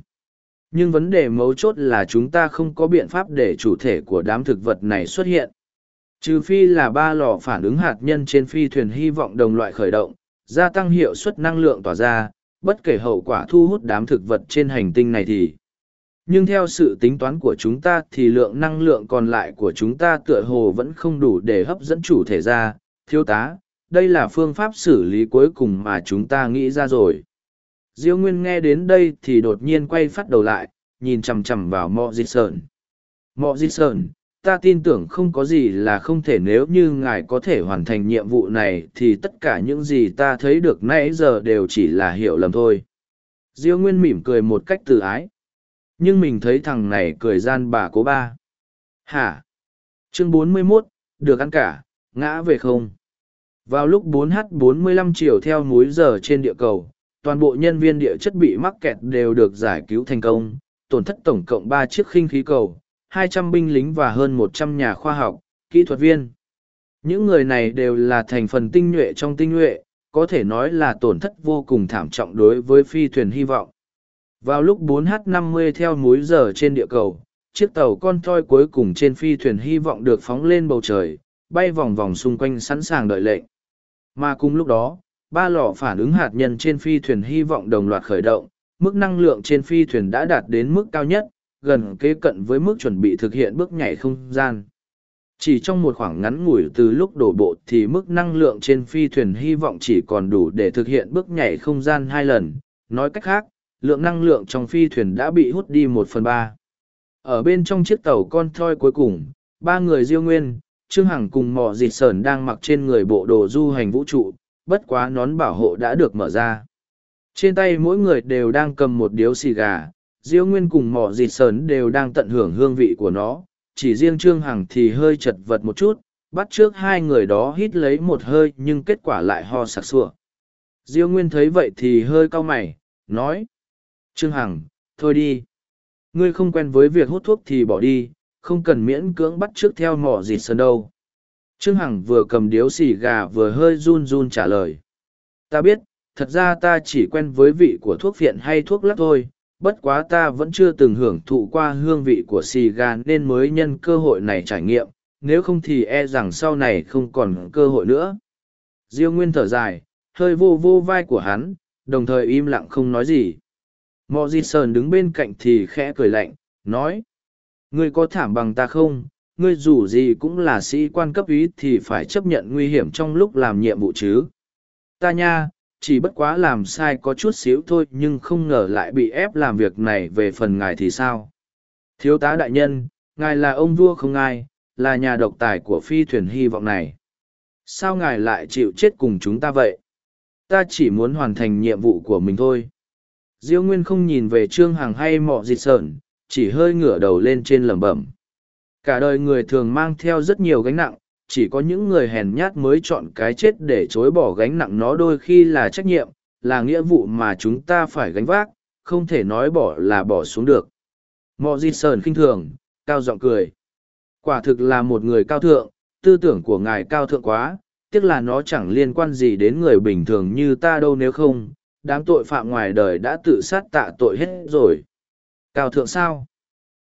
Nhưng vấn đề mấu chốt là chúng ta không có biện pháp để chủ thể của đám thực vật này xuất hiện. Trừ phi là ba lò phản ứng hạt nhân trên phi thuyền hy vọng đồng loại khởi động, gia tăng hiệu suất năng lượng tỏa ra, bất kể hậu quả thu hút đám thực vật trên hành tinh này thì. Nhưng theo sự tính toán của chúng ta thì lượng năng lượng còn lại của chúng ta tựa hồ vẫn không đủ để hấp dẫn chủ thể ra, thiếu tá đây là phương pháp xử lý cuối cùng mà chúng ta nghĩ ra rồi. Diêu nguyên nghe đến đây thì đột nhiên quay phát đầu lại nhìn chằm chằm vào mọ dịt sơn. Mọ dịt sơn ta tin tưởng không có gì là không thể nếu như ngài có thể hoàn thành nhiệm vụ này thì tất cả những gì ta thấy được nãy giờ đều chỉ là hiểu lầm thôi. Diêu nguyên mỉm cười một cách tự ái. Nhưng mình thấy thằng này cười gian bà cố ba. Hả? Chương 41, được ăn cả ngã về không? Vào lúc 4h45 chiều theo múi giờ trên địa cầu, toàn bộ nhân viên địa chất bị mắc kẹt đều được giải cứu thành công, tổn thất tổng cộng ba chiếc khinh khí cầu, 200 binh lính và hơn 100 nhà khoa học, kỹ thuật viên. Những người này đều là thành phần tinh nhuệ trong tinh nhuệ, có thể nói là tổn thất vô cùng thảm trọng đối với phi thuyền hy vọng. Vào lúc 4h50 theo múi giờ trên địa cầu, chiếc tàu con thoi cuối cùng trên phi thuyền hy vọng được phóng lên bầu trời, bay vòng vòng xung quanh sẵn sàng đợi lệnh. Mà cùng lúc đó, ba lò phản ứng hạt nhân trên phi thuyền hy vọng đồng loạt khởi động, mức năng lượng trên phi thuyền đã đạt đến mức cao nhất, gần kế cận với mức chuẩn bị thực hiện bước nhảy không gian. Chỉ trong một khoảng ngắn ngủi từ lúc đổ bộ thì mức năng lượng trên phi thuyền hy vọng chỉ còn đủ để thực hiện bước nhảy không gian hai lần. Nói cách khác, lượng năng lượng trong phi thuyền đã bị hút đi một phần ba. Ở bên trong chiếc tàu con thoi cuối cùng, ba người diêu nguyên, Trương Hằng cùng mỏ dịt sờn đang mặc trên người bộ đồ du hành vũ trụ, bất quá nón bảo hộ đã được mở ra. Trên tay mỗi người đều đang cầm một điếu xì gà, Diêu Nguyên cùng mỏ dịt sờn đều đang tận hưởng hương vị của nó, chỉ riêng Trương Hằng thì hơi chật vật một chút, bắt trước hai người đó hít lấy một hơi nhưng kết quả lại ho sặc sụa. Diêu Nguyên thấy vậy thì hơi cau mày, nói. Trương Hằng, thôi đi. Ngươi không quen với việc hút thuốc thì bỏ đi, không cần miễn cưỡng bắt trước theo mỏ dịt sơn đâu. Trương Hằng vừa cầm điếu xì gà vừa hơi run run trả lời. Ta biết, thật ra ta chỉ quen với vị của thuốc phiện hay thuốc lắc thôi, bất quá ta vẫn chưa từng hưởng thụ qua hương vị của xì gà nên mới nhân cơ hội này trải nghiệm, nếu không thì e rằng sau này không còn cơ hội nữa. Diêu Nguyên thở dài, hơi vô vô vai của hắn, đồng thời im lặng không nói gì. Mọ Di Sơn đứng bên cạnh thì khẽ cười lạnh, nói. Ngươi có thảm bằng ta không? Ngươi dù gì cũng là sĩ quan cấp ý thì phải chấp nhận nguy hiểm trong lúc làm nhiệm vụ chứ. Ta nha, chỉ bất quá làm sai có chút xíu thôi nhưng không ngờ lại bị ép làm việc này về phần ngài thì sao? Thiếu tá đại nhân, ngài là ông vua không ai, là nhà độc tài của phi thuyền hy vọng này. Sao ngài lại chịu chết cùng chúng ta vậy? Ta chỉ muốn hoàn thành nhiệm vụ của mình thôi. Diêu Nguyên không nhìn về Trương Hằng hay mọ dịch sợn, chỉ hơi ngửa đầu lên trên lẩm bẩm. Cả đời người thường mang theo rất nhiều gánh nặng, chỉ có những người hèn nhát mới chọn cái chết để chối bỏ gánh nặng nó đôi khi là trách nhiệm, là nghĩa vụ mà chúng ta phải gánh vác, không thể nói bỏ là bỏ xuống được. Mọ di sờn khinh thường, cao giọng cười. Quả thực là một người cao thượng, tư tưởng của ngài cao thượng quá, tiếc là nó chẳng liên quan gì đến người bình thường như ta đâu nếu không, đám tội phạm ngoài đời đã tự sát tạ tội hết rồi. Cao thượng sao?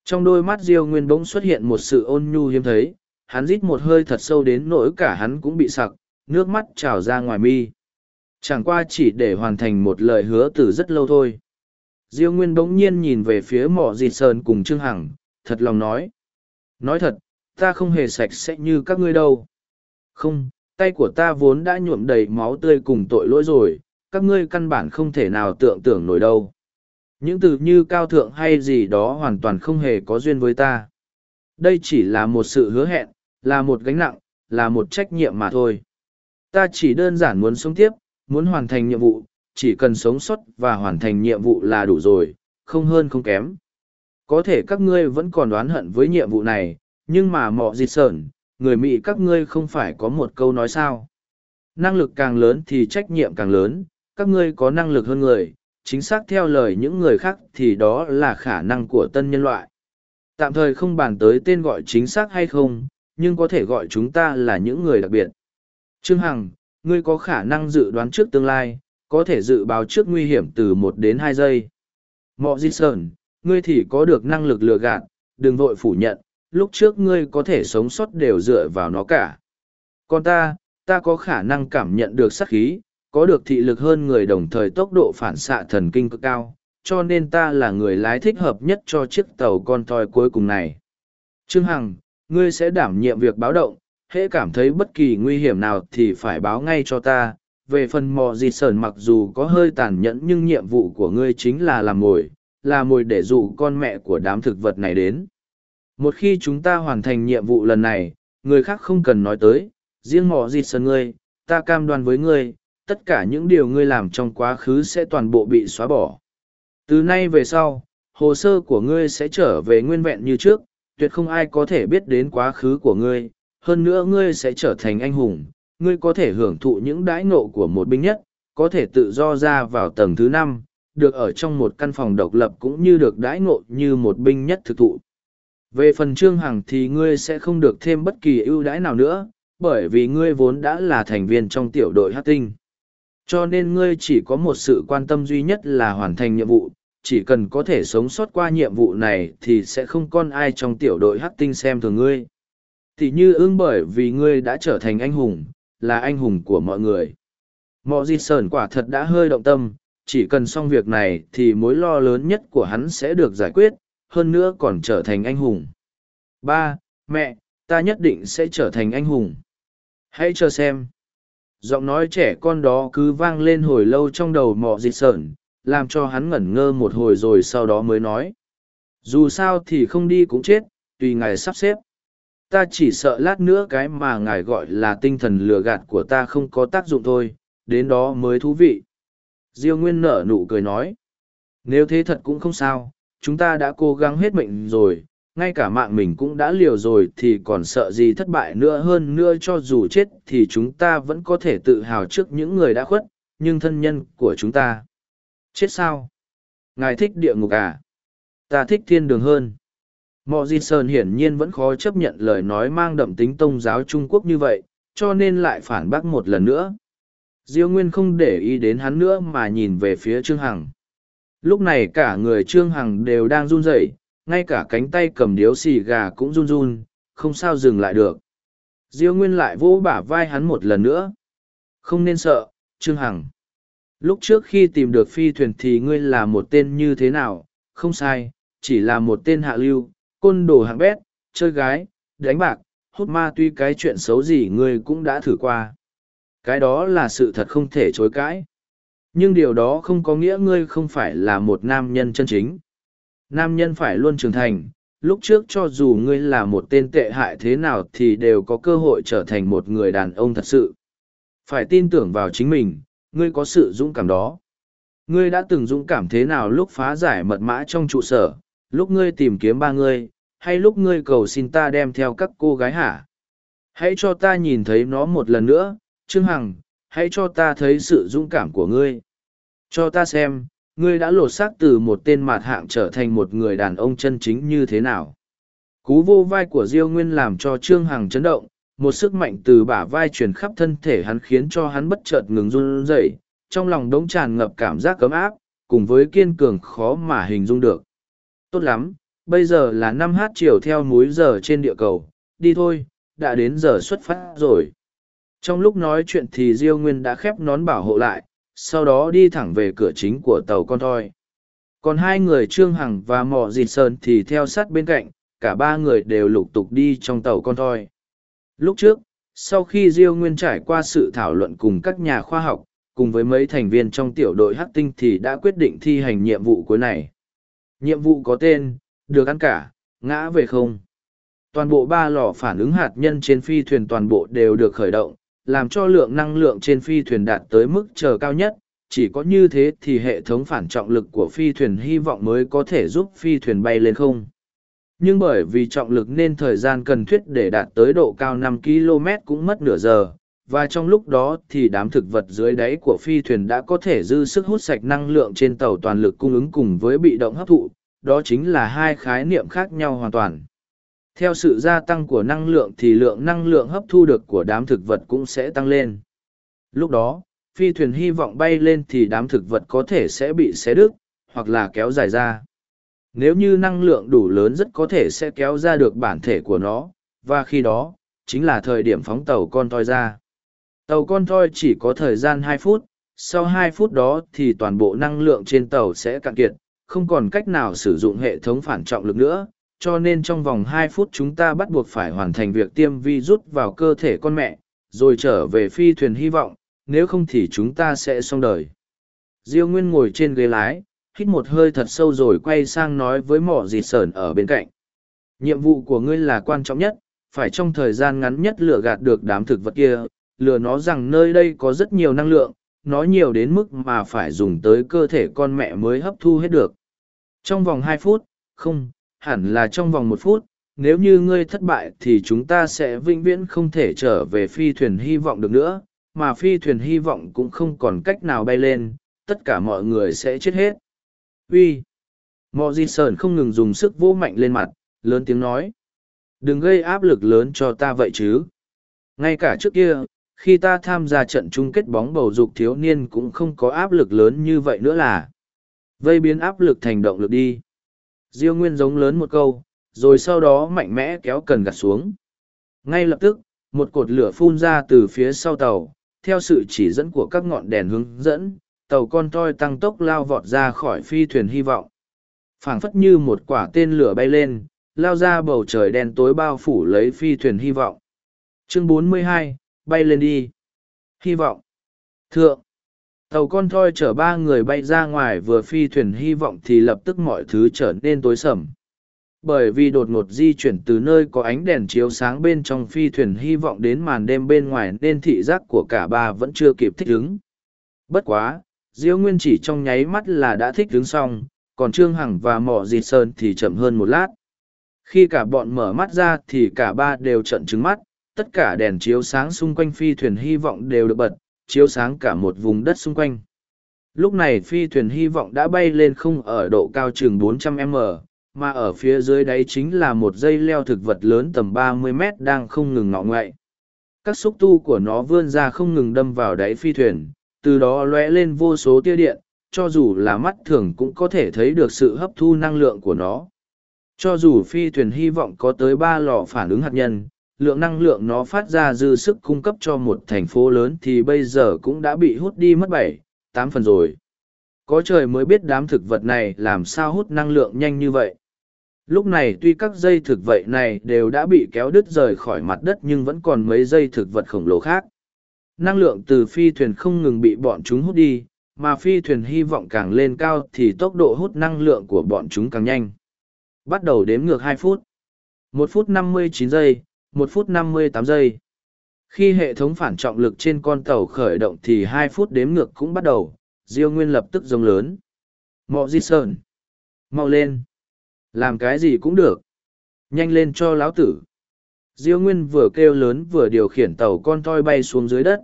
Trong đôi mắt Diêu Nguyên bỗng xuất hiện một sự ôn nhu hiếm thấy, hắn rít một hơi thật sâu đến nỗi cả hắn cũng bị sặc, nước mắt trào ra ngoài mi. Chẳng qua chỉ để hoàn thành một lời hứa từ rất lâu thôi. Diêu Nguyên bỗng nhiên nhìn về phía mỏ dịt sơn cùng Trương Hằng, thật lòng nói. Nói thật, ta không hề sạch sẽ như các ngươi đâu. Không, tay của ta vốn đã nhuộm đầy máu tươi cùng tội lỗi rồi, các ngươi căn bản không thể nào tưởng tượng nổi đâu. Những từ như cao thượng hay gì đó hoàn toàn không hề có duyên với ta. Đây chỉ là một sự hứa hẹn, là một gánh nặng, là một trách nhiệm mà thôi. Ta chỉ đơn giản muốn sống tiếp, muốn hoàn thành nhiệm vụ, chỉ cần sống sót và hoàn thành nhiệm vụ là đủ rồi, không hơn không kém. Có thể các ngươi vẫn còn đoán hận với nhiệm vụ này, nhưng mà mọ dịt sởn, người Mỹ các ngươi không phải có một câu nói sao. Năng lực càng lớn thì trách nhiệm càng lớn, các ngươi có năng lực hơn người, chính xác theo lời những người khác thì đó là khả năng của tân nhân loại. Tạm thời không bàn tới tên gọi chính xác hay không, nhưng có thể gọi chúng ta là những người đặc biệt. Trương Hằng, ngươi có khả năng dự đoán trước tương lai, có thể dự báo trước nguy hiểm từ một đến hai giây. Mọ Di Sơn, ngươi thì có được năng lực lừa gạt, đừng vội phủ nhận, lúc trước ngươi có thể sống sót đều dựa vào nó cả. Còn ta, ta có khả năng cảm nhận được sát khí, có được thị lực hơn người đồng thời tốc độ phản xạ thần kinh cực cao, cho nên ta là người lái thích hợp nhất cho chiếc tàu con thoi cuối cùng này. Trương Hằng, ngươi sẽ đảm nhiệm việc báo động, hễ cảm thấy bất kỳ nguy hiểm nào thì phải báo ngay cho ta. Về phần mò gì sờn mặc dù có hơi tàn nhẫn nhưng nhiệm vụ của ngươi chính là làm mồi, là mồi để dụ con mẹ của đám thực vật này đến. Một khi chúng ta hoàn thành nhiệm vụ lần này, người khác không cần nói tới, riêng mò gì sờn ngươi, ta cam đoan với ngươi, tất cả những điều ngươi làm trong quá khứ sẽ toàn bộ bị xóa bỏ. Từ nay về sau, hồ sơ của ngươi sẽ trở về nguyên vẹn như trước, tuyệt không ai có thể biết đến quá khứ của ngươi, hơn nữa ngươi sẽ trở thành anh hùng, ngươi có thể hưởng thụ những đãi ngộ của một binh nhất, có thể tự do ra vào tầng thứ năm, được ở trong một căn phòng độc lập cũng như được đãi ngộ như một binh nhất thực thụ. Về phần trương hằng thì ngươi sẽ không được thêm bất kỳ ưu đãi nào nữa, bởi vì ngươi vốn đã là thành viên trong tiểu đội hát tinh. Cho nên ngươi chỉ có một sự quan tâm duy nhất là hoàn thành nhiệm vụ, chỉ cần có thể sống sót qua nhiệm vụ này thì sẽ không còn ai trong tiểu đội hắc tinh xem thường ngươi. Thì như ưng bởi vì ngươi đã trở thành anh hùng, là anh hùng của mọi người. Mọ di sờn quả thật đã hơi động tâm, chỉ cần xong việc này thì mối lo lớn nhất của hắn sẽ được giải quyết, hơn nữa còn trở thành anh hùng. Ba, mẹ, ta nhất định sẽ trở thành anh hùng. Hãy chờ xem giọng nói trẻ con đó cứ vang lên hồi lâu trong đầu mọ dịt sởn làm cho hắn ngẩn ngơ một hồi rồi sau đó mới nói. Dù sao thì không đi cũng chết, tùy ngài sắp xếp. Ta chỉ sợ lát nữa cái mà ngài gọi là tinh thần lừa gạt của ta không có tác dụng thôi, đến đó mới thú vị. Diêu nguyên nở nụ cười nói. Nếu thế thật cũng không sao, chúng ta đã cố gắng hết mệnh rồi ngay cả mạng mình cũng đã liều rồi thì còn sợ gì thất bại nữa hơn nữa cho dù chết thì chúng ta vẫn có thể tự hào trước những người đã khuất, nhưng thân nhân của chúng ta. Chết sao? Ngài thích địa ngục à? Ta thích thiên đường hơn. Mọi di sơn hiển nhiên vẫn khó chấp nhận lời nói mang đậm tính tôn giáo trung quốc như vậy, cho nên lại phản bác một lần nữa. Diêu nguyên không để ý đến hắn nữa mà nhìn về phía trương hằng. Lúc này cả người trương hằng đều đang run rẩy ngay cả cánh tay cầm điếu xì gà cũng run run, không sao dừng lại được. Diêu Nguyên lại vỗ bả vai hắn một lần nữa. Không nên sợ, Trương Hằng. Lúc trước khi tìm được phi thuyền thì ngươi là một tên như thế nào, không sai, chỉ là một tên hạ lưu, côn đồ hạng bét, chơi gái, đánh bạc, hút ma tuy cái chuyện xấu gì ngươi cũng đã thử qua. Cái đó là sự thật không thể chối cãi. Nhưng điều đó không có nghĩa ngươi không phải là một nam nhân chân chính nam nhân phải luôn trưởng thành. Lúc trước cho dù ngươi là một tên tệ hại thế nào thì đều có cơ hội trở thành một người đàn ông thật sự. Phải tin tưởng vào chính mình, ngươi có sự dũng cảm đó. Ngươi đã từng dũng cảm thế nào lúc phá giải mật mã trong trụ sở, lúc ngươi tìm kiếm ba ngươi, hay lúc ngươi cầu xin ta đem theo các cô gái hả? Hãy cho ta nhìn thấy nó một lần nữa, trương hằng, hãy cho ta thấy sự dũng cảm của ngươi. Cho ta xem ngươi đã lột xác từ một tên mạt hạng trở thành một người đàn ông chân chính như thế nào? Cú vô vai của diêu nguyên làm cho trương hằng chấn động, một sức mạnh từ bả vai truyền khắp thân thể hắn khiến cho hắn bất chợt ngừng run rẩy, trong lòng đống tràn ngập cảm giác cấm áp, cùng với kiên cường khó mà hình dung được. Tốt lắm, bây giờ là năm h chiều theo múi giờ trên địa cầu, đi thôi, đã đến giờ xuất phát rồi. Trong lúc nói chuyện thì diêu nguyên đã khép nón bảo hộ lại sau đó đi thẳng về cửa chính của tàu con thoi. Còn hai người trương hằng và mò dịt sơn thì theo sát bên cạnh, cả ba người đều lục tục đi trong tàu con thoi. Lúc trước, sau khi diêu nguyên trải qua sự thảo luận cùng các nhà khoa học, cùng với mấy thành viên trong tiểu đội hắc tinh thì đã quyết định thi hành nhiệm vụ cuối này. Nhiệm vụ có tên, được ăn cả, ngã về không. Toàn bộ ba lò phản ứng hạt nhân trên phi thuyền toàn bộ đều được khởi động làm cho lượng năng lượng trên phi thuyền đạt tới mức chờ cao nhất, chỉ có như thế thì hệ thống phản trọng lực của phi thuyền hy vọng mới có thể giúp phi thuyền bay lên không. Nhưng bởi vì trọng lực nên thời gian cần thuyết để đạt tới độ cao 5 km cũng mất nửa giờ, và trong lúc đó thì đám thực vật dưới đáy của phi thuyền đã có thể dư sức hút sạch năng lượng trên tàu toàn lực cung ứng cùng với bị động hấp thụ, đó chính là hai khái niệm khác nhau hoàn toàn theo sự gia tăng của năng lượng thì lượng năng lượng hấp thu được của đám thực vật cũng sẽ tăng lên. Lúc đó, phi thuyền hy vọng bay lên thì đám thực vật có thể sẽ bị xé đứt, hoặc là kéo dài ra. Nếu như năng lượng đủ lớn rất có thể sẽ kéo ra được bản thể của nó, và khi đó, chính là thời điểm phóng tàu con toi ra. Tàu con toi chỉ có thời gian hai phút, sau hai phút đó thì toàn bộ năng lượng trên tàu sẽ cạn kiệt, không còn cách nào sử dụng hệ thống phản trọng lực nữa cho nên trong vòng hai phút chúng ta bắt buộc phải hoàn thành việc tiêm vi rút vào cơ thể con mẹ, rồi trở về phi thuyền hy vọng, nếu không thì chúng ta sẽ xong đời. Diêu nguyên ngồi trên ghế lái, hít một hơi thật sâu rồi quay sang nói với mỏ dịt sờn ở bên cạnh. Nhiệm vụ của ngươi là quan trọng nhất, phải trong thời gian ngắn nhất lừa gạt được đám thực vật kia, lừa nó rằng nơi đây có rất nhiều năng lượng, nó nhiều đến mức mà phải dùng tới cơ thể con mẹ mới hấp thu hết được. Trong vòng hai phút, không hẳn là trong vòng một phút, nếu như ngươi thất bại thì chúng ta sẽ vĩnh viễn không thể trở về phi thuyền hy vọng được nữa, mà phi thuyền hy vọng cũng không còn cách nào bay lên, tất cả mọi người sẽ chết hết. Uy. Mọi di sơn không ngừng dùng sức vô mạnh lên mặt, lớn tiếng nói. Đừng gây áp lực lớn cho ta vậy chứ. Ngay cả trước kia, khi ta tham gia trận chung kết bóng bầu dục thiếu niên cũng không có áp lực lớn như vậy nữa là. Vây biến áp lực thành động lực đi diêu nguyên giống lớn một câu rồi sau đó mạnh mẽ kéo cần gạt xuống. Ngay lập tức một cột lửa phun ra từ phía sau tàu theo sự chỉ dẫn của các ngọn đèn hướng dẫn tàu con toi tăng tốc lao vọt ra khỏi phi thuyền hy vọng. Phảng phất như một quả tên lửa bay lên lao ra bầu trời đen tối bao phủ lấy phi thuyền hy vọng. Chương 42, bay lên đi. Hy vọng. Thượng tàu con thoi chở ba người bay ra ngoài vừa phi thuyền hy vọng thì lập tức mọi thứ trở nên tối sầm. Bởi vì đột ngột di chuyển từ nơi có ánh đèn chiếu sáng bên trong phi thuyền hy vọng đến màn đêm bên ngoài nên thị giác của cả ba vẫn chưa kịp thích ứng. Bất quá, diêu nguyên chỉ trong nháy mắt là đã thích ứng xong, còn trương hằng và mỏ dịt sơn thì chậm hơn một lát. Khi cả bọn mở mắt ra thì cả ba đều trận trứng mắt, tất cả đèn chiếu sáng xung quanh phi thuyền hy vọng đều được bật chiếu sáng cả một vùng đất xung quanh. Lúc này phi thuyền hy vọng đã bay lên không ở độ cao chừng 400 m, mà ở phía dưới đáy chính là một dây leo thực vật lớn tầm 30 mét đang không ngừng ngọ ngoại. Các xúc tu của nó vươn ra không ngừng đâm vào đáy phi thuyền, từ đó lóe lên vô số tia điện, cho dù là mắt thường cũng có thể thấy được sự hấp thu năng lượng của nó. Cho dù phi thuyền hy vọng có tới ba lò phản ứng hạt nhân lượng năng lượng nó phát ra dư sức cung cấp cho một thành phố lớn thì bây giờ cũng đã bị hút đi mất bảy, tám phần rồi. Có trời mới biết đám thực vật này làm sao hút năng lượng nhanh như vậy. Lúc này tuy các dây thực vật này đều đã bị kéo đứt rời khỏi mặt đất nhưng vẫn còn mấy dây thực vật khổng lồ khác. Năng lượng từ phi thuyền không ngừng bị bọn chúng hút đi, mà phi thuyền hy vọng càng lên cao thì tốc độ hút năng lượng của bọn chúng càng nhanh. Bắt đầu đếm ngược hai phút. Một phút năm mươi chín giây 1 phút năm mươi tám giây. Khi hệ thống phản trọng lực trên con tàu khởi động thì 2 phút đếm ngược cũng bắt đầu, diêu nguyên lập tức rống lớn. Mọ di sơn, mau lên. Làm cái gì cũng được. Nhanh lên cho lão tử. Diêu nguyên vừa kêu lớn vừa điều khiển tàu con toi bay xuống dưới đất.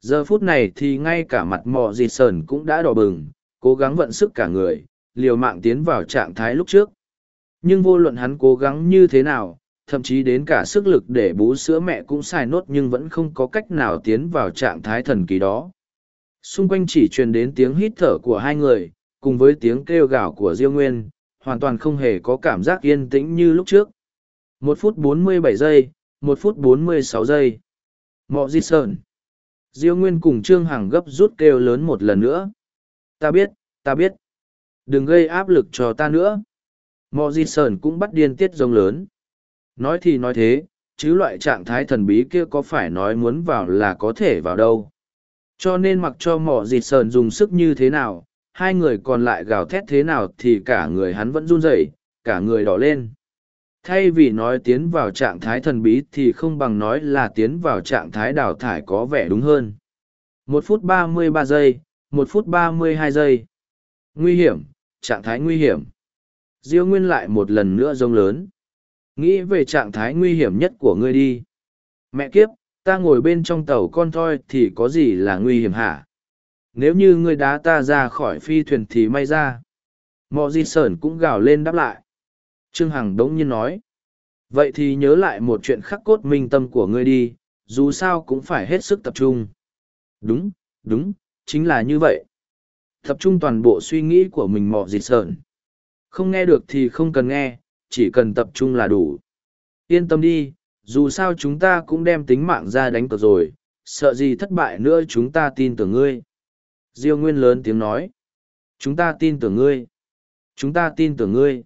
Giờ phút này thì ngay cả mặt mọ di sờn cũng đã đỏ bừng, cố gắng vận sức cả người, liều mạng tiến vào trạng thái lúc trước. Nhưng vô luận hắn cố gắng như thế nào thậm chí đến cả sức lực để bú sữa mẹ cũng xài nốt nhưng vẫn không có cách nào tiến vào trạng thái thần kỳ đó. Xung quanh chỉ truyền đến tiếng hít thở của hai người, cùng với tiếng kêu gào của Diêu Nguyên, hoàn toàn không hề có cảm giác yên tĩnh như lúc trước. Một phút bốn mươi bảy giây, một phút bốn mươi sáu giây. Mọ Di sờn. Diêu Nguyên cùng Trương Hằng gấp rút kêu lớn một lần nữa. Ta biết, ta biết. Đừng gây áp lực cho ta nữa. Mọ Di sờn cũng bắt điên tiết rông lớn. Nói thì nói thế, chứ loại trạng thái thần bí kia có phải nói muốn vào là có thể vào đâu. Cho nên mặc cho mỏ dịt sờn dùng sức như thế nào, hai người còn lại gào thét thế nào thì cả người hắn vẫn run rẩy, cả người đỏ lên. Thay vì nói tiến vào trạng thái thần bí thì không bằng nói là tiến vào trạng thái đào thải có vẻ đúng hơn. Một phút ba mươi ba giây, một phút ba mươi hai giây. Nguy hiểm, trạng thái nguy hiểm. Diêu Nguyên lại một lần nữa rông lớn. Nghĩ về trạng thái nguy hiểm nhất của ngươi đi. Mẹ kiếp, ta ngồi bên trong tàu con thoi thì có gì là nguy hiểm hả? Nếu như ngươi đá ta ra khỏi phi thuyền thì may ra. Mọ di sởn cũng gào lên đáp lại. Trương Hằng đống nhiên nói. Vậy thì nhớ lại một chuyện khắc cốt minh tâm của ngươi đi, dù sao cũng phải hết sức tập trung. Đúng, đúng, chính là như vậy. Tập trung toàn bộ suy nghĩ của mình mọ dịt sợn. Không nghe được thì không cần nghe, chỉ cần tập trung là đủ. Yên tâm đi, dù sao chúng ta cũng đem tính mạng ra đánh cược rồi, sợ gì thất bại nữa chúng ta tin tưởng ngươi. Diêu Nguyên lớn tiếng nói. Chúng ta tin tưởng ngươi. Chúng ta tin tưởng ngươi.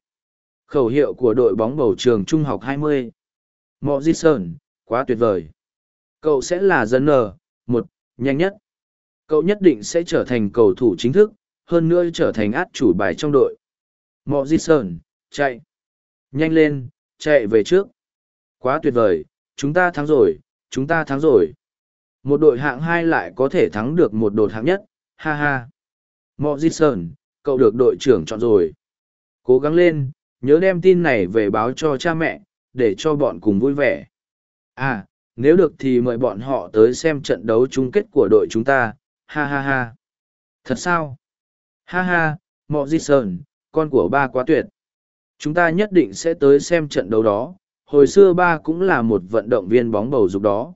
Khẩu hiệu của đội bóng bầu trường trung học 20. Mọ Di Sơn, quá tuyệt vời. Cậu sẽ là dân nờ, một, nhanh nhất. Cậu nhất định sẽ trở thành cầu thủ chính thức, hơn nữa trở thành át chủ bài trong đội. Mọ Di Sơn, chạy. Nhanh lên, chạy về trước. Quá tuyệt vời, chúng ta thắng rồi, chúng ta thắng rồi. Một đội hạng hai lại có thể thắng được một đội hạng nhất, ha ha. Mọ Di Sơn, cậu được đội trưởng chọn rồi. Cố gắng lên, nhớ đem tin này về báo cho cha mẹ, để cho bọn cùng vui vẻ. À, nếu được thì mời bọn họ tới xem trận đấu chung kết của đội chúng ta, ha ha ha. Thật sao? Ha ha, Mọ Di Sơn, con của ba quá tuyệt. Chúng ta nhất định sẽ tới xem trận đấu đó, hồi xưa ba cũng là một vận động viên bóng bầu dục đó.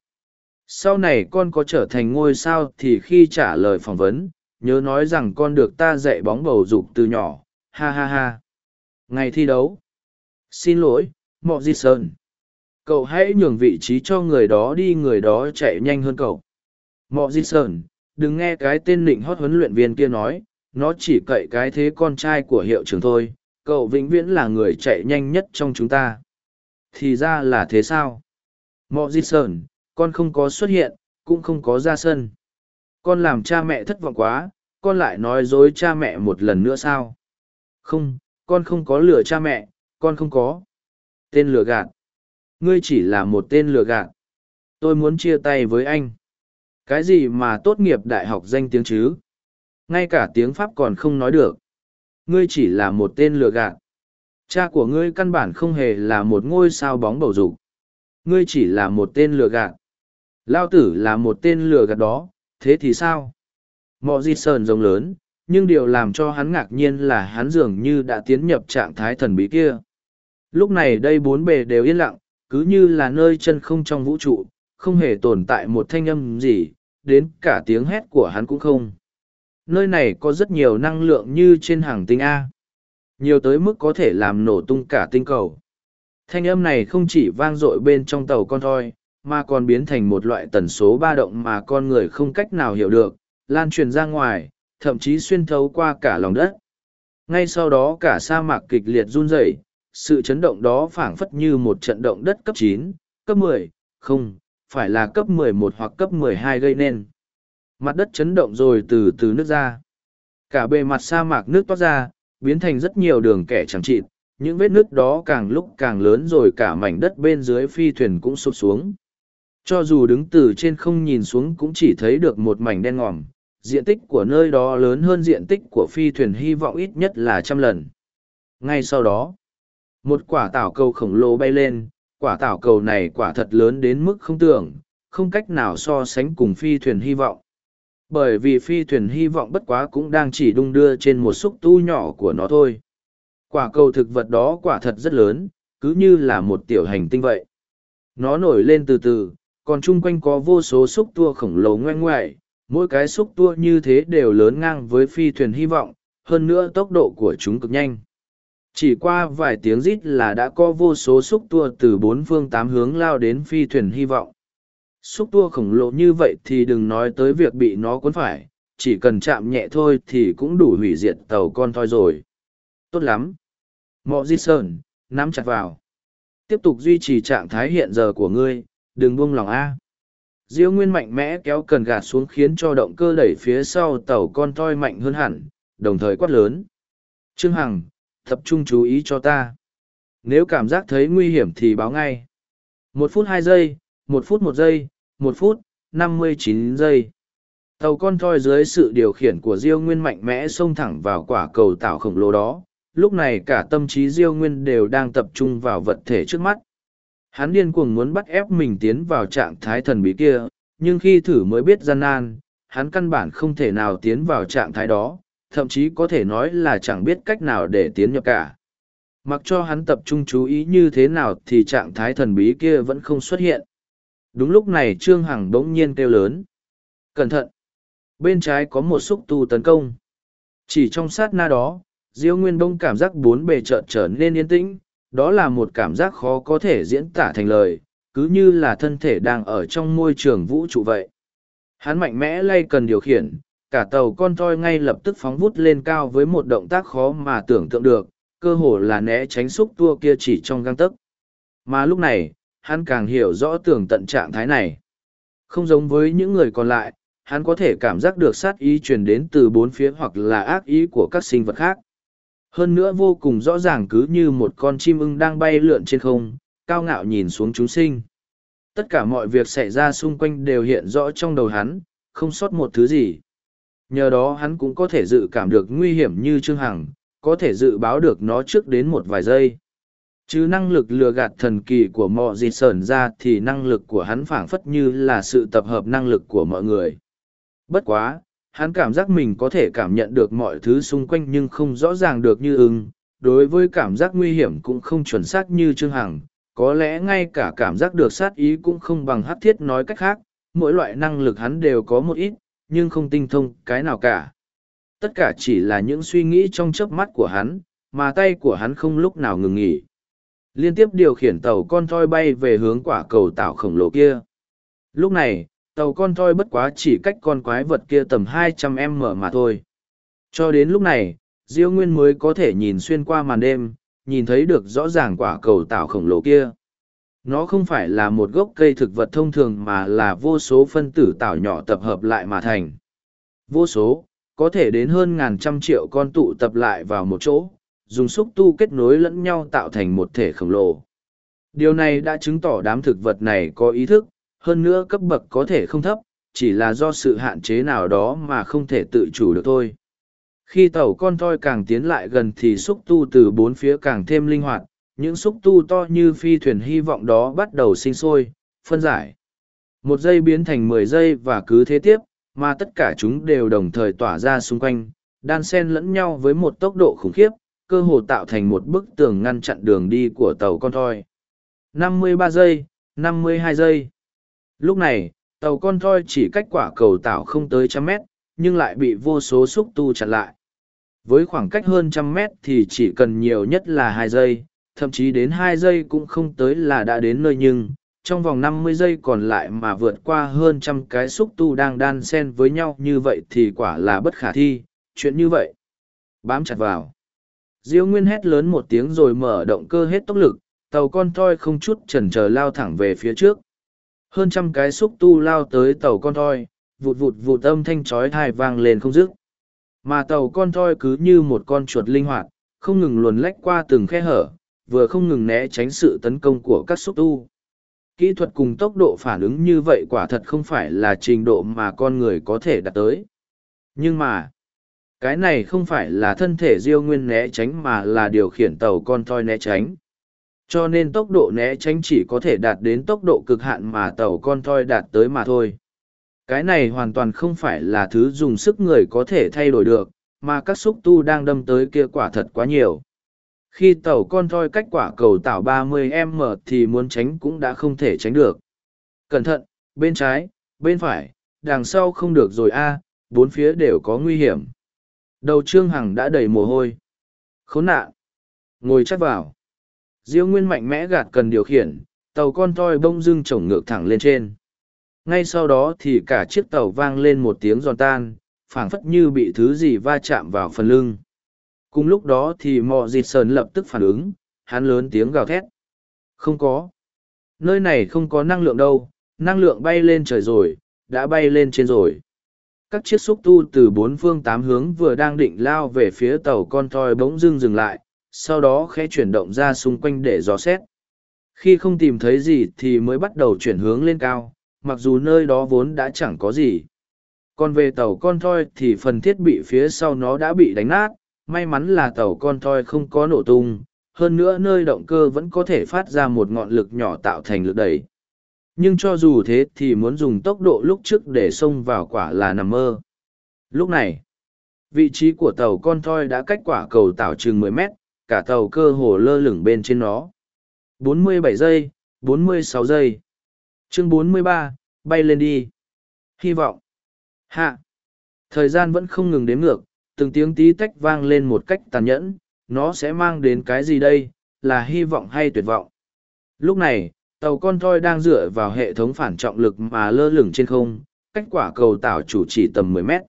Sau này con có trở thành ngôi sao thì khi trả lời phỏng vấn, nhớ nói rằng con được ta dạy bóng bầu dục từ nhỏ, ha ha ha. Ngày thi đấu. Xin lỗi, mọi Di Sơn. Cậu hãy nhường vị trí cho người đó đi người đó chạy nhanh hơn cậu. mọi Di Sơn, đừng nghe cái tên nịnh hót huấn luyện viên kia nói, nó chỉ cậy cái thế con trai của hiệu trưởng thôi, cậu vĩnh viễn là người chạy nhanh nhất trong chúng ta. Thì ra là thế sao? Mọi di sơn, con không có xuất hiện, cũng không có ra sân. Con làm cha mẹ thất vọng quá, con lại nói dối cha mẹ một lần nữa sao? Không, con không có lừa cha mẹ, con không có. Tên lừa gạt. Ngươi chỉ là một tên lừa gạt. Tôi muốn chia tay với anh. Cái gì mà tốt nghiệp đại học danh tiếng chứ? Ngay cả tiếng pháp còn không nói được. Ngươi chỉ là một tên lừa gạt. Cha của ngươi căn bản không hề là một ngôi sao bóng bầu dục. Ngươi chỉ là một tên lừa gạt. Lao tử là một tên lừa gạt đó, thế thì sao? Mọ di sờn rồng lớn, nhưng điều làm cho hắn ngạc nhiên là hắn dường như đã tiến nhập trạng thái thần bí kia. Lúc này đây bốn bề đều yên lặng, cứ như là nơi chân không trong vũ trụ, không hề tồn tại một thanh âm gì, đến cả tiếng hét của hắn cũng không. Nơi này có rất nhiều năng lượng như trên hàng tinh A. Nhiều tới mức có thể làm nổ tung cả tinh cầu. Thanh âm này không chỉ vang dội bên trong tàu con thôi, mà còn biến thành một loại tần số ba động mà con người không cách nào hiểu được, lan truyền ra ngoài, thậm chí xuyên thấu qua cả lòng đất. Ngay sau đó cả sa mạc kịch liệt run rẩy, sự chấn động đó phảng phất như một trận động đất cấp chín, cấp mười, không, phải là cấp mười một hoặc cấp mười hai gây nên. Mặt đất chấn động rồi từ từ nước ra. Cả bề mặt sa mạc nước toát ra, biến thành rất nhiều đường kẻ chẳng chịt, những vết nước đó càng lúc càng lớn rồi cả mảnh đất bên dưới phi thuyền cũng sụp xuống. Cho dù đứng từ trên không nhìn xuống cũng chỉ thấy được một mảnh đen ngòm, diện tích của nơi đó lớn hơn diện tích của phi thuyền hy vọng ít nhất là trăm lần. Ngay sau đó, một quả tảo cầu khổng lồ bay lên, quả tảo cầu này quả thật lớn đến mức không tưởng, không cách nào so sánh cùng phi thuyền hy vọng bởi vì phi thuyền hy vọng bất quá cũng đang chỉ đung đưa trên một xúc tu nhỏ của nó thôi quả cầu thực vật đó quả thật rất lớn cứ như là một tiểu hành tinh vậy. Nó nổi lên từ từ, còn chung quanh có vô số xúc tua khổng lồ ngoe ngoại, mỗi cái xúc tua như thế đều lớn ngang với phi thuyền hy vọng, hơn nữa tốc độ của chúng cực nhanh. Chỉ qua vài tiếng rít là đã có vô số xúc tua từ bốn phương tám hướng lao đến phi thuyền hy vọng. Xúc tua khổng lồ như vậy thì đừng nói tới việc bị nó cuốn phải, chỉ cần chạm nhẹ thôi thì cũng đủ hủy diệt tàu con thoi rồi. Tốt lắm. Mọ Di Sơn, nắm chặt vào. Tiếp tục duy trì trạng thái hiện giờ của ngươi, đừng buông lỏng A. Diêu Nguyên mạnh mẽ kéo cần gạt xuống khiến cho động cơ đẩy phía sau tàu con thoi mạnh hơn hẳn, đồng thời quát lớn. Trương Hằng, tập trung chú ý cho ta. Nếu cảm giác thấy nguy hiểm thì báo ngay. Một phút hai giây, một phút một giây, một phút, năm mươi chín giây. Tàu con thoi dưới sự điều khiển của Diêu Nguyên mạnh mẽ xông thẳng vào quả cầu tạo khổng lồ đó. Lúc này cả tâm trí Diêu Nguyên đều đang tập trung vào vật thể trước mắt. Hắn điên cuồng muốn bắt ép mình tiến vào trạng thái thần bí kia, nhưng khi thử mới biết gian nan, hắn căn bản không thể nào tiến vào trạng thái đó, thậm chí có thể nói là chẳng biết cách nào để tiến nhập cả. Mặc cho hắn tập trung chú ý như thế nào thì trạng thái thần bí kia vẫn không xuất hiện. Đúng lúc này Trương Hằng bỗng nhiên kêu lớn. Cẩn thận! Bên trái có một xúc tu tấn công. Chỉ trong sát na đó, Diêu Nguyên Đông cảm giác bốn bề chợt trở nên yên tĩnh, đó là một cảm giác khó có thể diễn tả thành lời, cứ như là thân thể đang ở trong môi trường vũ trụ vậy. Hắn mạnh mẽ lay cần điều khiển, cả tàu con toi ngay lập tức phóng vút lên cao với một động tác khó mà tưởng tượng được, cơ hồ là né tránh xúc tua kia chỉ trong găng tấc. Mà lúc này, hắn càng hiểu rõ tường tận trạng thái này. Không giống với những người còn lại, hắn có thể cảm giác được sát ý truyền đến từ bốn phía hoặc là ác ý của các sinh vật khác. Hơn nữa vô cùng rõ ràng cứ như một con chim ưng đang bay lượn trên không, cao ngạo nhìn xuống chúng sinh. Tất cả mọi việc xảy ra xung quanh đều hiện rõ trong đầu hắn, không sót một thứ gì. Nhờ đó hắn cũng có thể dự cảm được nguy hiểm như Trương Hằng, có thể dự báo được nó trước đến một vài giây. Chứ năng lực lừa gạt thần kỳ của mọi gì sờn ra thì năng lực của hắn phảng phất như là sự tập hợp năng lực của mọi người. Bất quá, hắn cảm giác mình có thể cảm nhận được mọi thứ xung quanh nhưng không rõ ràng được như ưng. Đối với cảm giác nguy hiểm cũng không chuẩn xác như Trương Hằng, có lẽ ngay cả cảm giác được sát ý cũng không bằng hát thiết nói cách khác, mỗi loại năng lực hắn đều có một ít, nhưng không tinh thông cái nào cả. Tất cả chỉ là những suy nghĩ trong chớp mắt của hắn, mà tay của hắn không lúc nào ngừng nghỉ. Liên tiếp điều khiển tàu con thoi bay về hướng quả cầu tạo khổng lồ kia. Lúc này, tàu con thoi bất quá chỉ cách con quái vật kia tầm 200m mà thôi. Cho đến lúc này, Diêu Nguyên mới có thể nhìn xuyên qua màn đêm, nhìn thấy được rõ ràng quả cầu tạo khổng lồ kia. Nó không phải là một gốc cây thực vật thông thường mà là vô số phân tử tạo nhỏ tập hợp lại mà thành. Vô số, có thể đến hơn ngàn trăm triệu con tụ tập lại vào một chỗ, dùng xúc tu kết nối lẫn nhau tạo thành một thể khổng lồ. Điều này đã chứng tỏ đám thực vật này có ý thức, hơn nữa cấp bậc có thể không thấp, chỉ là do sự hạn chế nào đó mà không thể tự chủ được thôi. Khi tàu con toi càng tiến lại gần thì xúc tu từ bốn phía càng thêm linh hoạt, những xúc tu to như phi thuyền hy vọng đó bắt đầu sinh sôi, phân giải. Một giây biến thành mười giây và cứ thế tiếp, mà tất cả chúng đều đồng thời tỏa ra xung quanh, đan xen lẫn nhau với một tốc độ khủng khiếp, cơ hồ tạo thành một bức tường ngăn chặn đường đi của tàu con thoi. 53 giây, 52 giây. Lúc này, tàu con thoi chỉ cách quả cầu tạo không tới trăm mét, nhưng lại bị vô số xúc tu chặn lại. Với khoảng cách hơn trăm mét thì chỉ cần nhiều nhất là hai giây, thậm chí đến hai giây cũng không tới là đã đến nơi nhưng, trong vòng năm mươi giây còn lại mà vượt qua hơn trăm cái xúc tu đang đan xen với nhau như vậy thì quả là bất khả thi, chuyện như vậy. Bám chặt vào. Diêu Nguyên hét lớn một tiếng rồi mở động cơ hết tốc lực, tàu con thoi không chút chần chờ lao thẳng về phía trước. Hơn trăm cái xúc tu lao tới tàu con thoi, vụt vụt vụt âm thanh chói thai vang lên không dứt. Mà tàu con thoi cứ như một con chuột linh hoạt, không ngừng luồn lách qua từng khe hở, vừa không ngừng né tránh sự tấn công của các xúc tu. Kỹ thuật cùng tốc độ phản ứng như vậy quả thật không phải là trình độ mà con người có thể đạt tới. Nhưng mà, cái này không phải là thân thể diêu nguyên né tránh mà là điều khiển tàu con thoi né tránh. Cho nên tốc độ né tránh chỉ có thể đạt đến tốc độ cực hạn mà tàu con thoi đạt tới mà thôi. Cái này hoàn toàn không phải là thứ dùng sức người có thể thay đổi được, mà các xúc tu đang đâm tới kia quả thật quá nhiều khi tàu con thoi cách quả cầu tảo 30m thì muốn tránh cũng đã không thể tránh được cẩn thận bên trái bên phải đằng sau không được rồi a bốn phía đều có nguy hiểm đầu trương hằng đã đầy mồ hôi. Khốn nạn. Ngồi chắc vào. Diêu nguyên mạnh mẽ gạt cần điều khiển, tàu con toi bông dưng trồng ngược thẳng lên trên. Ngay sau đó thì cả chiếc tàu vang lên một tiếng giòn tan, phảng phất như bị thứ gì va chạm vào phần lưng. Cùng lúc đó thì mò dịt sờn lập tức phản ứng, hắn lớn tiếng gào thét. Không có. Nơi này không có năng lượng đâu, năng lượng bay lên trời rồi, đã bay lên trên rồi các chiếc xúc tu từ bốn phương tám hướng vừa đang định lao về phía tàu con thoi bỗng dưng dừng lại, sau đó khẽ chuyển động ra xung quanh để dò xét. Khi không tìm thấy gì thì mới bắt đầu chuyển hướng lên cao, mặc dù nơi đó vốn đã chẳng có gì. Còn về tàu con thoi thì phần thiết bị phía sau nó đã bị đánh nát, may mắn là tàu con thoi không có nổ tung, hơn nữa nơi động cơ vẫn có thể phát ra một ngọn lực nhỏ tạo thành lực đẩy nhưng cho dù thế thì muốn dùng tốc độ lúc trước để xông vào quả là nằm mơ. Lúc này vị trí của tàu con thoi đã cách quả cầu tảo chừng 10 mét cả tàu cơ hồ lơ lửng bên trên nó. 47 giây 46 giây. Chương 43, bay lên đi. Hy vọng. Hạ. Thời gian vẫn không ngừng đếm ngược từng tiếng tí tách vang lên một cách tàn nhẫn. Nó sẽ mang đến cái gì đây? Là hy vọng hay tuyệt vọng? Lúc này tàu con thoi đang dựa vào hệ thống phản trọng lực mà lơ lửng trên không, cách quả cầu tảo chủ chỉ tầm 10 mét.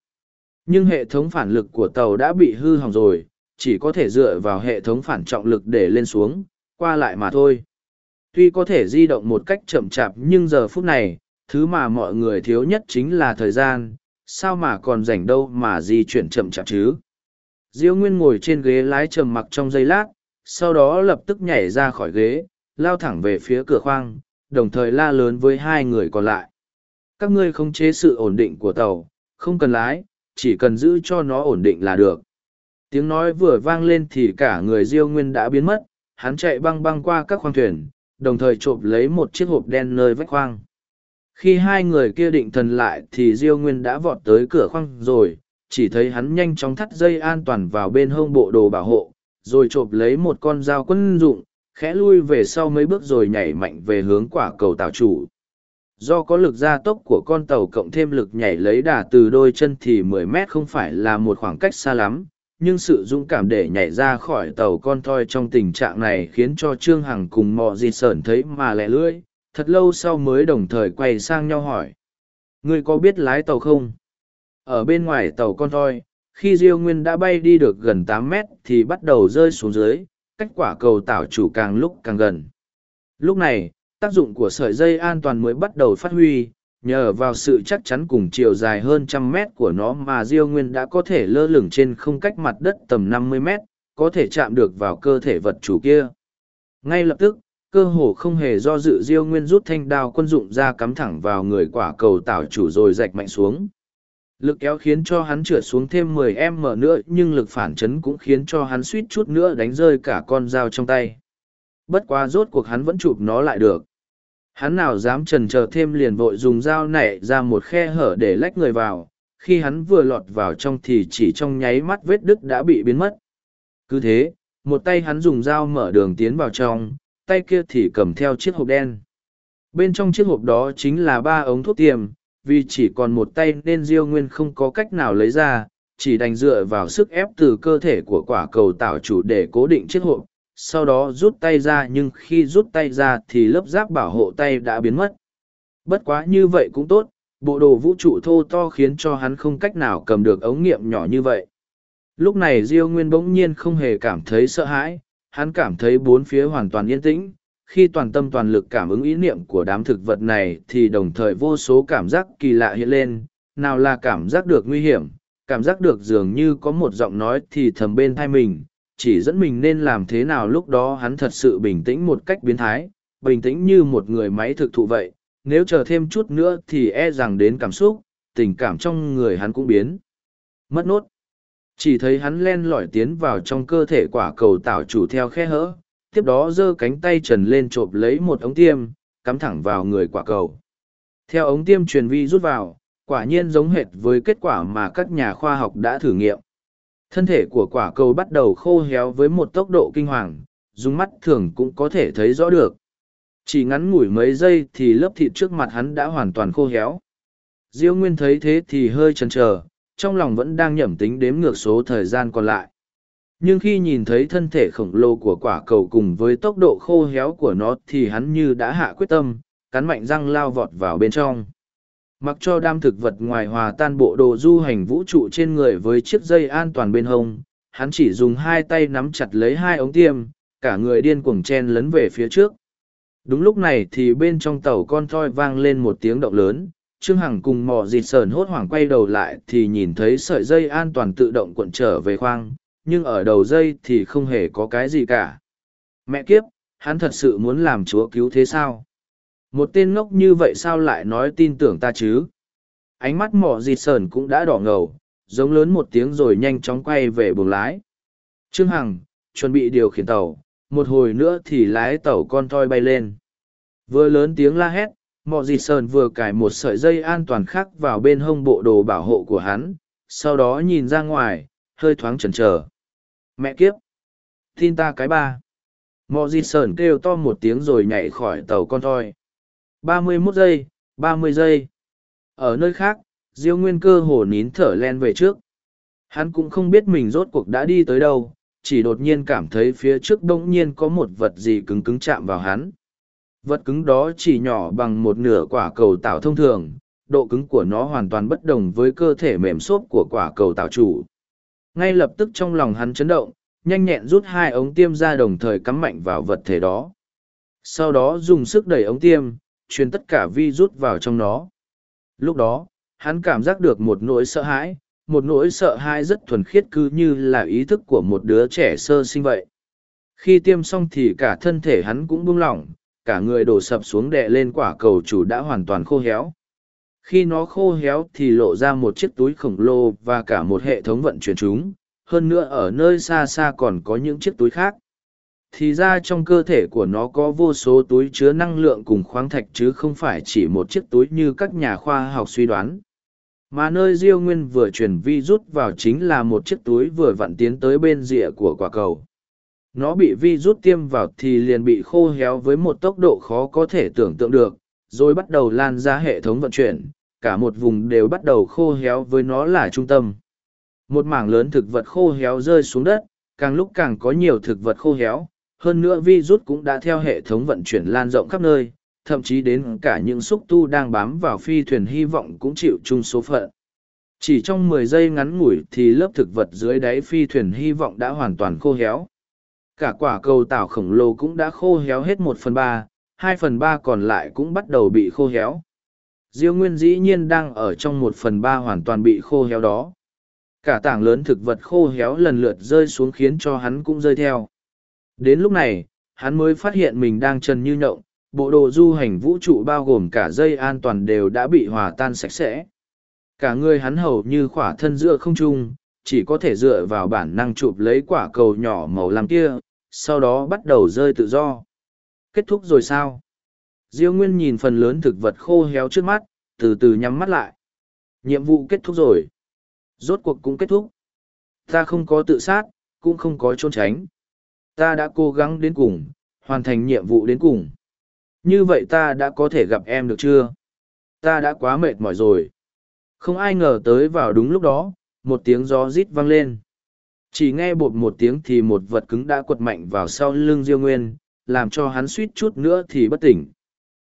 Nhưng hệ thống phản lực của tàu đã bị hư hỏng rồi, chỉ có thể dựa vào hệ thống phản trọng lực để lên xuống, qua lại mà thôi. Tuy có thể di động một cách chậm chạp nhưng giờ phút này, thứ mà mọi người thiếu nhất chính là thời gian, sao mà còn rảnh đâu mà di chuyển chậm chạp chứ? Diễu nguyên ngồi trên ghế lái trầm mặc trong giây lát, sau đó lập tức nhảy ra khỏi ghế lao thẳng về phía cửa khoang, đồng thời la lớn với hai người còn lại. Các ngươi không chế sự ổn định của tàu, không cần lái, chỉ cần giữ cho nó ổn định là được. Tiếng nói vừa vang lên thì cả người Diêu Nguyên đã biến mất, hắn chạy băng băng qua các khoang thuyền, đồng thời trộm lấy một chiếc hộp đen nơi vách khoang. Khi hai người kia định thần lại thì Diêu Nguyên đã vọt tới cửa khoang rồi, chỉ thấy hắn nhanh chóng thắt dây an toàn vào bên hông bộ đồ bảo hộ, rồi trộm lấy một con dao quân dụng, khẽ lui về sau mấy bước rồi nhảy mạnh về hướng quả cầu tàu chủ. Do có lực gia tốc của con tàu cộng thêm lực nhảy lấy đà từ đôi chân thì 10 mét không phải là một khoảng cách xa lắm, nhưng sự dũng cảm để nhảy ra khỏi tàu con thoi trong tình trạng này khiến cho trương hằng cùng mò gì sởn thấy mà lẻ lưỡi, thật lâu sau mới đồng thời quay sang nhau hỏi. Ngươi có biết lái tàu không? Ở bên ngoài tàu con thoi, khi diêu nguyên đã bay đi được gần tám mét thì bắt đầu rơi xuống dưới cách quả cầu tảo chủ càng lúc càng gần. Lúc này, tác dụng của sợi dây an toàn mới bắt đầu phát huy, nhờ vào sự chắc chắn cùng chiều dài hơn trăm mét của nó mà Diêu Nguyên đã có thể lơ lửng trên không cách mặt đất tầm 50 mét, có thể chạm được vào cơ thể vật chủ kia. Ngay lập tức, cơ hồ không hề do dự Diêu Nguyên rút thanh đao quân dụng ra cắm thẳng vào người quả cầu tảo chủ rồi rạch mạnh xuống. Lực kéo khiến cho hắn trượt xuống thêm 10m nữa nhưng lực phản chấn cũng khiến cho hắn suýt chút nữa đánh rơi cả con dao trong tay. Bất quá rốt cuộc hắn vẫn chụp nó lại được. Hắn nào dám trần chờ thêm liền vội dùng dao nảy ra một khe hở để lách người vào, khi hắn vừa lọt vào trong thì chỉ trong nháy mắt vết đứt đã bị biến mất. Cứ thế, một tay hắn dùng dao mở đường tiến vào trong, tay kia thì cầm theo chiếc hộp đen. Bên trong chiếc hộp đó chính là ba ống thuốc tiềm, vì chỉ còn một tay nên diêu nguyên không có cách nào lấy ra, chỉ đành dựa vào sức ép từ cơ thể của quả cầu tạo chủ để cố định chiếc hộp, sau đó rút tay ra nhưng khi rút tay ra thì lớp giáp bảo hộ tay đã biến mất. Bất quá như vậy cũng tốt, bộ đồ vũ trụ thô to khiến cho hắn không cách nào cầm được ống nghiệm nhỏ như vậy. Lúc này diêu nguyên bỗng nhiên không hề cảm thấy sợ hãi, hắn cảm thấy bốn phía hoàn toàn yên tĩnh khi toàn tâm toàn lực cảm ứng ý niệm của đám thực vật này thì đồng thời vô số cảm giác kỳ lạ hiện lên. Nào là cảm giác được nguy hiểm, cảm giác được dường như có một giọng nói thì thầm bên thai mình, chỉ dẫn mình nên làm thế nào lúc đó hắn thật sự bình tĩnh một cách biến thái. Bình tĩnh như một người máy thực thụ vậy, nếu chờ thêm chút nữa thì e rằng đến cảm xúc, tình cảm trong người hắn cũng biến. Mất nốt. Chỉ thấy hắn len lỏi tiến vào trong cơ thể quả cầu tảo chủ theo khe hỡ tiếp đó giơ cánh tay trần lên chộp lấy một ống tiêm, cắm thẳng vào người quả cầu. Theo ống tiêm truyền vi rút vào, quả nhiên giống hệt với kết quả mà các nhà khoa học đã thử nghiệm. Thân thể của quả cầu bắt đầu khô héo với một tốc độ kinh hoàng, dùng mắt thường cũng có thể thấy rõ được. Chỉ ngắn ngủi mấy giây thì lớp thịt trước mặt hắn đã hoàn toàn khô héo. Diêu Nguyên thấy thế thì hơi chần chờ, trong lòng vẫn đang nhẩm tính đếm ngược số thời gian còn lại. Nhưng khi nhìn thấy thân thể khổng lồ của quả cầu cùng với tốc độ khô héo của nó thì hắn như đã hạ quyết tâm, cắn mạnh răng lao vọt vào bên trong. Mặc cho đam thực vật ngoài hòa tan bộ đồ du hành vũ trụ trên người với chiếc dây an toàn bên hông, hắn chỉ dùng hai tay nắm chặt lấy hai ống tiêm, cả người điên cuồng chen lấn về phía trước. Đúng lúc này thì bên trong tàu con thoi vang lên một tiếng động lớn, Trương Hằng cùng mò dịt sờn hốt hoảng quay đầu lại thì nhìn thấy sợi dây an toàn tự động cuộn trở về khoang, nhưng ở đầu dây thì không hề có cái gì cả. Mẹ kiếp, hắn thật sự muốn làm chúa cứu thế sao? Một tên ngốc như vậy sao lại nói tin tưởng ta chứ? Ánh mắt mỏ dịt sờn cũng đã đỏ ngầu, giống lớn một tiếng rồi nhanh chóng quay về buồng lái. Trương Hằng, chuẩn bị điều khiển tàu, một hồi nữa thì lái tàu con toi bay lên. Vừa lớn tiếng la hét, mọ dịt sờn vừa cài một sợi dây an toàn khác vào bên hông bộ đồ bảo hộ của hắn, sau đó nhìn ra ngoài, hơi thoáng chần chờ. Mẹ kiếp! Tin ta cái ba! Mò di sờn kêu to một tiếng rồi nhảy khỏi tàu con thoi. ba mươi 31 giây, ba mươi giây. Ở nơi khác, Diêu Nguyên cơ hồ nín thở len về trước. Hắn cũng không biết mình rốt cuộc đã đi tới đâu, chỉ đột nhiên cảm thấy phía trước bỗng nhiên có một vật gì cứng cứng chạm vào hắn. Vật cứng đó chỉ nhỏ bằng một nửa quả cầu tạo thông thường, độ cứng của nó hoàn toàn bất đồng với cơ thể mềm xốp của quả cầu tạo chủ. Ngay lập tức trong lòng hắn chấn động, nhanh nhẹn rút hai ống tiêm ra đồng thời cắm mạnh vào vật thể đó. Sau đó dùng sức đẩy ống tiêm, truyền tất cả vi rút vào trong nó. Lúc đó, hắn cảm giác được một nỗi sợ hãi, một nỗi sợ hãi rất thuần khiết cứ như là ý thức của một đứa trẻ sơ sinh vậy. Khi tiêm xong thì cả thân thể hắn cũng buông lỏng, cả người đổ sập xuống đè lên quả cầu chủ đã hoàn toàn khô héo. Khi nó khô héo thì lộ ra một chiếc túi khổng lồ và cả một hệ thống vận chuyển chúng, hơn nữa ở nơi xa xa còn có những chiếc túi khác. Thì ra trong cơ thể của nó có vô số túi chứa năng lượng cùng khoáng thạch chứ không phải chỉ một chiếc túi như các nhà khoa học suy đoán. Mà nơi Diêu Nguyên vừa truyền vi rút vào chính là một chiếc túi vừa vặn tiến tới bên rìa của quả cầu nó bị vi rút tiêm vào thì liền bị khô héo với một tốc độ khó có thể tưởng tượng được rồi bắt đầu lan ra hệ thống vận chuyển cả một vùng đều bắt đầu khô héo với nó là trung tâm. Một mảng lớn thực vật khô héo rơi xuống đất càng lúc càng có nhiều thực vật khô héo hơn nữa vi rút cũng đã theo hệ thống vận chuyển lan rộng khắp nơi thậm chí đến cả những xúc tu đang bám vào phi thuyền hy vọng cũng chịu chung số phận. Chỉ trong mười giây ngắn ngủi thì lớp thực vật dưới đáy phi thuyền hy vọng đã hoàn toàn khô héo. Cả quả cầu tảo khổng lồ cũng đã khô héo hết một phần ba, hai phần ba còn lại cũng bắt đầu bị khô héo. Diêu Nguyên dĩ nhiên đang ở trong một phần ba hoàn toàn bị khô héo đó. Cả tảng lớn thực vật khô héo lần lượt rơi xuống khiến cho hắn cũng rơi theo. Đến lúc này, hắn mới phát hiện mình đang trần như nhộng, bộ đồ du hành vũ trụ bao gồm cả dây an toàn đều đã bị hòa tan sạch sẽ. Cả người hắn hầu như khỏa thân giữa không trung, chỉ có thể dựa vào bản năng chụp lấy quả cầu nhỏ màu lam kia, sau đó bắt đầu rơi tự do. Kết thúc rồi sao? Diêu Nguyên nhìn phần lớn thực vật khô héo trước mắt, từ từ nhắm mắt lại. Nhiệm vụ kết thúc rồi. Rốt cuộc cũng kết thúc. Ta không có tự sát, cũng không có trốn tránh. Ta đã cố gắng đến cùng, hoàn thành nhiệm vụ đến cùng. Như vậy ta đã có thể gặp em được chưa? Ta đã quá mệt mỏi rồi. Không ai ngờ tới vào đúng lúc đó, một tiếng gió rít vang lên chỉ nghe bột một tiếng thì một vật cứng đã quật mạnh vào sau lưng diêu nguyên làm cho hắn suýt chút nữa thì bất tỉnh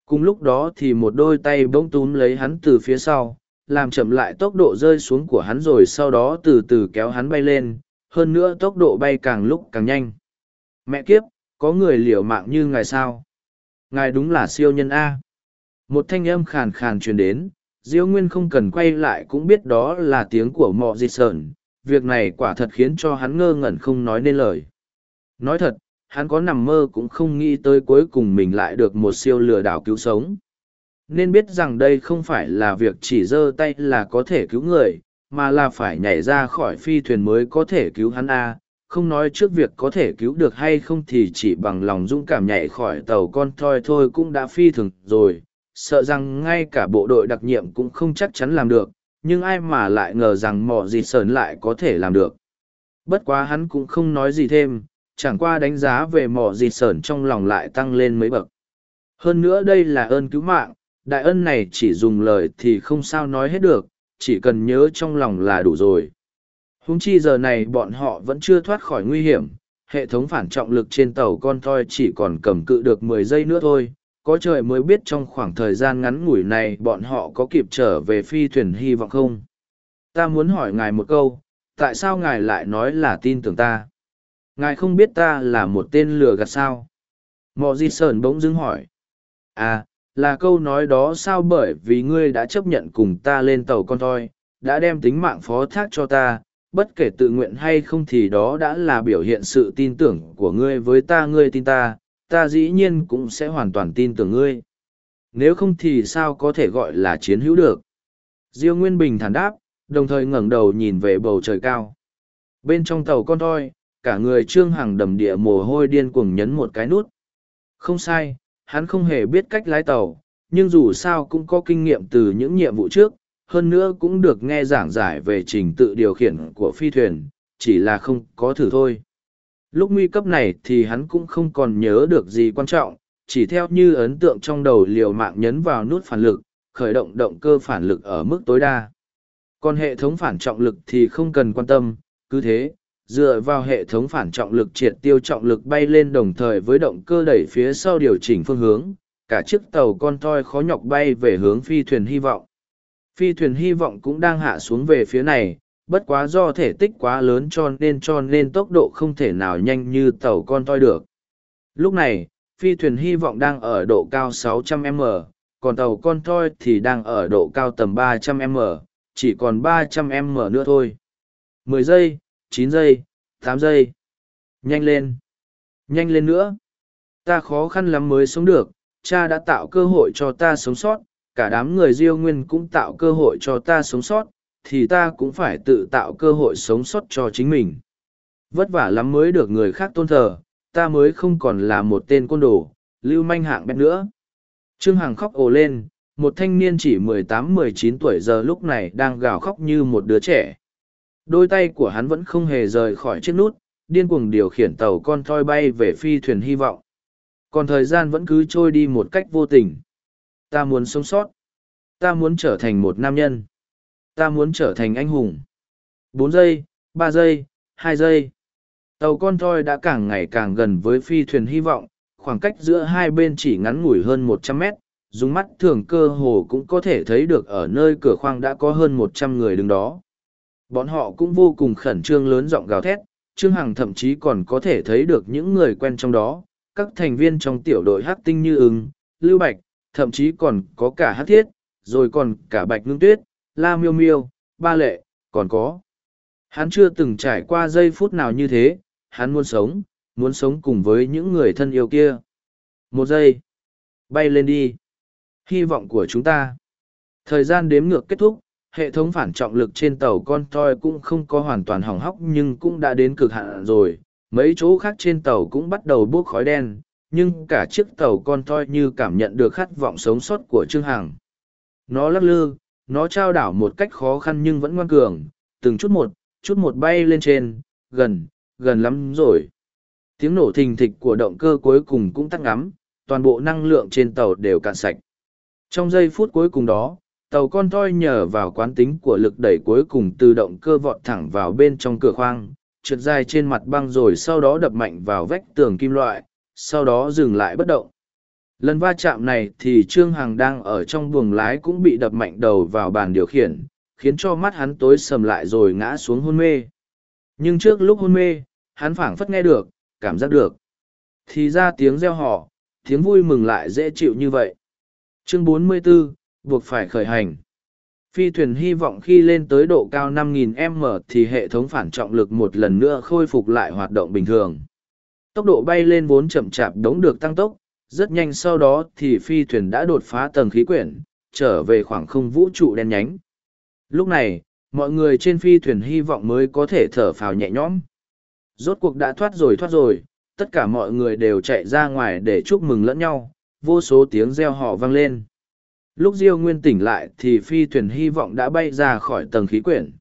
cùng lúc đó thì một đôi tay bỗng túm lấy hắn từ phía sau làm chậm lại tốc độ rơi xuống của hắn rồi sau đó từ từ kéo hắn bay lên hơn nữa tốc độ bay càng lúc càng nhanh. Mẹ kiếp có người liều mạng như ngài sao? Ngài đúng là siêu nhân a. Một thanh âm khàn khàn truyền đến diễu nguyên không cần quay lại cũng biết đó là tiếng của mọ di sởn việc này quả thật khiến cho hắn ngơ ngẩn không nói nên lời. Nói thật, hắn có nằm mơ cũng không nghĩ tới cuối cùng mình lại được một siêu lừa đảo cứu sống. Nên biết rằng đây không phải là việc chỉ giơ tay là có thể cứu người, mà là phải nhảy ra khỏi phi thuyền mới có thể cứu hắn a. Không nói trước việc có thể cứu được hay không thì chỉ bằng lòng dũng cảm nhảy khỏi tàu con thoi thôi cũng đã phi thường rồi, sợ rằng ngay cả bộ đội đặc nhiệm cũng không chắc chắn làm được, nhưng ai mà lại ngờ rằng mỏ dịt sờn lại có thể làm được Bất quá hắn cũng không nói gì thêm, chẳng qua đánh giá về mỏ dịt sởn trong lòng lại tăng lên mấy bậc. Hơn nữa đây là ơn cứu mạng, đại ân này chỉ dùng lời thì không sao nói hết được, chỉ cần nhớ trong lòng là đủ rồi. Húng chi giờ này bọn họ vẫn chưa thoát khỏi nguy hiểm, hệ thống phản trọng lực trên tàu con toi chỉ còn cầm cự được mười giây nữa thôi. Có trời mới biết trong khoảng thời gian ngắn ngủi này bọn họ có kịp trở về phi thuyền hy vọng không. Ta muốn hỏi ngài một câu, tại sao ngài lại nói là tin tưởng ta? Ngài không biết ta là một tên lừa gạt sao? Mọ Di Sơn bỗng dưng hỏi. À, là câu nói đó sao bởi vì ngươi đã chấp nhận cùng ta lên tàu con toi, đã đem tính mạng phó thác cho ta, bất kể tự nguyện hay không thì đó đã là biểu hiện sự tin tưởng của ngươi với ta ngươi tin ta, ta dĩ nhiên cũng sẽ hoàn toàn tin tưởng ngươi. Nếu không thì sao có thể gọi là chiến hữu được? Diêu Nguyên Bình thản đáp, đồng thời ngẩng đầu nhìn về bầu trời cao. Bên trong tàu con toi, cả người Trương Hằng đầm địa mồ hôi điên cuồng nhấn một cái nút. Không sai, hắn không hề biết cách lái tàu, nhưng dù sao cũng có kinh nghiệm từ những nhiệm vụ trước, hơn nữa cũng được nghe giảng giải về trình tự điều khiển của phi thuyền, chỉ là không có thử thôi. Lúc nguy cấp này thì hắn cũng không còn nhớ được gì quan trọng, chỉ theo như ấn tượng trong đầu liều mạng nhấn vào nút phản lực, khởi động động cơ phản lực ở mức tối đa. Còn hệ thống phản trọng lực thì không cần quan tâm, cứ thế, dựa vào hệ thống phản trọng lực triệt tiêu trọng lực bay lên đồng thời với động cơ đẩy phía sau điều chỉnh phương hướng, cả chiếc tàu con toi khó nhọc bay về hướng phi thuyền hy vọng. Phi thuyền hy vọng cũng đang hạ xuống về phía này, bất quá do thể tích quá lớn cho nên cho nên tốc độ không thể nào nhanh như tàu con toi được. Lúc này, phi thuyền hy vọng đang ở độ cao 600m, còn tàu con toi thì đang ở độ cao tầm 300m, chỉ còn 300m nữa thôi. 10 giây, 9 giây, 8 giây. Nhanh lên. Nhanh lên nữa. Ta khó khăn lắm mới sống được, cha đã tạo cơ hội cho ta sống sót, cả đám người diêu nguyên cũng tạo cơ hội cho ta sống sót, thì ta cũng phải tự tạo cơ hội sống sót cho chính mình. Vất vả lắm mới được người khác tôn thờ, ta mới không còn là một tên côn đồ, lưu manh hạng bét nữa. Trương Hằng khóc ồ lên, một thanh niên chỉ mười tám mười chín tuổi giờ lúc này đang gào khóc như một đứa trẻ. Đôi tay của hắn vẫn không hề rời khỏi chiếc nút, điên cuồng điều khiển tàu con thoi bay về phi thuyền hy vọng. Còn thời gian vẫn cứ trôi đi một cách vô tình. Ta muốn sống sót. Ta muốn trở thành một nam nhân. Ta muốn trở thành anh hùng. Bốn giây, ba giây, hai giây. Tàu con thoi đã càng ngày càng gần với phi thuyền hy vọng, khoảng cách giữa hai bên chỉ ngắn ngủi hơn một trăm mét. Dùng mắt thường cơ hồ cũng có thể thấy được ở nơi cửa khoang đã có hơn một trăm người đứng đó. Bọn họ cũng vô cùng khẩn trương lớn giọng gào thét, Trương Hằng thậm chí còn có thể thấy được những người quen trong đó, các thành viên trong tiểu đội hát tinh như ứng, Lưu Bạch, thậm chí còn có cả hát thiết, rồi còn cả Bạch Ngưng Tuyết, La Miêu Miêu, Ba Lệ, còn có. Hắn chưa từng trải qua giây phút nào như thế, hắn muốn sống, muốn sống cùng với những người thân yêu kia. Một giây. Bay lên đi. Hy vọng của chúng ta. Thời gian đếm ngược kết thúc, hệ thống phản trọng lực trên tàu con toi cũng không có hoàn toàn hỏng hóc nhưng cũng đã đến cực hạn rồi. Mấy chỗ khác trên tàu cũng bắt đầu buốc khói đen, nhưng cả chiếc tàu con toi như cảm nhận được khát vọng sống sót của trương hằng. Nó lắc lư, nó trao đảo một cách khó khăn nhưng vẫn ngoan cường, từng chút một chút một bay lên trên, gần gần lắm rồi. Tiếng nổ thình thịch của động cơ cuối cùng cũng tắt ngắm, toàn bộ năng lượng trên tàu đều cạn sạch. Trong giây phút cuối cùng đó tàu con toi nhờ vào quán tính của lực đẩy cuối cùng từ động cơ vọt thẳng vào bên trong cửa khoang trượt dài trên mặt băng rồi sau đó đập mạnh vào vách tường kim loại sau đó dừng lại bất động. Lần va chạm này thì trương hằng đang ở trong buồng lái cũng bị đập mạnh đầu vào bàn điều khiển khiến cho mắt hắn tối sầm lại rồi ngã xuống hôn mê. Nhưng trước lúc hôn mê hắn phảng phất nghe được cảm giác được. Thì ra tiếng reo hò tiếng vui mừng lại dễ chịu như vậy. Chương 44, buộc phải khởi hành. Phi thuyền hy vọng khi lên tới độ cao 5.000m thì hệ thống phản trọng lực một lần nữa khôi phục lại hoạt động bình thường. Tốc độ bay lên vốn chậm chạp đống được tăng tốc, rất nhanh sau đó thì phi thuyền đã đột phá tầng khí quyển, trở về khoảng không vũ trụ đen nhánh. Lúc này, mọi người trên phi thuyền hy vọng mới có thể thở phào nhẹ nhõm. Rốt cuộc đã thoát rồi thoát rồi, tất cả mọi người đều chạy ra ngoài để chúc mừng lẫn nhau, vô số tiếng reo hò vang lên lúc diêu nguyên tỉnh lại thì phi thuyền hy vọng đã bay ra khỏi tầng khí quyển.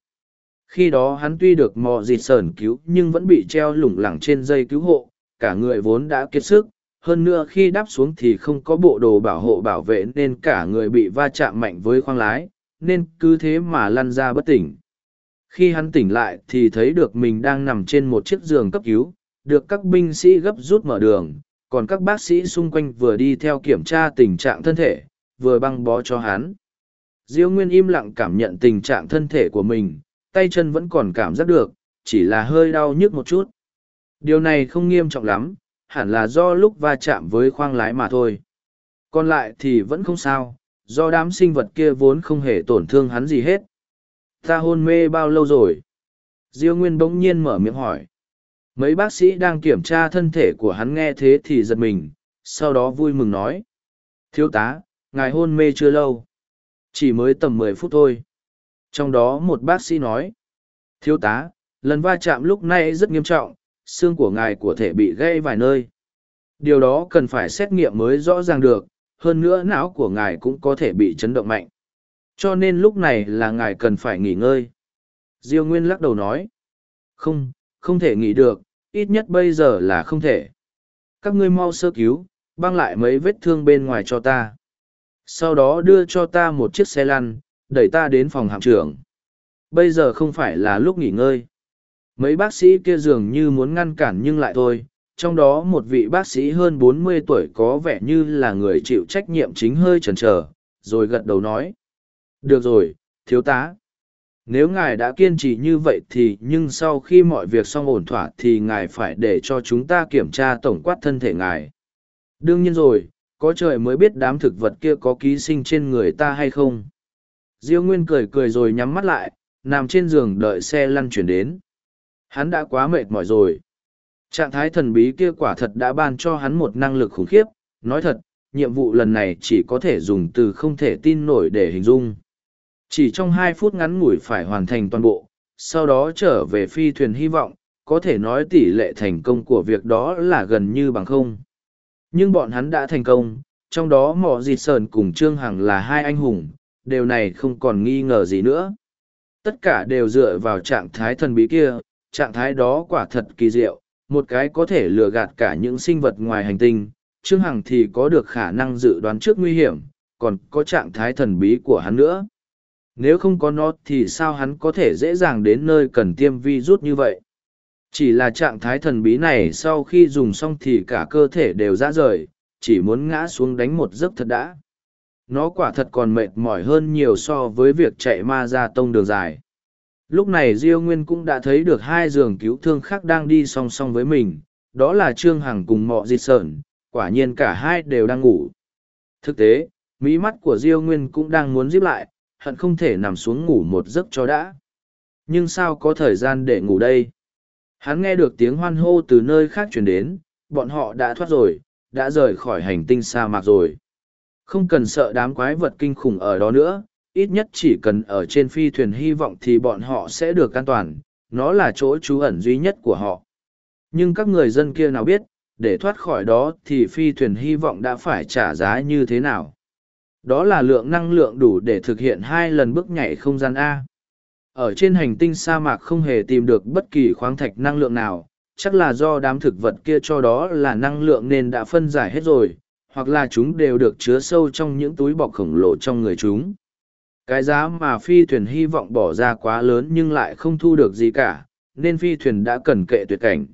Khi đó hắn tuy được mò dịt sờn cứu nhưng vẫn bị treo lủng lẳng trên dây cứu hộ, cả người vốn đã kiệt sức, hơn nữa khi đáp xuống thì không có bộ đồ bảo hộ bảo vệ nên cả người bị va chạm mạnh với khoang lái, nên cứ thế mà lăn ra bất tỉnh. Khi hắn tỉnh lại thì thấy được mình đang nằm trên một chiếc giường cấp cứu, được các binh sĩ gấp rút mở đường, còn các bác sĩ xung quanh vừa đi theo kiểm tra tình trạng thân thể vừa băng bó cho hắn. Diêu nguyên im lặng cảm nhận tình trạng thân thể của mình, tay chân vẫn còn cảm giác được, chỉ là hơi đau nhức một chút. Điều này không nghiêm trọng lắm, hẳn là do lúc va chạm với khoang lái mà thôi. Còn lại thì vẫn không sao, do đám sinh vật kia vốn không hề tổn thương hắn gì hết. Ta hôn mê bao lâu rồi? Diêu nguyên bỗng nhiên mở miệng hỏi. Mấy bác sĩ đang kiểm tra thân thể của hắn nghe thế thì giật mình, sau đó vui mừng nói. Thiếu tá ngài hôn mê chưa lâu? Chỉ mới tầm mười phút thôi. Trong đó một bác sĩ nói, thiếu tá, lần va chạm lúc này rất nghiêm trọng, xương của ngài của thể bị gãy vài nơi. Điều đó cần phải xét nghiệm mới rõ ràng được, hơn nữa não của ngài cũng có thể bị chấn động mạnh. Cho nên lúc này là ngài cần phải nghỉ ngơi. Diêu nguyên lắc đầu nói, không không thể nghỉ được, ít nhất bây giờ là không thể. Các ngươi mau sơ cứu, băng lại mấy vết thương bên ngoài cho ta sau đó đưa cho ta một chiếc xe lăn, đẩy ta đến phòng hạm trưởng. Bây giờ không phải là lúc nghỉ ngơi. Mấy bác sĩ kia dường như muốn ngăn cản nhưng lại thôi, trong đó một vị bác sĩ hơn bốn mươi tuổi có vẻ như là người chịu trách nhiệm chính hơi chần chờ, rồi gật đầu nói. Được rồi, thiếu tá. Nếu ngài đã kiên trì như vậy thì nhưng sau khi mọi việc xong ổn thỏa thì ngài phải để cho chúng ta kiểm tra tổng quát thân thể ngài. Đương nhiên rồi có trời mới biết đám thực vật kia có ký sinh trên người ta hay không. Diêu nguyên cười cười rồi nhắm mắt lại, nằm trên giường đợi xe lăn chuyển đến. Hắn đã quá mệt mỏi rồi. Trạng thái thần bí kia quả thật đã ban cho hắn một năng lực khủng khiếp. Nói thật, nhiệm vụ lần này chỉ có thể dùng từ không thể tin nổi để hình dung. Chỉ trong hai phút ngắn ngủi phải hoàn thành toàn bộ, sau đó trở về phi thuyền hy vọng, có thể nói tỷ lệ thành công của việc đó là gần như bằng không nhưng bọn hắn đã thành công, trong đó mỏ dịt sờn cùng trương hằng là hai anh hùng, điều này không còn nghi ngờ gì nữa. Tất cả đều dựa vào trạng thái thần bí kia, trạng thái đó quả thật kỳ diệu, một cái có thể lừa gạt cả những sinh vật ngoài hành tinh, trương hằng thì có được khả năng dự đoán trước nguy hiểm, còn có trạng thái thần bí của hắn nữa. Nếu không có nó thì sao hắn có thể dễ dàng đến nơi cần tiêm vi rút như vậy? Chỉ là trạng thái thần bí này sau khi dùng xong thì cả cơ thể đều ra rời, chỉ muốn ngã xuống đánh một giấc thật đã. Nó quả thật còn mệt mỏi hơn nhiều so với việc chạy ma ra tông đường dài. Lúc này diêu nguyên cũng đã thấy được hai giường cứu thương khác đang đi song song với mình, đó là trương hằng cùng mọ di sởn quả nhiên cả hai đều đang ngủ. Thực tế mỹ mắt của diêu nguyên cũng đang muốn díp lại, hận không thể nằm xuống ngủ một giấc cho đã. Nhưng sao có thời gian để ngủ đây? Hắn nghe được tiếng hoan hô từ nơi khác chuyển đến, bọn họ đã thoát rồi, đã rời khỏi hành tinh sa mạc rồi. Không cần sợ đám quái vật kinh khủng ở đó nữa, ít nhất chỉ cần ở trên phi thuyền hy vọng thì bọn họ sẽ được an toàn, nó là chỗ trú ẩn duy nhất của họ. Nhưng các người dân kia nào biết, để thoát khỏi đó thì phi thuyền hy vọng đã phải trả giá như thế nào? Đó là lượng năng lượng đủ để thực hiện hai lần bước nhảy không gian a ở trên hành tinh sa mạc không hề tìm được bất kỳ khoáng thạch năng lượng nào, chắc là do đám thực vật kia cho đó là năng lượng nên đã phân giải hết rồi, hoặc là chúng đều được chứa sâu trong những túi bọc khổng lồ trong người chúng. Cái giá mà phi thuyền hy vọng bỏ ra quá lớn nhưng lại không thu được gì cả, nên phi thuyền đã cần kệ tuyệt cảnh.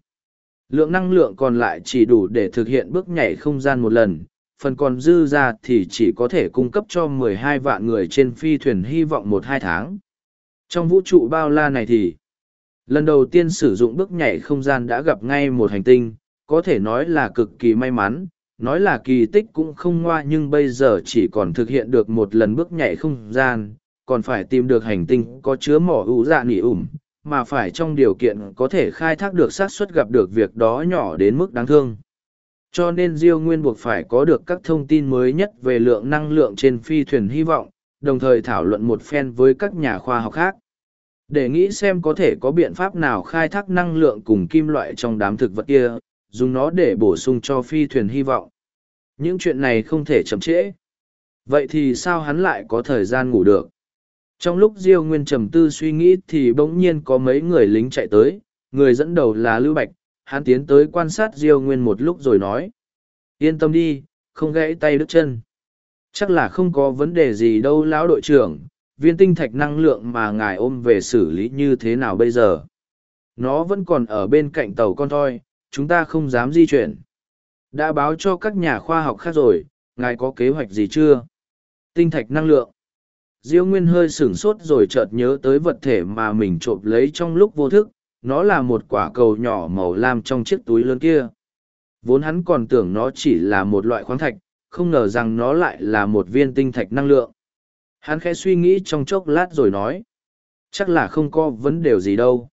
Lượng năng lượng còn lại chỉ đủ để thực hiện bước nhảy không gian một lần, phần còn dư ra thì chỉ có thể cung cấp cho 12 vạn người trên phi thuyền hy vọng một hai tháng trong vũ trụ bao la này thì, lần đầu tiên sử dụng bước nhảy không gian đã gặp ngay một hành tinh, có thể nói là cực kỳ may mắn, nói là kỳ tích cũng không ngoa nhưng bây giờ chỉ còn thực hiện được một lần bước nhảy không gian, còn phải tìm được hành tinh có chứa mỏ ủ dạ nỉ ủm, mà phải trong điều kiện có thể khai thác được xác suất gặp được việc đó nhỏ đến mức đáng thương. Cho nên diêu nguyên buộc phải có được các thông tin mới nhất về lượng năng lượng trên phi thuyền hy vọng đồng thời thảo luận một phen với các nhà khoa học khác để nghĩ xem có thể có biện pháp nào khai thác năng lượng cùng kim loại trong đám thực vật kia, dùng nó để bổ sung cho phi thuyền hy vọng. Những chuyện này không thể chậm trễ. Vậy thì sao hắn lại có thời gian ngủ được? trong lúc diêu nguyên trầm tư suy nghĩ thì bỗng nhiên có mấy người lính chạy tới, người dẫn đầu là lưu bạch, hắn tiến tới quan sát diêu nguyên một lúc rồi nói, yên tâm đi, không gãy tay đứt chân chắc là không có vấn đề gì đâu lão đội trưởng, viên tinh thạch năng lượng mà ngài ôm về xử lý như thế nào bây giờ? Nó vẫn còn ở bên cạnh tàu con thoi, chúng ta không dám di chuyển. Đã báo cho các nhà khoa học khác rồi, ngài có kế hoạch gì chưa? Tinh thạch năng lượng. Diêu nguyên hơi sửng sốt rồi chợt nhớ tới vật thể mà mình trộm lấy trong lúc vô thức, nó là một quả cầu nhỏ màu lam trong chiếc túi lớn kia. Vốn hắn còn tưởng nó chỉ là một loại khoáng thạch không ngờ rằng nó lại là một viên tinh thạch năng lượng. Hắn khẽ suy nghĩ trong chốc lát rồi nói, chắc là không có vấn đề gì đâu.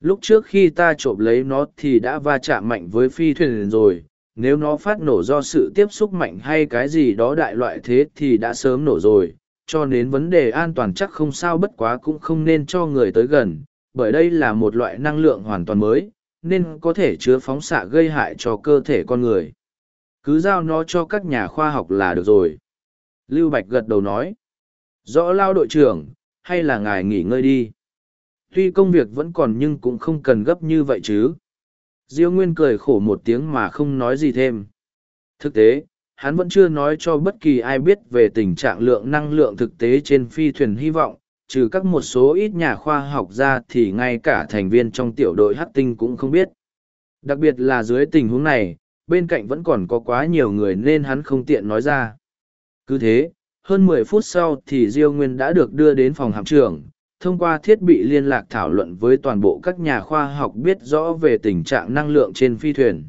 Lúc trước khi ta trộm lấy nó thì đã va chạm mạnh với phi thuyền rồi. Nếu nó phát nổ do sự tiếp xúc mạnh hay cái gì đó đại loại thế thì đã sớm nổ rồi. Cho nên vấn đề an toàn chắc không sao bất quá cũng không nên cho người tới gần, bởi đây là một loại năng lượng hoàn toàn mới, nên có thể chứa phóng xạ gây hại cho cơ thể con người cứ giao nó cho các nhà khoa học là được rồi. Lưu bạch gật đầu nói, rõ lao đội trưởng, hay là ngài nghỉ ngơi đi. Tuy công việc vẫn còn nhưng cũng không cần gấp như vậy chứ. Diêu nguyên cười khổ một tiếng mà không nói gì thêm. Thực tế, hắn vẫn chưa nói cho bất kỳ ai biết về tình trạng lượng năng lượng thực tế trên phi thuyền hy vọng, trừ các một số ít nhà khoa học ra thì ngay cả thành viên trong tiểu đội hát tinh cũng không biết. Đặc biệt là dưới tình huống này bên cạnh vẫn còn có quá nhiều người nên hắn không tiện nói ra cứ thế, hơn mười phút sau thì diêu nguyên đã được đưa đến phòng hạm trưởng, thông qua thiết bị liên lạc thảo luận với toàn bộ các nhà khoa học biết rõ về tình trạng năng lượng trên phi thuyền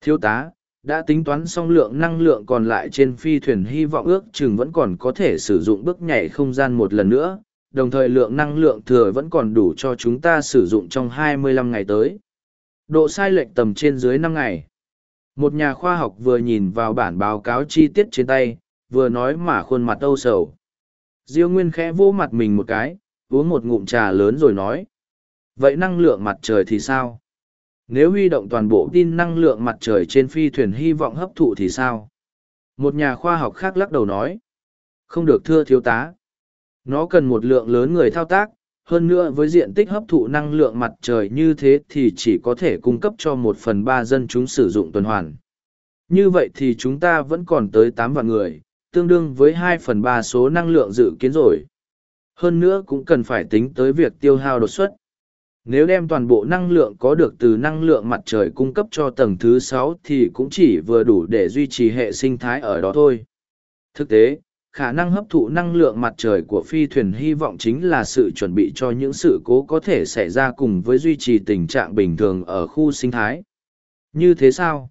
thiếu tá, đã tính toán xong lượng năng lượng còn lại trên phi thuyền hy vọng ước chừng vẫn còn có thể sử dụng bước nhảy không gian một lần nữa, đồng thời lượng năng lượng thừa vẫn còn đủ cho chúng ta sử dụng trong 25 ngày tới. Độ sai lệch tầm trên dưới 5 ngày. Một nhà khoa học vừa nhìn vào bản báo cáo chi tiết trên tay, vừa nói mà khuôn mặt âu sầu. Diêu Nguyên khẽ vô mặt mình một cái, uống một ngụm trà lớn rồi nói. Vậy năng lượng mặt trời thì sao? Nếu huy động toàn bộ tin năng lượng mặt trời trên phi thuyền hy vọng hấp thụ thì sao? Một nhà khoa học khác lắc đầu nói. Không được thưa thiếu tá. Nó cần một lượng lớn người thao tác, hơn nữa với diện tích hấp thụ năng lượng mặt trời như thế thì chỉ có thể cung cấp cho một phần ba dân chúng sử dụng tuần hoàn. Như vậy thì chúng ta vẫn còn tới tám vạn người, tương đương với hai phần ba số năng lượng dự kiến rồi. Hơn nữa cũng cần phải tính tới việc tiêu hao đột xuất. Nếu đem toàn bộ năng lượng có được từ năng lượng mặt trời cung cấp cho tầng thứ sáu thì cũng chỉ vừa đủ để duy trì hệ sinh thái ở đó thôi. Thực tế, khả năng hấp thụ năng lượng mặt trời của phi thuyền hy vọng chính là sự chuẩn bị cho những sự cố có thể xảy ra cùng với duy trì tình trạng bình thường ở khu sinh thái. Như thế sao?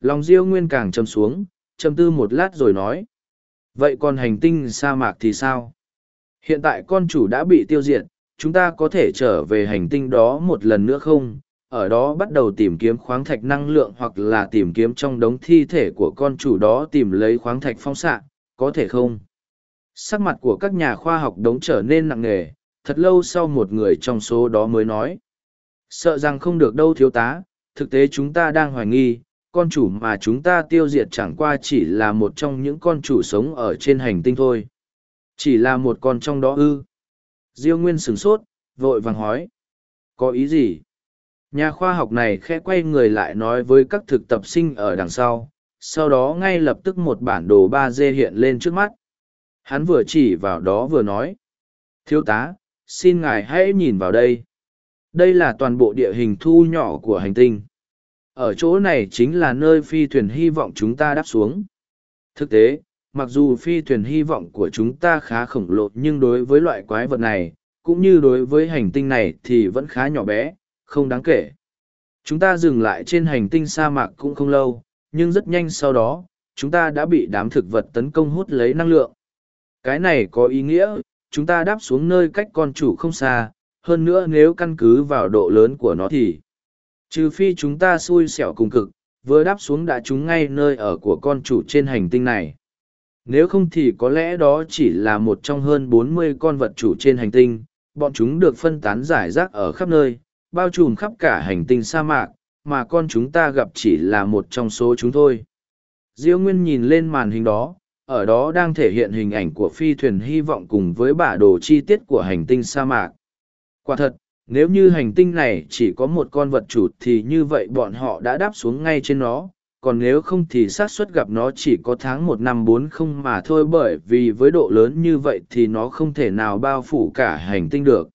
Lòng Diêu Nguyên càng châm xuống, châm tư một lát rồi nói. Vậy còn hành tinh sa mạc thì sao? Hiện tại con chủ đã bị tiêu diệt, chúng ta có thể trở về hành tinh đó một lần nữa không? Ở đó bắt đầu tìm kiếm khoáng thạch năng lượng hoặc là tìm kiếm trong đống thi thể của con chủ đó tìm lấy khoáng thạch phong xạ, có thể không? Sắc mặt của các nhà khoa học đống trở nên nặng nề, thật lâu sau một người trong số đó mới nói. Sợ rằng không được đâu thiếu tá, thực tế chúng ta đang hoài nghi, con chủ mà chúng ta tiêu diệt chẳng qua chỉ là một trong những con chủ sống ở trên hành tinh thôi. Chỉ là một con trong đó ư. Diêu Nguyên sửng sốt, vội vàng hỏi. Có ý gì? Nhà khoa học này khẽ quay người lại nói với các thực tập sinh ở đằng sau, sau đó ngay lập tức một bản đồ ba d hiện lên trước mắt. Hắn vừa chỉ vào đó vừa nói, thiếu tá, xin ngài hãy nhìn vào đây. Đây là toàn bộ địa hình thu nhỏ của hành tinh. Ở chỗ này chính là nơi phi thuyền hy vọng chúng ta đáp xuống. Thực tế, mặc dù phi thuyền hy vọng của chúng ta khá khổng lồ nhưng đối với loại quái vật này, cũng như đối với hành tinh này thì vẫn khá nhỏ bé, không đáng kể. Chúng ta dừng lại trên hành tinh sa mạc cũng không lâu nhưng rất nhanh sau đó, chúng ta đã bị đám thực vật tấn công hút lấy năng lượng. Cái này có ý nghĩa, chúng ta đáp xuống nơi cách con chủ không xa, hơn nữa nếu căn cứ vào độ lớn của nó thì, trừ phi chúng ta xui xẻo cùng cực, vừa đáp xuống đã trúng ngay nơi ở của con chủ trên hành tinh này. Nếu không thì có lẽ đó chỉ là một trong hơn bốn mươi con vật chủ trên hành tinh, bọn chúng được phân tán giải rác ở khắp nơi, bao trùm khắp cả hành tinh sa mạc, mà con chúng ta gặp chỉ là một trong số chúng thôi. Diêu Nguyên nhìn lên màn hình đó, ở đó đang thể hiện hình ảnh của phi thuyền hy vọng cùng với bả đồ chi tiết của hành tinh sa mạc. Quả thật, nếu như hành tinh này chỉ có một con vật chủ thì như vậy bọn họ đã đáp xuống ngay trên nó, còn nếu không thì xác suất gặp nó chỉ có tháng một năm bốn không mà thôi bởi vì với độ lớn như vậy thì nó không thể nào bao phủ cả hành tinh được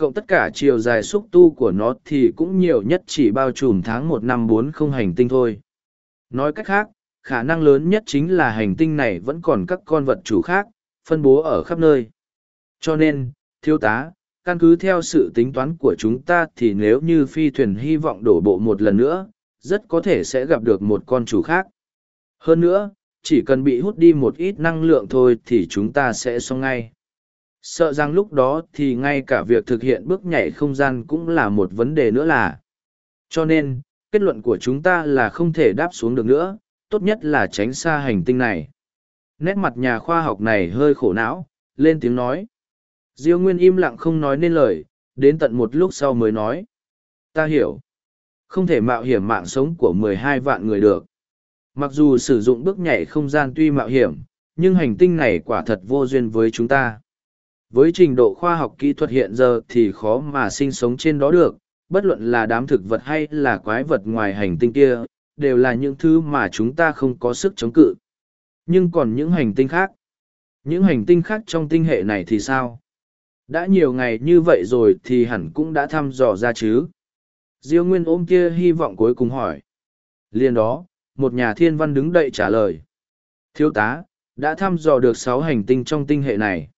cộng tất cả chiều dài xúc tu của nó thì cũng nhiều nhất chỉ bao trùm tháng một năm bốn không hành tinh thôi nói cách khác khả năng lớn nhất chính là hành tinh này vẫn còn các con vật chủ khác phân bố ở khắp nơi cho nên thiếu tá căn cứ theo sự tính toán của chúng ta thì nếu như phi thuyền hy vọng đổ bộ một lần nữa rất có thể sẽ gặp được một con chủ khác. Hơn nữa, chỉ cần bị hút đi một ít năng lượng thôi thì chúng ta sẽ xong ngay. Sợ rằng lúc đó thì ngay cả việc thực hiện bước nhảy không gian cũng là một vấn đề nữa là. Cho nên, kết luận của chúng ta là không thể đáp xuống được nữa, tốt nhất là tránh xa hành tinh này. Nét mặt nhà khoa học này hơi khổ não, lên tiếng nói. Diêu Nguyên im lặng không nói nên lời, đến tận một lúc sau mới nói. Ta hiểu. Không thể mạo hiểm mạng sống của mười hai vạn người được. Mặc dù sử dụng bước nhảy không gian tuy mạo hiểm, nhưng hành tinh này quả thật vô duyên với chúng ta. Với trình độ khoa học kỹ thuật hiện giờ thì khó mà sinh sống trên đó được, bất luận là đám thực vật hay là quái vật ngoài hành tinh kia, đều là những thứ mà chúng ta không có sức chống cự. Nhưng còn những hành tinh khác, những hành tinh khác trong tinh hệ này thì sao? Đã nhiều ngày như vậy rồi thì hẳn cũng đã thăm dò ra chứ. Diêu Nguyên ôm kia hy vọng cuối cùng hỏi. Liền đó, một nhà thiên văn đứng đậy trả lời. Thiếu tá, đã thăm dò được sáu hành tinh trong tinh hệ này.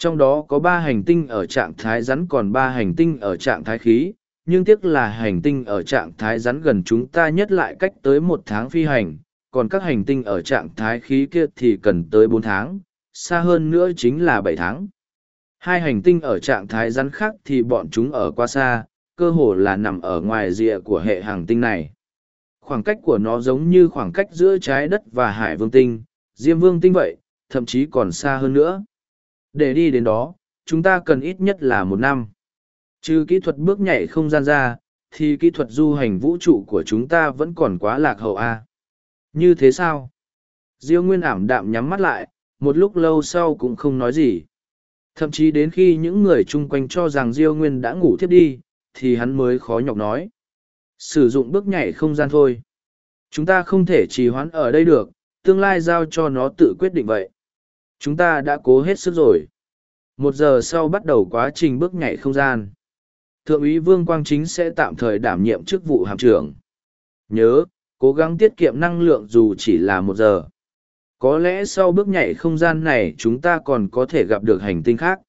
Trong đó có ba hành tinh ở trạng thái rắn còn ba hành tinh ở trạng thái khí, nhưng tiếc là hành tinh ở trạng thái rắn gần chúng ta nhất lại cách tới một tháng phi hành, còn các hành tinh ở trạng thái khí kia thì cần tới bốn tháng, xa hơn nữa chính là bảy tháng. Hai hành tinh ở trạng thái rắn khác thì bọn chúng ở quá xa, cơ hồ là nằm ở ngoài rìa của hệ hàng tinh này. Khoảng cách của nó giống như khoảng cách giữa trái đất và hải vương tinh, diêm vương tinh vậy, thậm chí còn xa hơn nữa. Để đi đến đó, chúng ta cần ít nhất là một năm. Trừ kỹ thuật bước nhảy không gian ra, thì kỹ thuật du hành vũ trụ của chúng ta vẫn còn quá lạc hậu a. Như thế sao? Diêu Nguyên ảm đạm nhắm mắt lại, một lúc lâu sau cũng không nói gì. Thậm chí đến khi những người chung quanh cho rằng Diêu Nguyên đã ngủ thiếp đi, thì hắn mới khó nhọc nói. Sử dụng bước nhảy không gian thôi. Chúng ta không thể trì hoãn ở đây được, tương lai giao cho nó tự quyết định vậy. Chúng ta đã cố hết sức rồi. Một giờ sau bắt đầu quá trình bước nhảy không gian. Thượng úy Vương Quang Chính sẽ tạm thời đảm nhiệm chức vụ hạm trưởng. Nhớ, cố gắng tiết kiệm năng lượng dù chỉ là một giờ. Có lẽ sau bước nhảy không gian này chúng ta còn có thể gặp được hành tinh khác.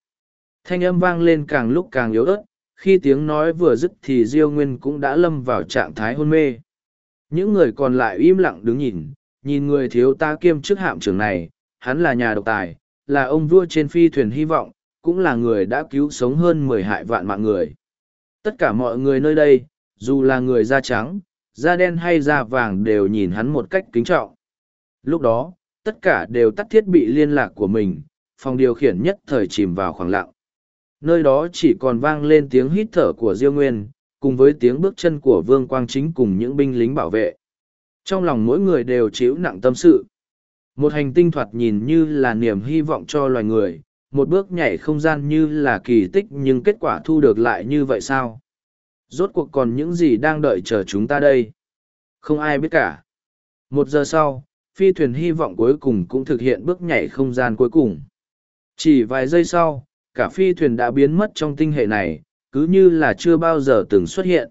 Thanh âm vang lên càng lúc càng yếu ớt, khi tiếng nói vừa dứt thì diêu nguyên cũng đã lâm vào trạng thái hôn mê những người còn lại im lặng đứng nhìn nhìn người thiếu ta kiêm chức hạm trưởng này hắn là nhà độc tài là ông vua trên phi thuyền hy vọng cũng là người đã cứu sống hơn mười hại vạn mạng người tất cả mọi người nơi đây dù là người da trắng da đen hay da vàng đều nhìn hắn một cách kính trọng lúc đó tất cả đều tắt thiết bị liên lạc của mình phòng điều khiển nhất thời chìm vào khoảng lặng Nơi đó chỉ còn vang lên tiếng hít thở của Diêu Nguyên, cùng với tiếng bước chân của Vương Quang Chính cùng những binh lính bảo vệ. Trong lòng mỗi người đều chịu nặng tâm sự. Một hành tinh thoạt nhìn như là niềm hy vọng cho loài người, một bước nhảy không gian như là kỳ tích nhưng kết quả thu được lại như vậy sao? Rốt cuộc còn những gì đang đợi chờ chúng ta đây? Không ai biết cả. Một giờ sau, phi thuyền hy vọng cuối cùng cũng thực hiện bước nhảy không gian cuối cùng. Chỉ vài giây sau, cả phi thuyền đã biến mất trong tinh hệ này, cứ như là chưa bao giờ từng xuất hiện.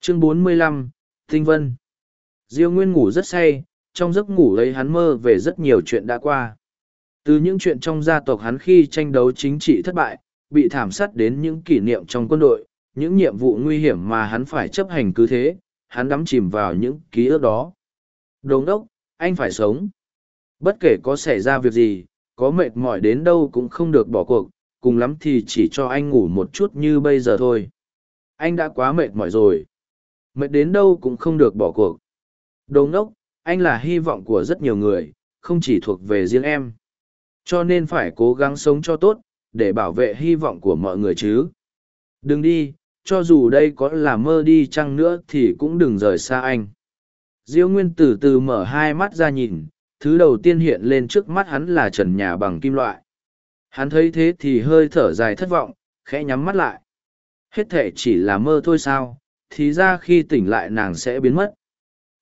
Chương 45, Tinh Vân Diêu Nguyên ngủ rất say, trong giấc ngủ ấy hắn mơ về rất nhiều chuyện đã qua. Từ những chuyện trong gia tộc hắn khi tranh đấu chính trị thất bại, bị thảm sát đến những kỷ niệm trong quân đội, những nhiệm vụ nguy hiểm mà hắn phải chấp hành cứ thế, hắn đắm chìm vào những ký ức đó. Đồng đốc, anh phải sống. Bất kể có xảy ra việc gì, có mệt mỏi đến đâu cũng không được bỏ cuộc, cùng lắm thì chỉ cho anh ngủ một chút như bây giờ thôi anh đã quá mệt mỏi rồi mệt đến đâu cũng không được bỏ cuộc đồ đốc anh là hy vọng của rất nhiều người không chỉ thuộc về riêng em cho nên phải cố gắng sống cho tốt để bảo vệ hy vọng của mọi người chứ đừng đi cho dù đây có là mơ đi chăng nữa thì cũng đừng rời xa anh diêu nguyên từ từ mở hai mắt ra nhìn thứ đầu tiên hiện lên trước mắt hắn là trần nhà bằng kim loại. Hắn thấy thế thì hơi thở dài thất vọng, khẽ nhắm mắt lại. Hết thể chỉ là mơ thôi sao, thì ra khi tỉnh lại nàng sẽ biến mất.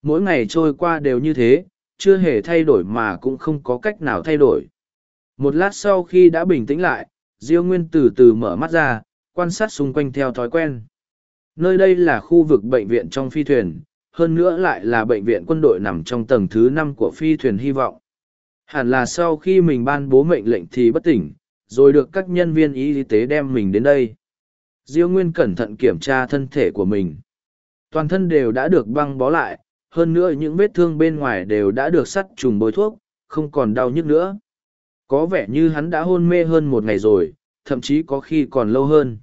Mỗi ngày trôi qua đều như thế, chưa hề thay đổi mà cũng không có cách nào thay đổi. Một lát sau khi đã bình tĩnh lại, Diêu Nguyên từ từ mở mắt ra, quan sát xung quanh theo thói quen. Nơi đây là khu vực bệnh viện trong phi thuyền, hơn nữa lại là bệnh viện quân đội nằm trong tầng thứ năm của phi thuyền hy vọng. Hẳn là sau khi mình ban bố mệnh lệnh thì bất tỉnh, rồi được các nhân viên y tế đem mình đến đây. Diêu Nguyên cẩn thận kiểm tra thân thể của mình. Toàn thân đều đã được băng bó lại, hơn nữa những vết thương bên ngoài đều đã được sắt trùng bôi thuốc, không còn đau nhức nữa. Có vẻ như hắn đã hôn mê hơn một ngày rồi, thậm chí có khi còn lâu hơn.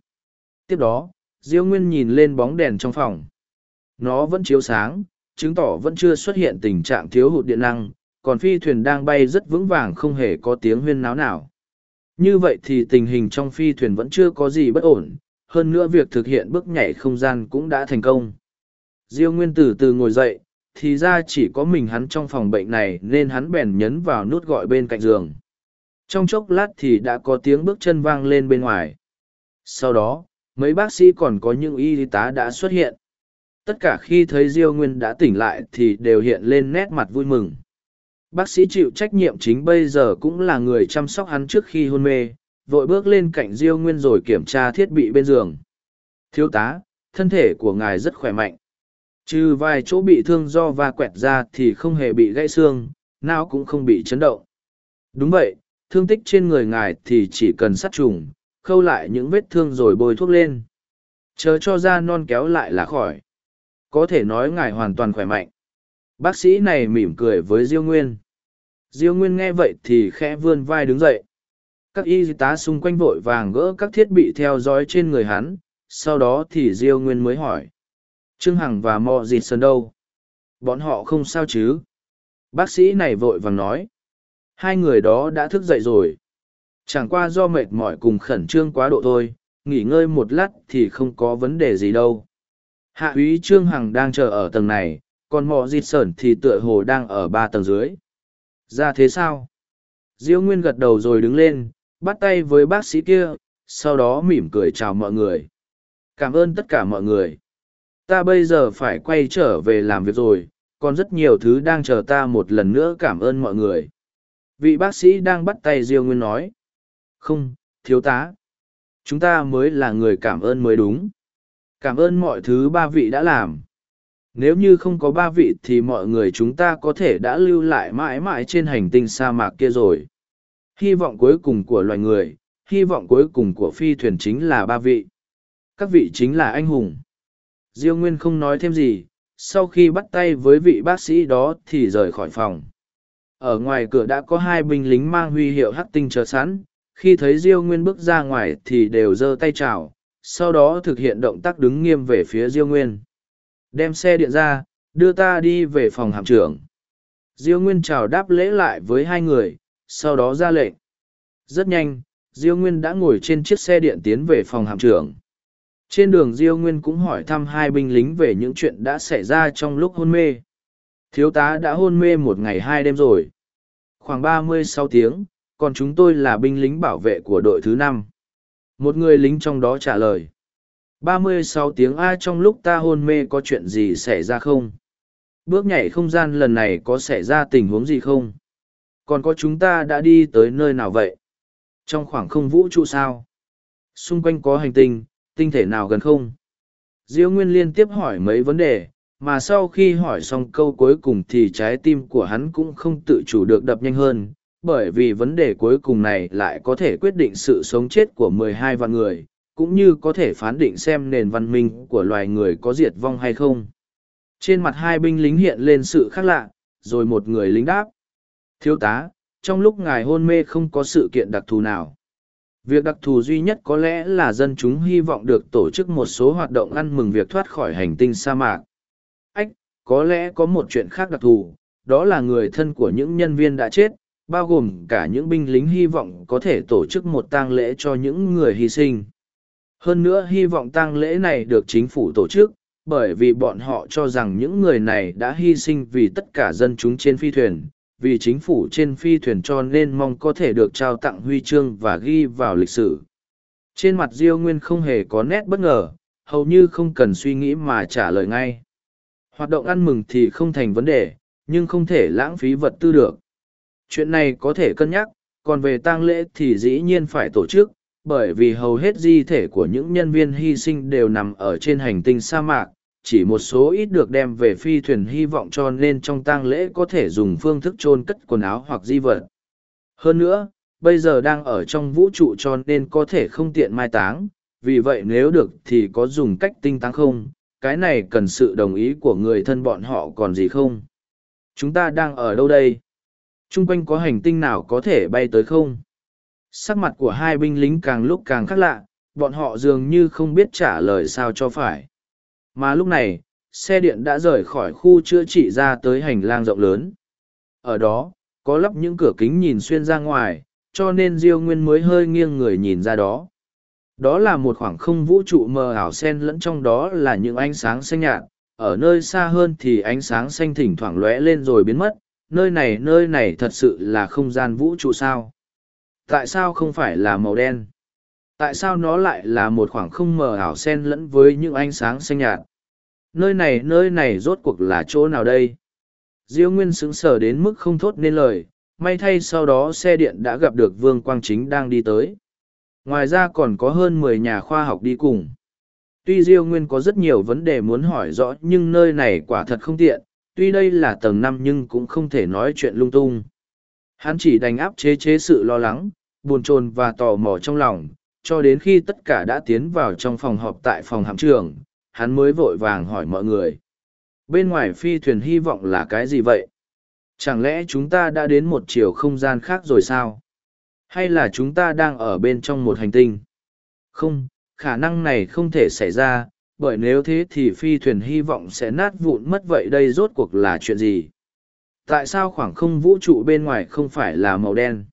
Tiếp đó, Diêu Nguyên nhìn lên bóng đèn trong phòng. Nó vẫn chiếu sáng, chứng tỏ vẫn chưa xuất hiện tình trạng thiếu hụt điện năng, còn phi thuyền đang bay rất vững vàng không hề có tiếng huyên náo nào. Như vậy thì tình hình trong phi thuyền vẫn chưa có gì bất ổn, hơn nữa việc thực hiện bước nhảy không gian cũng đã thành công. Diêu Nguyên từ từ ngồi dậy, thì ra chỉ có mình hắn trong phòng bệnh này nên hắn bèn nhấn vào nút gọi bên cạnh giường. Trong chốc lát thì đã có tiếng bước chân vang lên bên ngoài. Sau đó, mấy bác sĩ còn có những y tá đã xuất hiện. Tất cả khi thấy Diêu Nguyên đã tỉnh lại thì đều hiện lên nét mặt vui mừng. Bác sĩ chịu trách nhiệm chính bây giờ cũng là người chăm sóc hắn trước khi hôn mê, vội bước lên cạnh Diêu Nguyên rồi kiểm tra thiết bị bên giường. Thiếu tá, thân thể của ngài rất khỏe mạnh. Trừ vài chỗ bị thương do va quẹt ra thì không hề bị gãy xương, não cũng không bị chấn động. Đúng vậy, thương tích trên người ngài thì chỉ cần sát trùng, khâu lại những vết thương rồi bôi thuốc lên. Chờ cho da non kéo lại là khỏi. Có thể nói ngài hoàn toàn khỏe mạnh. Bác sĩ này mỉm cười với Diêu Nguyên. Diêu Nguyên nghe vậy thì khẽ vươn vai đứng dậy. Các y tá xung quanh vội vàng gỡ các thiết bị theo dõi trên người hắn, sau đó thì Diêu Nguyên mới hỏi. Trương Hằng và Mọ Dịt Sơn đâu? Bọn họ không sao chứ? Bác sĩ này vội vàng nói. Hai người đó đã thức dậy rồi. Chẳng qua do mệt mỏi cùng khẩn trương quá độ thôi, nghỉ ngơi một lát thì không có vấn đề gì đâu. Hạ úy Trương Hằng đang chờ ở tầng này, còn Mọ Dịt Sơn thì tựa hồ đang ở ba tầng dưới. Ra thế sao? Diêu Nguyên gật đầu rồi đứng lên, bắt tay với bác sĩ kia, sau đó mỉm cười chào mọi người. Cảm ơn tất cả mọi người. Ta bây giờ phải quay trở về làm việc rồi, còn rất nhiều thứ đang chờ ta một lần nữa cảm ơn mọi người. Vị bác sĩ đang bắt tay Diêu Nguyên nói. Không, thiếu tá. Chúng ta mới là người cảm ơn mới đúng. Cảm ơn mọi thứ ba vị đã làm. Nếu như không có ba vị thì mọi người chúng ta có thể đã lưu lại mãi mãi trên hành tinh sa mạc kia rồi. Hy vọng cuối cùng của loài người, hy vọng cuối cùng của phi thuyền chính là ba vị. Các vị chính là anh hùng. Diêu Nguyên không nói thêm gì, sau khi bắt tay với vị bác sĩ đó thì rời khỏi phòng. Ở ngoài cửa đã có hai binh lính mang huy hiệu hắc tinh chờ sẵn, khi thấy Diêu Nguyên bước ra ngoài thì đều giơ tay chào, sau đó thực hiện động tác đứng nghiêm về phía Diêu Nguyên. Đem xe điện ra, đưa ta đi về phòng hạm trưởng. Diêu Nguyên chào đáp lễ lại với hai người, sau đó ra lệnh. Rất nhanh, Diêu Nguyên đã ngồi trên chiếc xe điện tiến về phòng hạm trưởng. Trên đường Diêu Nguyên cũng hỏi thăm hai binh lính về những chuyện đã xảy ra trong lúc hôn mê. Thiếu tá đã hôn mê một ngày hai đêm rồi. Khoảng ba mươi sáu tiếng, còn chúng tôi là binh lính bảo vệ của đội thứ năm. Một người lính trong đó trả lời. ba mươi sáu tiếng A trong lúc ta hôn mê có chuyện gì xảy ra không? Bước nhảy không gian lần này có xảy ra tình huống gì không? Còn có chúng ta đã đi tới nơi nào vậy? Trong khoảng không vũ trụ sao? Xung quanh có hành tinh, tinh thể nào gần không? Diêu Nguyên liên tiếp hỏi mấy vấn đề, mà sau khi hỏi xong câu cuối cùng thì trái tim của hắn cũng không tự chủ được đập nhanh hơn, bởi vì vấn đề cuối cùng này lại có thể quyết định sự sống chết của mười hai vạn người, cũng như có thể phán định xem nền văn minh của loài người có diệt vong hay không. Trên mặt hai binh lính hiện lên sự khác lạ, rồi một người lính đáp. Thiếu tá, trong lúc ngài hôn mê không có sự kiện đặc thù nào. Việc đặc thù duy nhất có lẽ là dân chúng hy vọng được tổ chức một số hoạt động ăn mừng việc thoát khỏi hành tinh sa mạc. Ách, có lẽ có một chuyện khác đặc thù, đó là người thân của những nhân viên đã chết, bao gồm cả những binh lính hy vọng có thể tổ chức một tang lễ cho những người hy sinh. Hơn nữa hy vọng tang lễ này được chính phủ tổ chức, bởi vì bọn họ cho rằng những người này đã hy sinh vì tất cả dân chúng trên phi thuyền, vì chính phủ trên phi thuyền cho nên mong có thể được trao tặng huy chương và ghi vào lịch sử. Trên mặt Diêu Nguyên không hề có nét bất ngờ, hầu như không cần suy nghĩ mà trả lời ngay. Hoạt động ăn mừng thì không thành vấn đề, nhưng không thể lãng phí vật tư được. Chuyện này có thể cân nhắc, còn về tang lễ thì dĩ nhiên phải tổ chức, bởi vì hầu hết di thể của những nhân viên hy sinh đều nằm ở trên hành tinh sa mạc, chỉ một số ít được đem về phi thuyền hy vọng cho nên trong tang lễ có thể dùng phương thức chôn cất quần áo hoặc di vật. Hơn nữa, bây giờ đang ở trong vũ trụ cho nên có thể không tiện mai táng, vì vậy nếu được thì có dùng cách tinh táng không, cái này cần sự đồng ý của người thân bọn họ còn gì không? Chúng ta đang ở đâu đây? Trung quanh có hành tinh nào có thể bay tới không? Sắc mặt của hai binh lính càng lúc càng khác lạ, bọn họ dường như không biết trả lời sao cho phải. Mà lúc này, xe điện đã rời khỏi khu chữa trị ra tới hành lang rộng lớn. Ở đó, có lắp những cửa kính nhìn xuyên ra ngoài, cho nên Diêu Nguyên mới hơi nghiêng người nhìn ra đó. Đó là một khoảng không vũ trụ mờ ảo xen lẫn trong đó là những ánh sáng xanh nhạt, ở nơi xa hơn thì ánh sáng xanh thỉnh thoảng lóe lên rồi biến mất, nơi này nơi này thật sự là không gian vũ trụ sao. Tại sao không phải là màu đen? Tại sao nó lại là một khoảng không mờ ảo xen lẫn với những ánh sáng xanh nhạt? Nơi này nơi này rốt cuộc là chỗ nào đây? Diêu Nguyên sững sờ đến mức không thốt nên lời, may thay sau đó xe điện đã gặp được Vương Quang Chính đang đi tới. Ngoài ra còn có hơn mười nhà khoa học đi cùng. Tuy Diêu Nguyên có rất nhiều vấn đề muốn hỏi rõ nhưng nơi này quả thật không tiện, tuy đây là tầng năm nhưng cũng không thể nói chuyện lung tung. Hắn chỉ đành áp chế chế sự lo lắng, buồn chồn và tò mò trong lòng, cho đến khi tất cả đã tiến vào trong phòng họp tại phòng hạm trường, hắn mới vội vàng hỏi mọi người. Bên ngoài phi thuyền hy vọng là cái gì vậy? Chẳng lẽ chúng ta đã đến một chiều không gian khác rồi sao? Hay là chúng ta đang ở bên trong một hành tinh? Không, khả năng này không thể xảy ra, bởi nếu thế thì phi thuyền hy vọng sẽ nát vụn mất vậy đây rốt cuộc là chuyện gì? Tại sao khoảng không vũ trụ bên ngoài không phải là màu đen?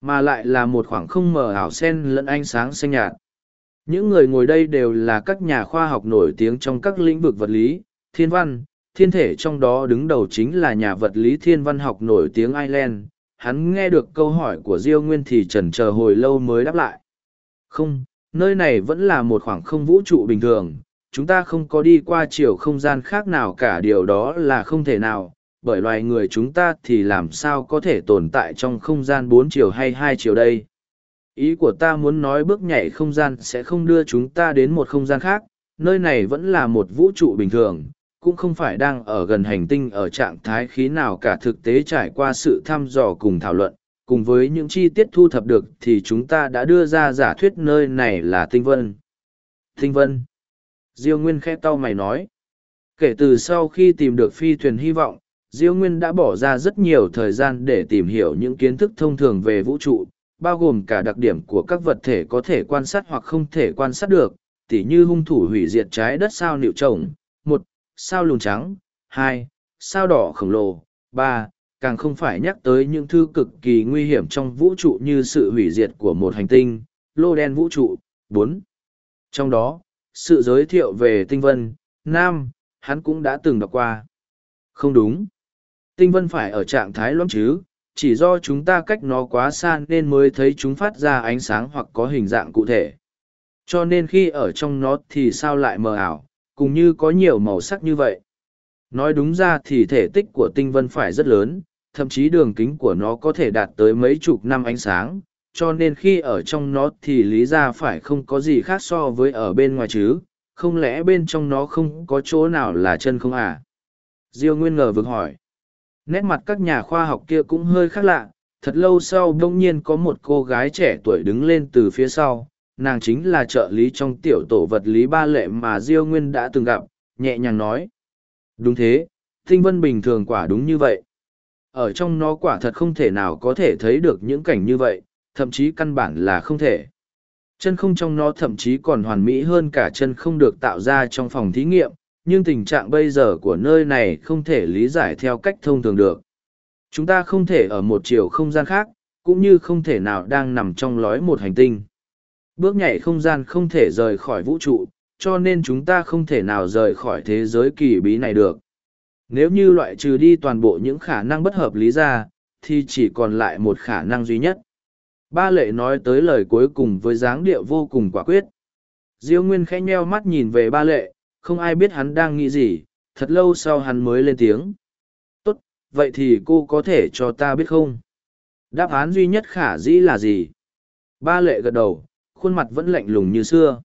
Mà lại là một khoảng không mờ ảo sen lẫn ánh sáng xanh nhạt. Những người ngồi đây đều là các nhà khoa học nổi tiếng trong các lĩnh vực vật lý, thiên văn, thiên thể trong đó đứng đầu chính là nhà vật lý thiên văn học nổi tiếng Ireland. Hắn nghe được câu hỏi của Diêu Nguyên thì trần chờ hồi lâu mới đáp lại. Không, nơi này vẫn là một khoảng không vũ trụ bình thường, chúng ta không có đi qua chiều không gian khác nào cả điều đó là không thể nào, bởi loài người chúng ta thì làm sao có thể tồn tại trong không gian bốn chiều hay hai chiều đây. Ý của ta muốn nói bước nhảy không gian sẽ không đưa chúng ta đến một không gian khác, nơi này vẫn là một vũ trụ bình thường, cũng không phải đang ở gần hành tinh ở trạng thái khí nào cả thực tế trải qua sự thăm dò cùng thảo luận, cùng với những chi tiết thu thập được thì chúng ta đã đưa ra giả thuyết nơi này là tinh vân. Tinh vân. Diêu Nguyên khẽ tao mày nói. Kể từ sau khi tìm được phi thuyền hy vọng, Diêu Nguyên đã bỏ ra rất nhiều thời gian để tìm hiểu những kiến thức thông thường về vũ trụ, bao gồm cả đặc điểm của các vật thể có thể quan sát hoặc không thể quan sát được, tỉ như hung thủ hủy diệt trái đất sao nịu trồng, một, sao lùn trắng, hai, sao đỏ khổng lồ, ba, càng không phải nhắc tới những thứ cực kỳ nguy hiểm trong vũ trụ như sự hủy diệt của một hành tinh, lô đen vũ trụ, bốn. Trong đó, sự giới thiệu về tinh vân, nam, hắn cũng đã từng đọc qua. Không đúng tinh vân phải ở trạng thái loãng chứ, chỉ do chúng ta cách nó quá xa nên mới thấy chúng phát ra ánh sáng hoặc có hình dạng cụ thể. Cho nên khi ở trong nó thì sao lại mờ ảo, cũng như có nhiều màu sắc như vậy. Nói đúng ra thì thể tích của tinh vân phải rất lớn, thậm chí đường kính của nó có thể đạt tới mấy chục năm ánh sáng, cho nên khi ở trong nó thì lý ra phải không có gì khác so với ở bên ngoài chứ, không lẽ bên trong nó không có chỗ nào là chân không à? Diêu Nguyên ngờ vực hỏi nét mặt các nhà khoa học kia cũng hơi khác lạ. Thật lâu sau đ nhiên có một cô gái trẻ tuổi đứng lên từ phía sau. Nàng chính là trợ lý trong tiểu tổ vật lý ba lệ mà diêu nguyên đã từng gặp, nhẹ nhàng nói. Đúng thế, tinh vân bình thường quả đúng như vậy. Ở trong nó quả thật không thể nào có thể thấy được những cảnh như vậy, thậm chí căn bản là không thể. Chân không trong nó thậm chí còn hoàn mỹ hơn cả chân không được tạo ra trong phòng thí nghiệm nhưng tình trạng bây giờ của nơi này không thể lý giải theo cách thông thường được. Chúng ta không thể ở một chiều không gian khác, cũng như không thể nào đang nằm trong lói một hành tinh. Bước nhảy không gian không thể rời khỏi vũ trụ, cho nên chúng ta không thể nào rời khỏi thế giới kỳ bí này được. Nếu như loại trừ đi toàn bộ những khả năng bất hợp lý ra, thì chỉ còn lại một khả năng duy nhất. Ba lệ nói tới lời cuối cùng với dáng điệu vô cùng quả quyết. Diêu Nguyên khẽ nheo mắt nhìn về ba lệ, không ai biết hắn đang nghĩ gì, thật lâu sau hắn mới lên tiếng. Tốt, vậy thì cô có thể cho ta biết không? Đáp án duy nhất khả dĩ là gì? Ba lệ gật đầu, khuôn mặt vẫn lạnh lùng như xưa.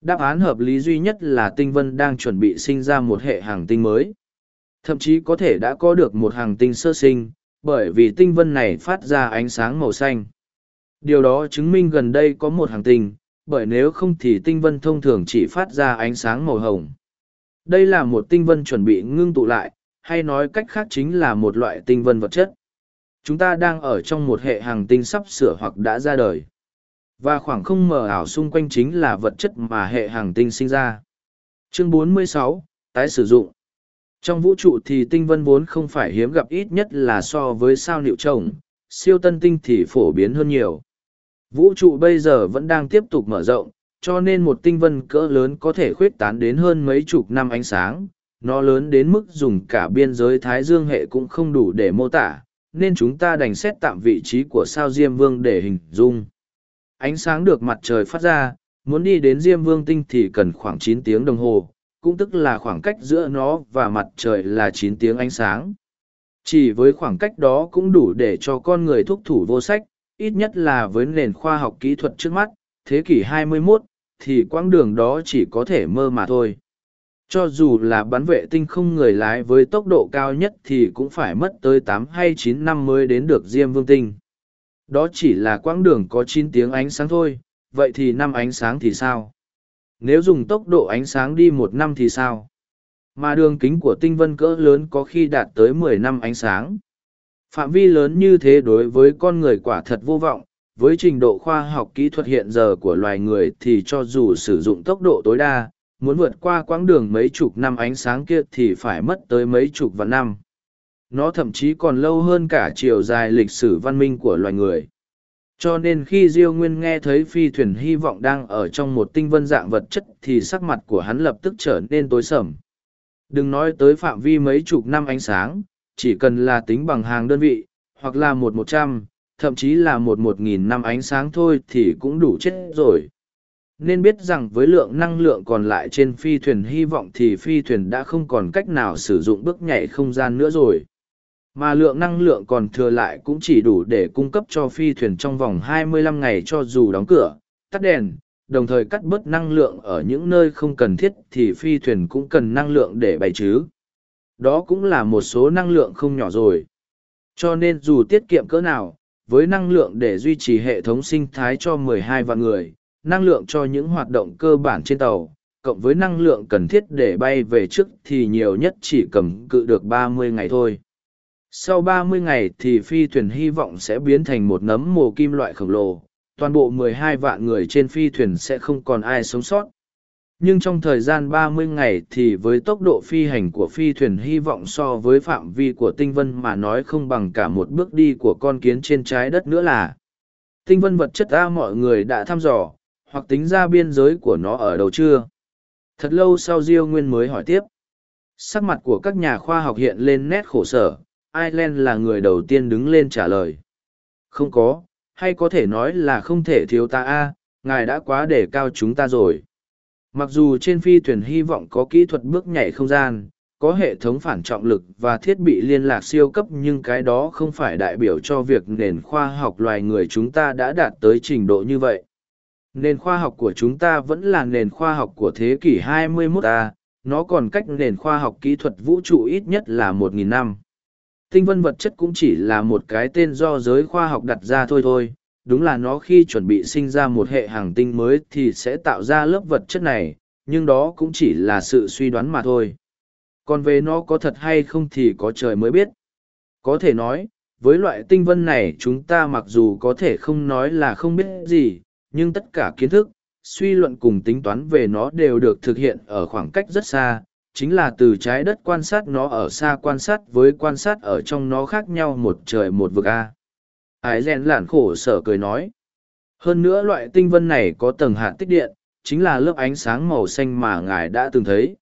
Đáp án hợp lý duy nhất là tinh vân đang chuẩn bị sinh ra một hệ hàng tinh mới. Thậm chí có thể đã có được một hàng tinh sơ sinh, bởi vì tinh vân này phát ra ánh sáng màu xanh. Điều đó chứng minh gần đây có một hàng tinh, bởi nếu không thì tinh vân thông thường chỉ phát ra ánh sáng màu hồng. Đây là một tinh vân chuẩn bị ngưng tụ lại, hay nói cách khác chính là một loại tinh vân vật chất. Chúng ta đang ở trong một hệ hàng tinh sắp sửa hoặc đã ra đời. Và khoảng không mờ ảo xung quanh chính là vật chất mà hệ hàng tinh sinh ra. Chương 46, tái sử dụng. Trong vũ trụ thì tinh vân vốn không phải hiếm gặp ít nhất là so với sao liệu trồng, siêu tân tinh thì phổ biến hơn nhiều. Vũ trụ bây giờ vẫn đang tiếp tục mở rộng, cho nên một tinh vân cỡ lớn có thể khuếch tán đến hơn mấy chục năm ánh sáng. Nó lớn đến mức dùng cả biên giới Thái Dương hệ cũng không đủ để mô tả, nên chúng ta đành xét tạm vị trí của sao Diêm Vương để hình dung. Ánh sáng được mặt trời phát ra, muốn đi đến Diêm Vương tinh thì cần khoảng chín tiếng đồng hồ, cũng tức là khoảng cách giữa nó và mặt trời là chín tiếng ánh sáng. Chỉ với khoảng cách đó cũng đủ để cho con người thúc thủ vô sách, ít nhất là với nền khoa học kỹ thuật trước mắt, thế kỷ 21, thì quãng đường đó chỉ có thể mơ mà thôi. Cho dù là bắn vệ tinh không người lái với tốc độ cao nhất thì cũng phải mất tới tám hay chín năm mới đến được Diêm Vương Tinh. Đó chỉ là quãng đường có chín tiếng ánh sáng thôi, vậy thì năm ánh sáng thì sao? Nếu dùng tốc độ ánh sáng đi một năm thì sao? Mà đường kính của tinh vân cỡ lớn có khi đạt tới mười năm ánh sáng. Phạm vi lớn như thế đối với con người quả thật vô vọng, với trình độ khoa học kỹ thuật hiện giờ của loài người thì cho dù sử dụng tốc độ tối đa, muốn vượt qua quãng đường mấy chục năm ánh sáng kia thì phải mất tới mấy chục vạn năm. Nó thậm chí còn lâu hơn cả chiều dài lịch sử văn minh của loài người. Cho nên khi Diêu Nguyên nghe thấy phi thuyền hy vọng đang ở trong một tinh vân dạng vật chất thì sắc mặt của hắn lập tức trở nên tối sầm. Đừng nói tới phạm vi mấy chục năm ánh sáng, chỉ cần là tính bằng hàng đơn vị, hoặc là một một trăm, thậm chí là một một nghìn năm ánh sáng thôi thì cũng đủ chết rồi. Nên biết rằng với lượng năng lượng còn lại trên phi thuyền hy vọng thì phi thuyền đã không còn cách nào sử dụng bước nhảy không gian nữa rồi. Mà lượng năng lượng còn thừa lại cũng chỉ đủ để cung cấp cho phi thuyền trong vòng 25 ngày cho dù đóng cửa, tắt đèn, đồng thời cắt bớt năng lượng ở những nơi không cần thiết thì phi thuyền cũng cần năng lượng để bày chứ. Đó cũng là một số năng lượng không nhỏ rồi. Cho nên dù tiết kiệm cỡ nào, với năng lượng để duy trì hệ thống sinh thái cho 12 vạn người, năng lượng cho những hoạt động cơ bản trên tàu, cộng với năng lượng cần thiết để bay về trước thì nhiều nhất chỉ cầm cự được 30 ngày thôi. Sau 30 ngày thì phi thuyền hy vọng sẽ biến thành một nấm mồ kim loại khổng lồ, toàn bộ 12 vạn người trên phi thuyền sẽ không còn ai sống sót. Nhưng trong thời gian 30 ngày thì với tốc độ phi hành của phi thuyền hy vọng so với phạm vi của tinh vân mà nói không bằng cả một bước đi của con kiến trên trái đất nữa là. Tinh vân vật chất A mọi người đã thăm dò, hoặc tính ra biên giới của nó ở đâu chưa? Thật lâu sau Diêu Nguyên mới hỏi tiếp. Sắc mặt của các nhà khoa học hiện lên nét khổ sở, Ireland là người đầu tiên đứng lên trả lời. Không có, hay có thể nói là không thể thiếu ta a ngài đã quá để cao chúng ta rồi. Mặc dù trên phi thuyền hy vọng có kỹ thuật bước nhảy không gian, có hệ thống phản trọng lực và thiết bị liên lạc siêu cấp nhưng cái đó không phải đại biểu cho việc nền khoa học loài người chúng ta đã đạt tới trình độ như vậy. Nền khoa học của chúng ta vẫn là nền khoa học của thế kỷ 21A, nó còn cách nền khoa học kỹ thuật vũ trụ ít nhất là 1.000 năm. Tinh vân vật chất cũng chỉ là một cái tên do giới khoa học đặt ra thôi thôi, đúng là nó khi chuẩn bị sinh ra một hệ hàng tinh mới thì sẽ tạo ra lớp vật chất này, nhưng đó cũng chỉ là sự suy đoán mà thôi. Còn về nó có thật hay không thì có trời mới biết. Có thể nói, với loại tinh vân này chúng ta mặc dù có thể không nói là không biết gì, nhưng tất cả kiến thức, suy luận cùng tính toán về nó đều được thực hiện ở khoảng cách rất xa, chính là từ trái đất quan sát nó ở xa quan sát với quan sát ở trong nó khác nhau một trời một vực A. Ái rèn lản khổ sở cười nói. Hơn nữa loại tinh vân này có tầng hạ tích điện, chính là lớp ánh sáng màu xanh mà ngài đã từng thấy.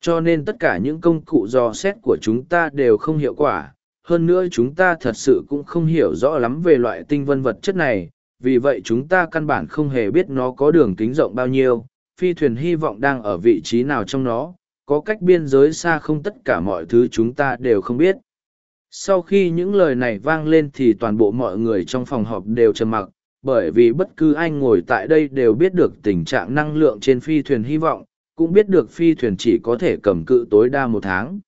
Cho nên tất cả những công cụ dò xét của chúng ta đều không hiệu quả, hơn nữa chúng ta thật sự cũng không hiểu rõ lắm về loại tinh vân vật chất này, vì vậy chúng ta căn bản không hề biết nó có đường kính rộng bao nhiêu, phi thuyền hy vọng đang ở vị trí nào trong nó, có cách biên giới xa không tất cả mọi thứ chúng ta đều không biết. Sau khi những lời này vang lên thì toàn bộ mọi người trong phòng họp đều trầm mặc, bởi vì bất cứ ai ngồi tại đây đều biết được tình trạng năng lượng trên phi thuyền hy vọng, cũng biết được phi thuyền chỉ có thể cầm cự tối đa một tháng.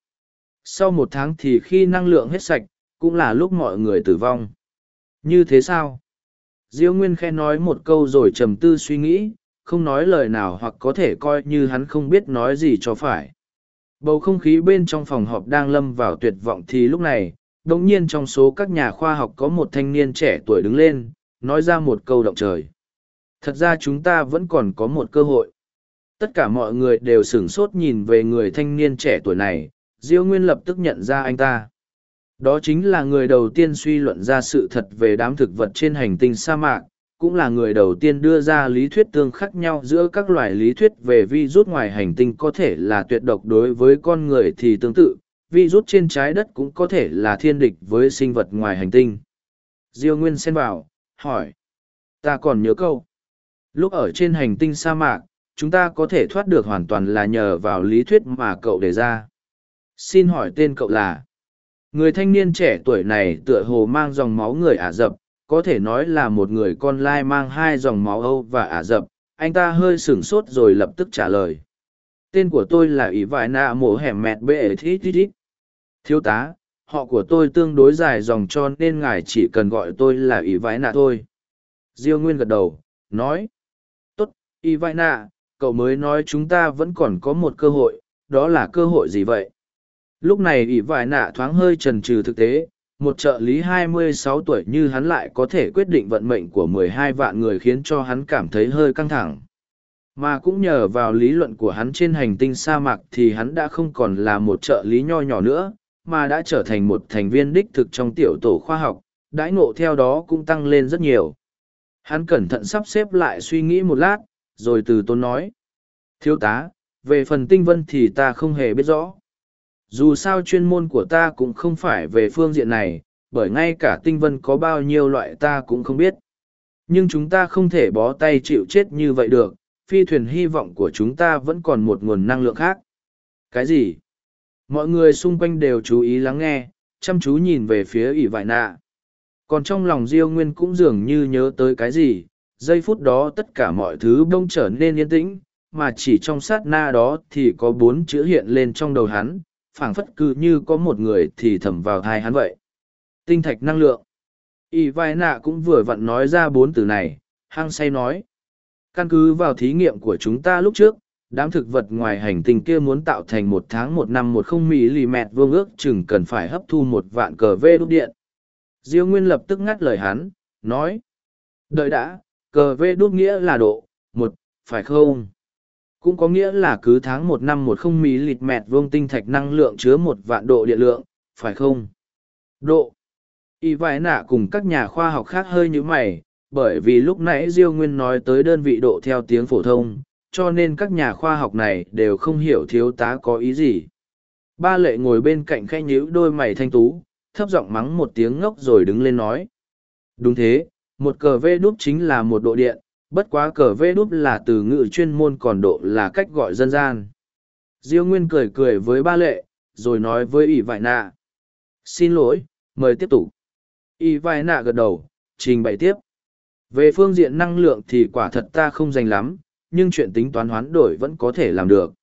Sau một tháng thì khi năng lượng hết sạch, cũng là lúc mọi người tử vong. Như thế sao? Diêu Nguyên khen nói một câu rồi trầm tư suy nghĩ, không nói lời nào hoặc có thể coi như hắn không biết nói gì cho phải. Bầu không khí bên trong phòng họp đang lâm vào tuyệt vọng thì lúc này, đồng nhiên trong số các nhà khoa học có một thanh niên trẻ tuổi đứng lên, nói ra một câu động trời. Thật ra chúng ta vẫn còn có một cơ hội. Tất cả mọi người đều sửng sốt nhìn về người thanh niên trẻ tuổi này, Diêu Nguyên lập tức nhận ra anh ta. Đó chính là người đầu tiên suy luận ra sự thật về đám thực vật trên hành tinh sa mạc, cũng là người đầu tiên đưa ra lý thuyết tương khắc nhau giữa các loài lý thuyết về vi rút ngoài hành tinh có thể là tuyệt độc đối với con người thì tương tự, vi rút trên trái đất cũng có thể là thiên địch với sinh vật ngoài hành tinh. Diêu Nguyên xen vào, hỏi. Ta còn nhớ câu. Lúc ở trên hành tinh sa mạc, chúng ta có thể thoát được hoàn toàn là nhờ vào lý thuyết mà cậu đề ra. Xin hỏi tên cậu là? Người thanh niên trẻ tuổi này tựa hồ mang dòng máu người Ả Rập, có thể nói là một người con lai mang hai dòng máu Âu và Ả Rập. Anh ta hơi sửng sốt rồi lập tức trả lời. Tên của tôi là ỷ Vải Nạ Mổ Hẻm Mẹt Bệ Thít Thít Thiếu tá, họ của tôi tương đối dài dòng cho nên ngài chỉ cần gọi tôi là ỷ Vải Nạ thôi. Diêu Nguyên gật đầu, nói. Tốt, ỷ Vải Nạ, cậu mới nói chúng ta vẫn còn có một cơ hội, đó là cơ hội gì vậy? lúc này ỷ vải nạ thoáng hơi trần trừ thực tế một trợ lý 26 tuổi như hắn lại có thể quyết định vận mệnh của 12 vạn người khiến cho hắn cảm thấy hơi căng thẳng. Mà cũng nhờ vào lý luận của hắn trên hành tinh sa mạc thì hắn đã không còn là một trợ lý nho nhỏ nữa, mà đã trở thành một thành viên đích thực trong tiểu tổ khoa học, đãi ngộ theo đó cũng tăng lên rất nhiều. Hắn cẩn thận sắp xếp lại suy nghĩ một lát, rồi từ tôn nói, thiếu tá, về phần tinh vân thì ta không hề biết rõ dù sao chuyên môn của ta cũng không phải về phương diện này, bởi ngay cả tinh vân có bao nhiêu loại ta cũng không biết. Nhưng chúng ta không thể bó tay chịu chết như vậy được, phi thuyền hy vọng của chúng ta vẫn còn một nguồn năng lượng khác. Cái gì? Mọi người xung quanh đều chú ý lắng nghe, chăm chú nhìn về phía ỷ vải nạ. Còn trong lòng diêu nguyên cũng dường như nhớ tới cái gì, giây phút đó tất cả mọi thứ bông trở nên yên tĩnh, mà chỉ trong sát na đó thì có bốn chữ hiện lên trong đầu hắn phảng phất cứ như có một người thì thầm vào thai hắn vậy. Tinh thạch năng lượng. Y vai nạ cũng vừa vặn nói ra bốn từ này, hăng say nói. Căn cứ vào thí nghiệm của chúng ta lúc trước, đám thực vật ngoài hành tinh kia muốn tạo thành một tháng một năm một không mm vương ước chừng cần phải hấp thu một vạn cờ vê đúc điện. Diêu Nguyên lập tức ngắt lời hắn, nói. Đợi đã, cờ vê đúc nghĩa là độ, một, phải không? Cũng có nghĩa là cứ tháng một năm một không mỹ lịt mẹt vuông tinh thạch năng lượng chứa một vạn độ điện lượng, phải không? Độ. Y vải nạ cùng các nhà khoa học khác hơi nhữ mày, bởi vì lúc nãy Diêu Nguyên nói tới đơn vị độ theo tiếng phổ thông, cho nên các nhà khoa học này đều không hiểu thiếu tá có ý gì. Ba lệ ngồi bên cạnh khẽ nhíu đôi mày thanh tú, thấp giọng mắng một tiếng ngốc rồi đứng lên nói. Đúng thế, một cờ vê đúc chính là một độ điện, bất quá cờ vê đúp là từ ngữ chuyên môn còn độ là cách gọi dân gian. Diêu nguyên cười cười với ba lệ, rồi nói với ỷ vải nạ. Xin lỗi, mời tiếp tục. Ỷ vải nạ gật đầu, trình bày tiếp. Về phương diện năng lượng thì quả thật ta không dành lắm, nhưng chuyện tính toán hoán đổi vẫn có thể làm được.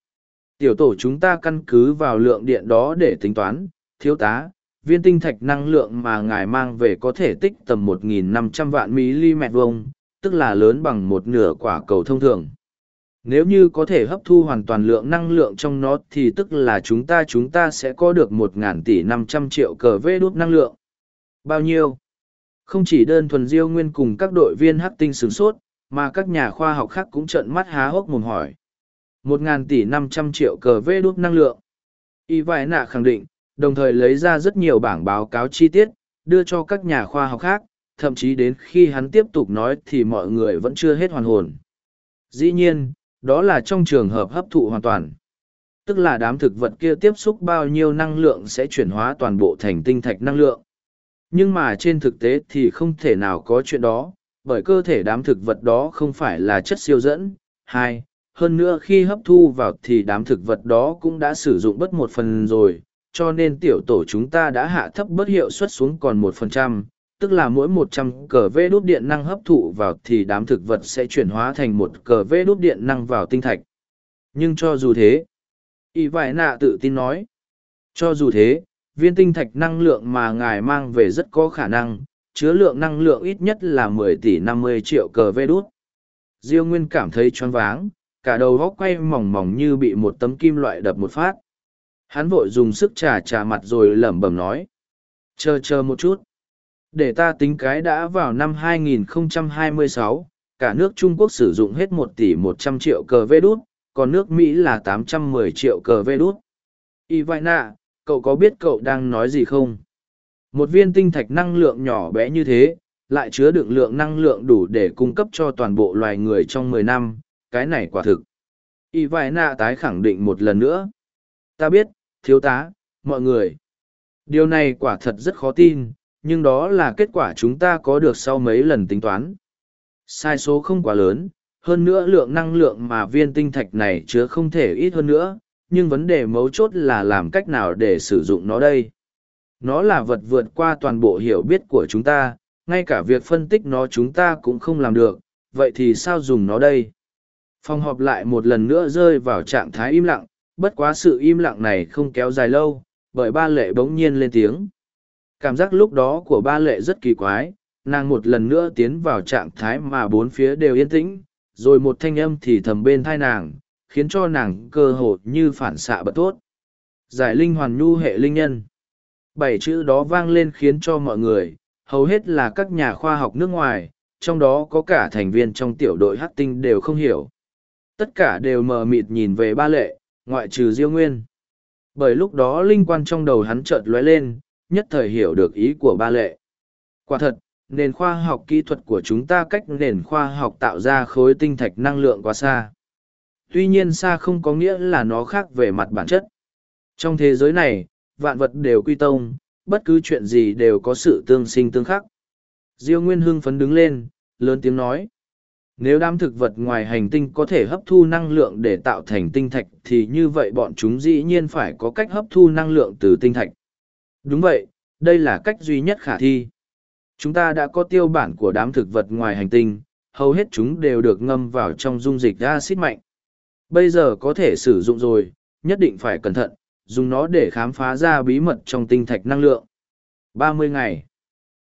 Tiểu tổ chúng ta căn cứ vào lượng điện đó để tính toán, thiếu tá, viên tinh thạch năng lượng mà ngài mang về có thể tích tầm 1.500 vạn mm vuông tức là lớn bằng một nửa quả cầu thông thường. Nếu như có thể hấp thu hoàn toàn lượng năng lượng trong nó thì tức là chúng ta chúng ta sẽ có được 1.000 tỷ 500 triệu cờ vê đốt năng lượng. Bao nhiêu? Không chỉ đơn thuần diêu nguyên cùng các đội viên hắc tinh sướng sốt, mà các nhà khoa học khác cũng trợn mắt há hốc mồm hỏi. 1.000 tỷ 500 triệu cờ vê đốt năng lượng. Y vài nạ khẳng định, đồng thời lấy ra rất nhiều bảng báo cáo chi tiết, đưa cho các nhà khoa học khác, thậm chí đến khi hắn tiếp tục nói thì mọi người vẫn chưa hết hoàn hồn. Dĩ nhiên, đó là trong trường hợp hấp thụ hoàn toàn. tức là đám thực vật kia tiếp xúc bao nhiêu năng lượng sẽ chuyển hóa toàn bộ thành tinh thạch năng lượng. Nhưng mà trên thực tế thì không thể nào có chuyện đó, bởi cơ thể đám thực vật đó không phải là chất siêu dẫn. Hai, hơn nữa khi hấp thu vào thì đám thực vật đó cũng đã sử dụng bất một phần rồi, cho nên tiểu tổ chúng ta đã hạ thấp bất hiệu suất xuống còn một phần trăm, tức là mỗi một trăm cờ vê đốt điện năng hấp thụ vào thì đám thực vật sẽ chuyển hóa thành một cờ vê đốt điện năng vào tinh thạch. Nhưng cho dù thế, Y vải nạ tự tin nói, cho dù thế, viên tinh thạch năng lượng mà ngài mang về rất có khả năng, chứa lượng năng lượng ít nhất là mười tỷ năm mươi triệu cờ vê đốt. Diêu Nguyên cảm thấy choáng váng, cả đầu góc quay mỏng mỏng như bị một tấm kim loại đập một phát. Hắn vội dùng sức trà trà mặt rồi lẩm bẩm nói. Chờ chờ một chút. Để ta tính cái đã vào năm 2026, cả nước Trung Quốc sử dụng hết 1 tỷ một trăm triệu cờ vê đút, còn nước Mỹ là tám trăm mười triệu cờ vê đút. Ivana, cậu có biết cậu đang nói gì không? Một viên tinh thạch năng lượng nhỏ bé như thế, lại chứa đựng lượng năng lượng đủ để cung cấp cho toàn bộ loài người trong mười năm, cái này quả thực. Ivana tái khẳng định một lần nữa. Ta biết, thiếu tá, mọi người. Điều này quả thật rất khó tin, nhưng đó là kết quả chúng ta có được sau mấy lần tính toán. Sai số không quá lớn, hơn nữa lượng năng lượng mà viên tinh thạch này chứa không thể ít hơn nữa, nhưng vấn đề mấu chốt là làm cách nào để sử dụng nó đây. Nó là vật vượt qua toàn bộ hiểu biết của chúng ta, ngay cả việc phân tích nó chúng ta cũng không làm được, vậy thì sao dùng nó đây? Phòng họp lại một lần nữa rơi vào trạng thái im lặng, bất quá sự im lặng này không kéo dài lâu, bởi ba lệ bỗng nhiên lên tiếng. Cảm giác lúc đó của ba lệ rất kỳ quái, nàng một lần nữa tiến vào trạng thái mà bốn phía đều yên tĩnh, rồi một thanh âm thì thầm bên thai nàng, khiến cho nàng cơ hồ như phản xạ bật tốt. Giải linh hoàn nhu hệ linh nhân. Bảy chữ đó vang lên khiến cho mọi người, hầu hết là các nhà khoa học nước ngoài, trong đó có cả thành viên trong tiểu đội hát tinh đều không hiểu. Tất cả đều mờ mịt nhìn về ba lệ, ngoại trừ Diêu Nguyên. Bởi lúc đó linh quan trong đầu hắn chợt lóe lên, nhất thời hiểu được ý của ba lệ. Quả thật, nền khoa học kỹ thuật của chúng ta cách nền khoa học tạo ra khối tinh thạch năng lượng quá xa. Tuy nhiên xa không có nghĩa là nó khác về mặt bản chất. Trong thế giới này, vạn vật đều quy tông, bất cứ chuyện gì đều có sự tương sinh tương khắc. Diêu Nguyên hưng phấn đứng lên, lớn tiếng nói. Nếu đám thực vật ngoài hành tinh có thể hấp thu năng lượng để tạo thành tinh thạch thì như vậy bọn chúng dĩ nhiên phải có cách hấp thu năng lượng từ tinh thạch. Đúng vậy, đây là cách duy nhất khả thi. Chúng ta đã có tiêu bản của đám thực vật ngoài hành tinh, hầu hết chúng đều được ngâm vào trong dung dịch acid mạnh. Bây giờ có thể sử dụng rồi, nhất định phải cẩn thận, dùng nó để khám phá ra bí mật trong tinh thạch năng lượng. 30 ngày.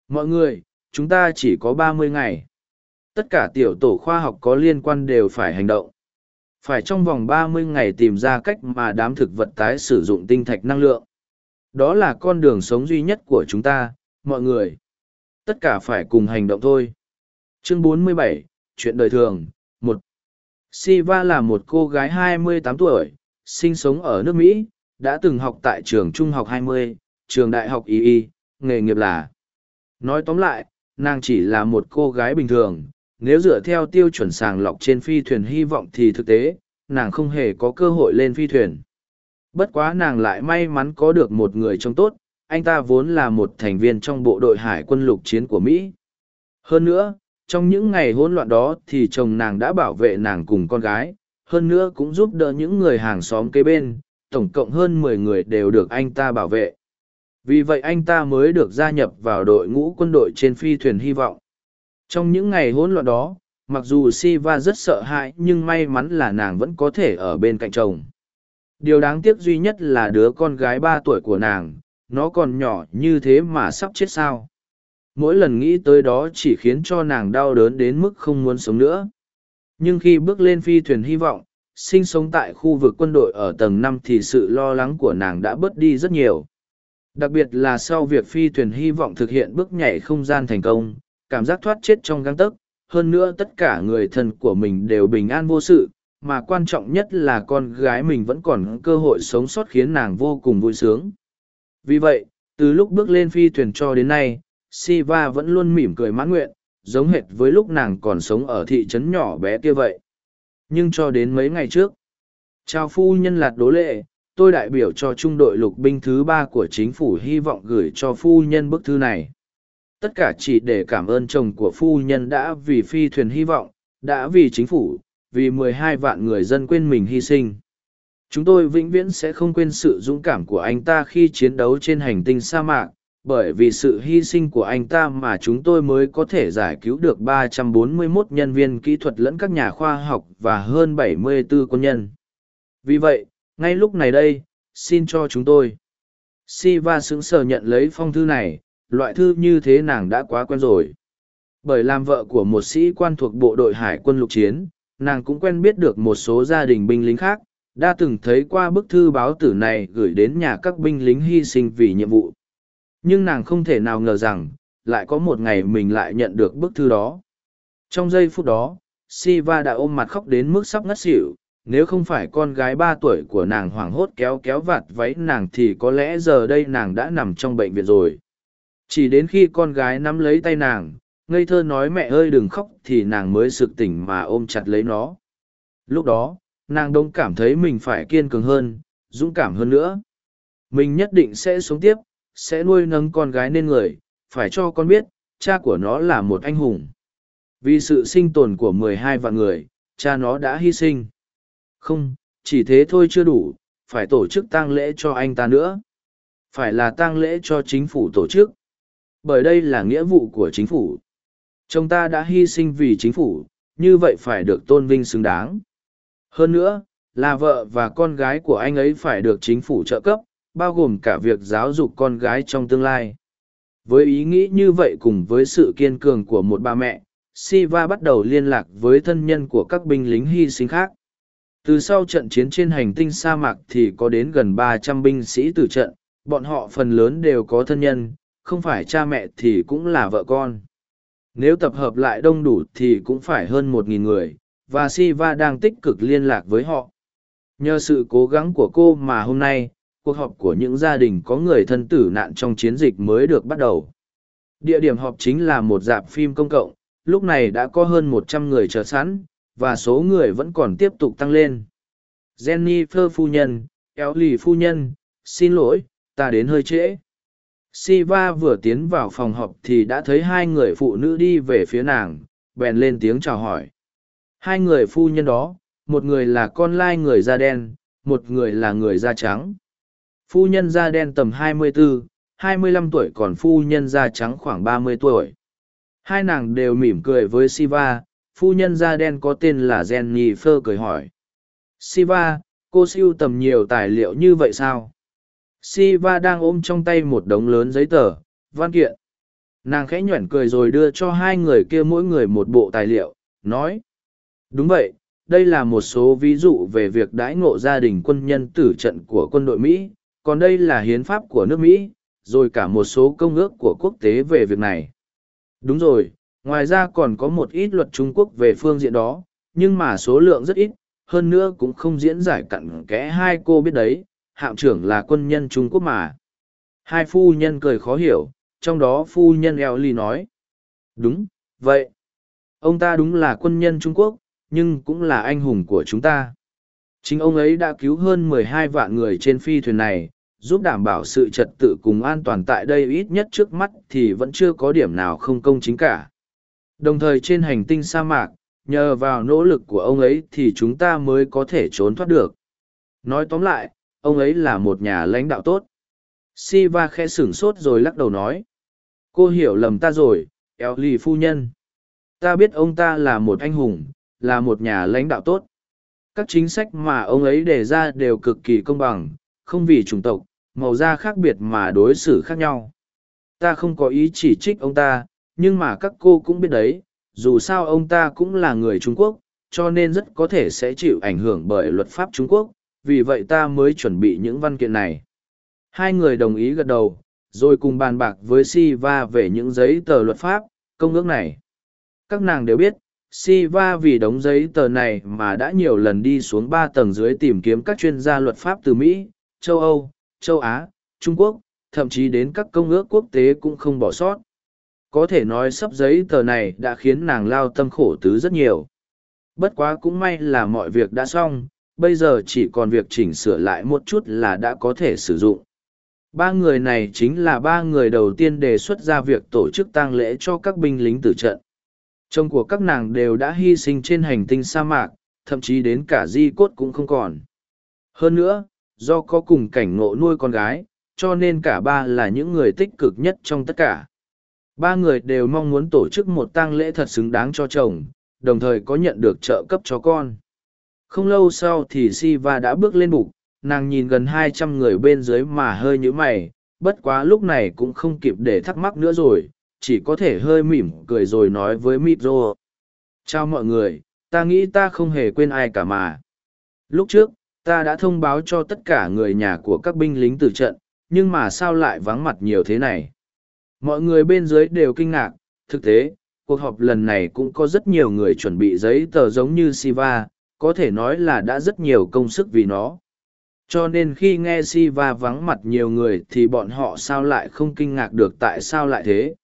Mọi người, chúng ta chỉ có 30 ngày. Tất cả tiểu tổ khoa học có liên quan đều phải hành động. Phải trong vòng 30 ngày tìm ra cách mà đám thực vật tái sử dụng tinh thạch năng lượng. Đó là con đường sống duy nhất của chúng ta, mọi người. Tất cả phải cùng hành động thôi. Chương 47, Chuyện đời thường, một Siva là một cô gái 28 tuổi, sinh sống ở nước Mỹ, đã từng học tại trường trung học 20, trường đại học y nghề nghiệp là. Nói tóm lại, nàng chỉ là một cô gái bình thường, nếu dựa theo tiêu chuẩn sàng lọc trên phi thuyền hy vọng thì thực tế, nàng không hề có cơ hội lên phi thuyền. Bất quá nàng lại may mắn có được một người trông tốt, anh ta vốn là một thành viên trong bộ đội hải quân lục chiến của Mỹ. Hơn nữa, trong những ngày hỗn loạn đó thì chồng nàng đã bảo vệ nàng cùng con gái, hơn nữa cũng giúp đỡ những người hàng xóm kế bên, tổng cộng hơn mười người đều được anh ta bảo vệ. Vì vậy anh ta mới được gia nhập vào đội ngũ quân đội trên phi thuyền hy vọng. Trong những ngày hỗn loạn đó, mặc dù Siva rất sợ hãi nhưng may mắn là nàng vẫn có thể ở bên cạnh chồng. Điều đáng tiếc duy nhất là đứa con gái ba tuổi của nàng, nó còn nhỏ như thế mà sắp chết sao. Mỗi lần nghĩ tới đó chỉ khiến cho nàng đau đớn đến mức không muốn sống nữa. Nhưng khi bước lên phi thuyền hy vọng, sinh sống tại khu vực quân đội ở tầng năm thì sự lo lắng của nàng đã bớt đi rất nhiều. Đặc biệt là sau việc phi thuyền hy vọng thực hiện bước nhảy không gian thành công, cảm giác thoát chết trong găng tấc, hơn nữa tất cả người thân của mình đều bình an vô sự, mà quan trọng nhất là con gái mình vẫn còn cơ hội sống sót khiến nàng vô cùng vui sướng. Vì vậy, từ lúc bước lên phi thuyền cho đến nay, Siva vẫn luôn mỉm cười mãn nguyện, giống hệt với lúc nàng còn sống ở thị trấn nhỏ bé kia vậy. Nhưng cho đến mấy ngày trước, Chào phu nhân lạt đố lệ, tôi đại biểu cho trung đội lục binh thứ ba của chính phủ hy vọng gửi cho phu nhân bức thư này tất cả chỉ để cảm ơn chồng của phu nhân đã vì phi thuyền hy vọng đã vì chính phủ vì mười hai vạn người dân quên mình hy sinh chúng tôi vĩnh viễn sẽ không quên sự dũng cảm của anh ta khi chiến đấu trên hành tinh sa mạc bởi vì sự hy sinh của anh ta mà chúng tôi mới có thể giải cứu được 341 nhân viên kỹ thuật lẫn các nhà khoa học và hơn 74 quân nhân. Vì vậy, ngay lúc này đây, xin cho chúng tôi. Siva sững sờ nhận lấy phong thư này, loại thư như thế nàng đã quá quen rồi. Bởi làm vợ của một sĩ quan thuộc bộ đội hải quân lục chiến, nàng cũng quen biết được một số gia đình binh lính khác, đã từng thấy qua bức thư báo tử này gửi đến nhà các binh lính hy sinh vì nhiệm vụ. Nhưng nàng không thể nào ngờ rằng lại có một ngày mình lại nhận được bức thư đó. Trong giây phút đó siva đã ôm mặt khóc đến mức sắp ngất xỉu nếu không phải con gái ba tuổi của nàng hoảng hốt kéo kéo vạt váy nàng thì có lẽ giờ đây nàng đã nằm trong bệnh viện rồi. Chỉ đến khi con gái nắm lấy tay nàng ngây thơ nói mẹ ơi đừng khóc thì nàng mới sực tỉnh mà ôm chặt lấy nó. Lúc đó, nàng đông cảm thấy mình phải kiên cường hơn, dũng cảm hơn nữa. Mình nhất định sẽ sống tiếp, sẽ nuôi nấng con gái nên người, phải cho con biết, cha của nó là một anh hùng. Vì sự sinh tồn của mười hai vạn người, cha nó đã hy sinh. Không, chỉ thế thôi chưa đủ, phải tổ chức tang lễ cho anh ta nữa. Phải là tang lễ cho chính phủ tổ chức. Bởi đây là nghĩa vụ của chính phủ chồng ta đã hy sinh vì chính phủ, như vậy phải được tôn vinh xứng đáng. Hơn nữa, là vợ và con gái của anh ấy phải được chính phủ trợ cấp, bao gồm cả việc giáo dục con gái trong tương lai. Với ý nghĩ như vậy cùng với sự kiên cường của một bà mẹ, siva bắt đầu liên lạc với thân nhân của các binh lính hy sinh khác. Từ sau trận chiến trên hành tinh sa mạc thì có đến gần ba trăm binh sĩ tử trận, bọn họ phần lớn đều có thân nhân, không phải cha mẹ thì cũng là vợ con nếu tập hợp lại đông đủ thì cũng phải hơn một nghìn người và siva đang tích cực liên lạc với họ nhờ sự cố gắng của cô mà hôm nay cuộc họp của những gia đình có người thân tử nạn trong chiến dịch mới được bắt đầu. Địa điểm họp chính là một dạp phim công cộng, lúc này đã có hơn một trăm người chờ sẵn, và số người vẫn còn tiếp tục tăng lên. Jennifer phu nhân, kéo lì phu nhân, xin lỗi, ta đến hơi trễ. Siva vừa tiến vào phòng họp thì đã thấy hai người phụ nữ đi về phía nàng, bèn lên tiếng chào hỏi. Hai người phu nhân đó, một người là con lai người da đen, một người là người da trắng. Phu nhân da đen tầm 24, 25 tuổi còn phu nhân da trắng khoảng 30 tuổi. Hai nàng đều mỉm cười với Siva, phu nhân da đen có tên là Jennifer cười hỏi. Siva, cô siêu tầm nhiều tài liệu như vậy sao? Siva đang ôm trong tay một đống lớn giấy tờ, văn kiện. Nàng khẽ nhoẻn cười rồi đưa cho hai người kia mỗi người một bộ tài liệu, nói. Đúng vậy, đây là một số ví dụ về việc đãi ngộ gia đình quân nhân tử trận của quân đội Mỹ, còn đây là hiến pháp của nước Mỹ, rồi cả một số công ước của quốc tế về việc này. Đúng rồi, ngoài ra còn có một ít luật Trung Quốc về phương diện đó, nhưng mà số lượng rất ít, hơn nữa cũng không diễn giải cặn kẽ hai cô biết đấy, hạm trưởng là quân nhân Trung Quốc mà. Hai phu nhân cười khó hiểu, trong đó phu nhân eo ly nói. Đúng, vậy. Ông ta đúng là quân nhân Trung Quốc, nhưng cũng là anh hùng của chúng ta. Chính ông ấy đã cứu hơn 12 vạn người trên phi thuyền này, giúp đảm bảo sự trật tự cùng an toàn tại đây ít nhất trước mắt thì vẫn chưa có điểm nào không công chính cả. Đồng thời trên hành tinh sa mạc, nhờ vào nỗ lực của ông ấy thì chúng ta mới có thể trốn thoát được. Nói tóm lại, ông ấy là một nhà lãnh đạo tốt. Siva khẽ sửng sốt rồi lắc đầu nói. Cô hiểu lầm ta rồi, eo lì phu nhân. Ta biết ông ta là một anh hùng, là một nhà lãnh đạo tốt. Các chính sách mà ông ấy đề ra đều cực kỳ công bằng, không vì chủng tộc, màu da khác biệt mà đối xử khác nhau. Ta không có ý chỉ trích ông ta, nhưng mà các cô cũng biết đấy, dù sao ông ta cũng là người Trung Quốc, cho nên rất có thể sẽ chịu ảnh hưởng bởi luật pháp Trung Quốc, vì vậy ta mới chuẩn bị những văn kiện này. Hai người đồng ý gật đầu, rồi cùng bàn bạc với Siva về những giấy tờ luật pháp, công ước này. Các nàng đều biết, Siva vì đống giấy tờ này mà đã nhiều lần đi xuống ba tầng dưới tìm kiếm các chuyên gia luật pháp từ Mỹ, châu Âu, châu Á, Trung Quốc, thậm chí đến các công ước quốc tế cũng không bỏ sót. Có thể nói sắp giấy tờ này đã khiến nàng lao tâm khổ tứ rất nhiều. Bất quá cũng may là mọi việc đã xong, bây giờ chỉ còn việc chỉnh sửa lại một chút là đã có thể sử dụng. Ba người này chính là ba người đầu tiên đề xuất ra việc tổ chức tang lễ cho các binh lính tử trận. Chồng của các nàng đều đã hy sinh trên hành tinh sa mạc, thậm chí đến cả di cốt cũng không còn. Hơn nữa, do có cùng cảnh ngộ nuôi con gái, cho nên cả ba là những người tích cực nhất trong tất cả. Ba người đều mong muốn tổ chức một tang lễ thật xứng đáng cho chồng, đồng thời có nhận được trợ cấp cho con. Không lâu sau thì Siva đã bước lên bục, nàng nhìn gần hai trăm người bên dưới mà hơi nhữ mày, bất quá lúc này cũng không kịp để thắc mắc nữa rồi, chỉ có thể hơi mỉm cười rồi nói với Mitro. Chào mọi người, ta nghĩ ta không hề quên ai cả mà. Lúc trước, ta đã thông báo cho tất cả người nhà của các binh lính từ trận, nhưng mà sao lại vắng mặt nhiều thế này? Mọi người bên dưới đều kinh ngạc, thực tế, cuộc họp lần này cũng có rất nhiều người chuẩn bị giấy tờ giống như Siva, có thể nói là đã rất nhiều công sức vì nó. Cho nên khi nghe Siva vắng mặt nhiều người thì bọn họ sao lại không kinh ngạc được tại sao lại thế.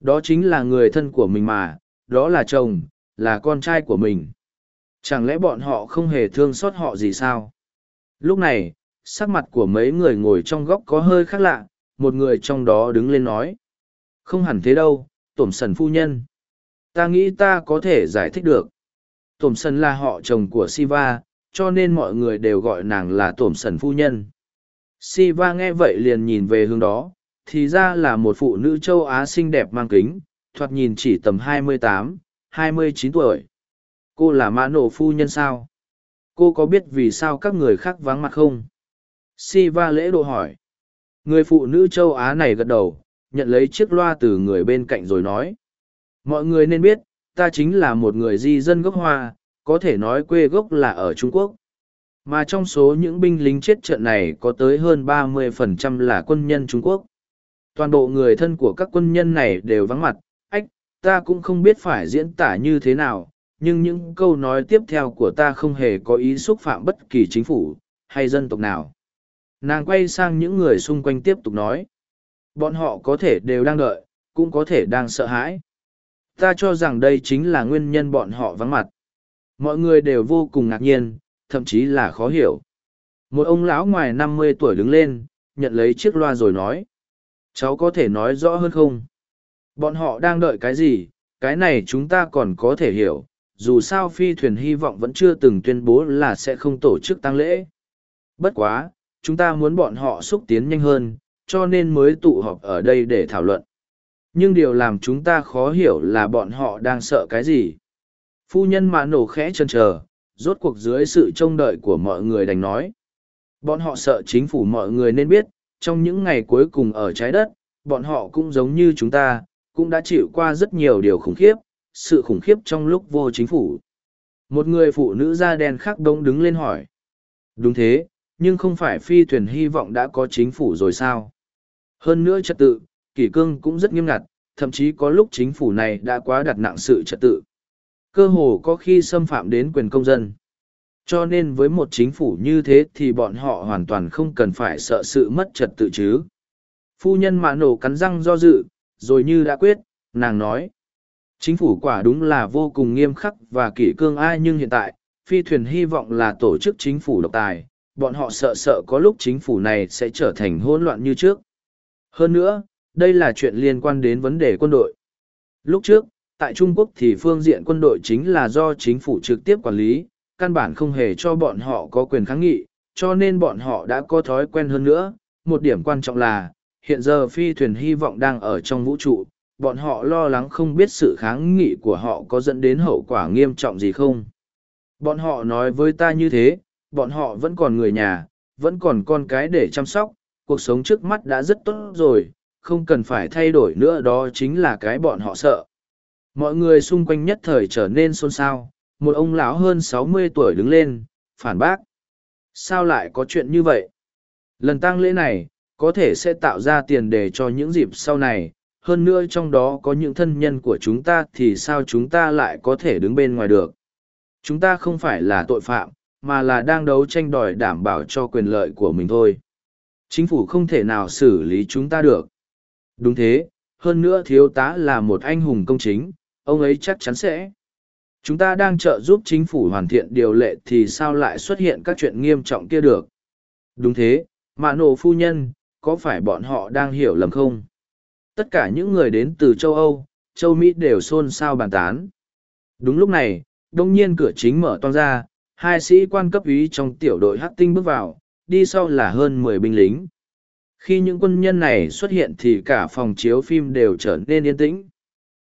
Đó chính là người thân của mình mà, đó là chồng, là con trai của mình. Chẳng lẽ bọn họ không hề thương xót họ gì sao? Lúc này, sắc mặt của mấy người ngồi trong góc có hơi khác lạ, một người trong đó đứng lên nói. Không hẳn thế đâu, tổm sần phu nhân. Ta nghĩ ta có thể giải thích được. Tổm sần là họ chồng của Siva, cho nên mọi người đều gọi nàng là tổm sần phu nhân. Siva nghe vậy liền nhìn về hướng đó, thì ra là một phụ nữ châu Á xinh đẹp mang kính, thoạt nhìn chỉ tầm 28, 29 tuổi. Cô là mã nổ phu nhân sao? Cô có biết vì sao các người khác vắng mặt không? Siva lễ độ hỏi. Người phụ nữ châu Á này gật đầu, nhận lấy chiếc loa từ người bên cạnh rồi nói. Mọi người nên biết, ta chính là một người di dân gốc Hoa, có thể nói quê gốc là ở Trung Quốc. Mà trong số những binh lính chết trận này có tới hơn 30% là quân nhân Trung Quốc. Toàn bộ người thân của các quân nhân này đều vắng mặt, ách, ta cũng không biết phải diễn tả như thế nào, nhưng những câu nói tiếp theo của ta không hề có ý xúc phạm bất kỳ chính phủ, hay dân tộc nào. Nàng quay sang những người xung quanh tiếp tục nói. Bọn họ có thể đều đang đợi, cũng có thể đang sợ hãi. Ta cho rằng đây chính là nguyên nhân bọn họ vắng mặt. Mọi người đều vô cùng ngạc nhiên, thậm chí là khó hiểu. Một ông lão ngoài năm mươi tuổi đứng lên, nhận lấy chiếc loa rồi nói. Cháu có thể nói rõ hơn không? Bọn họ đang đợi cái gì, cái này chúng ta còn có thể hiểu, dù sao phi thuyền hy vọng vẫn chưa từng tuyên bố là sẽ không tổ chức tăng lễ. Bất quá, chúng ta muốn bọn họ xúc tiến nhanh hơn, cho nên mới tụ họp ở đây để thảo luận. Nhưng điều làm chúng ta khó hiểu là bọn họ đang sợ cái gì. Phu nhân mạ nổ khẽ chân trờ rốt cuộc dưới sự trông đợi của mọi người đành nói. Bọn họ sợ chính phủ mọi người nên biết, trong những ngày cuối cùng ở trái đất, bọn họ cũng giống như chúng ta, cũng đã chịu qua rất nhiều điều khủng khiếp, sự khủng khiếp trong lúc vô chính phủ. Một người phụ nữ da đen khác đông đứng lên hỏi. Đúng thế, nhưng không phải phi thuyền hy vọng đã có chính phủ rồi sao? Hơn nữa trật tự, kỷ cương cũng rất nghiêm ngặt, thậm chí có lúc chính phủ này đã quá đặt nặng sự trật tự. Cơ hồ có khi xâm phạm đến quyền công dân. Cho nên với một chính phủ như thế thì bọn họ hoàn toàn không cần phải sợ sự mất trật tự chứ. Phu nhân mạ nổ cắn răng do dự, rồi như đã quyết, nàng nói. Chính phủ quả đúng là vô cùng nghiêm khắc và kỷ cương ai nhưng hiện tại, phi thuyền hy vọng là tổ chức chính phủ độc tài, bọn họ sợ sợ có lúc chính phủ này sẽ trở thành hỗn loạn như trước. Hơn nữa, đây là chuyện liên quan đến vấn đề quân đội. Lúc trước, tại Trung Quốc thì phương diện quân đội chính là do chính phủ trực tiếp quản lý, căn bản không hề cho bọn họ có quyền kháng nghị, cho nên bọn họ đã có thói quen hơn nữa. Một điểm quan trọng là, hiện giờ phi thuyền hy vọng đang ở trong vũ trụ, bọn họ lo lắng không biết sự kháng nghị của họ có dẫn đến hậu quả nghiêm trọng gì không. Bọn họ nói với ta như thế, bọn họ vẫn còn người nhà, vẫn còn con cái để chăm sóc, cuộc sống trước mắt đã rất tốt rồi, không cần phải thay đổi nữa đó chính là cái bọn họ sợ. Mọi người xung quanh nhất thời trở nên xôn xao, một ông lão hơn sáu mươi tuổi đứng lên, phản bác. Sao lại có chuyện như vậy? Lần tang lễ này, có thể sẽ tạo ra tiền đề cho những dịp sau này, hơn nữa trong đó có những thân nhân của chúng ta thì sao chúng ta lại có thể đứng bên ngoài được? Chúng ta không phải là tội phạm, mà là đang đấu tranh đòi đảm bảo cho quyền lợi của mình thôi. Chính phủ không thể nào xử lý chúng ta được. Đúng thế, hơn nữa thiếu tá là một anh hùng công chính, ông ấy chắc chắn sẽ. Chúng ta đang trợ giúp chính phủ hoàn thiện điều lệ thì sao lại xuất hiện các chuyện nghiêm trọng kia được? Đúng thế, mạ nổ phu nhân, có phải bọn họ đang hiểu lầm không? Tất cả những người đến từ châu Âu, châu Mỹ đều xôn xao bàn tán. Đúng lúc này, đông nhiên cửa chính mở toang ra, hai sĩ quan cấp úy trong tiểu đội hắc tinh bước vào, đi sau là hơn mười binh lính. Khi những quân nhân này xuất hiện thì cả phòng chiếu phim đều trở nên yên tĩnh.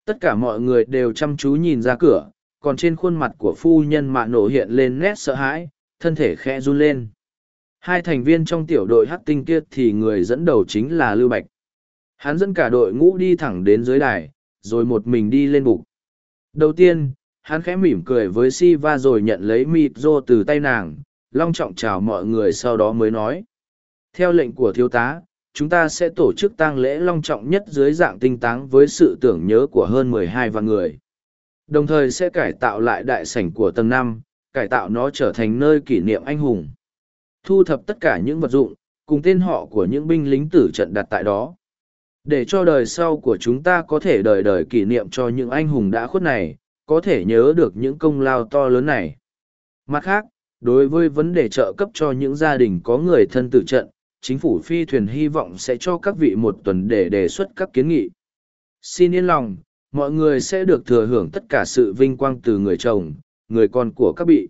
Tất cả mọi người đều chăm chú nhìn ra cửa, còn trên khuôn mặt của phu nhân mạ nổ hiện lên nét sợ hãi, thân thể khẽ run lên. Hai thành viên trong tiểu đội hát tinh kia thì người dẫn đầu chính là Lưu Bạch. Hắn dẫn cả đội ngũ đi thẳng đến dưới đài, rồi một mình đi lên bục. Đầu tiên, hắn khẽ mỉm cười với Si Va rồi nhận lấy mịt rô từ tay nàng, long trọng chào mọi người sau đó mới nói. Theo lệnh của thiếu tá, chúng ta sẽ tổ chức tang lễ long trọng nhất dưới dạng tinh táng với sự tưởng nhớ của hơn mười hai vạn người. Đồng thời sẽ cải tạo lại đại sảnh của tầng năm, cải tạo nó trở thành nơi kỷ niệm anh hùng. Thu thập tất cả những vật dụng, cùng tên họ của những binh lính tử trận đặt tại đó. Để cho đời sau của chúng ta có thể đời đời kỷ niệm cho những anh hùng đã khuất này, có thể nhớ được những công lao to lớn này. Mặt khác, đối với vấn đề trợ cấp cho những gia đình có người thân tử trận, chính phủ phi thuyền hy vọng sẽ cho các vị một tuần để đề xuất các kiến nghị. Xin yên lòng, mọi người sẽ được thừa hưởng tất cả sự vinh quang từ người chồng, người con của các vị.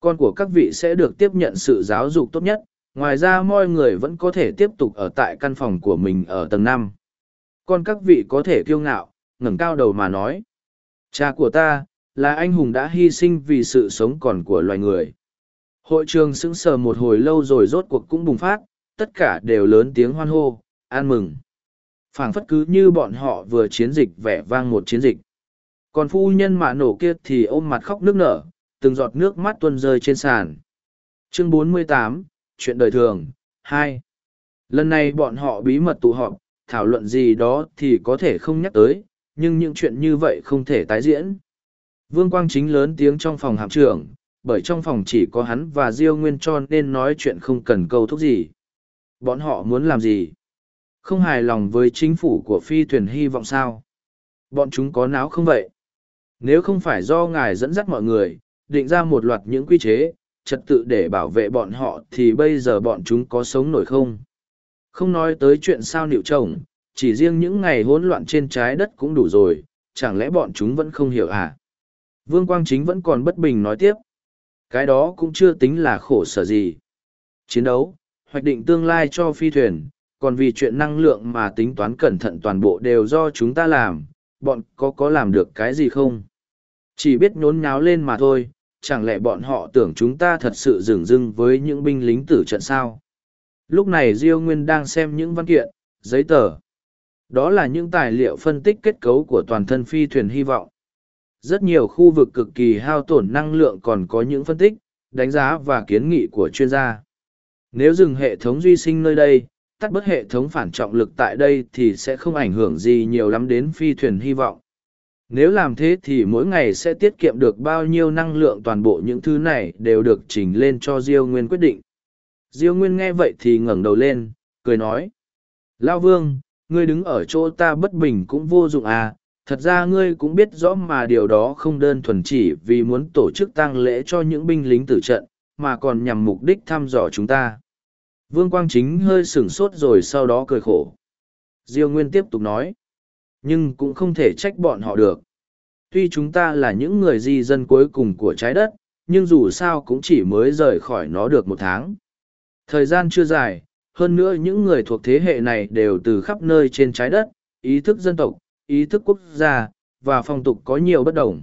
Con của các vị sẽ được tiếp nhận sự giáo dục tốt nhất, ngoài ra mọi người vẫn có thể tiếp tục ở tại căn phòng của mình ở tầng năm. Con các vị có thể kiêu ngạo, ngẩng cao đầu mà nói. Cha của ta, là anh hùng đã hy sinh vì sự sống còn của loài người. Hội trường sững sờ một hồi lâu rồi rốt cuộc cũng bùng phát, tất cả đều lớn tiếng hoan hô, an mừng. phảng phất cứ như bọn họ vừa chiến dịch vẻ vang một chiến dịch. Còn phu nhân mạ nổ kia thì ôm mặt khóc nước nở, từng giọt nước mắt tuôn rơi trên sàn. Chương 48, Chuyện đời thường, 2. Lần này bọn họ bí mật tụ họp, thảo luận gì đó thì có thể không nhắc tới, nhưng những chuyện như vậy không thể tái diễn. Vương Quang Chính lớn tiếng trong phòng hạm trưởng, bởi trong phòng chỉ có hắn và Diêu Nguyên cho nên nói chuyện không cần câu thúc gì. Bọn họ muốn làm gì? Không hài lòng với chính phủ của phi thuyền hy vọng sao? Bọn chúng có náo không vậy? Nếu không phải do ngài dẫn dắt mọi người, định ra một loạt những quy chế, trật tự để bảo vệ bọn họ thì bây giờ bọn chúng có sống nổi không? Không nói tới chuyện sao nịu chồng, chỉ riêng những ngày hỗn loạn trên trái đất cũng đủ rồi, chẳng lẽ bọn chúng vẫn không hiểu à? Vương Quang Chính vẫn còn bất bình nói tiếp. Cái đó cũng chưa tính là khổ sở gì. Chiến đấu, hoạch định tương lai cho phi thuyền, còn vì chuyện năng lượng mà tính toán cẩn thận toàn bộ đều do chúng ta làm, bọn có có làm được cái gì không? Chỉ biết nhốn nháo lên mà thôi, chẳng lẽ bọn họ tưởng chúng ta thật sự dừng dưng với những binh lính tử trận sao? Lúc này Diêu Nguyên đang xem những văn kiện, giấy tờ. Đó là những tài liệu phân tích kết cấu của toàn thân phi thuyền hy vọng. Rất nhiều khu vực cực kỳ hao tổn năng lượng còn có những phân tích, đánh giá và kiến nghị của chuyên gia. Nếu dừng hệ thống duy sinh nơi đây, tắt bớt hệ thống phản trọng lực tại đây thì sẽ không ảnh hưởng gì nhiều lắm đến phi thuyền hy vọng. Nếu làm thế thì mỗi ngày sẽ tiết kiệm được bao nhiêu năng lượng toàn bộ những thứ này đều được chỉnh lên cho Diêu Nguyên quyết định. Diêu Nguyên nghe vậy thì ngẩng đầu lên, cười nói. Lao Vương, ngươi đứng ở chỗ ta bất bình cũng vô dụng à, thật ra ngươi cũng biết rõ mà điều đó không đơn thuần chỉ vì muốn tổ chức tang lễ cho những binh lính tử trận, mà còn nhằm mục đích thăm dò chúng ta. Vương Quang Chính hơi sửng sốt rồi sau đó cười khổ. Diêu Nguyên tiếp tục nói. Nhưng cũng không thể trách bọn họ được. Tuy chúng ta là những người di dân cuối cùng của trái đất, nhưng dù sao cũng chỉ mới rời khỏi nó được một tháng. Thời gian chưa dài, hơn nữa những người thuộc thế hệ này đều từ khắp nơi trên trái đất, ý thức dân tộc, ý thức quốc gia, và phong tục có nhiều bất đồng.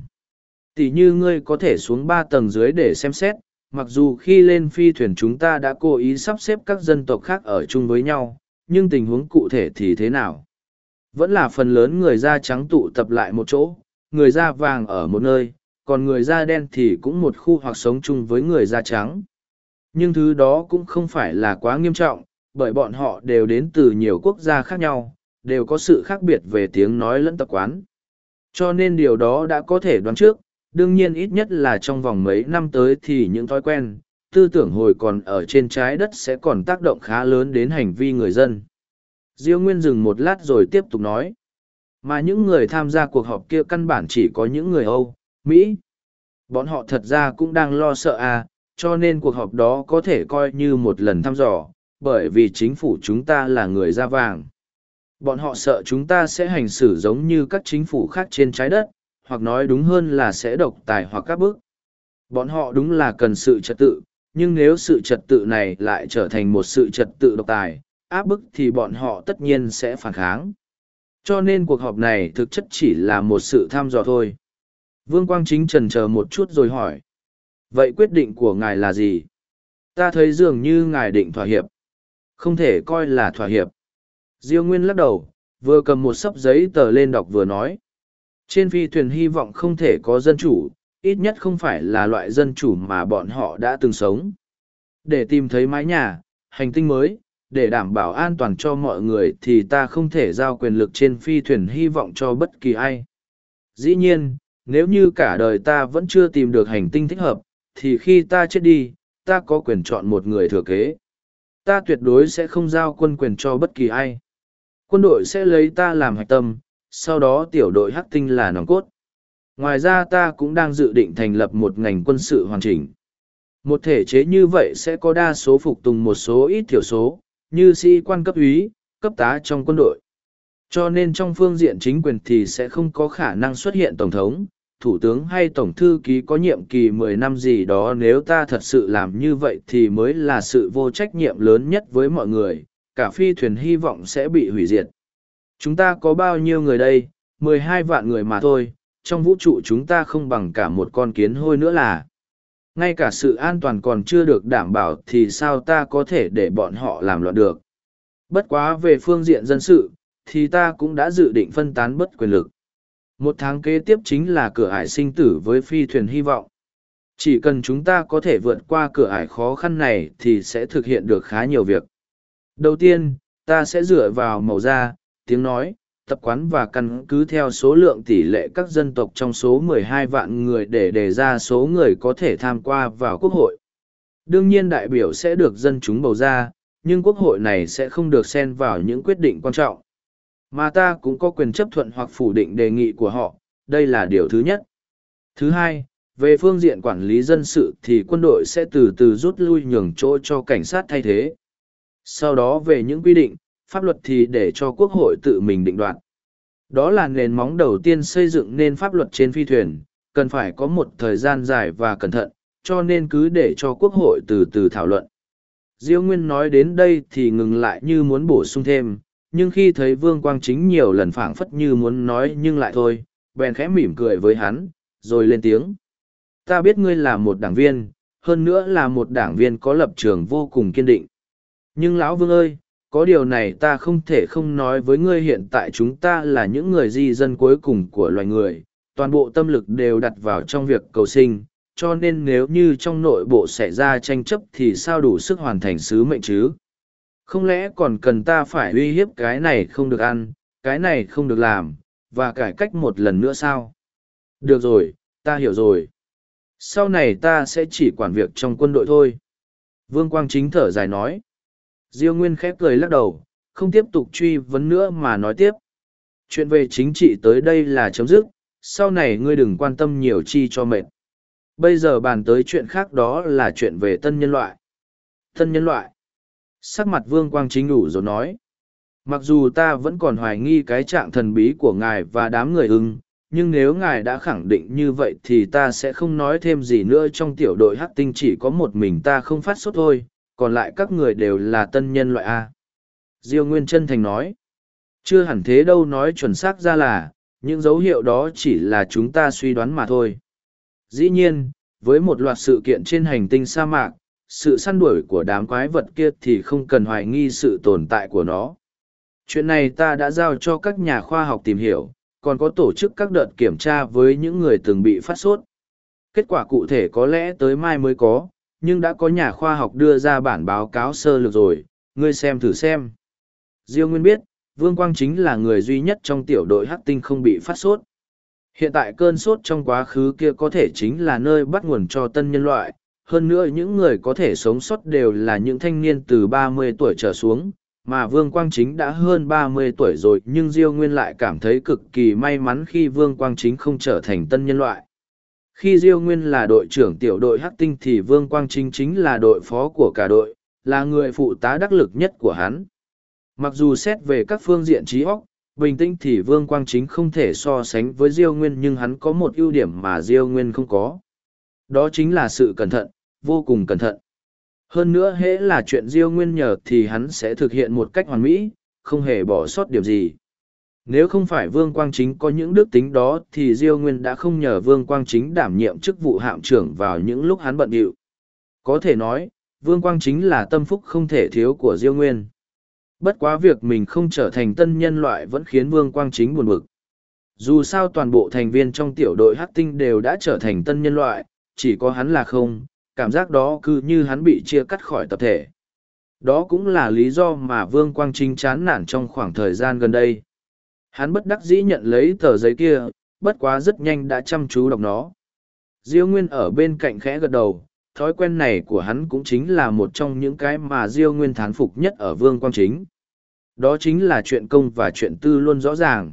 Tỷ như ngươi có thể xuống ba tầng dưới để xem xét, mặc dù khi lên phi thuyền chúng ta đã cố ý sắp xếp các dân tộc khác ở chung với nhau, nhưng tình huống cụ thể thì thế nào? Vẫn là phần lớn người da trắng tụ tập lại một chỗ, người da vàng ở một nơi, còn người da đen thì cũng một khu hoặc sống chung với người da trắng. Nhưng thứ đó cũng không phải là quá nghiêm trọng, bởi bọn họ đều đến từ nhiều quốc gia khác nhau, đều có sự khác biệt về tiếng nói lẫn tập quán. Cho nên điều đó đã có thể đoán trước, đương nhiên ít nhất là trong vòng mấy năm tới thì những thói quen, tư tưởng hồi còn ở trên trái đất sẽ còn tác động khá lớn đến hành vi người dân. Diêu Nguyên dừng một lát rồi tiếp tục nói. Mà những người tham gia cuộc họp kia căn bản chỉ có những người Âu, Mỹ. Bọn họ thật ra cũng đang lo sợ à, cho nên cuộc họp đó có thể coi như một lần thăm dò, bởi vì chính phủ chúng ta là người da vàng. Bọn họ sợ chúng ta sẽ hành xử giống như các chính phủ khác trên trái đất, hoặc nói đúng hơn là sẽ độc tài hoặc các bức. Bọn họ đúng là cần sự trật tự, nhưng nếu sự trật tự này lại trở thành một sự trật tự độc tài, áp bức thì bọn họ tất nhiên sẽ phản kháng. Cho nên cuộc họp này thực chất chỉ là một sự thăm dò thôi. Vương Quang Chính trần chờ một chút rồi hỏi. Vậy quyết định của ngài là gì? Ta thấy dường như ngài định thỏa hiệp. Không thể coi là thỏa hiệp. Diêu Nguyên lắc đầu, vừa cầm một sấp giấy tờ lên đọc vừa nói. Trên phi thuyền hy vọng không thể có dân chủ, ít nhất không phải là loại dân chủ mà bọn họ đã từng sống. Để tìm thấy mái nhà, hành tinh mới, để đảm bảo an toàn cho mọi người thì ta không thể giao quyền lực trên phi thuyền hy vọng cho bất kỳ ai. Dĩ nhiên, nếu như cả đời ta vẫn chưa tìm được hành tinh thích hợp, thì khi ta chết đi, ta có quyền chọn một người thừa kế. Ta tuyệt đối sẽ không giao quân quyền cho bất kỳ ai. Quân đội sẽ lấy ta làm hạch tâm, sau đó tiểu đội hắc tinh là nòng cốt. Ngoài ra ta cũng đang dự định thành lập một ngành quân sự hoàn chỉnh. Một thể chế như vậy sẽ có đa số phục tùng một số ít thiểu số, như sĩ quan cấp úy, cấp tá trong quân đội. Cho nên trong phương diện chính quyền thì sẽ không có khả năng xuất hiện tổng thống, thủ tướng hay tổng thư ký có nhiệm kỳ mười năm gì đó nếu ta thật sự làm như vậy thì mới là sự vô trách nhiệm lớn nhất với mọi người, cả phi thuyền hy vọng sẽ bị hủy diệt. Chúng ta có bao nhiêu người đây, mười hai vạn người mà thôi, trong vũ trụ chúng ta không bằng cả một con kiến hôi nữa là. Ngay cả sự an toàn còn chưa được đảm bảo thì sao ta có thể để bọn họ làm loạn được. Bất quá về phương diện dân sự, thì ta cũng đã dự định phân tán bất quyền lực. Một tháng kế tiếp chính là cửa ải sinh tử với phi thuyền hy vọng. Chỉ cần chúng ta có thể vượt qua cửa ải khó khăn này thì sẽ thực hiện được khá nhiều việc. Đầu tiên, ta sẽ dựa vào màu da, tiếng nói, tập quán và căn cứ theo số lượng tỷ lệ các dân tộc trong số 12 vạn người để đề ra số người có thể tham qua vào quốc hội. Đương nhiên đại biểu sẽ được dân chúng bầu ra, nhưng quốc hội này sẽ không được xen vào những quyết định quan trọng. Mà ta cũng có quyền chấp thuận hoặc phủ định đề nghị của họ, đây là điều thứ nhất. Thứ hai, về phương diện quản lý dân sự thì quân đội sẽ từ từ rút lui nhường chỗ cho cảnh sát thay thế. Sau đó về những quy định, pháp luật thì để cho quốc hội tự mình định đoạt. Đó là nền móng đầu tiên xây dựng nên pháp luật trên phi thuyền, cần phải có một thời gian dài và cẩn thận, cho nên cứ để cho quốc hội từ từ thảo luận. Diêu Nguyên nói đến đây thì ngừng lại như muốn bổ sung thêm, nhưng khi thấy Vương Quang Chính nhiều lần phảng phất như muốn nói nhưng lại thôi, bèn khẽ mỉm cười với hắn, rồi lên tiếng. Ta biết ngươi là một đảng viên, hơn nữa là một đảng viên có lập trường vô cùng kiên định. Nhưng lão Vương ơi, có điều này ta không thể không nói với ngươi hiện tại chúng ta là những người di dân cuối cùng của loài người, toàn bộ tâm lực đều đặt vào trong việc cầu sinh, cho nên nếu như trong nội bộ xảy ra tranh chấp thì sao đủ sức hoàn thành sứ mệnh chứ? Không lẽ còn cần ta phải uy hiếp cái này không được ăn, cái này không được làm, và cải cách một lần nữa sao? Được rồi, ta hiểu rồi. Sau này ta sẽ chỉ quản việc trong quân đội thôi. Vương Quang Chính thở dài nói. Diêu Nguyên khép cười lắc đầu, không tiếp tục truy vấn nữa mà nói tiếp. Chuyện về chính trị tới đây là chấm dứt, sau này ngươi đừng quan tâm nhiều chi cho mệt. Bây giờ bàn tới chuyện khác đó là chuyện về tân nhân loại. Tân nhân loại. Sắc mặt vương quang chính đủ rồi nói. Mặc dù ta vẫn còn hoài nghi cái trạng thần bí của ngài và đám người ưng, nhưng nếu ngài đã khẳng định như vậy thì ta sẽ không nói thêm gì nữa trong tiểu đội hắc tinh chỉ có một mình ta không phát sốt thôi, còn lại các người đều là tân nhân loại A. Diêu Nguyên chân thành nói. Chưa hẳn thế đâu nói chuẩn xác ra là, những dấu hiệu đó chỉ là chúng ta suy đoán mà thôi. Dĩ nhiên, với một loạt sự kiện trên hành tinh sa mạc, sự săn đuổi của đám quái vật kia thì không cần hoài nghi sự tồn tại của nó. Chuyện này ta đã giao cho các nhà khoa học tìm hiểu, còn có tổ chức các đợt kiểm tra với những người từng bị phát sốt. Kết quả cụ thể có lẽ tới mai mới có, nhưng đã có nhà khoa học đưa ra bản báo cáo sơ lược rồi, ngươi xem thử xem. Diêu Nguyên biết, Vương Quang chính là người duy nhất trong tiểu đội hắc tinh không bị phát sốt. Hiện tại cơn sốt trong quá khứ kia có thể chính là nơi bắt nguồn cho tân nhân loại, hơn nữa những người có thể sống sót đều là những thanh niên từ ba mươi tuổi trở xuống, mà Vương Quang Chính đã hơn ba mươi tuổi rồi nhưng Diêu Nguyên lại cảm thấy cực kỳ may mắn khi Vương Quang Chính không trở thành tân nhân loại. Khi Diêu Nguyên là đội trưởng tiểu đội Hắc Tinh thì Vương Quang Chính chính là đội phó của cả đội, là người phụ tá đắc lực nhất của hắn. Mặc dù xét về các phương diện trí óc, bình tĩnh thì Vương Quang Chính không thể so sánh với Diêu Nguyên nhưng hắn có một ưu điểm mà Diêu Nguyên không có. Đó chính là sự cẩn thận, vô cùng cẩn thận. Hơn nữa hễ là chuyện Diêu Nguyên nhờ thì hắn sẽ thực hiện một cách hoàn mỹ, không hề bỏ sót điểm gì. Nếu không phải Vương Quang Chính có những đức tính đó thì Diêu Nguyên đã không nhờ Vương Quang Chính đảm nhiệm chức vụ hạm trưởng vào những lúc hắn bận điệu. Có thể nói, Vương Quang Chính là tâm phúc không thể thiếu của Diêu Nguyên. Bất quá việc mình không trở thành tân nhân loại vẫn khiến Vương Quang Chính buồn bực. Dù sao toàn bộ thành viên trong tiểu đội Hắc tinh đều đã trở thành tân nhân loại, chỉ có hắn là không, cảm giác đó cứ như hắn bị chia cắt khỏi tập thể. Đó cũng là lý do mà Vương Quang Chính chán nản trong khoảng thời gian gần đây. Hắn bất đắc dĩ nhận lấy tờ giấy kia, bất quá rất nhanh đã chăm chú đọc nó. Diêu Nguyên ở bên cạnh khẽ gật đầu, thói quen này của hắn cũng chính là một trong những cái mà Diêu Nguyên thán phục nhất ở Vương Quang Chính. Đó chính là chuyện công và chuyện tư luôn rõ ràng.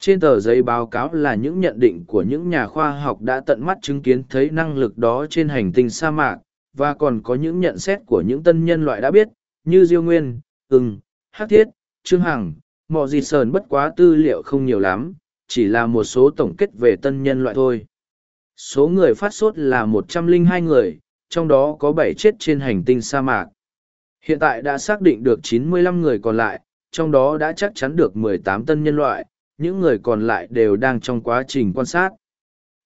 Trên tờ giấy báo cáo là những nhận định của những nhà khoa học đã tận mắt chứng kiến thấy năng lực đó trên hành tinh sa mạc, và còn có những nhận xét của những tân nhân loại đã biết, như Diêu Nguyên, Ưng, Hắc Thiết, Trương Hằng, Mọi gì Sờn bất quá tư liệu không nhiều lắm, chỉ là một số tổng kết về tân nhân loại thôi. Số người phát sốt là 102 người, trong đó có 7 chết trên hành tinh sa mạc. Hiện tại đã xác định được 95 người còn lại, trong đó đã chắc chắn được 18 tân nhân loại, những người còn lại đều đang trong quá trình quan sát.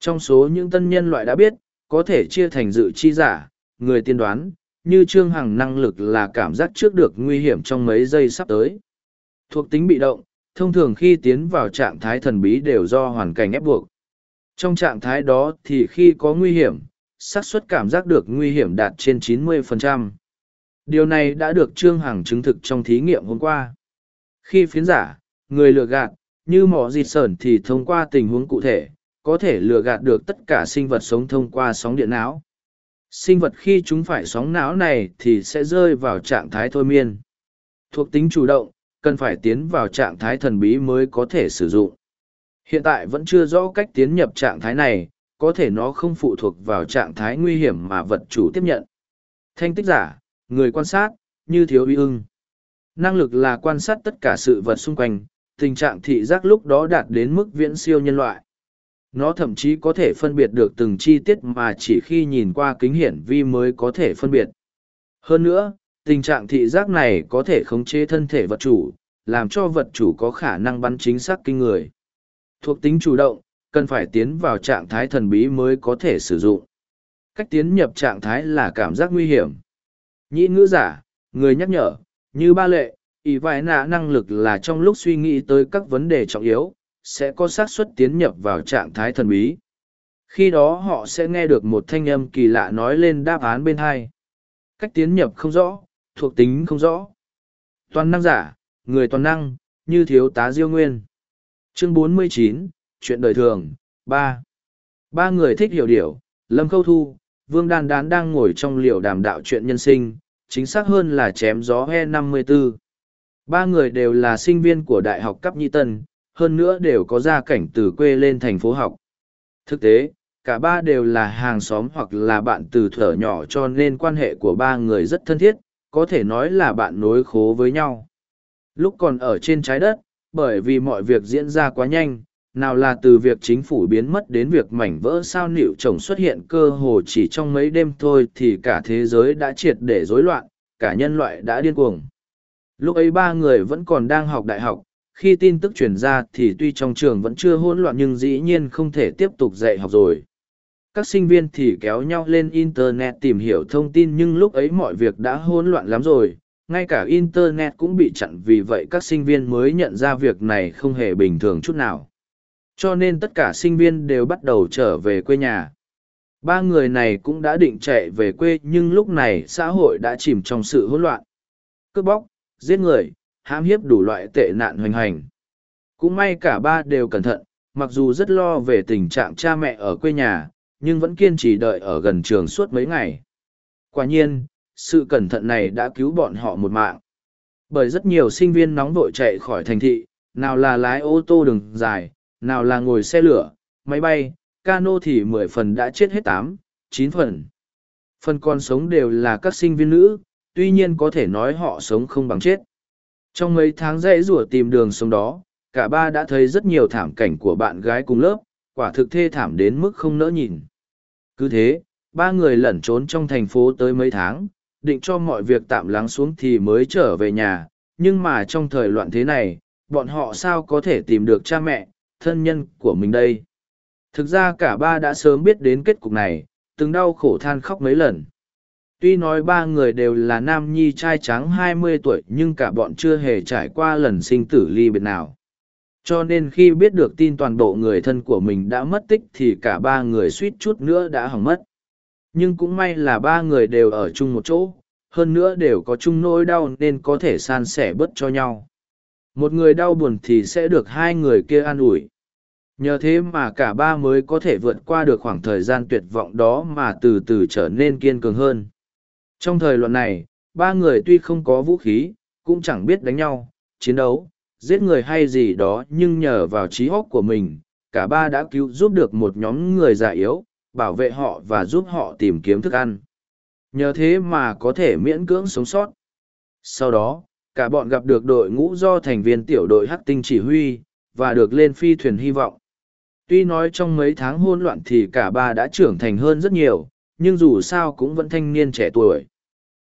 Trong số những tân nhân loại đã biết, có thể chia thành dự chi giả, người tiên đoán, như Trương Hằng năng lực là cảm giác trước được nguy hiểm trong mấy giây sắp tới. Thuộc tính bị động, thông thường khi tiến vào trạng thái thần bí đều do hoàn cảnh ép buộc. Trong trạng thái đó thì khi có nguy hiểm, xác suất cảm giác được nguy hiểm đạt trên 90%. Điều này đã được Trương Hằng chứng thực trong thí nghiệm hôm qua. Khi phiến giả, người lừa gạt, như mỏ dịt sởn thì thông qua tình huống cụ thể, có thể lừa gạt được tất cả sinh vật sống thông qua sóng điện não. Sinh vật khi chúng phải sóng não này thì sẽ rơi vào trạng thái thôi miên. Thuộc tính chủ động, cần phải tiến vào trạng thái thần bí mới có thể sử dụng. Hiện tại vẫn chưa rõ cách tiến nhập trạng thái này, có thể nó không phụ thuộc vào trạng thái nguy hiểm mà vật chủ tiếp nhận. Thanh tích giả, người quan sát, như thiếu uy ưng. Năng lực là quan sát tất cả sự vật xung quanh, tình trạng thị giác lúc đó đạt đến mức viễn siêu nhân loại. Nó thậm chí có thể phân biệt được từng chi tiết mà chỉ khi nhìn qua kính hiển vi mới có thể phân biệt. Hơn nữa, tình trạng thị giác này có thể khống chế thân thể vật chủ, làm cho vật chủ có khả năng bắn chính xác kinh người. Thuộc tính chủ động, cần phải tiến vào trạng thái thần bí mới có thể sử dụng. Cách tiến nhập trạng thái là cảm giác nguy hiểm. Nhĩ ngữ giả, người nhắc nhở, như ba lệ, ý vài nạ năng lực là trong lúc suy nghĩ tới các vấn đề trọng yếu, sẽ có xác suất tiến nhập vào trạng thái thần bí. Khi đó họ sẽ nghe được một thanh âm kỳ lạ nói lên đáp án bên hai. Cách tiến nhập không rõ, thuộc tính không rõ. Toàn năng giả, người toàn năng, như thiếu tá diêu nguyên. Chương 49, chuyện đời thường, ba Ba người thích hiểu điểu, Lâm Khâu Thu, Vương Đan Đán đang ngồi trong liều đàm đạo chuyện nhân sinh, chính xác hơn là chém gió he 54. Ba người đều là sinh viên của Đại học Cấp Nhi Tân, hơn nữa đều có gia cảnh từ quê lên thành phố học. Thực tế, cả ba đều là hàng xóm hoặc là bạn từ thở nhỏ cho nên quan hệ của ba người rất thân thiết, có thể nói là bạn nối khố với nhau. Lúc còn ở trên trái đất, bởi vì mọi việc diễn ra quá nhanh, nào là từ việc chính phủ biến mất đến việc mảnh vỡ sao nịu chồng xuất hiện cơ hồ chỉ trong mấy đêm thôi thì cả thế giới đã triệt để rối loạn, cả nhân loại đã điên cuồng. Lúc ấy ba người vẫn còn đang học đại học, khi tin tức truyền ra thì tuy trong trường vẫn chưa hỗn loạn nhưng dĩ nhiên không thể tiếp tục dạy học rồi. Các sinh viên thì kéo nhau lên Internet tìm hiểu thông tin nhưng lúc ấy mọi việc đã hỗn loạn lắm rồi, ngay cả Internet cũng bị chặn vì vậy các sinh viên mới nhận ra việc này không hề bình thường chút nào. Cho nên tất cả sinh viên đều bắt đầu trở về quê nhà. Ba người này cũng đã định chạy về quê nhưng lúc này xã hội đã chìm trong sự hỗn loạn. Cướp bóc, giết người, hãm hiếp đủ loại tệ nạn hoành hành. Cũng may cả ba đều cẩn thận, mặc dù rất lo về tình trạng cha mẹ ở quê nhà, nhưng vẫn kiên trì đợi ở gần trường suốt mấy ngày. Quả nhiên, sự cẩn thận này đã cứu bọn họ một mạng. Bởi rất nhiều sinh viên nóng vội chạy khỏi thành thị, nào là lái ô tô đường dài, nào là ngồi xe lửa, máy bay, cano thì mười phần đã chết hết tám, chín phần. Phần còn sống đều là các sinh viên nữ, tuy nhiên có thể nói họ sống không bằng chết. Trong mấy tháng dãy rủa tìm đường sống đó, cả ba đã thấy rất nhiều thảm cảnh của bạn gái cùng lớp, quả thực thê thảm đến mức không nỡ nhìn. Cứ thế, ba người lẩn trốn trong thành phố tới mấy tháng, định cho mọi việc tạm lắng xuống thì mới trở về nhà, nhưng mà trong thời loạn thế này, bọn họ sao có thể tìm được cha mẹ, thân nhân của mình đây. Thực ra cả ba đã sớm biết đến kết cục này, từng đau khổ than khóc mấy lần. Tuy nói ba người đều là nam nhi trai trắng hai mươi tuổi nhưng cả bọn chưa hề trải qua lần sinh tử ly biệt nào. Cho nên khi biết được tin toàn bộ người thân của mình đã mất tích thì cả ba người suýt chút nữa đã hỏng mất. Nhưng cũng may là ba người đều ở chung một chỗ, hơn nữa đều có chung nỗi đau nên có thể san sẻ bớt cho nhau. Một người đau buồn thì sẽ được hai người kia an ủi. Nhờ thế mà cả ba mới có thể vượt qua được khoảng thời gian tuyệt vọng đó mà từ từ trở nên kiên cường hơn. Trong thời loạn này, ba người tuy không có vũ khí, cũng chẳng biết đánh nhau, chiến đấu, giết người hay gì đó nhưng nhờ vào trí óc của mình, cả ba đã cứu giúp được một nhóm người già yếu, bảo vệ họ và giúp họ tìm kiếm thức ăn. Nhờ thế mà có thể miễn cưỡng sống sót. Sau đó, cả bọn gặp được đội ngũ do thành viên tiểu đội hắc tinh chỉ huy, và được lên phi thuyền hy vọng. Tuy nói trong mấy tháng hôn loạn thì cả ba đã trưởng thành hơn rất nhiều, nhưng dù sao cũng vẫn thanh niên trẻ tuổi.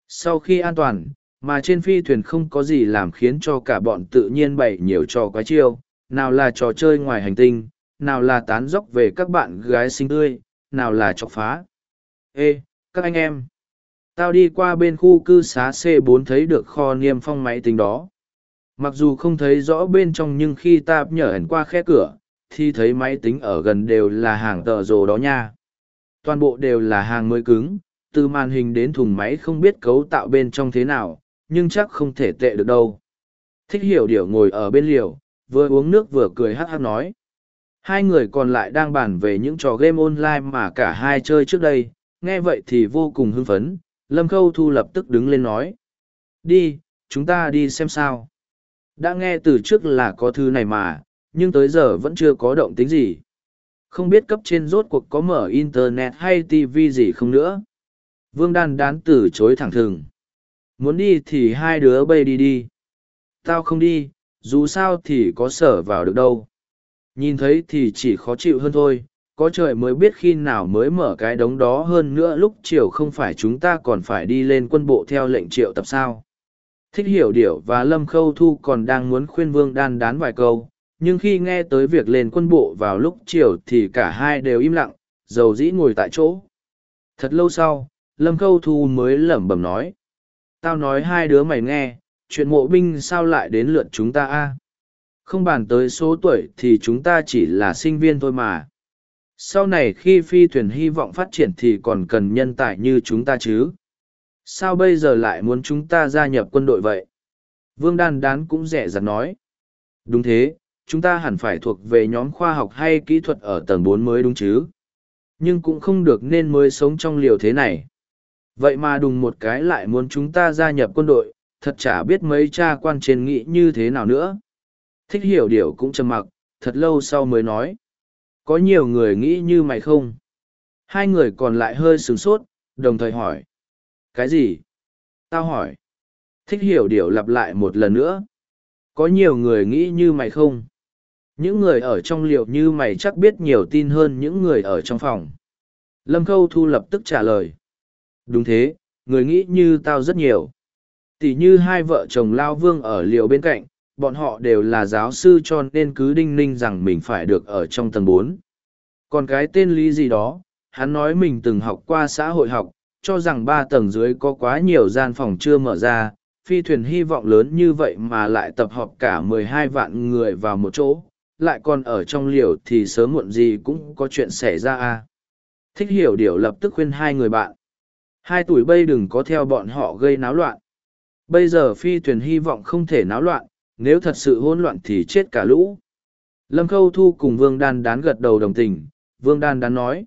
Sau khi an toàn, mà trên phi thuyền không có gì làm khiến cho cả bọn tự nhiên bày nhiều trò quái chiêu, nào là trò chơi ngoài hành tinh, nào là tán dốc về các bạn gái xinh tươi, nào là chọc phá. Ê, các anh em! Tao đi qua bên khu cư xá C4 thấy được kho niêm phong máy tính đó. Mặc dù không thấy rõ bên trong nhưng khi ta nhở hẳn qua khe cửa, thì thấy máy tính ở gần đều là hàng tờ rồ đó nha. Toàn bộ đều là hàng mới cứng, từ màn hình đến thùng máy không biết cấu tạo bên trong thế nào, nhưng chắc không thể tệ được đâu. Thích hiểu điểu ngồi ở bên liều, vừa uống nước vừa cười hát hát nói. Hai người còn lại đang bàn về những trò game online mà cả hai chơi trước đây, nghe vậy thì vô cùng hưng phấn, Lâm Khâu Thu lập tức đứng lên nói. Đi, chúng ta đi xem sao. Đã nghe từ trước là có thư này mà, nhưng tới giờ vẫn chưa có động tính gì. Không biết cấp trên rốt cuộc có mở Internet hay TV gì không nữa. Vương Đan đán từ chối thẳng thừng. Muốn đi thì hai đứa bay đi đi. Tao không đi, dù sao thì có sở vào được đâu. Nhìn thấy thì chỉ khó chịu hơn thôi, có trời mới biết khi nào mới mở cái đống đó hơn nữa lúc chiều không phải chúng ta còn phải đi lên quân bộ theo lệnh triệu tập sao. Thích hiểu điểu và Lâm Khâu Thu còn đang muốn khuyên Vương Đan đán vài câu, nhưng khi nghe tới việc lên quân bộ vào lúc chiều thì cả hai đều im lặng, dầu dĩ ngồi tại chỗ. Thật lâu sau, Lâm Khâu Thu mới lẩm bẩm nói. Tao nói hai đứa mày nghe, chuyện mộ binh sao lại đến lượt chúng ta a Không bàn tới số tuổi thì chúng ta chỉ là sinh viên thôi mà. Sau này khi phi thuyền hy vọng phát triển thì còn cần nhân tài như chúng ta chứ. Sao bây giờ lại muốn chúng ta gia nhập quân đội vậy? Vương Đan Đán cũng rẻ rặt nói. Đúng thế, chúng ta hẳn phải thuộc về nhóm khoa học hay kỹ thuật ở tầng bốn mới đúng chứ? Nhưng cũng không được nên mới sống trong liều thế này. Vậy mà đùng một cái lại muốn chúng ta gia nhập quân đội, thật chả biết mấy cha quan trên nghĩ như thế nào nữa. Thích hiểu điều cũng trầm mặc, thật lâu sau mới nói. Có nhiều người nghĩ như mày không? Hai người còn lại hơi sửng sốt, đồng thời hỏi. Cái gì? Tao hỏi. Thích hiểu điều lặp lại một lần nữa. Có nhiều người nghĩ như mày không? Những người ở trong liệu như mày chắc biết nhiều tin hơn những người ở trong phòng. Lâm Khâu Thu lập tức trả lời. Đúng thế, người nghĩ như tao rất nhiều. Tỷ như hai vợ chồng Lao Vương ở liều bên cạnh, bọn họ đều là giáo sư cho nên cứ đinh ninh rằng mình phải được ở trong tầng bốn. Còn cái tên lý gì đó, hắn nói mình từng học qua xã hội học, cho rằng ba tầng dưới có quá nhiều gian phòng chưa mở ra, phi thuyền hy vọng lớn như vậy mà lại tập hợp cả mười hai vạn người vào một chỗ, lại còn ở trong liều thì sớm muộn gì cũng có chuyện xảy ra à. Thích hiểu điều lập tức khuyên hai người bạn. Hai tuổi bây đừng có theo bọn họ gây náo loạn. Bây giờ phi thuyền hy vọng không thể náo loạn, nếu thật sự hỗn loạn thì chết cả lũ. Lâm Khâu Thu cùng Vương Đan đán gật đầu đồng tình, Vương Đan đán nói.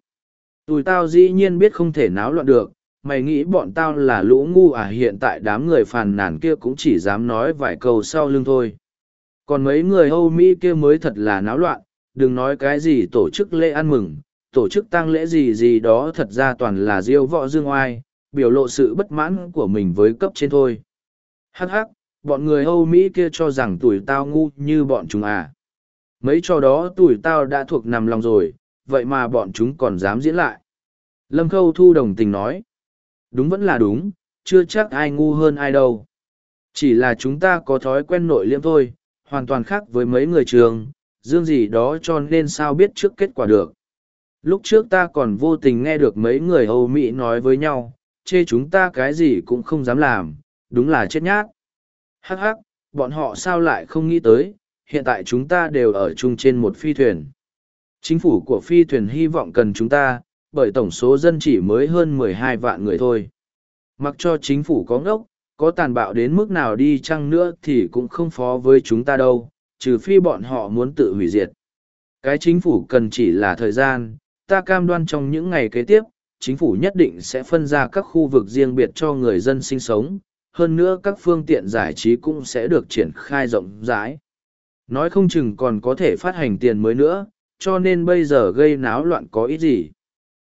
Tụi tao dĩ nhiên biết không thể náo loạn được, mày nghĩ bọn tao là lũ ngu à hiện tại đám người phàn nàn kia cũng chỉ dám nói vài câu sau lưng thôi. Còn mấy người Âu Mỹ kia mới thật là náo loạn, đừng nói cái gì tổ chức lễ ăn mừng, tổ chức tang lễ gì gì đó thật ra toàn là diêu võ dương oai, biểu lộ sự bất mãn của mình với cấp trên thôi. Hắc hắc, bọn người Âu Mỹ kia cho rằng tuổi tao ngu như bọn chúng à. Mấy trò đó tuổi tao đã thuộc nằm lòng rồi, vậy mà bọn chúng còn dám diễn lại. Lâm Khâu Thu đồng tình nói. Đúng vẫn là đúng, chưa chắc ai ngu hơn ai đâu. Chỉ là chúng ta có thói quen nội liêm thôi, hoàn toàn khác với mấy người trường, dương gì đó cho nên sao biết trước kết quả được. Lúc trước ta còn vô tình nghe được mấy người Âu Mỹ nói với nhau, chê chúng ta cái gì cũng không dám làm, đúng là chết nhát. Hắc hắc, bọn họ sao lại không nghĩ tới, hiện tại chúng ta đều ở chung trên một phi thuyền. Chính phủ của phi thuyền hy vọng cần chúng ta, bởi tổng số dân chỉ mới hơn mười hai vạn người thôi. Mặc cho chính phủ có ngốc, có tàn bạo đến mức nào đi chăng nữa thì cũng không phó với chúng ta đâu, trừ phi bọn họ muốn tự hủy diệt. Cái chính phủ cần chỉ là thời gian, ta cam đoan trong những ngày kế tiếp, chính phủ nhất định sẽ phân ra các khu vực riêng biệt cho người dân sinh sống, hơn nữa các phương tiện giải trí cũng sẽ được triển khai rộng rãi. Nói không chừng còn có thể phát hành tiền mới nữa, cho nên bây giờ gây náo loạn có ít gì.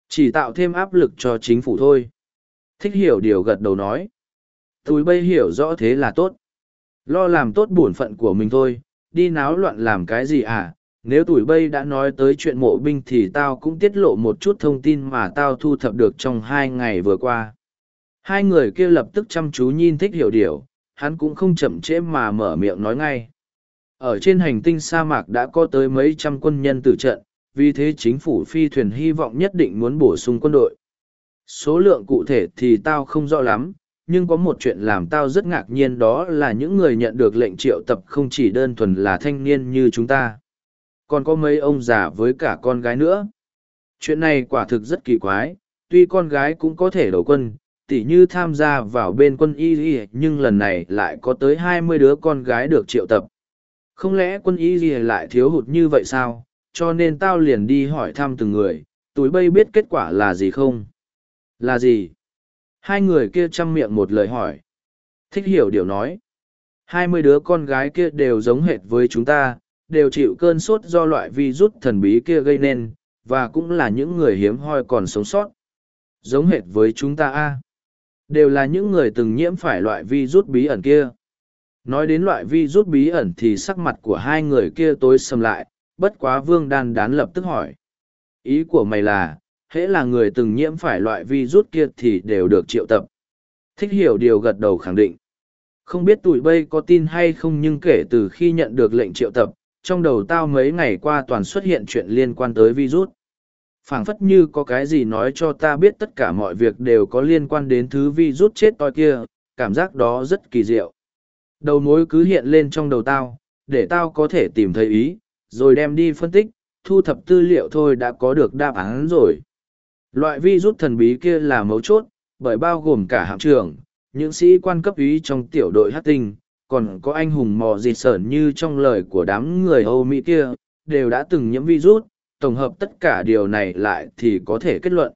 Chỉ tạo thêm áp lực cho chính phủ thôi. Thích hiểu điều gật đầu nói. Túi bây hiểu rõ thế là tốt. Lo làm tốt bổn phận của mình thôi, đi náo loạn làm cái gì à? Nếu tuổi bây đã nói tới chuyện mộ binh thì tao cũng tiết lộ một chút thông tin mà tao thu thập được trong hai ngày vừa qua. Hai người kia lập tức chăm chú nhìn thích hiểu điều, hắn cũng không chậm trễ mà mở miệng nói ngay. Ở trên hành tinh sa mạc đã có tới mấy trăm quân nhân tử trận, vì thế chính phủ phi thuyền hy vọng nhất định muốn bổ sung quân đội. Số lượng cụ thể thì tao không rõ lắm, nhưng có một chuyện làm tao rất ngạc nhiên đó là những người nhận được lệnh triệu tập không chỉ đơn thuần là thanh niên như chúng ta. Còn có mấy ông già với cả con gái nữa. Chuyện này quả thực rất kỳ quái, tuy con gái cũng có thể đầu quân, tỉ như tham gia vào bên quân y nhưng lần này lại có tới hai mươi đứa con gái được triệu tập. Không lẽ quân y lại thiếu hụt như vậy sao? Cho nên tao liền đi hỏi thăm từng người, túi bây biết kết quả là gì không? Là gì? Hai người kia chăm miệng một lời hỏi. Thích hiểu điều nói. Hai mươi đứa con gái kia đều giống hệt với chúng ta, đều chịu cơn sốt do loại virus thần bí kia gây nên, và cũng là những người hiếm hoi còn sống sót. Giống hệt với chúng ta a Đều là những người từng nhiễm phải loại virus bí ẩn kia. Nói đến loại virus bí ẩn thì sắc mặt của hai người kia tối sầm lại, bất quá vương đan đán lập tức hỏi. Ý của mày là, hễ là người từng nhiễm phải loại virus kia thì đều được triệu tập. Thích hiểu điều gật đầu khẳng định. Không biết tụi bây có tin hay không nhưng kể từ khi nhận được lệnh triệu tập, trong đầu tao mấy ngày qua toàn xuất hiện chuyện liên quan tới virus. phảng phất như có cái gì nói cho ta biết tất cả mọi việc đều có liên quan đến thứ virus chết toi kia, cảm giác đó rất kỳ diệu. Đầu mối cứ hiện lên trong đầu tao, để tao có thể tìm thấy ý, rồi đem đi phân tích, thu thập tư liệu thôi đã có được đáp án rồi. Loại virus thần bí kia là mấu chốt, bởi bao gồm cả hạm trưởng, những sĩ quan cấp ý trong tiểu đội hát tinh, còn có anh hùng mò dịt sởn như trong lời của đám người Âu Mỹ kia, đều đã từng nhiễm virus, tổng hợp tất cả điều này lại thì có thể kết luận.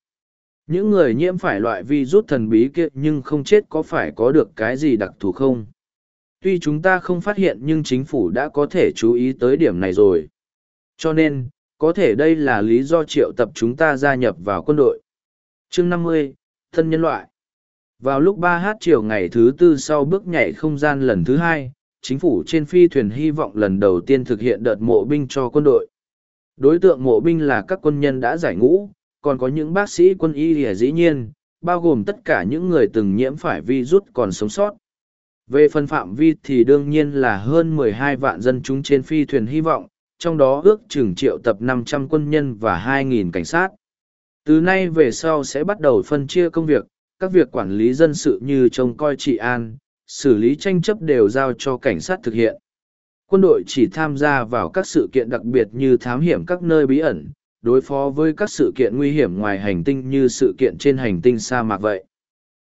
Những người nhiễm phải loại virus thần bí kia nhưng không chết có phải có được cái gì đặc thù không? Tuy chúng ta không phát hiện nhưng chính phủ đã có thể chú ý tới điểm này rồi. Cho nên, có thể đây là lý do triệu tập chúng ta gia nhập vào quân đội. chương năm mươi thân nhân loại. Vào lúc ba h chiều ngày thứ tư sau bước nhảy không gian lần thứ hai, chính phủ trên phi thuyền hy vọng lần đầu tiên thực hiện đợt mộ binh cho quân đội. Đối tượng mộ binh là các quân nhân đã giải ngũ, còn có những bác sĩ quân y ỉa dĩ nhiên, bao gồm tất cả những người từng nhiễm phải virus còn sống sót. Về phần phạm vi thì đương nhiên là hơn 12 vạn dân chúng trên phi thuyền hy vọng, trong đó ước chừng triệu tập 500 quân nhân và 2.000 cảnh sát. Từ nay về sau sẽ bắt đầu phân chia công việc, các việc quản lý dân sự như trông coi trị an, xử lý tranh chấp đều giao cho cảnh sát thực hiện. Quân đội chỉ tham gia vào các sự kiện đặc biệt như thám hiểm các nơi bí ẩn, đối phó với các sự kiện nguy hiểm ngoài hành tinh như sự kiện trên hành tinh sa mạc vậy.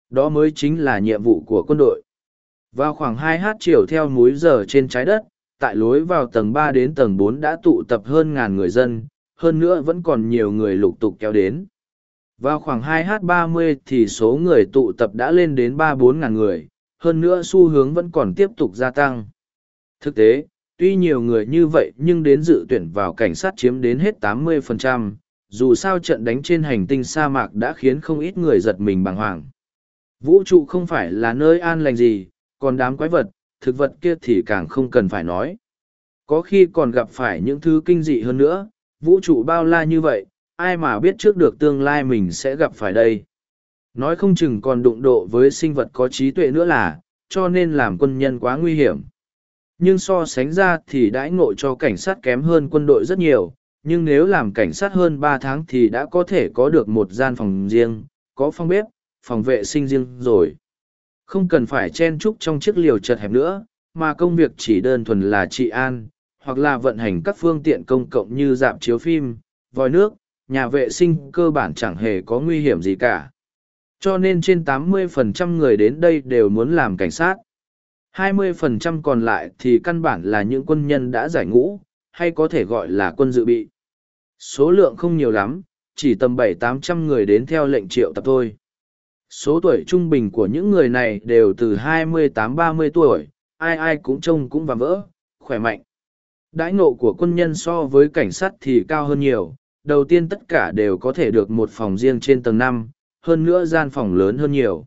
Đó mới chính là nhiệm vụ của quân đội. Vào khoảng 2 h chiều theo múi giờ trên trái đất, tại lối vào tầng ba đến tầng bốn đã tụ tập hơn ngàn người dân, hơn nữa vẫn còn nhiều người lục tục kéo đến. Vào khoảng 2h30 thì số người tụ tập đã lên đến 3-4 ngàn người, hơn nữa xu hướng vẫn còn tiếp tục gia tăng. Thực tế, tuy nhiều người như vậy nhưng đến dự tuyển vào cảnh sát chiếm đến hết 80%, dù sao trận đánh trên hành tinh sa mạc đã khiến không ít người giật mình bàng hoàng. Vũ trụ không phải là nơi an lành gì, còn đám quái vật, thực vật kia thì càng không cần phải nói. Có khi còn gặp phải những thứ kinh dị hơn nữa, vũ trụ bao la như vậy, ai mà biết trước được tương lai mình sẽ gặp phải đây. Nói không chừng còn đụng độ với sinh vật có trí tuệ nữa là, cho nên làm quân nhân quá nguy hiểm. Nhưng so sánh ra thì đãi ngộ cho cảnh sát kém hơn quân đội rất nhiều, nhưng nếu làm cảnh sát hơn ba tháng thì đã có thể có được một gian phòng riêng, có phòng bếp, phòng vệ sinh riêng rồi. Không cần phải chen chúc trong chiếc liều chật hẹp nữa, mà công việc chỉ đơn thuần là trị an, hoặc là vận hành các phương tiện công cộng như dạp chiếu phim, vòi nước, nhà vệ sinh cơ bản chẳng hề có nguy hiểm gì cả. Cho nên trên 80% người đến đây đều muốn làm cảnh sát. 20% còn lại thì căn bản là những quân nhân đã giải ngũ, hay có thể gọi là quân dự bị. Số lượng không nhiều lắm, chỉ tầm 7-800 người đến theo lệnh triệu tập thôi. Số tuổi trung bình của những người này đều từ 28-30 tuổi, ai ai cũng trông cũng và vỡ, khỏe mạnh. Đãi ngộ của quân nhân so với cảnh sát thì cao hơn nhiều, đầu tiên tất cả đều có thể được một phòng riêng trên tầng năm, hơn nữa gian phòng lớn hơn nhiều.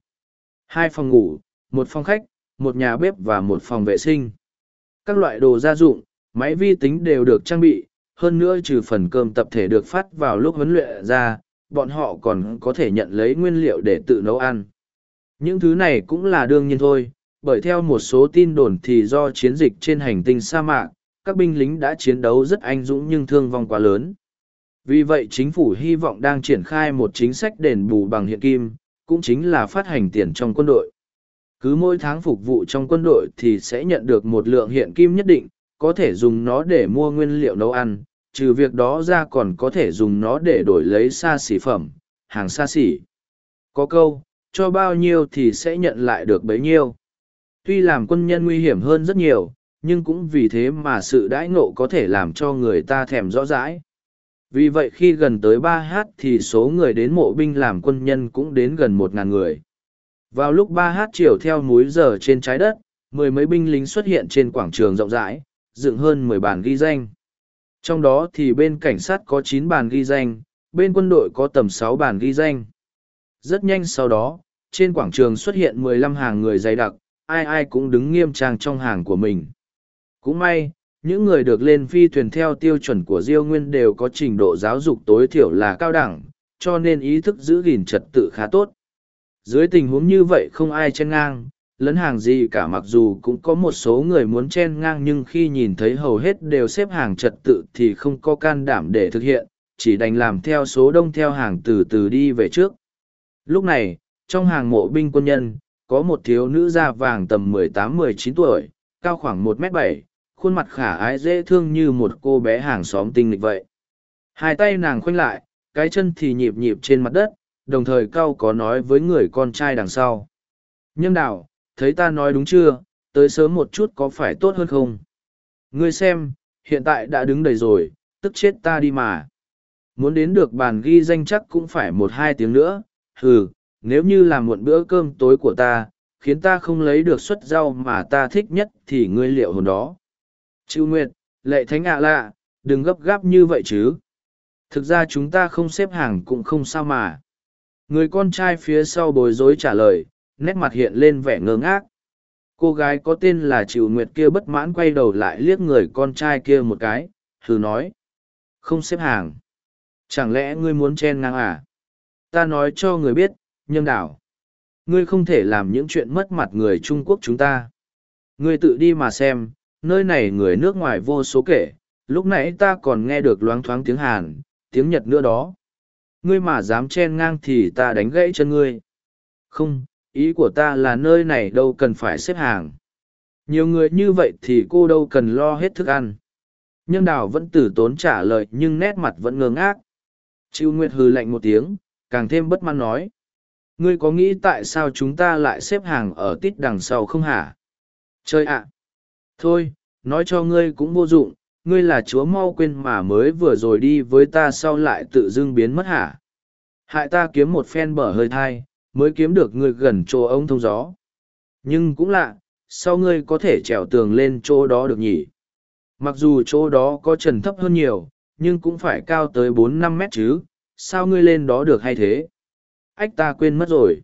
Hai phòng ngủ, một phòng khách, một nhà bếp và một phòng vệ sinh. Các loại đồ gia dụng, máy vi tính đều được trang bị, hơn nữa trừ phần cơm tập thể được phát vào lúc huấn luyện ra, bọn họ còn có thể nhận lấy nguyên liệu để tự nấu ăn. Những thứ này cũng là đương nhiên thôi, bởi theo một số tin đồn thì do chiến dịch trên hành tinh sa mạc, các binh lính đã chiến đấu rất anh dũng nhưng thương vong quá lớn. Vì vậy chính phủ hy vọng đang triển khai một chính sách đền bù bằng hiện kim, cũng chính là phát hành tiền trong quân đội. Cứ mỗi tháng phục vụ trong quân đội thì sẽ nhận được một lượng hiện kim nhất định, có thể dùng nó để mua nguyên liệu nấu ăn, trừ việc đó ra còn có thể dùng nó để đổi lấy xa xỉ phẩm, hàng xa xỉ. Có câu, cho bao nhiêu thì sẽ nhận lại được bấy nhiêu. Tuy làm quân nhân nguy hiểm hơn rất nhiều, nhưng cũng vì thế mà sự đãi ngộ có thể làm cho người ta thèm rõ rãi. Vì vậy khi gần tới ba h thì số người đến mộ binh làm quân nhân cũng đến gần một ngàn người. Vào lúc ba h chiều theo múi giờ trên trái đất, mười mấy binh lính xuất hiện trên quảng trường rộng rãi, dựng hơn mười bàn ghi danh. Trong đó thì bên cảnh sát có chín bàn ghi danh, bên quân đội có tầm sáu bàn ghi danh. Rất nhanh sau đó, trên quảng trường xuất hiện mười lăm hàng người dày đặc, ai ai cũng đứng nghiêm trang trong hàng của mình. Cũng may, những người được lên phi thuyền theo tiêu chuẩn của Diêu Nguyên đều có trình độ giáo dục tối thiểu là cao đẳng, cho nên ý thức giữ gìn trật tự khá tốt. Dưới tình huống như vậy không ai chen ngang, lấn hàng gì cả mặc dù cũng có một số người muốn chen ngang nhưng khi nhìn thấy hầu hết đều xếp hàng trật tự thì không có can đảm để thực hiện, chỉ đành làm theo số đông theo hàng từ từ đi về trước. Lúc này, trong hàng mộ binh quân nhân, có một thiếu nữ da vàng tầm 18-19 tuổi, cao khoảng 1 m 7 khuôn mặt khả ái dễ thương như một cô bé hàng xóm tinh lịch vậy. Hai tay nàng khoanh lại, cái chân thì nhịp nhịp trên mặt đất, đồng thời cao có nói với người con trai đằng sau. Nhâm đảo, thấy ta nói đúng chưa, tới sớm một chút có phải tốt hơn không? Ngươi xem, hiện tại đã đứng đầy rồi, tức chết ta đi mà. Muốn đến được bàn ghi danh chắc cũng phải một hai tiếng nữa, hừ, nếu như làm muộn bữa cơm tối của ta, khiến ta không lấy được suất rau mà ta thích nhất thì ngươi liệu hồn đó. Chịu Nguyệt, lệ thánh ạ lạ, đừng gấp gáp như vậy chứ. Thực ra chúng ta không xếp hàng cũng không sao mà. Người con trai phía sau bối rối trả lời, nét mặt hiện lên vẻ ngơ ngác. Cô gái có tên là Chịu Nguyệt kia bất mãn quay đầu lại liếc người con trai kia một cái, thử nói. Không xếp hàng. Chẳng lẽ ngươi muốn chen ngang à? Ta nói cho người biết, nhân đảo. Ngươi không thể làm những chuyện mất mặt người Trung Quốc chúng ta. Ngươi tự đi mà xem, nơi này người nước ngoài vô số kể, lúc nãy ta còn nghe được loáng thoáng tiếng Hàn, tiếng Nhật nữa đó. Ngươi mà dám chen ngang thì ta đánh gãy chân ngươi. Không, ý của ta là nơi này đâu cần phải xếp hàng. Nhiều người như vậy thì cô đâu cần lo hết thức ăn. Nhân đào vẫn tử tốn trả lời nhưng nét mặt vẫn ngơ ngác. Chịu Nguyệt hừ lạnh một tiếng, càng thêm bất mãn nói. Ngươi có nghĩ tại sao chúng ta lại xếp hàng ở tít đằng sau không hả? Chơi ạ! Thôi, nói cho ngươi cũng vô dụng, ngươi là chúa mau quên mà mới vừa rồi đi với ta sau lại tự dưng biến mất hả? Hại ta kiếm một phen bở hơi thai, mới kiếm được ngươi gần chỗ ông thông gió. Nhưng cũng lạ, sao ngươi có thể trèo tường lên chỗ đó được nhỉ? Mặc dù chỗ đó có trần thấp hơn nhiều, nhưng cũng phải cao tới bốn năm mét chứ, sao ngươi lên đó được hay thế? Ách ta quên mất rồi.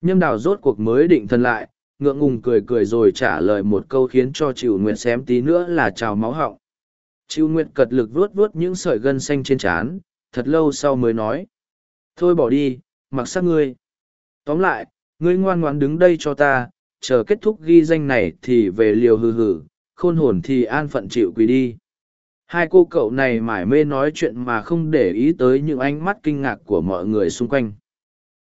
Nhâm đào rốt cuộc mới định thân lại, ngượng ngùng cười cười rồi trả lời một câu khiến cho Triệu Nguyệt xém tí nữa là trào máu họng. Triệu Nguyệt cật lực vuốt vuốt những sợi gân xanh trên trán, thật lâu sau mới nói. Thôi bỏ đi, mặc sắc ngươi. Tóm lại, ngươi ngoan ngoãn đứng đây cho ta, chờ kết thúc ghi danh này thì về liều hừ hừ, khôn hồn thì an phận chịu quỳ đi. Hai cô cậu này mải mê nói chuyện mà không để ý tới những ánh mắt kinh ngạc của mọi người xung quanh.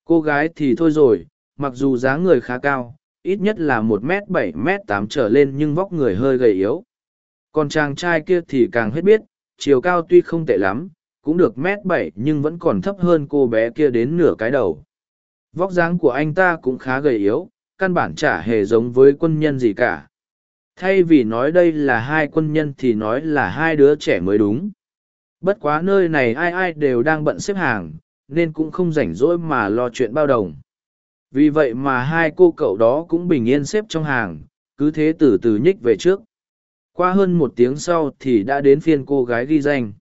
Cô gái thì thôi rồi, mặc dù giá người khá cao, ít nhất là một m bảy m tám trở lên nhưng vóc người hơi gầy yếu. Còn chàng trai kia thì càng hết biết, chiều cao tuy không tệ lắm, cũng được m bảy nhưng vẫn còn thấp hơn cô bé kia đến nửa cái đầu. Vóc dáng của anh ta cũng khá gầy yếu, căn bản chả hề giống với quân nhân gì cả. Thay vì nói đây là hai quân nhân thì nói là hai đứa trẻ mới đúng. Bất quá nơi này ai ai đều đang bận xếp hàng, nên cũng không rảnh rỗi mà lo chuyện bao đồng. Vì vậy mà hai cô cậu đó cũng bình yên xếp trong hàng, cứ thế từ từ nhích về trước. Qua hơn một tiếng sau thì đã đến phiên cô gái ghi danh.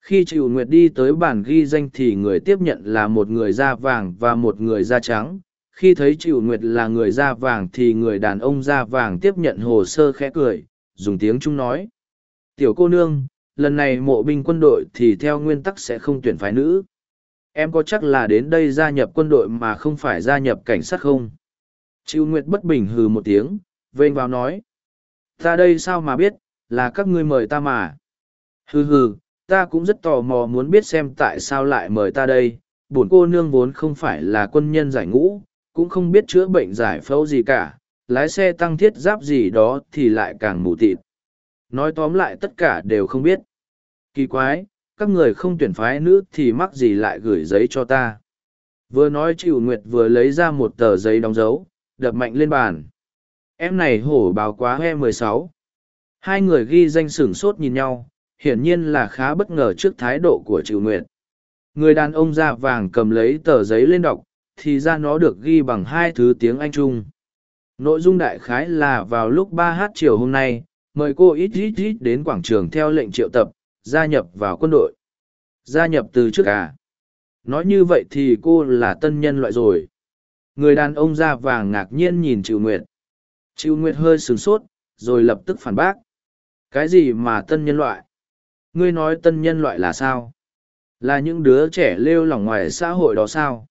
Khi Triệu Nguyệt đi tới bản ghi danh thì người tiếp nhận là một người da vàng và một người da trắng. Khi thấy Triệu Nguyệt là người da vàng thì người đàn ông da vàng tiếp nhận hồ sơ khẽ cười, dùng tiếng Trung nói. Tiểu cô nương, lần này mộ binh quân đội thì theo nguyên tắc sẽ không tuyển phái nữ. Em có chắc là đến đây gia nhập quân đội mà không phải gia nhập cảnh sát không? Triệu Nguyệt bất bình hừ một tiếng, vênh vào nói. Ta đây sao mà biết, là các ngươi mời ta mà. Hừ hừ, ta cũng rất tò mò muốn biết xem tại sao lại mời ta đây. Bổn cô nương vốn không phải là quân nhân giải ngũ, cũng không biết chữa bệnh giải phẫu gì cả, lái xe tăng thiết giáp gì đó thì lại càng mù tịt. Nói tóm lại tất cả đều không biết. Kỳ quái, các người không tuyển phái nữ thì mắc gì lại gửi giấy cho ta. Vừa nói chịu nguyệt vừa lấy ra một tờ giấy đóng dấu, đập mạnh lên bàn. Em này hổ báo quá he mười sáu. Hai người ghi danh sửng sốt nhìn nhau, hiển nhiên là khá bất ngờ trước thái độ của chịu nguyệt. Người đàn ông da vàng cầm lấy tờ giấy lên đọc, thì ra nó được ghi bằng hai thứ tiếng Anh Trung. Nội dung đại khái là vào lúc ba h chiều hôm nay, mời cô ít ít ít đến quảng trường theo lệnh triệu tập, gia nhập vào quân đội. Gia nhập từ trước à? Nói như vậy thì cô là tân nhân loại rồi. Người đàn ông da vàng ngạc nhiên nhìn Triệu Nguyệt. Triệu Nguyệt hơi sửng sốt, rồi lập tức phản bác. Cái gì mà tân nhân loại? Ngươi nói tân nhân loại là sao? Là những đứa trẻ lêu lỏng ngoài xã hội đó sao?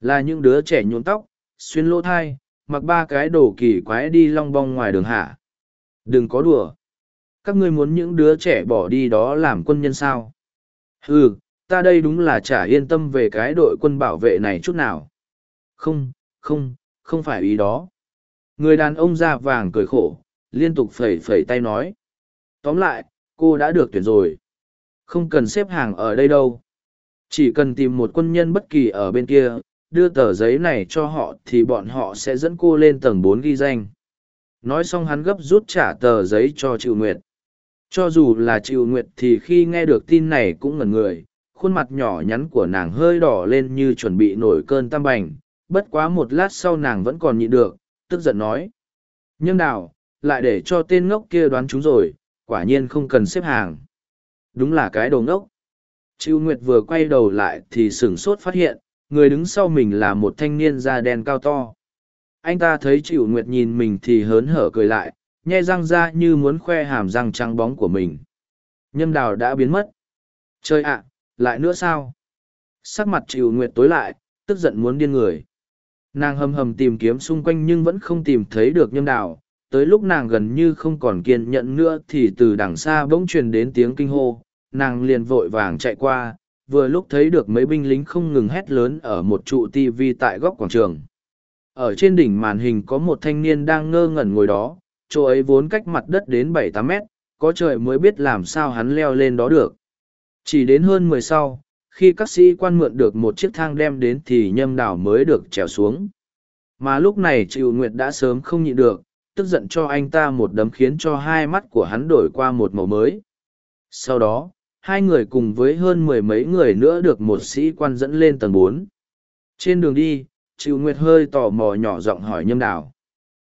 Là những đứa trẻ nhuộm tóc, xuyên lỗ thai, mặc ba cái đồ kỳ quái đi long bong ngoài đường hạ. Đừng có đùa các ngươi muốn những đứa trẻ bỏ đi đó làm quân nhân sao? Ừ ta đây đúng là chả yên tâm về cái đội quân bảo vệ này chút nào. Không không không phải ý đó. Người đàn ông da vàng cười khổ, liên tục phẩy phẩy tay nói. Tóm lại, cô đã được tuyển rồi. Không cần xếp hàng ở đây đâu. Chỉ cần tìm một quân nhân bất kỳ ở bên kia, đưa tờ giấy này cho họ thì bọn họ sẽ dẫn cô lên tầng bốn ghi danh. Nói xong hắn gấp rút trả tờ giấy cho triệu nguyệt cho dù là chịu nguyệt thì khi nghe được tin này cũng ngẩn người, khuôn mặt nhỏ nhắn của nàng hơi đỏ lên như chuẩn bị nổi cơn tam bành, bất quá một lát sau nàng vẫn còn nhịn được, tức giận nói. Nhưng nào, lại để cho tên ngốc kia đoán chúng rồi, quả nhiên không cần xếp hàng. Đúng là cái đồ ngốc. Chịu Nguyệt vừa quay đầu lại thì sửng sốt phát hiện, người đứng sau mình là một thanh niên da đen cao to. Anh ta thấy Chịu Nguyệt nhìn mình thì hớn hở cười lại, nhe răng ra như muốn khoe hàm răng trắng bóng của mình. Nhâm đào đã biến mất. Trời ạ, lại nữa sao? Sắc mặt chịu nguyệt tối lại, tức giận muốn điên người. Nàng hầm hầm tìm kiếm xung quanh nhưng vẫn không tìm thấy được nhâm đào. Tới lúc nàng gần như không còn kiên nhẫn nữa thì từ đằng xa bỗng truyền đến tiếng kinh hô. Nàng liền vội vàng chạy qua, vừa lúc thấy được mấy binh lính không ngừng hét lớn ở một trụ tivi tại góc quảng trường. Ở trên đỉnh màn hình có một thanh niên đang ngơ ngẩn ngồi đó, chỗ ấy vốn cách mặt đất đến bảy tám mét, có trời mới biết làm sao hắn leo lên đó được. Chỉ đến hơn mười sau, khi các sĩ quan mượn được một chiếc thang đem đến thì nhâm đảo mới được trèo xuống. Mà lúc này Triệu Nguyệt đã sớm không nhịn được, tức giận cho anh ta một đấm khiến cho hai mắt của hắn đổi qua một màu mới. Sau đó, hai người cùng với hơn mười mấy người nữa được một sĩ quan dẫn lên tầng bốn. Trên đường đi, Triệu Nguyệt hơi tò mò nhỏ giọng hỏi nhâm đảo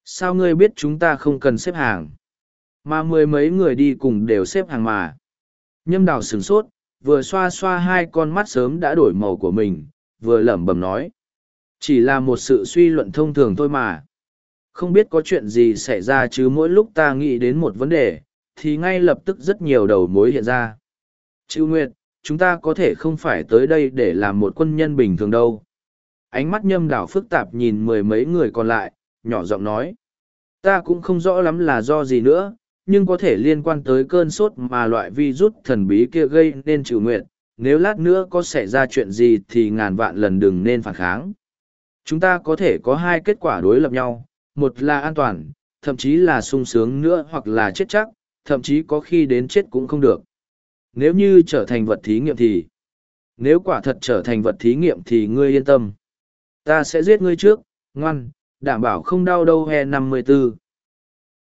sao ngươi biết chúng ta không cần xếp hàng mà mười mấy người đi cùng đều xếp hàng mà nhâm đào sửng sốt vừa xoa xoa hai con mắt sớm đã đổi màu của mình, vừa lẩm bẩm nói. Chỉ là một sự suy luận thông thường thôi mà. Không biết có chuyện gì xảy ra chứ mỗi lúc ta nghĩ đến một vấn đề, thì ngay lập tức rất nhiều đầu mối hiện ra. Chữ Nguyệt, chúng ta có thể không phải tới đây để làm một quân nhân bình thường đâu. Ánh mắt nhâm đảo phức tạp nhìn mười mấy người còn lại, nhỏ giọng nói. Ta cũng không rõ lắm là do gì nữa, nhưng có thể liên quan tới cơn sốt mà loại virus thần bí kia gây nên trừ nguyện. Nếu lát nữa có xảy ra chuyện gì thì ngàn vạn lần đừng nên phản kháng. Chúng ta có thể có hai kết quả đối lập nhau, một là an toàn, thậm chí là sung sướng nữa hoặc là chết chắc, thậm chí có khi đến chết cũng không được. Nếu như trở thành vật thí nghiệm thì... Nếu quả thật trở thành vật thí nghiệm thì ngươi yên tâm. Ta sẽ giết ngươi trước, ngoan, đảm bảo không đau đâu he 54.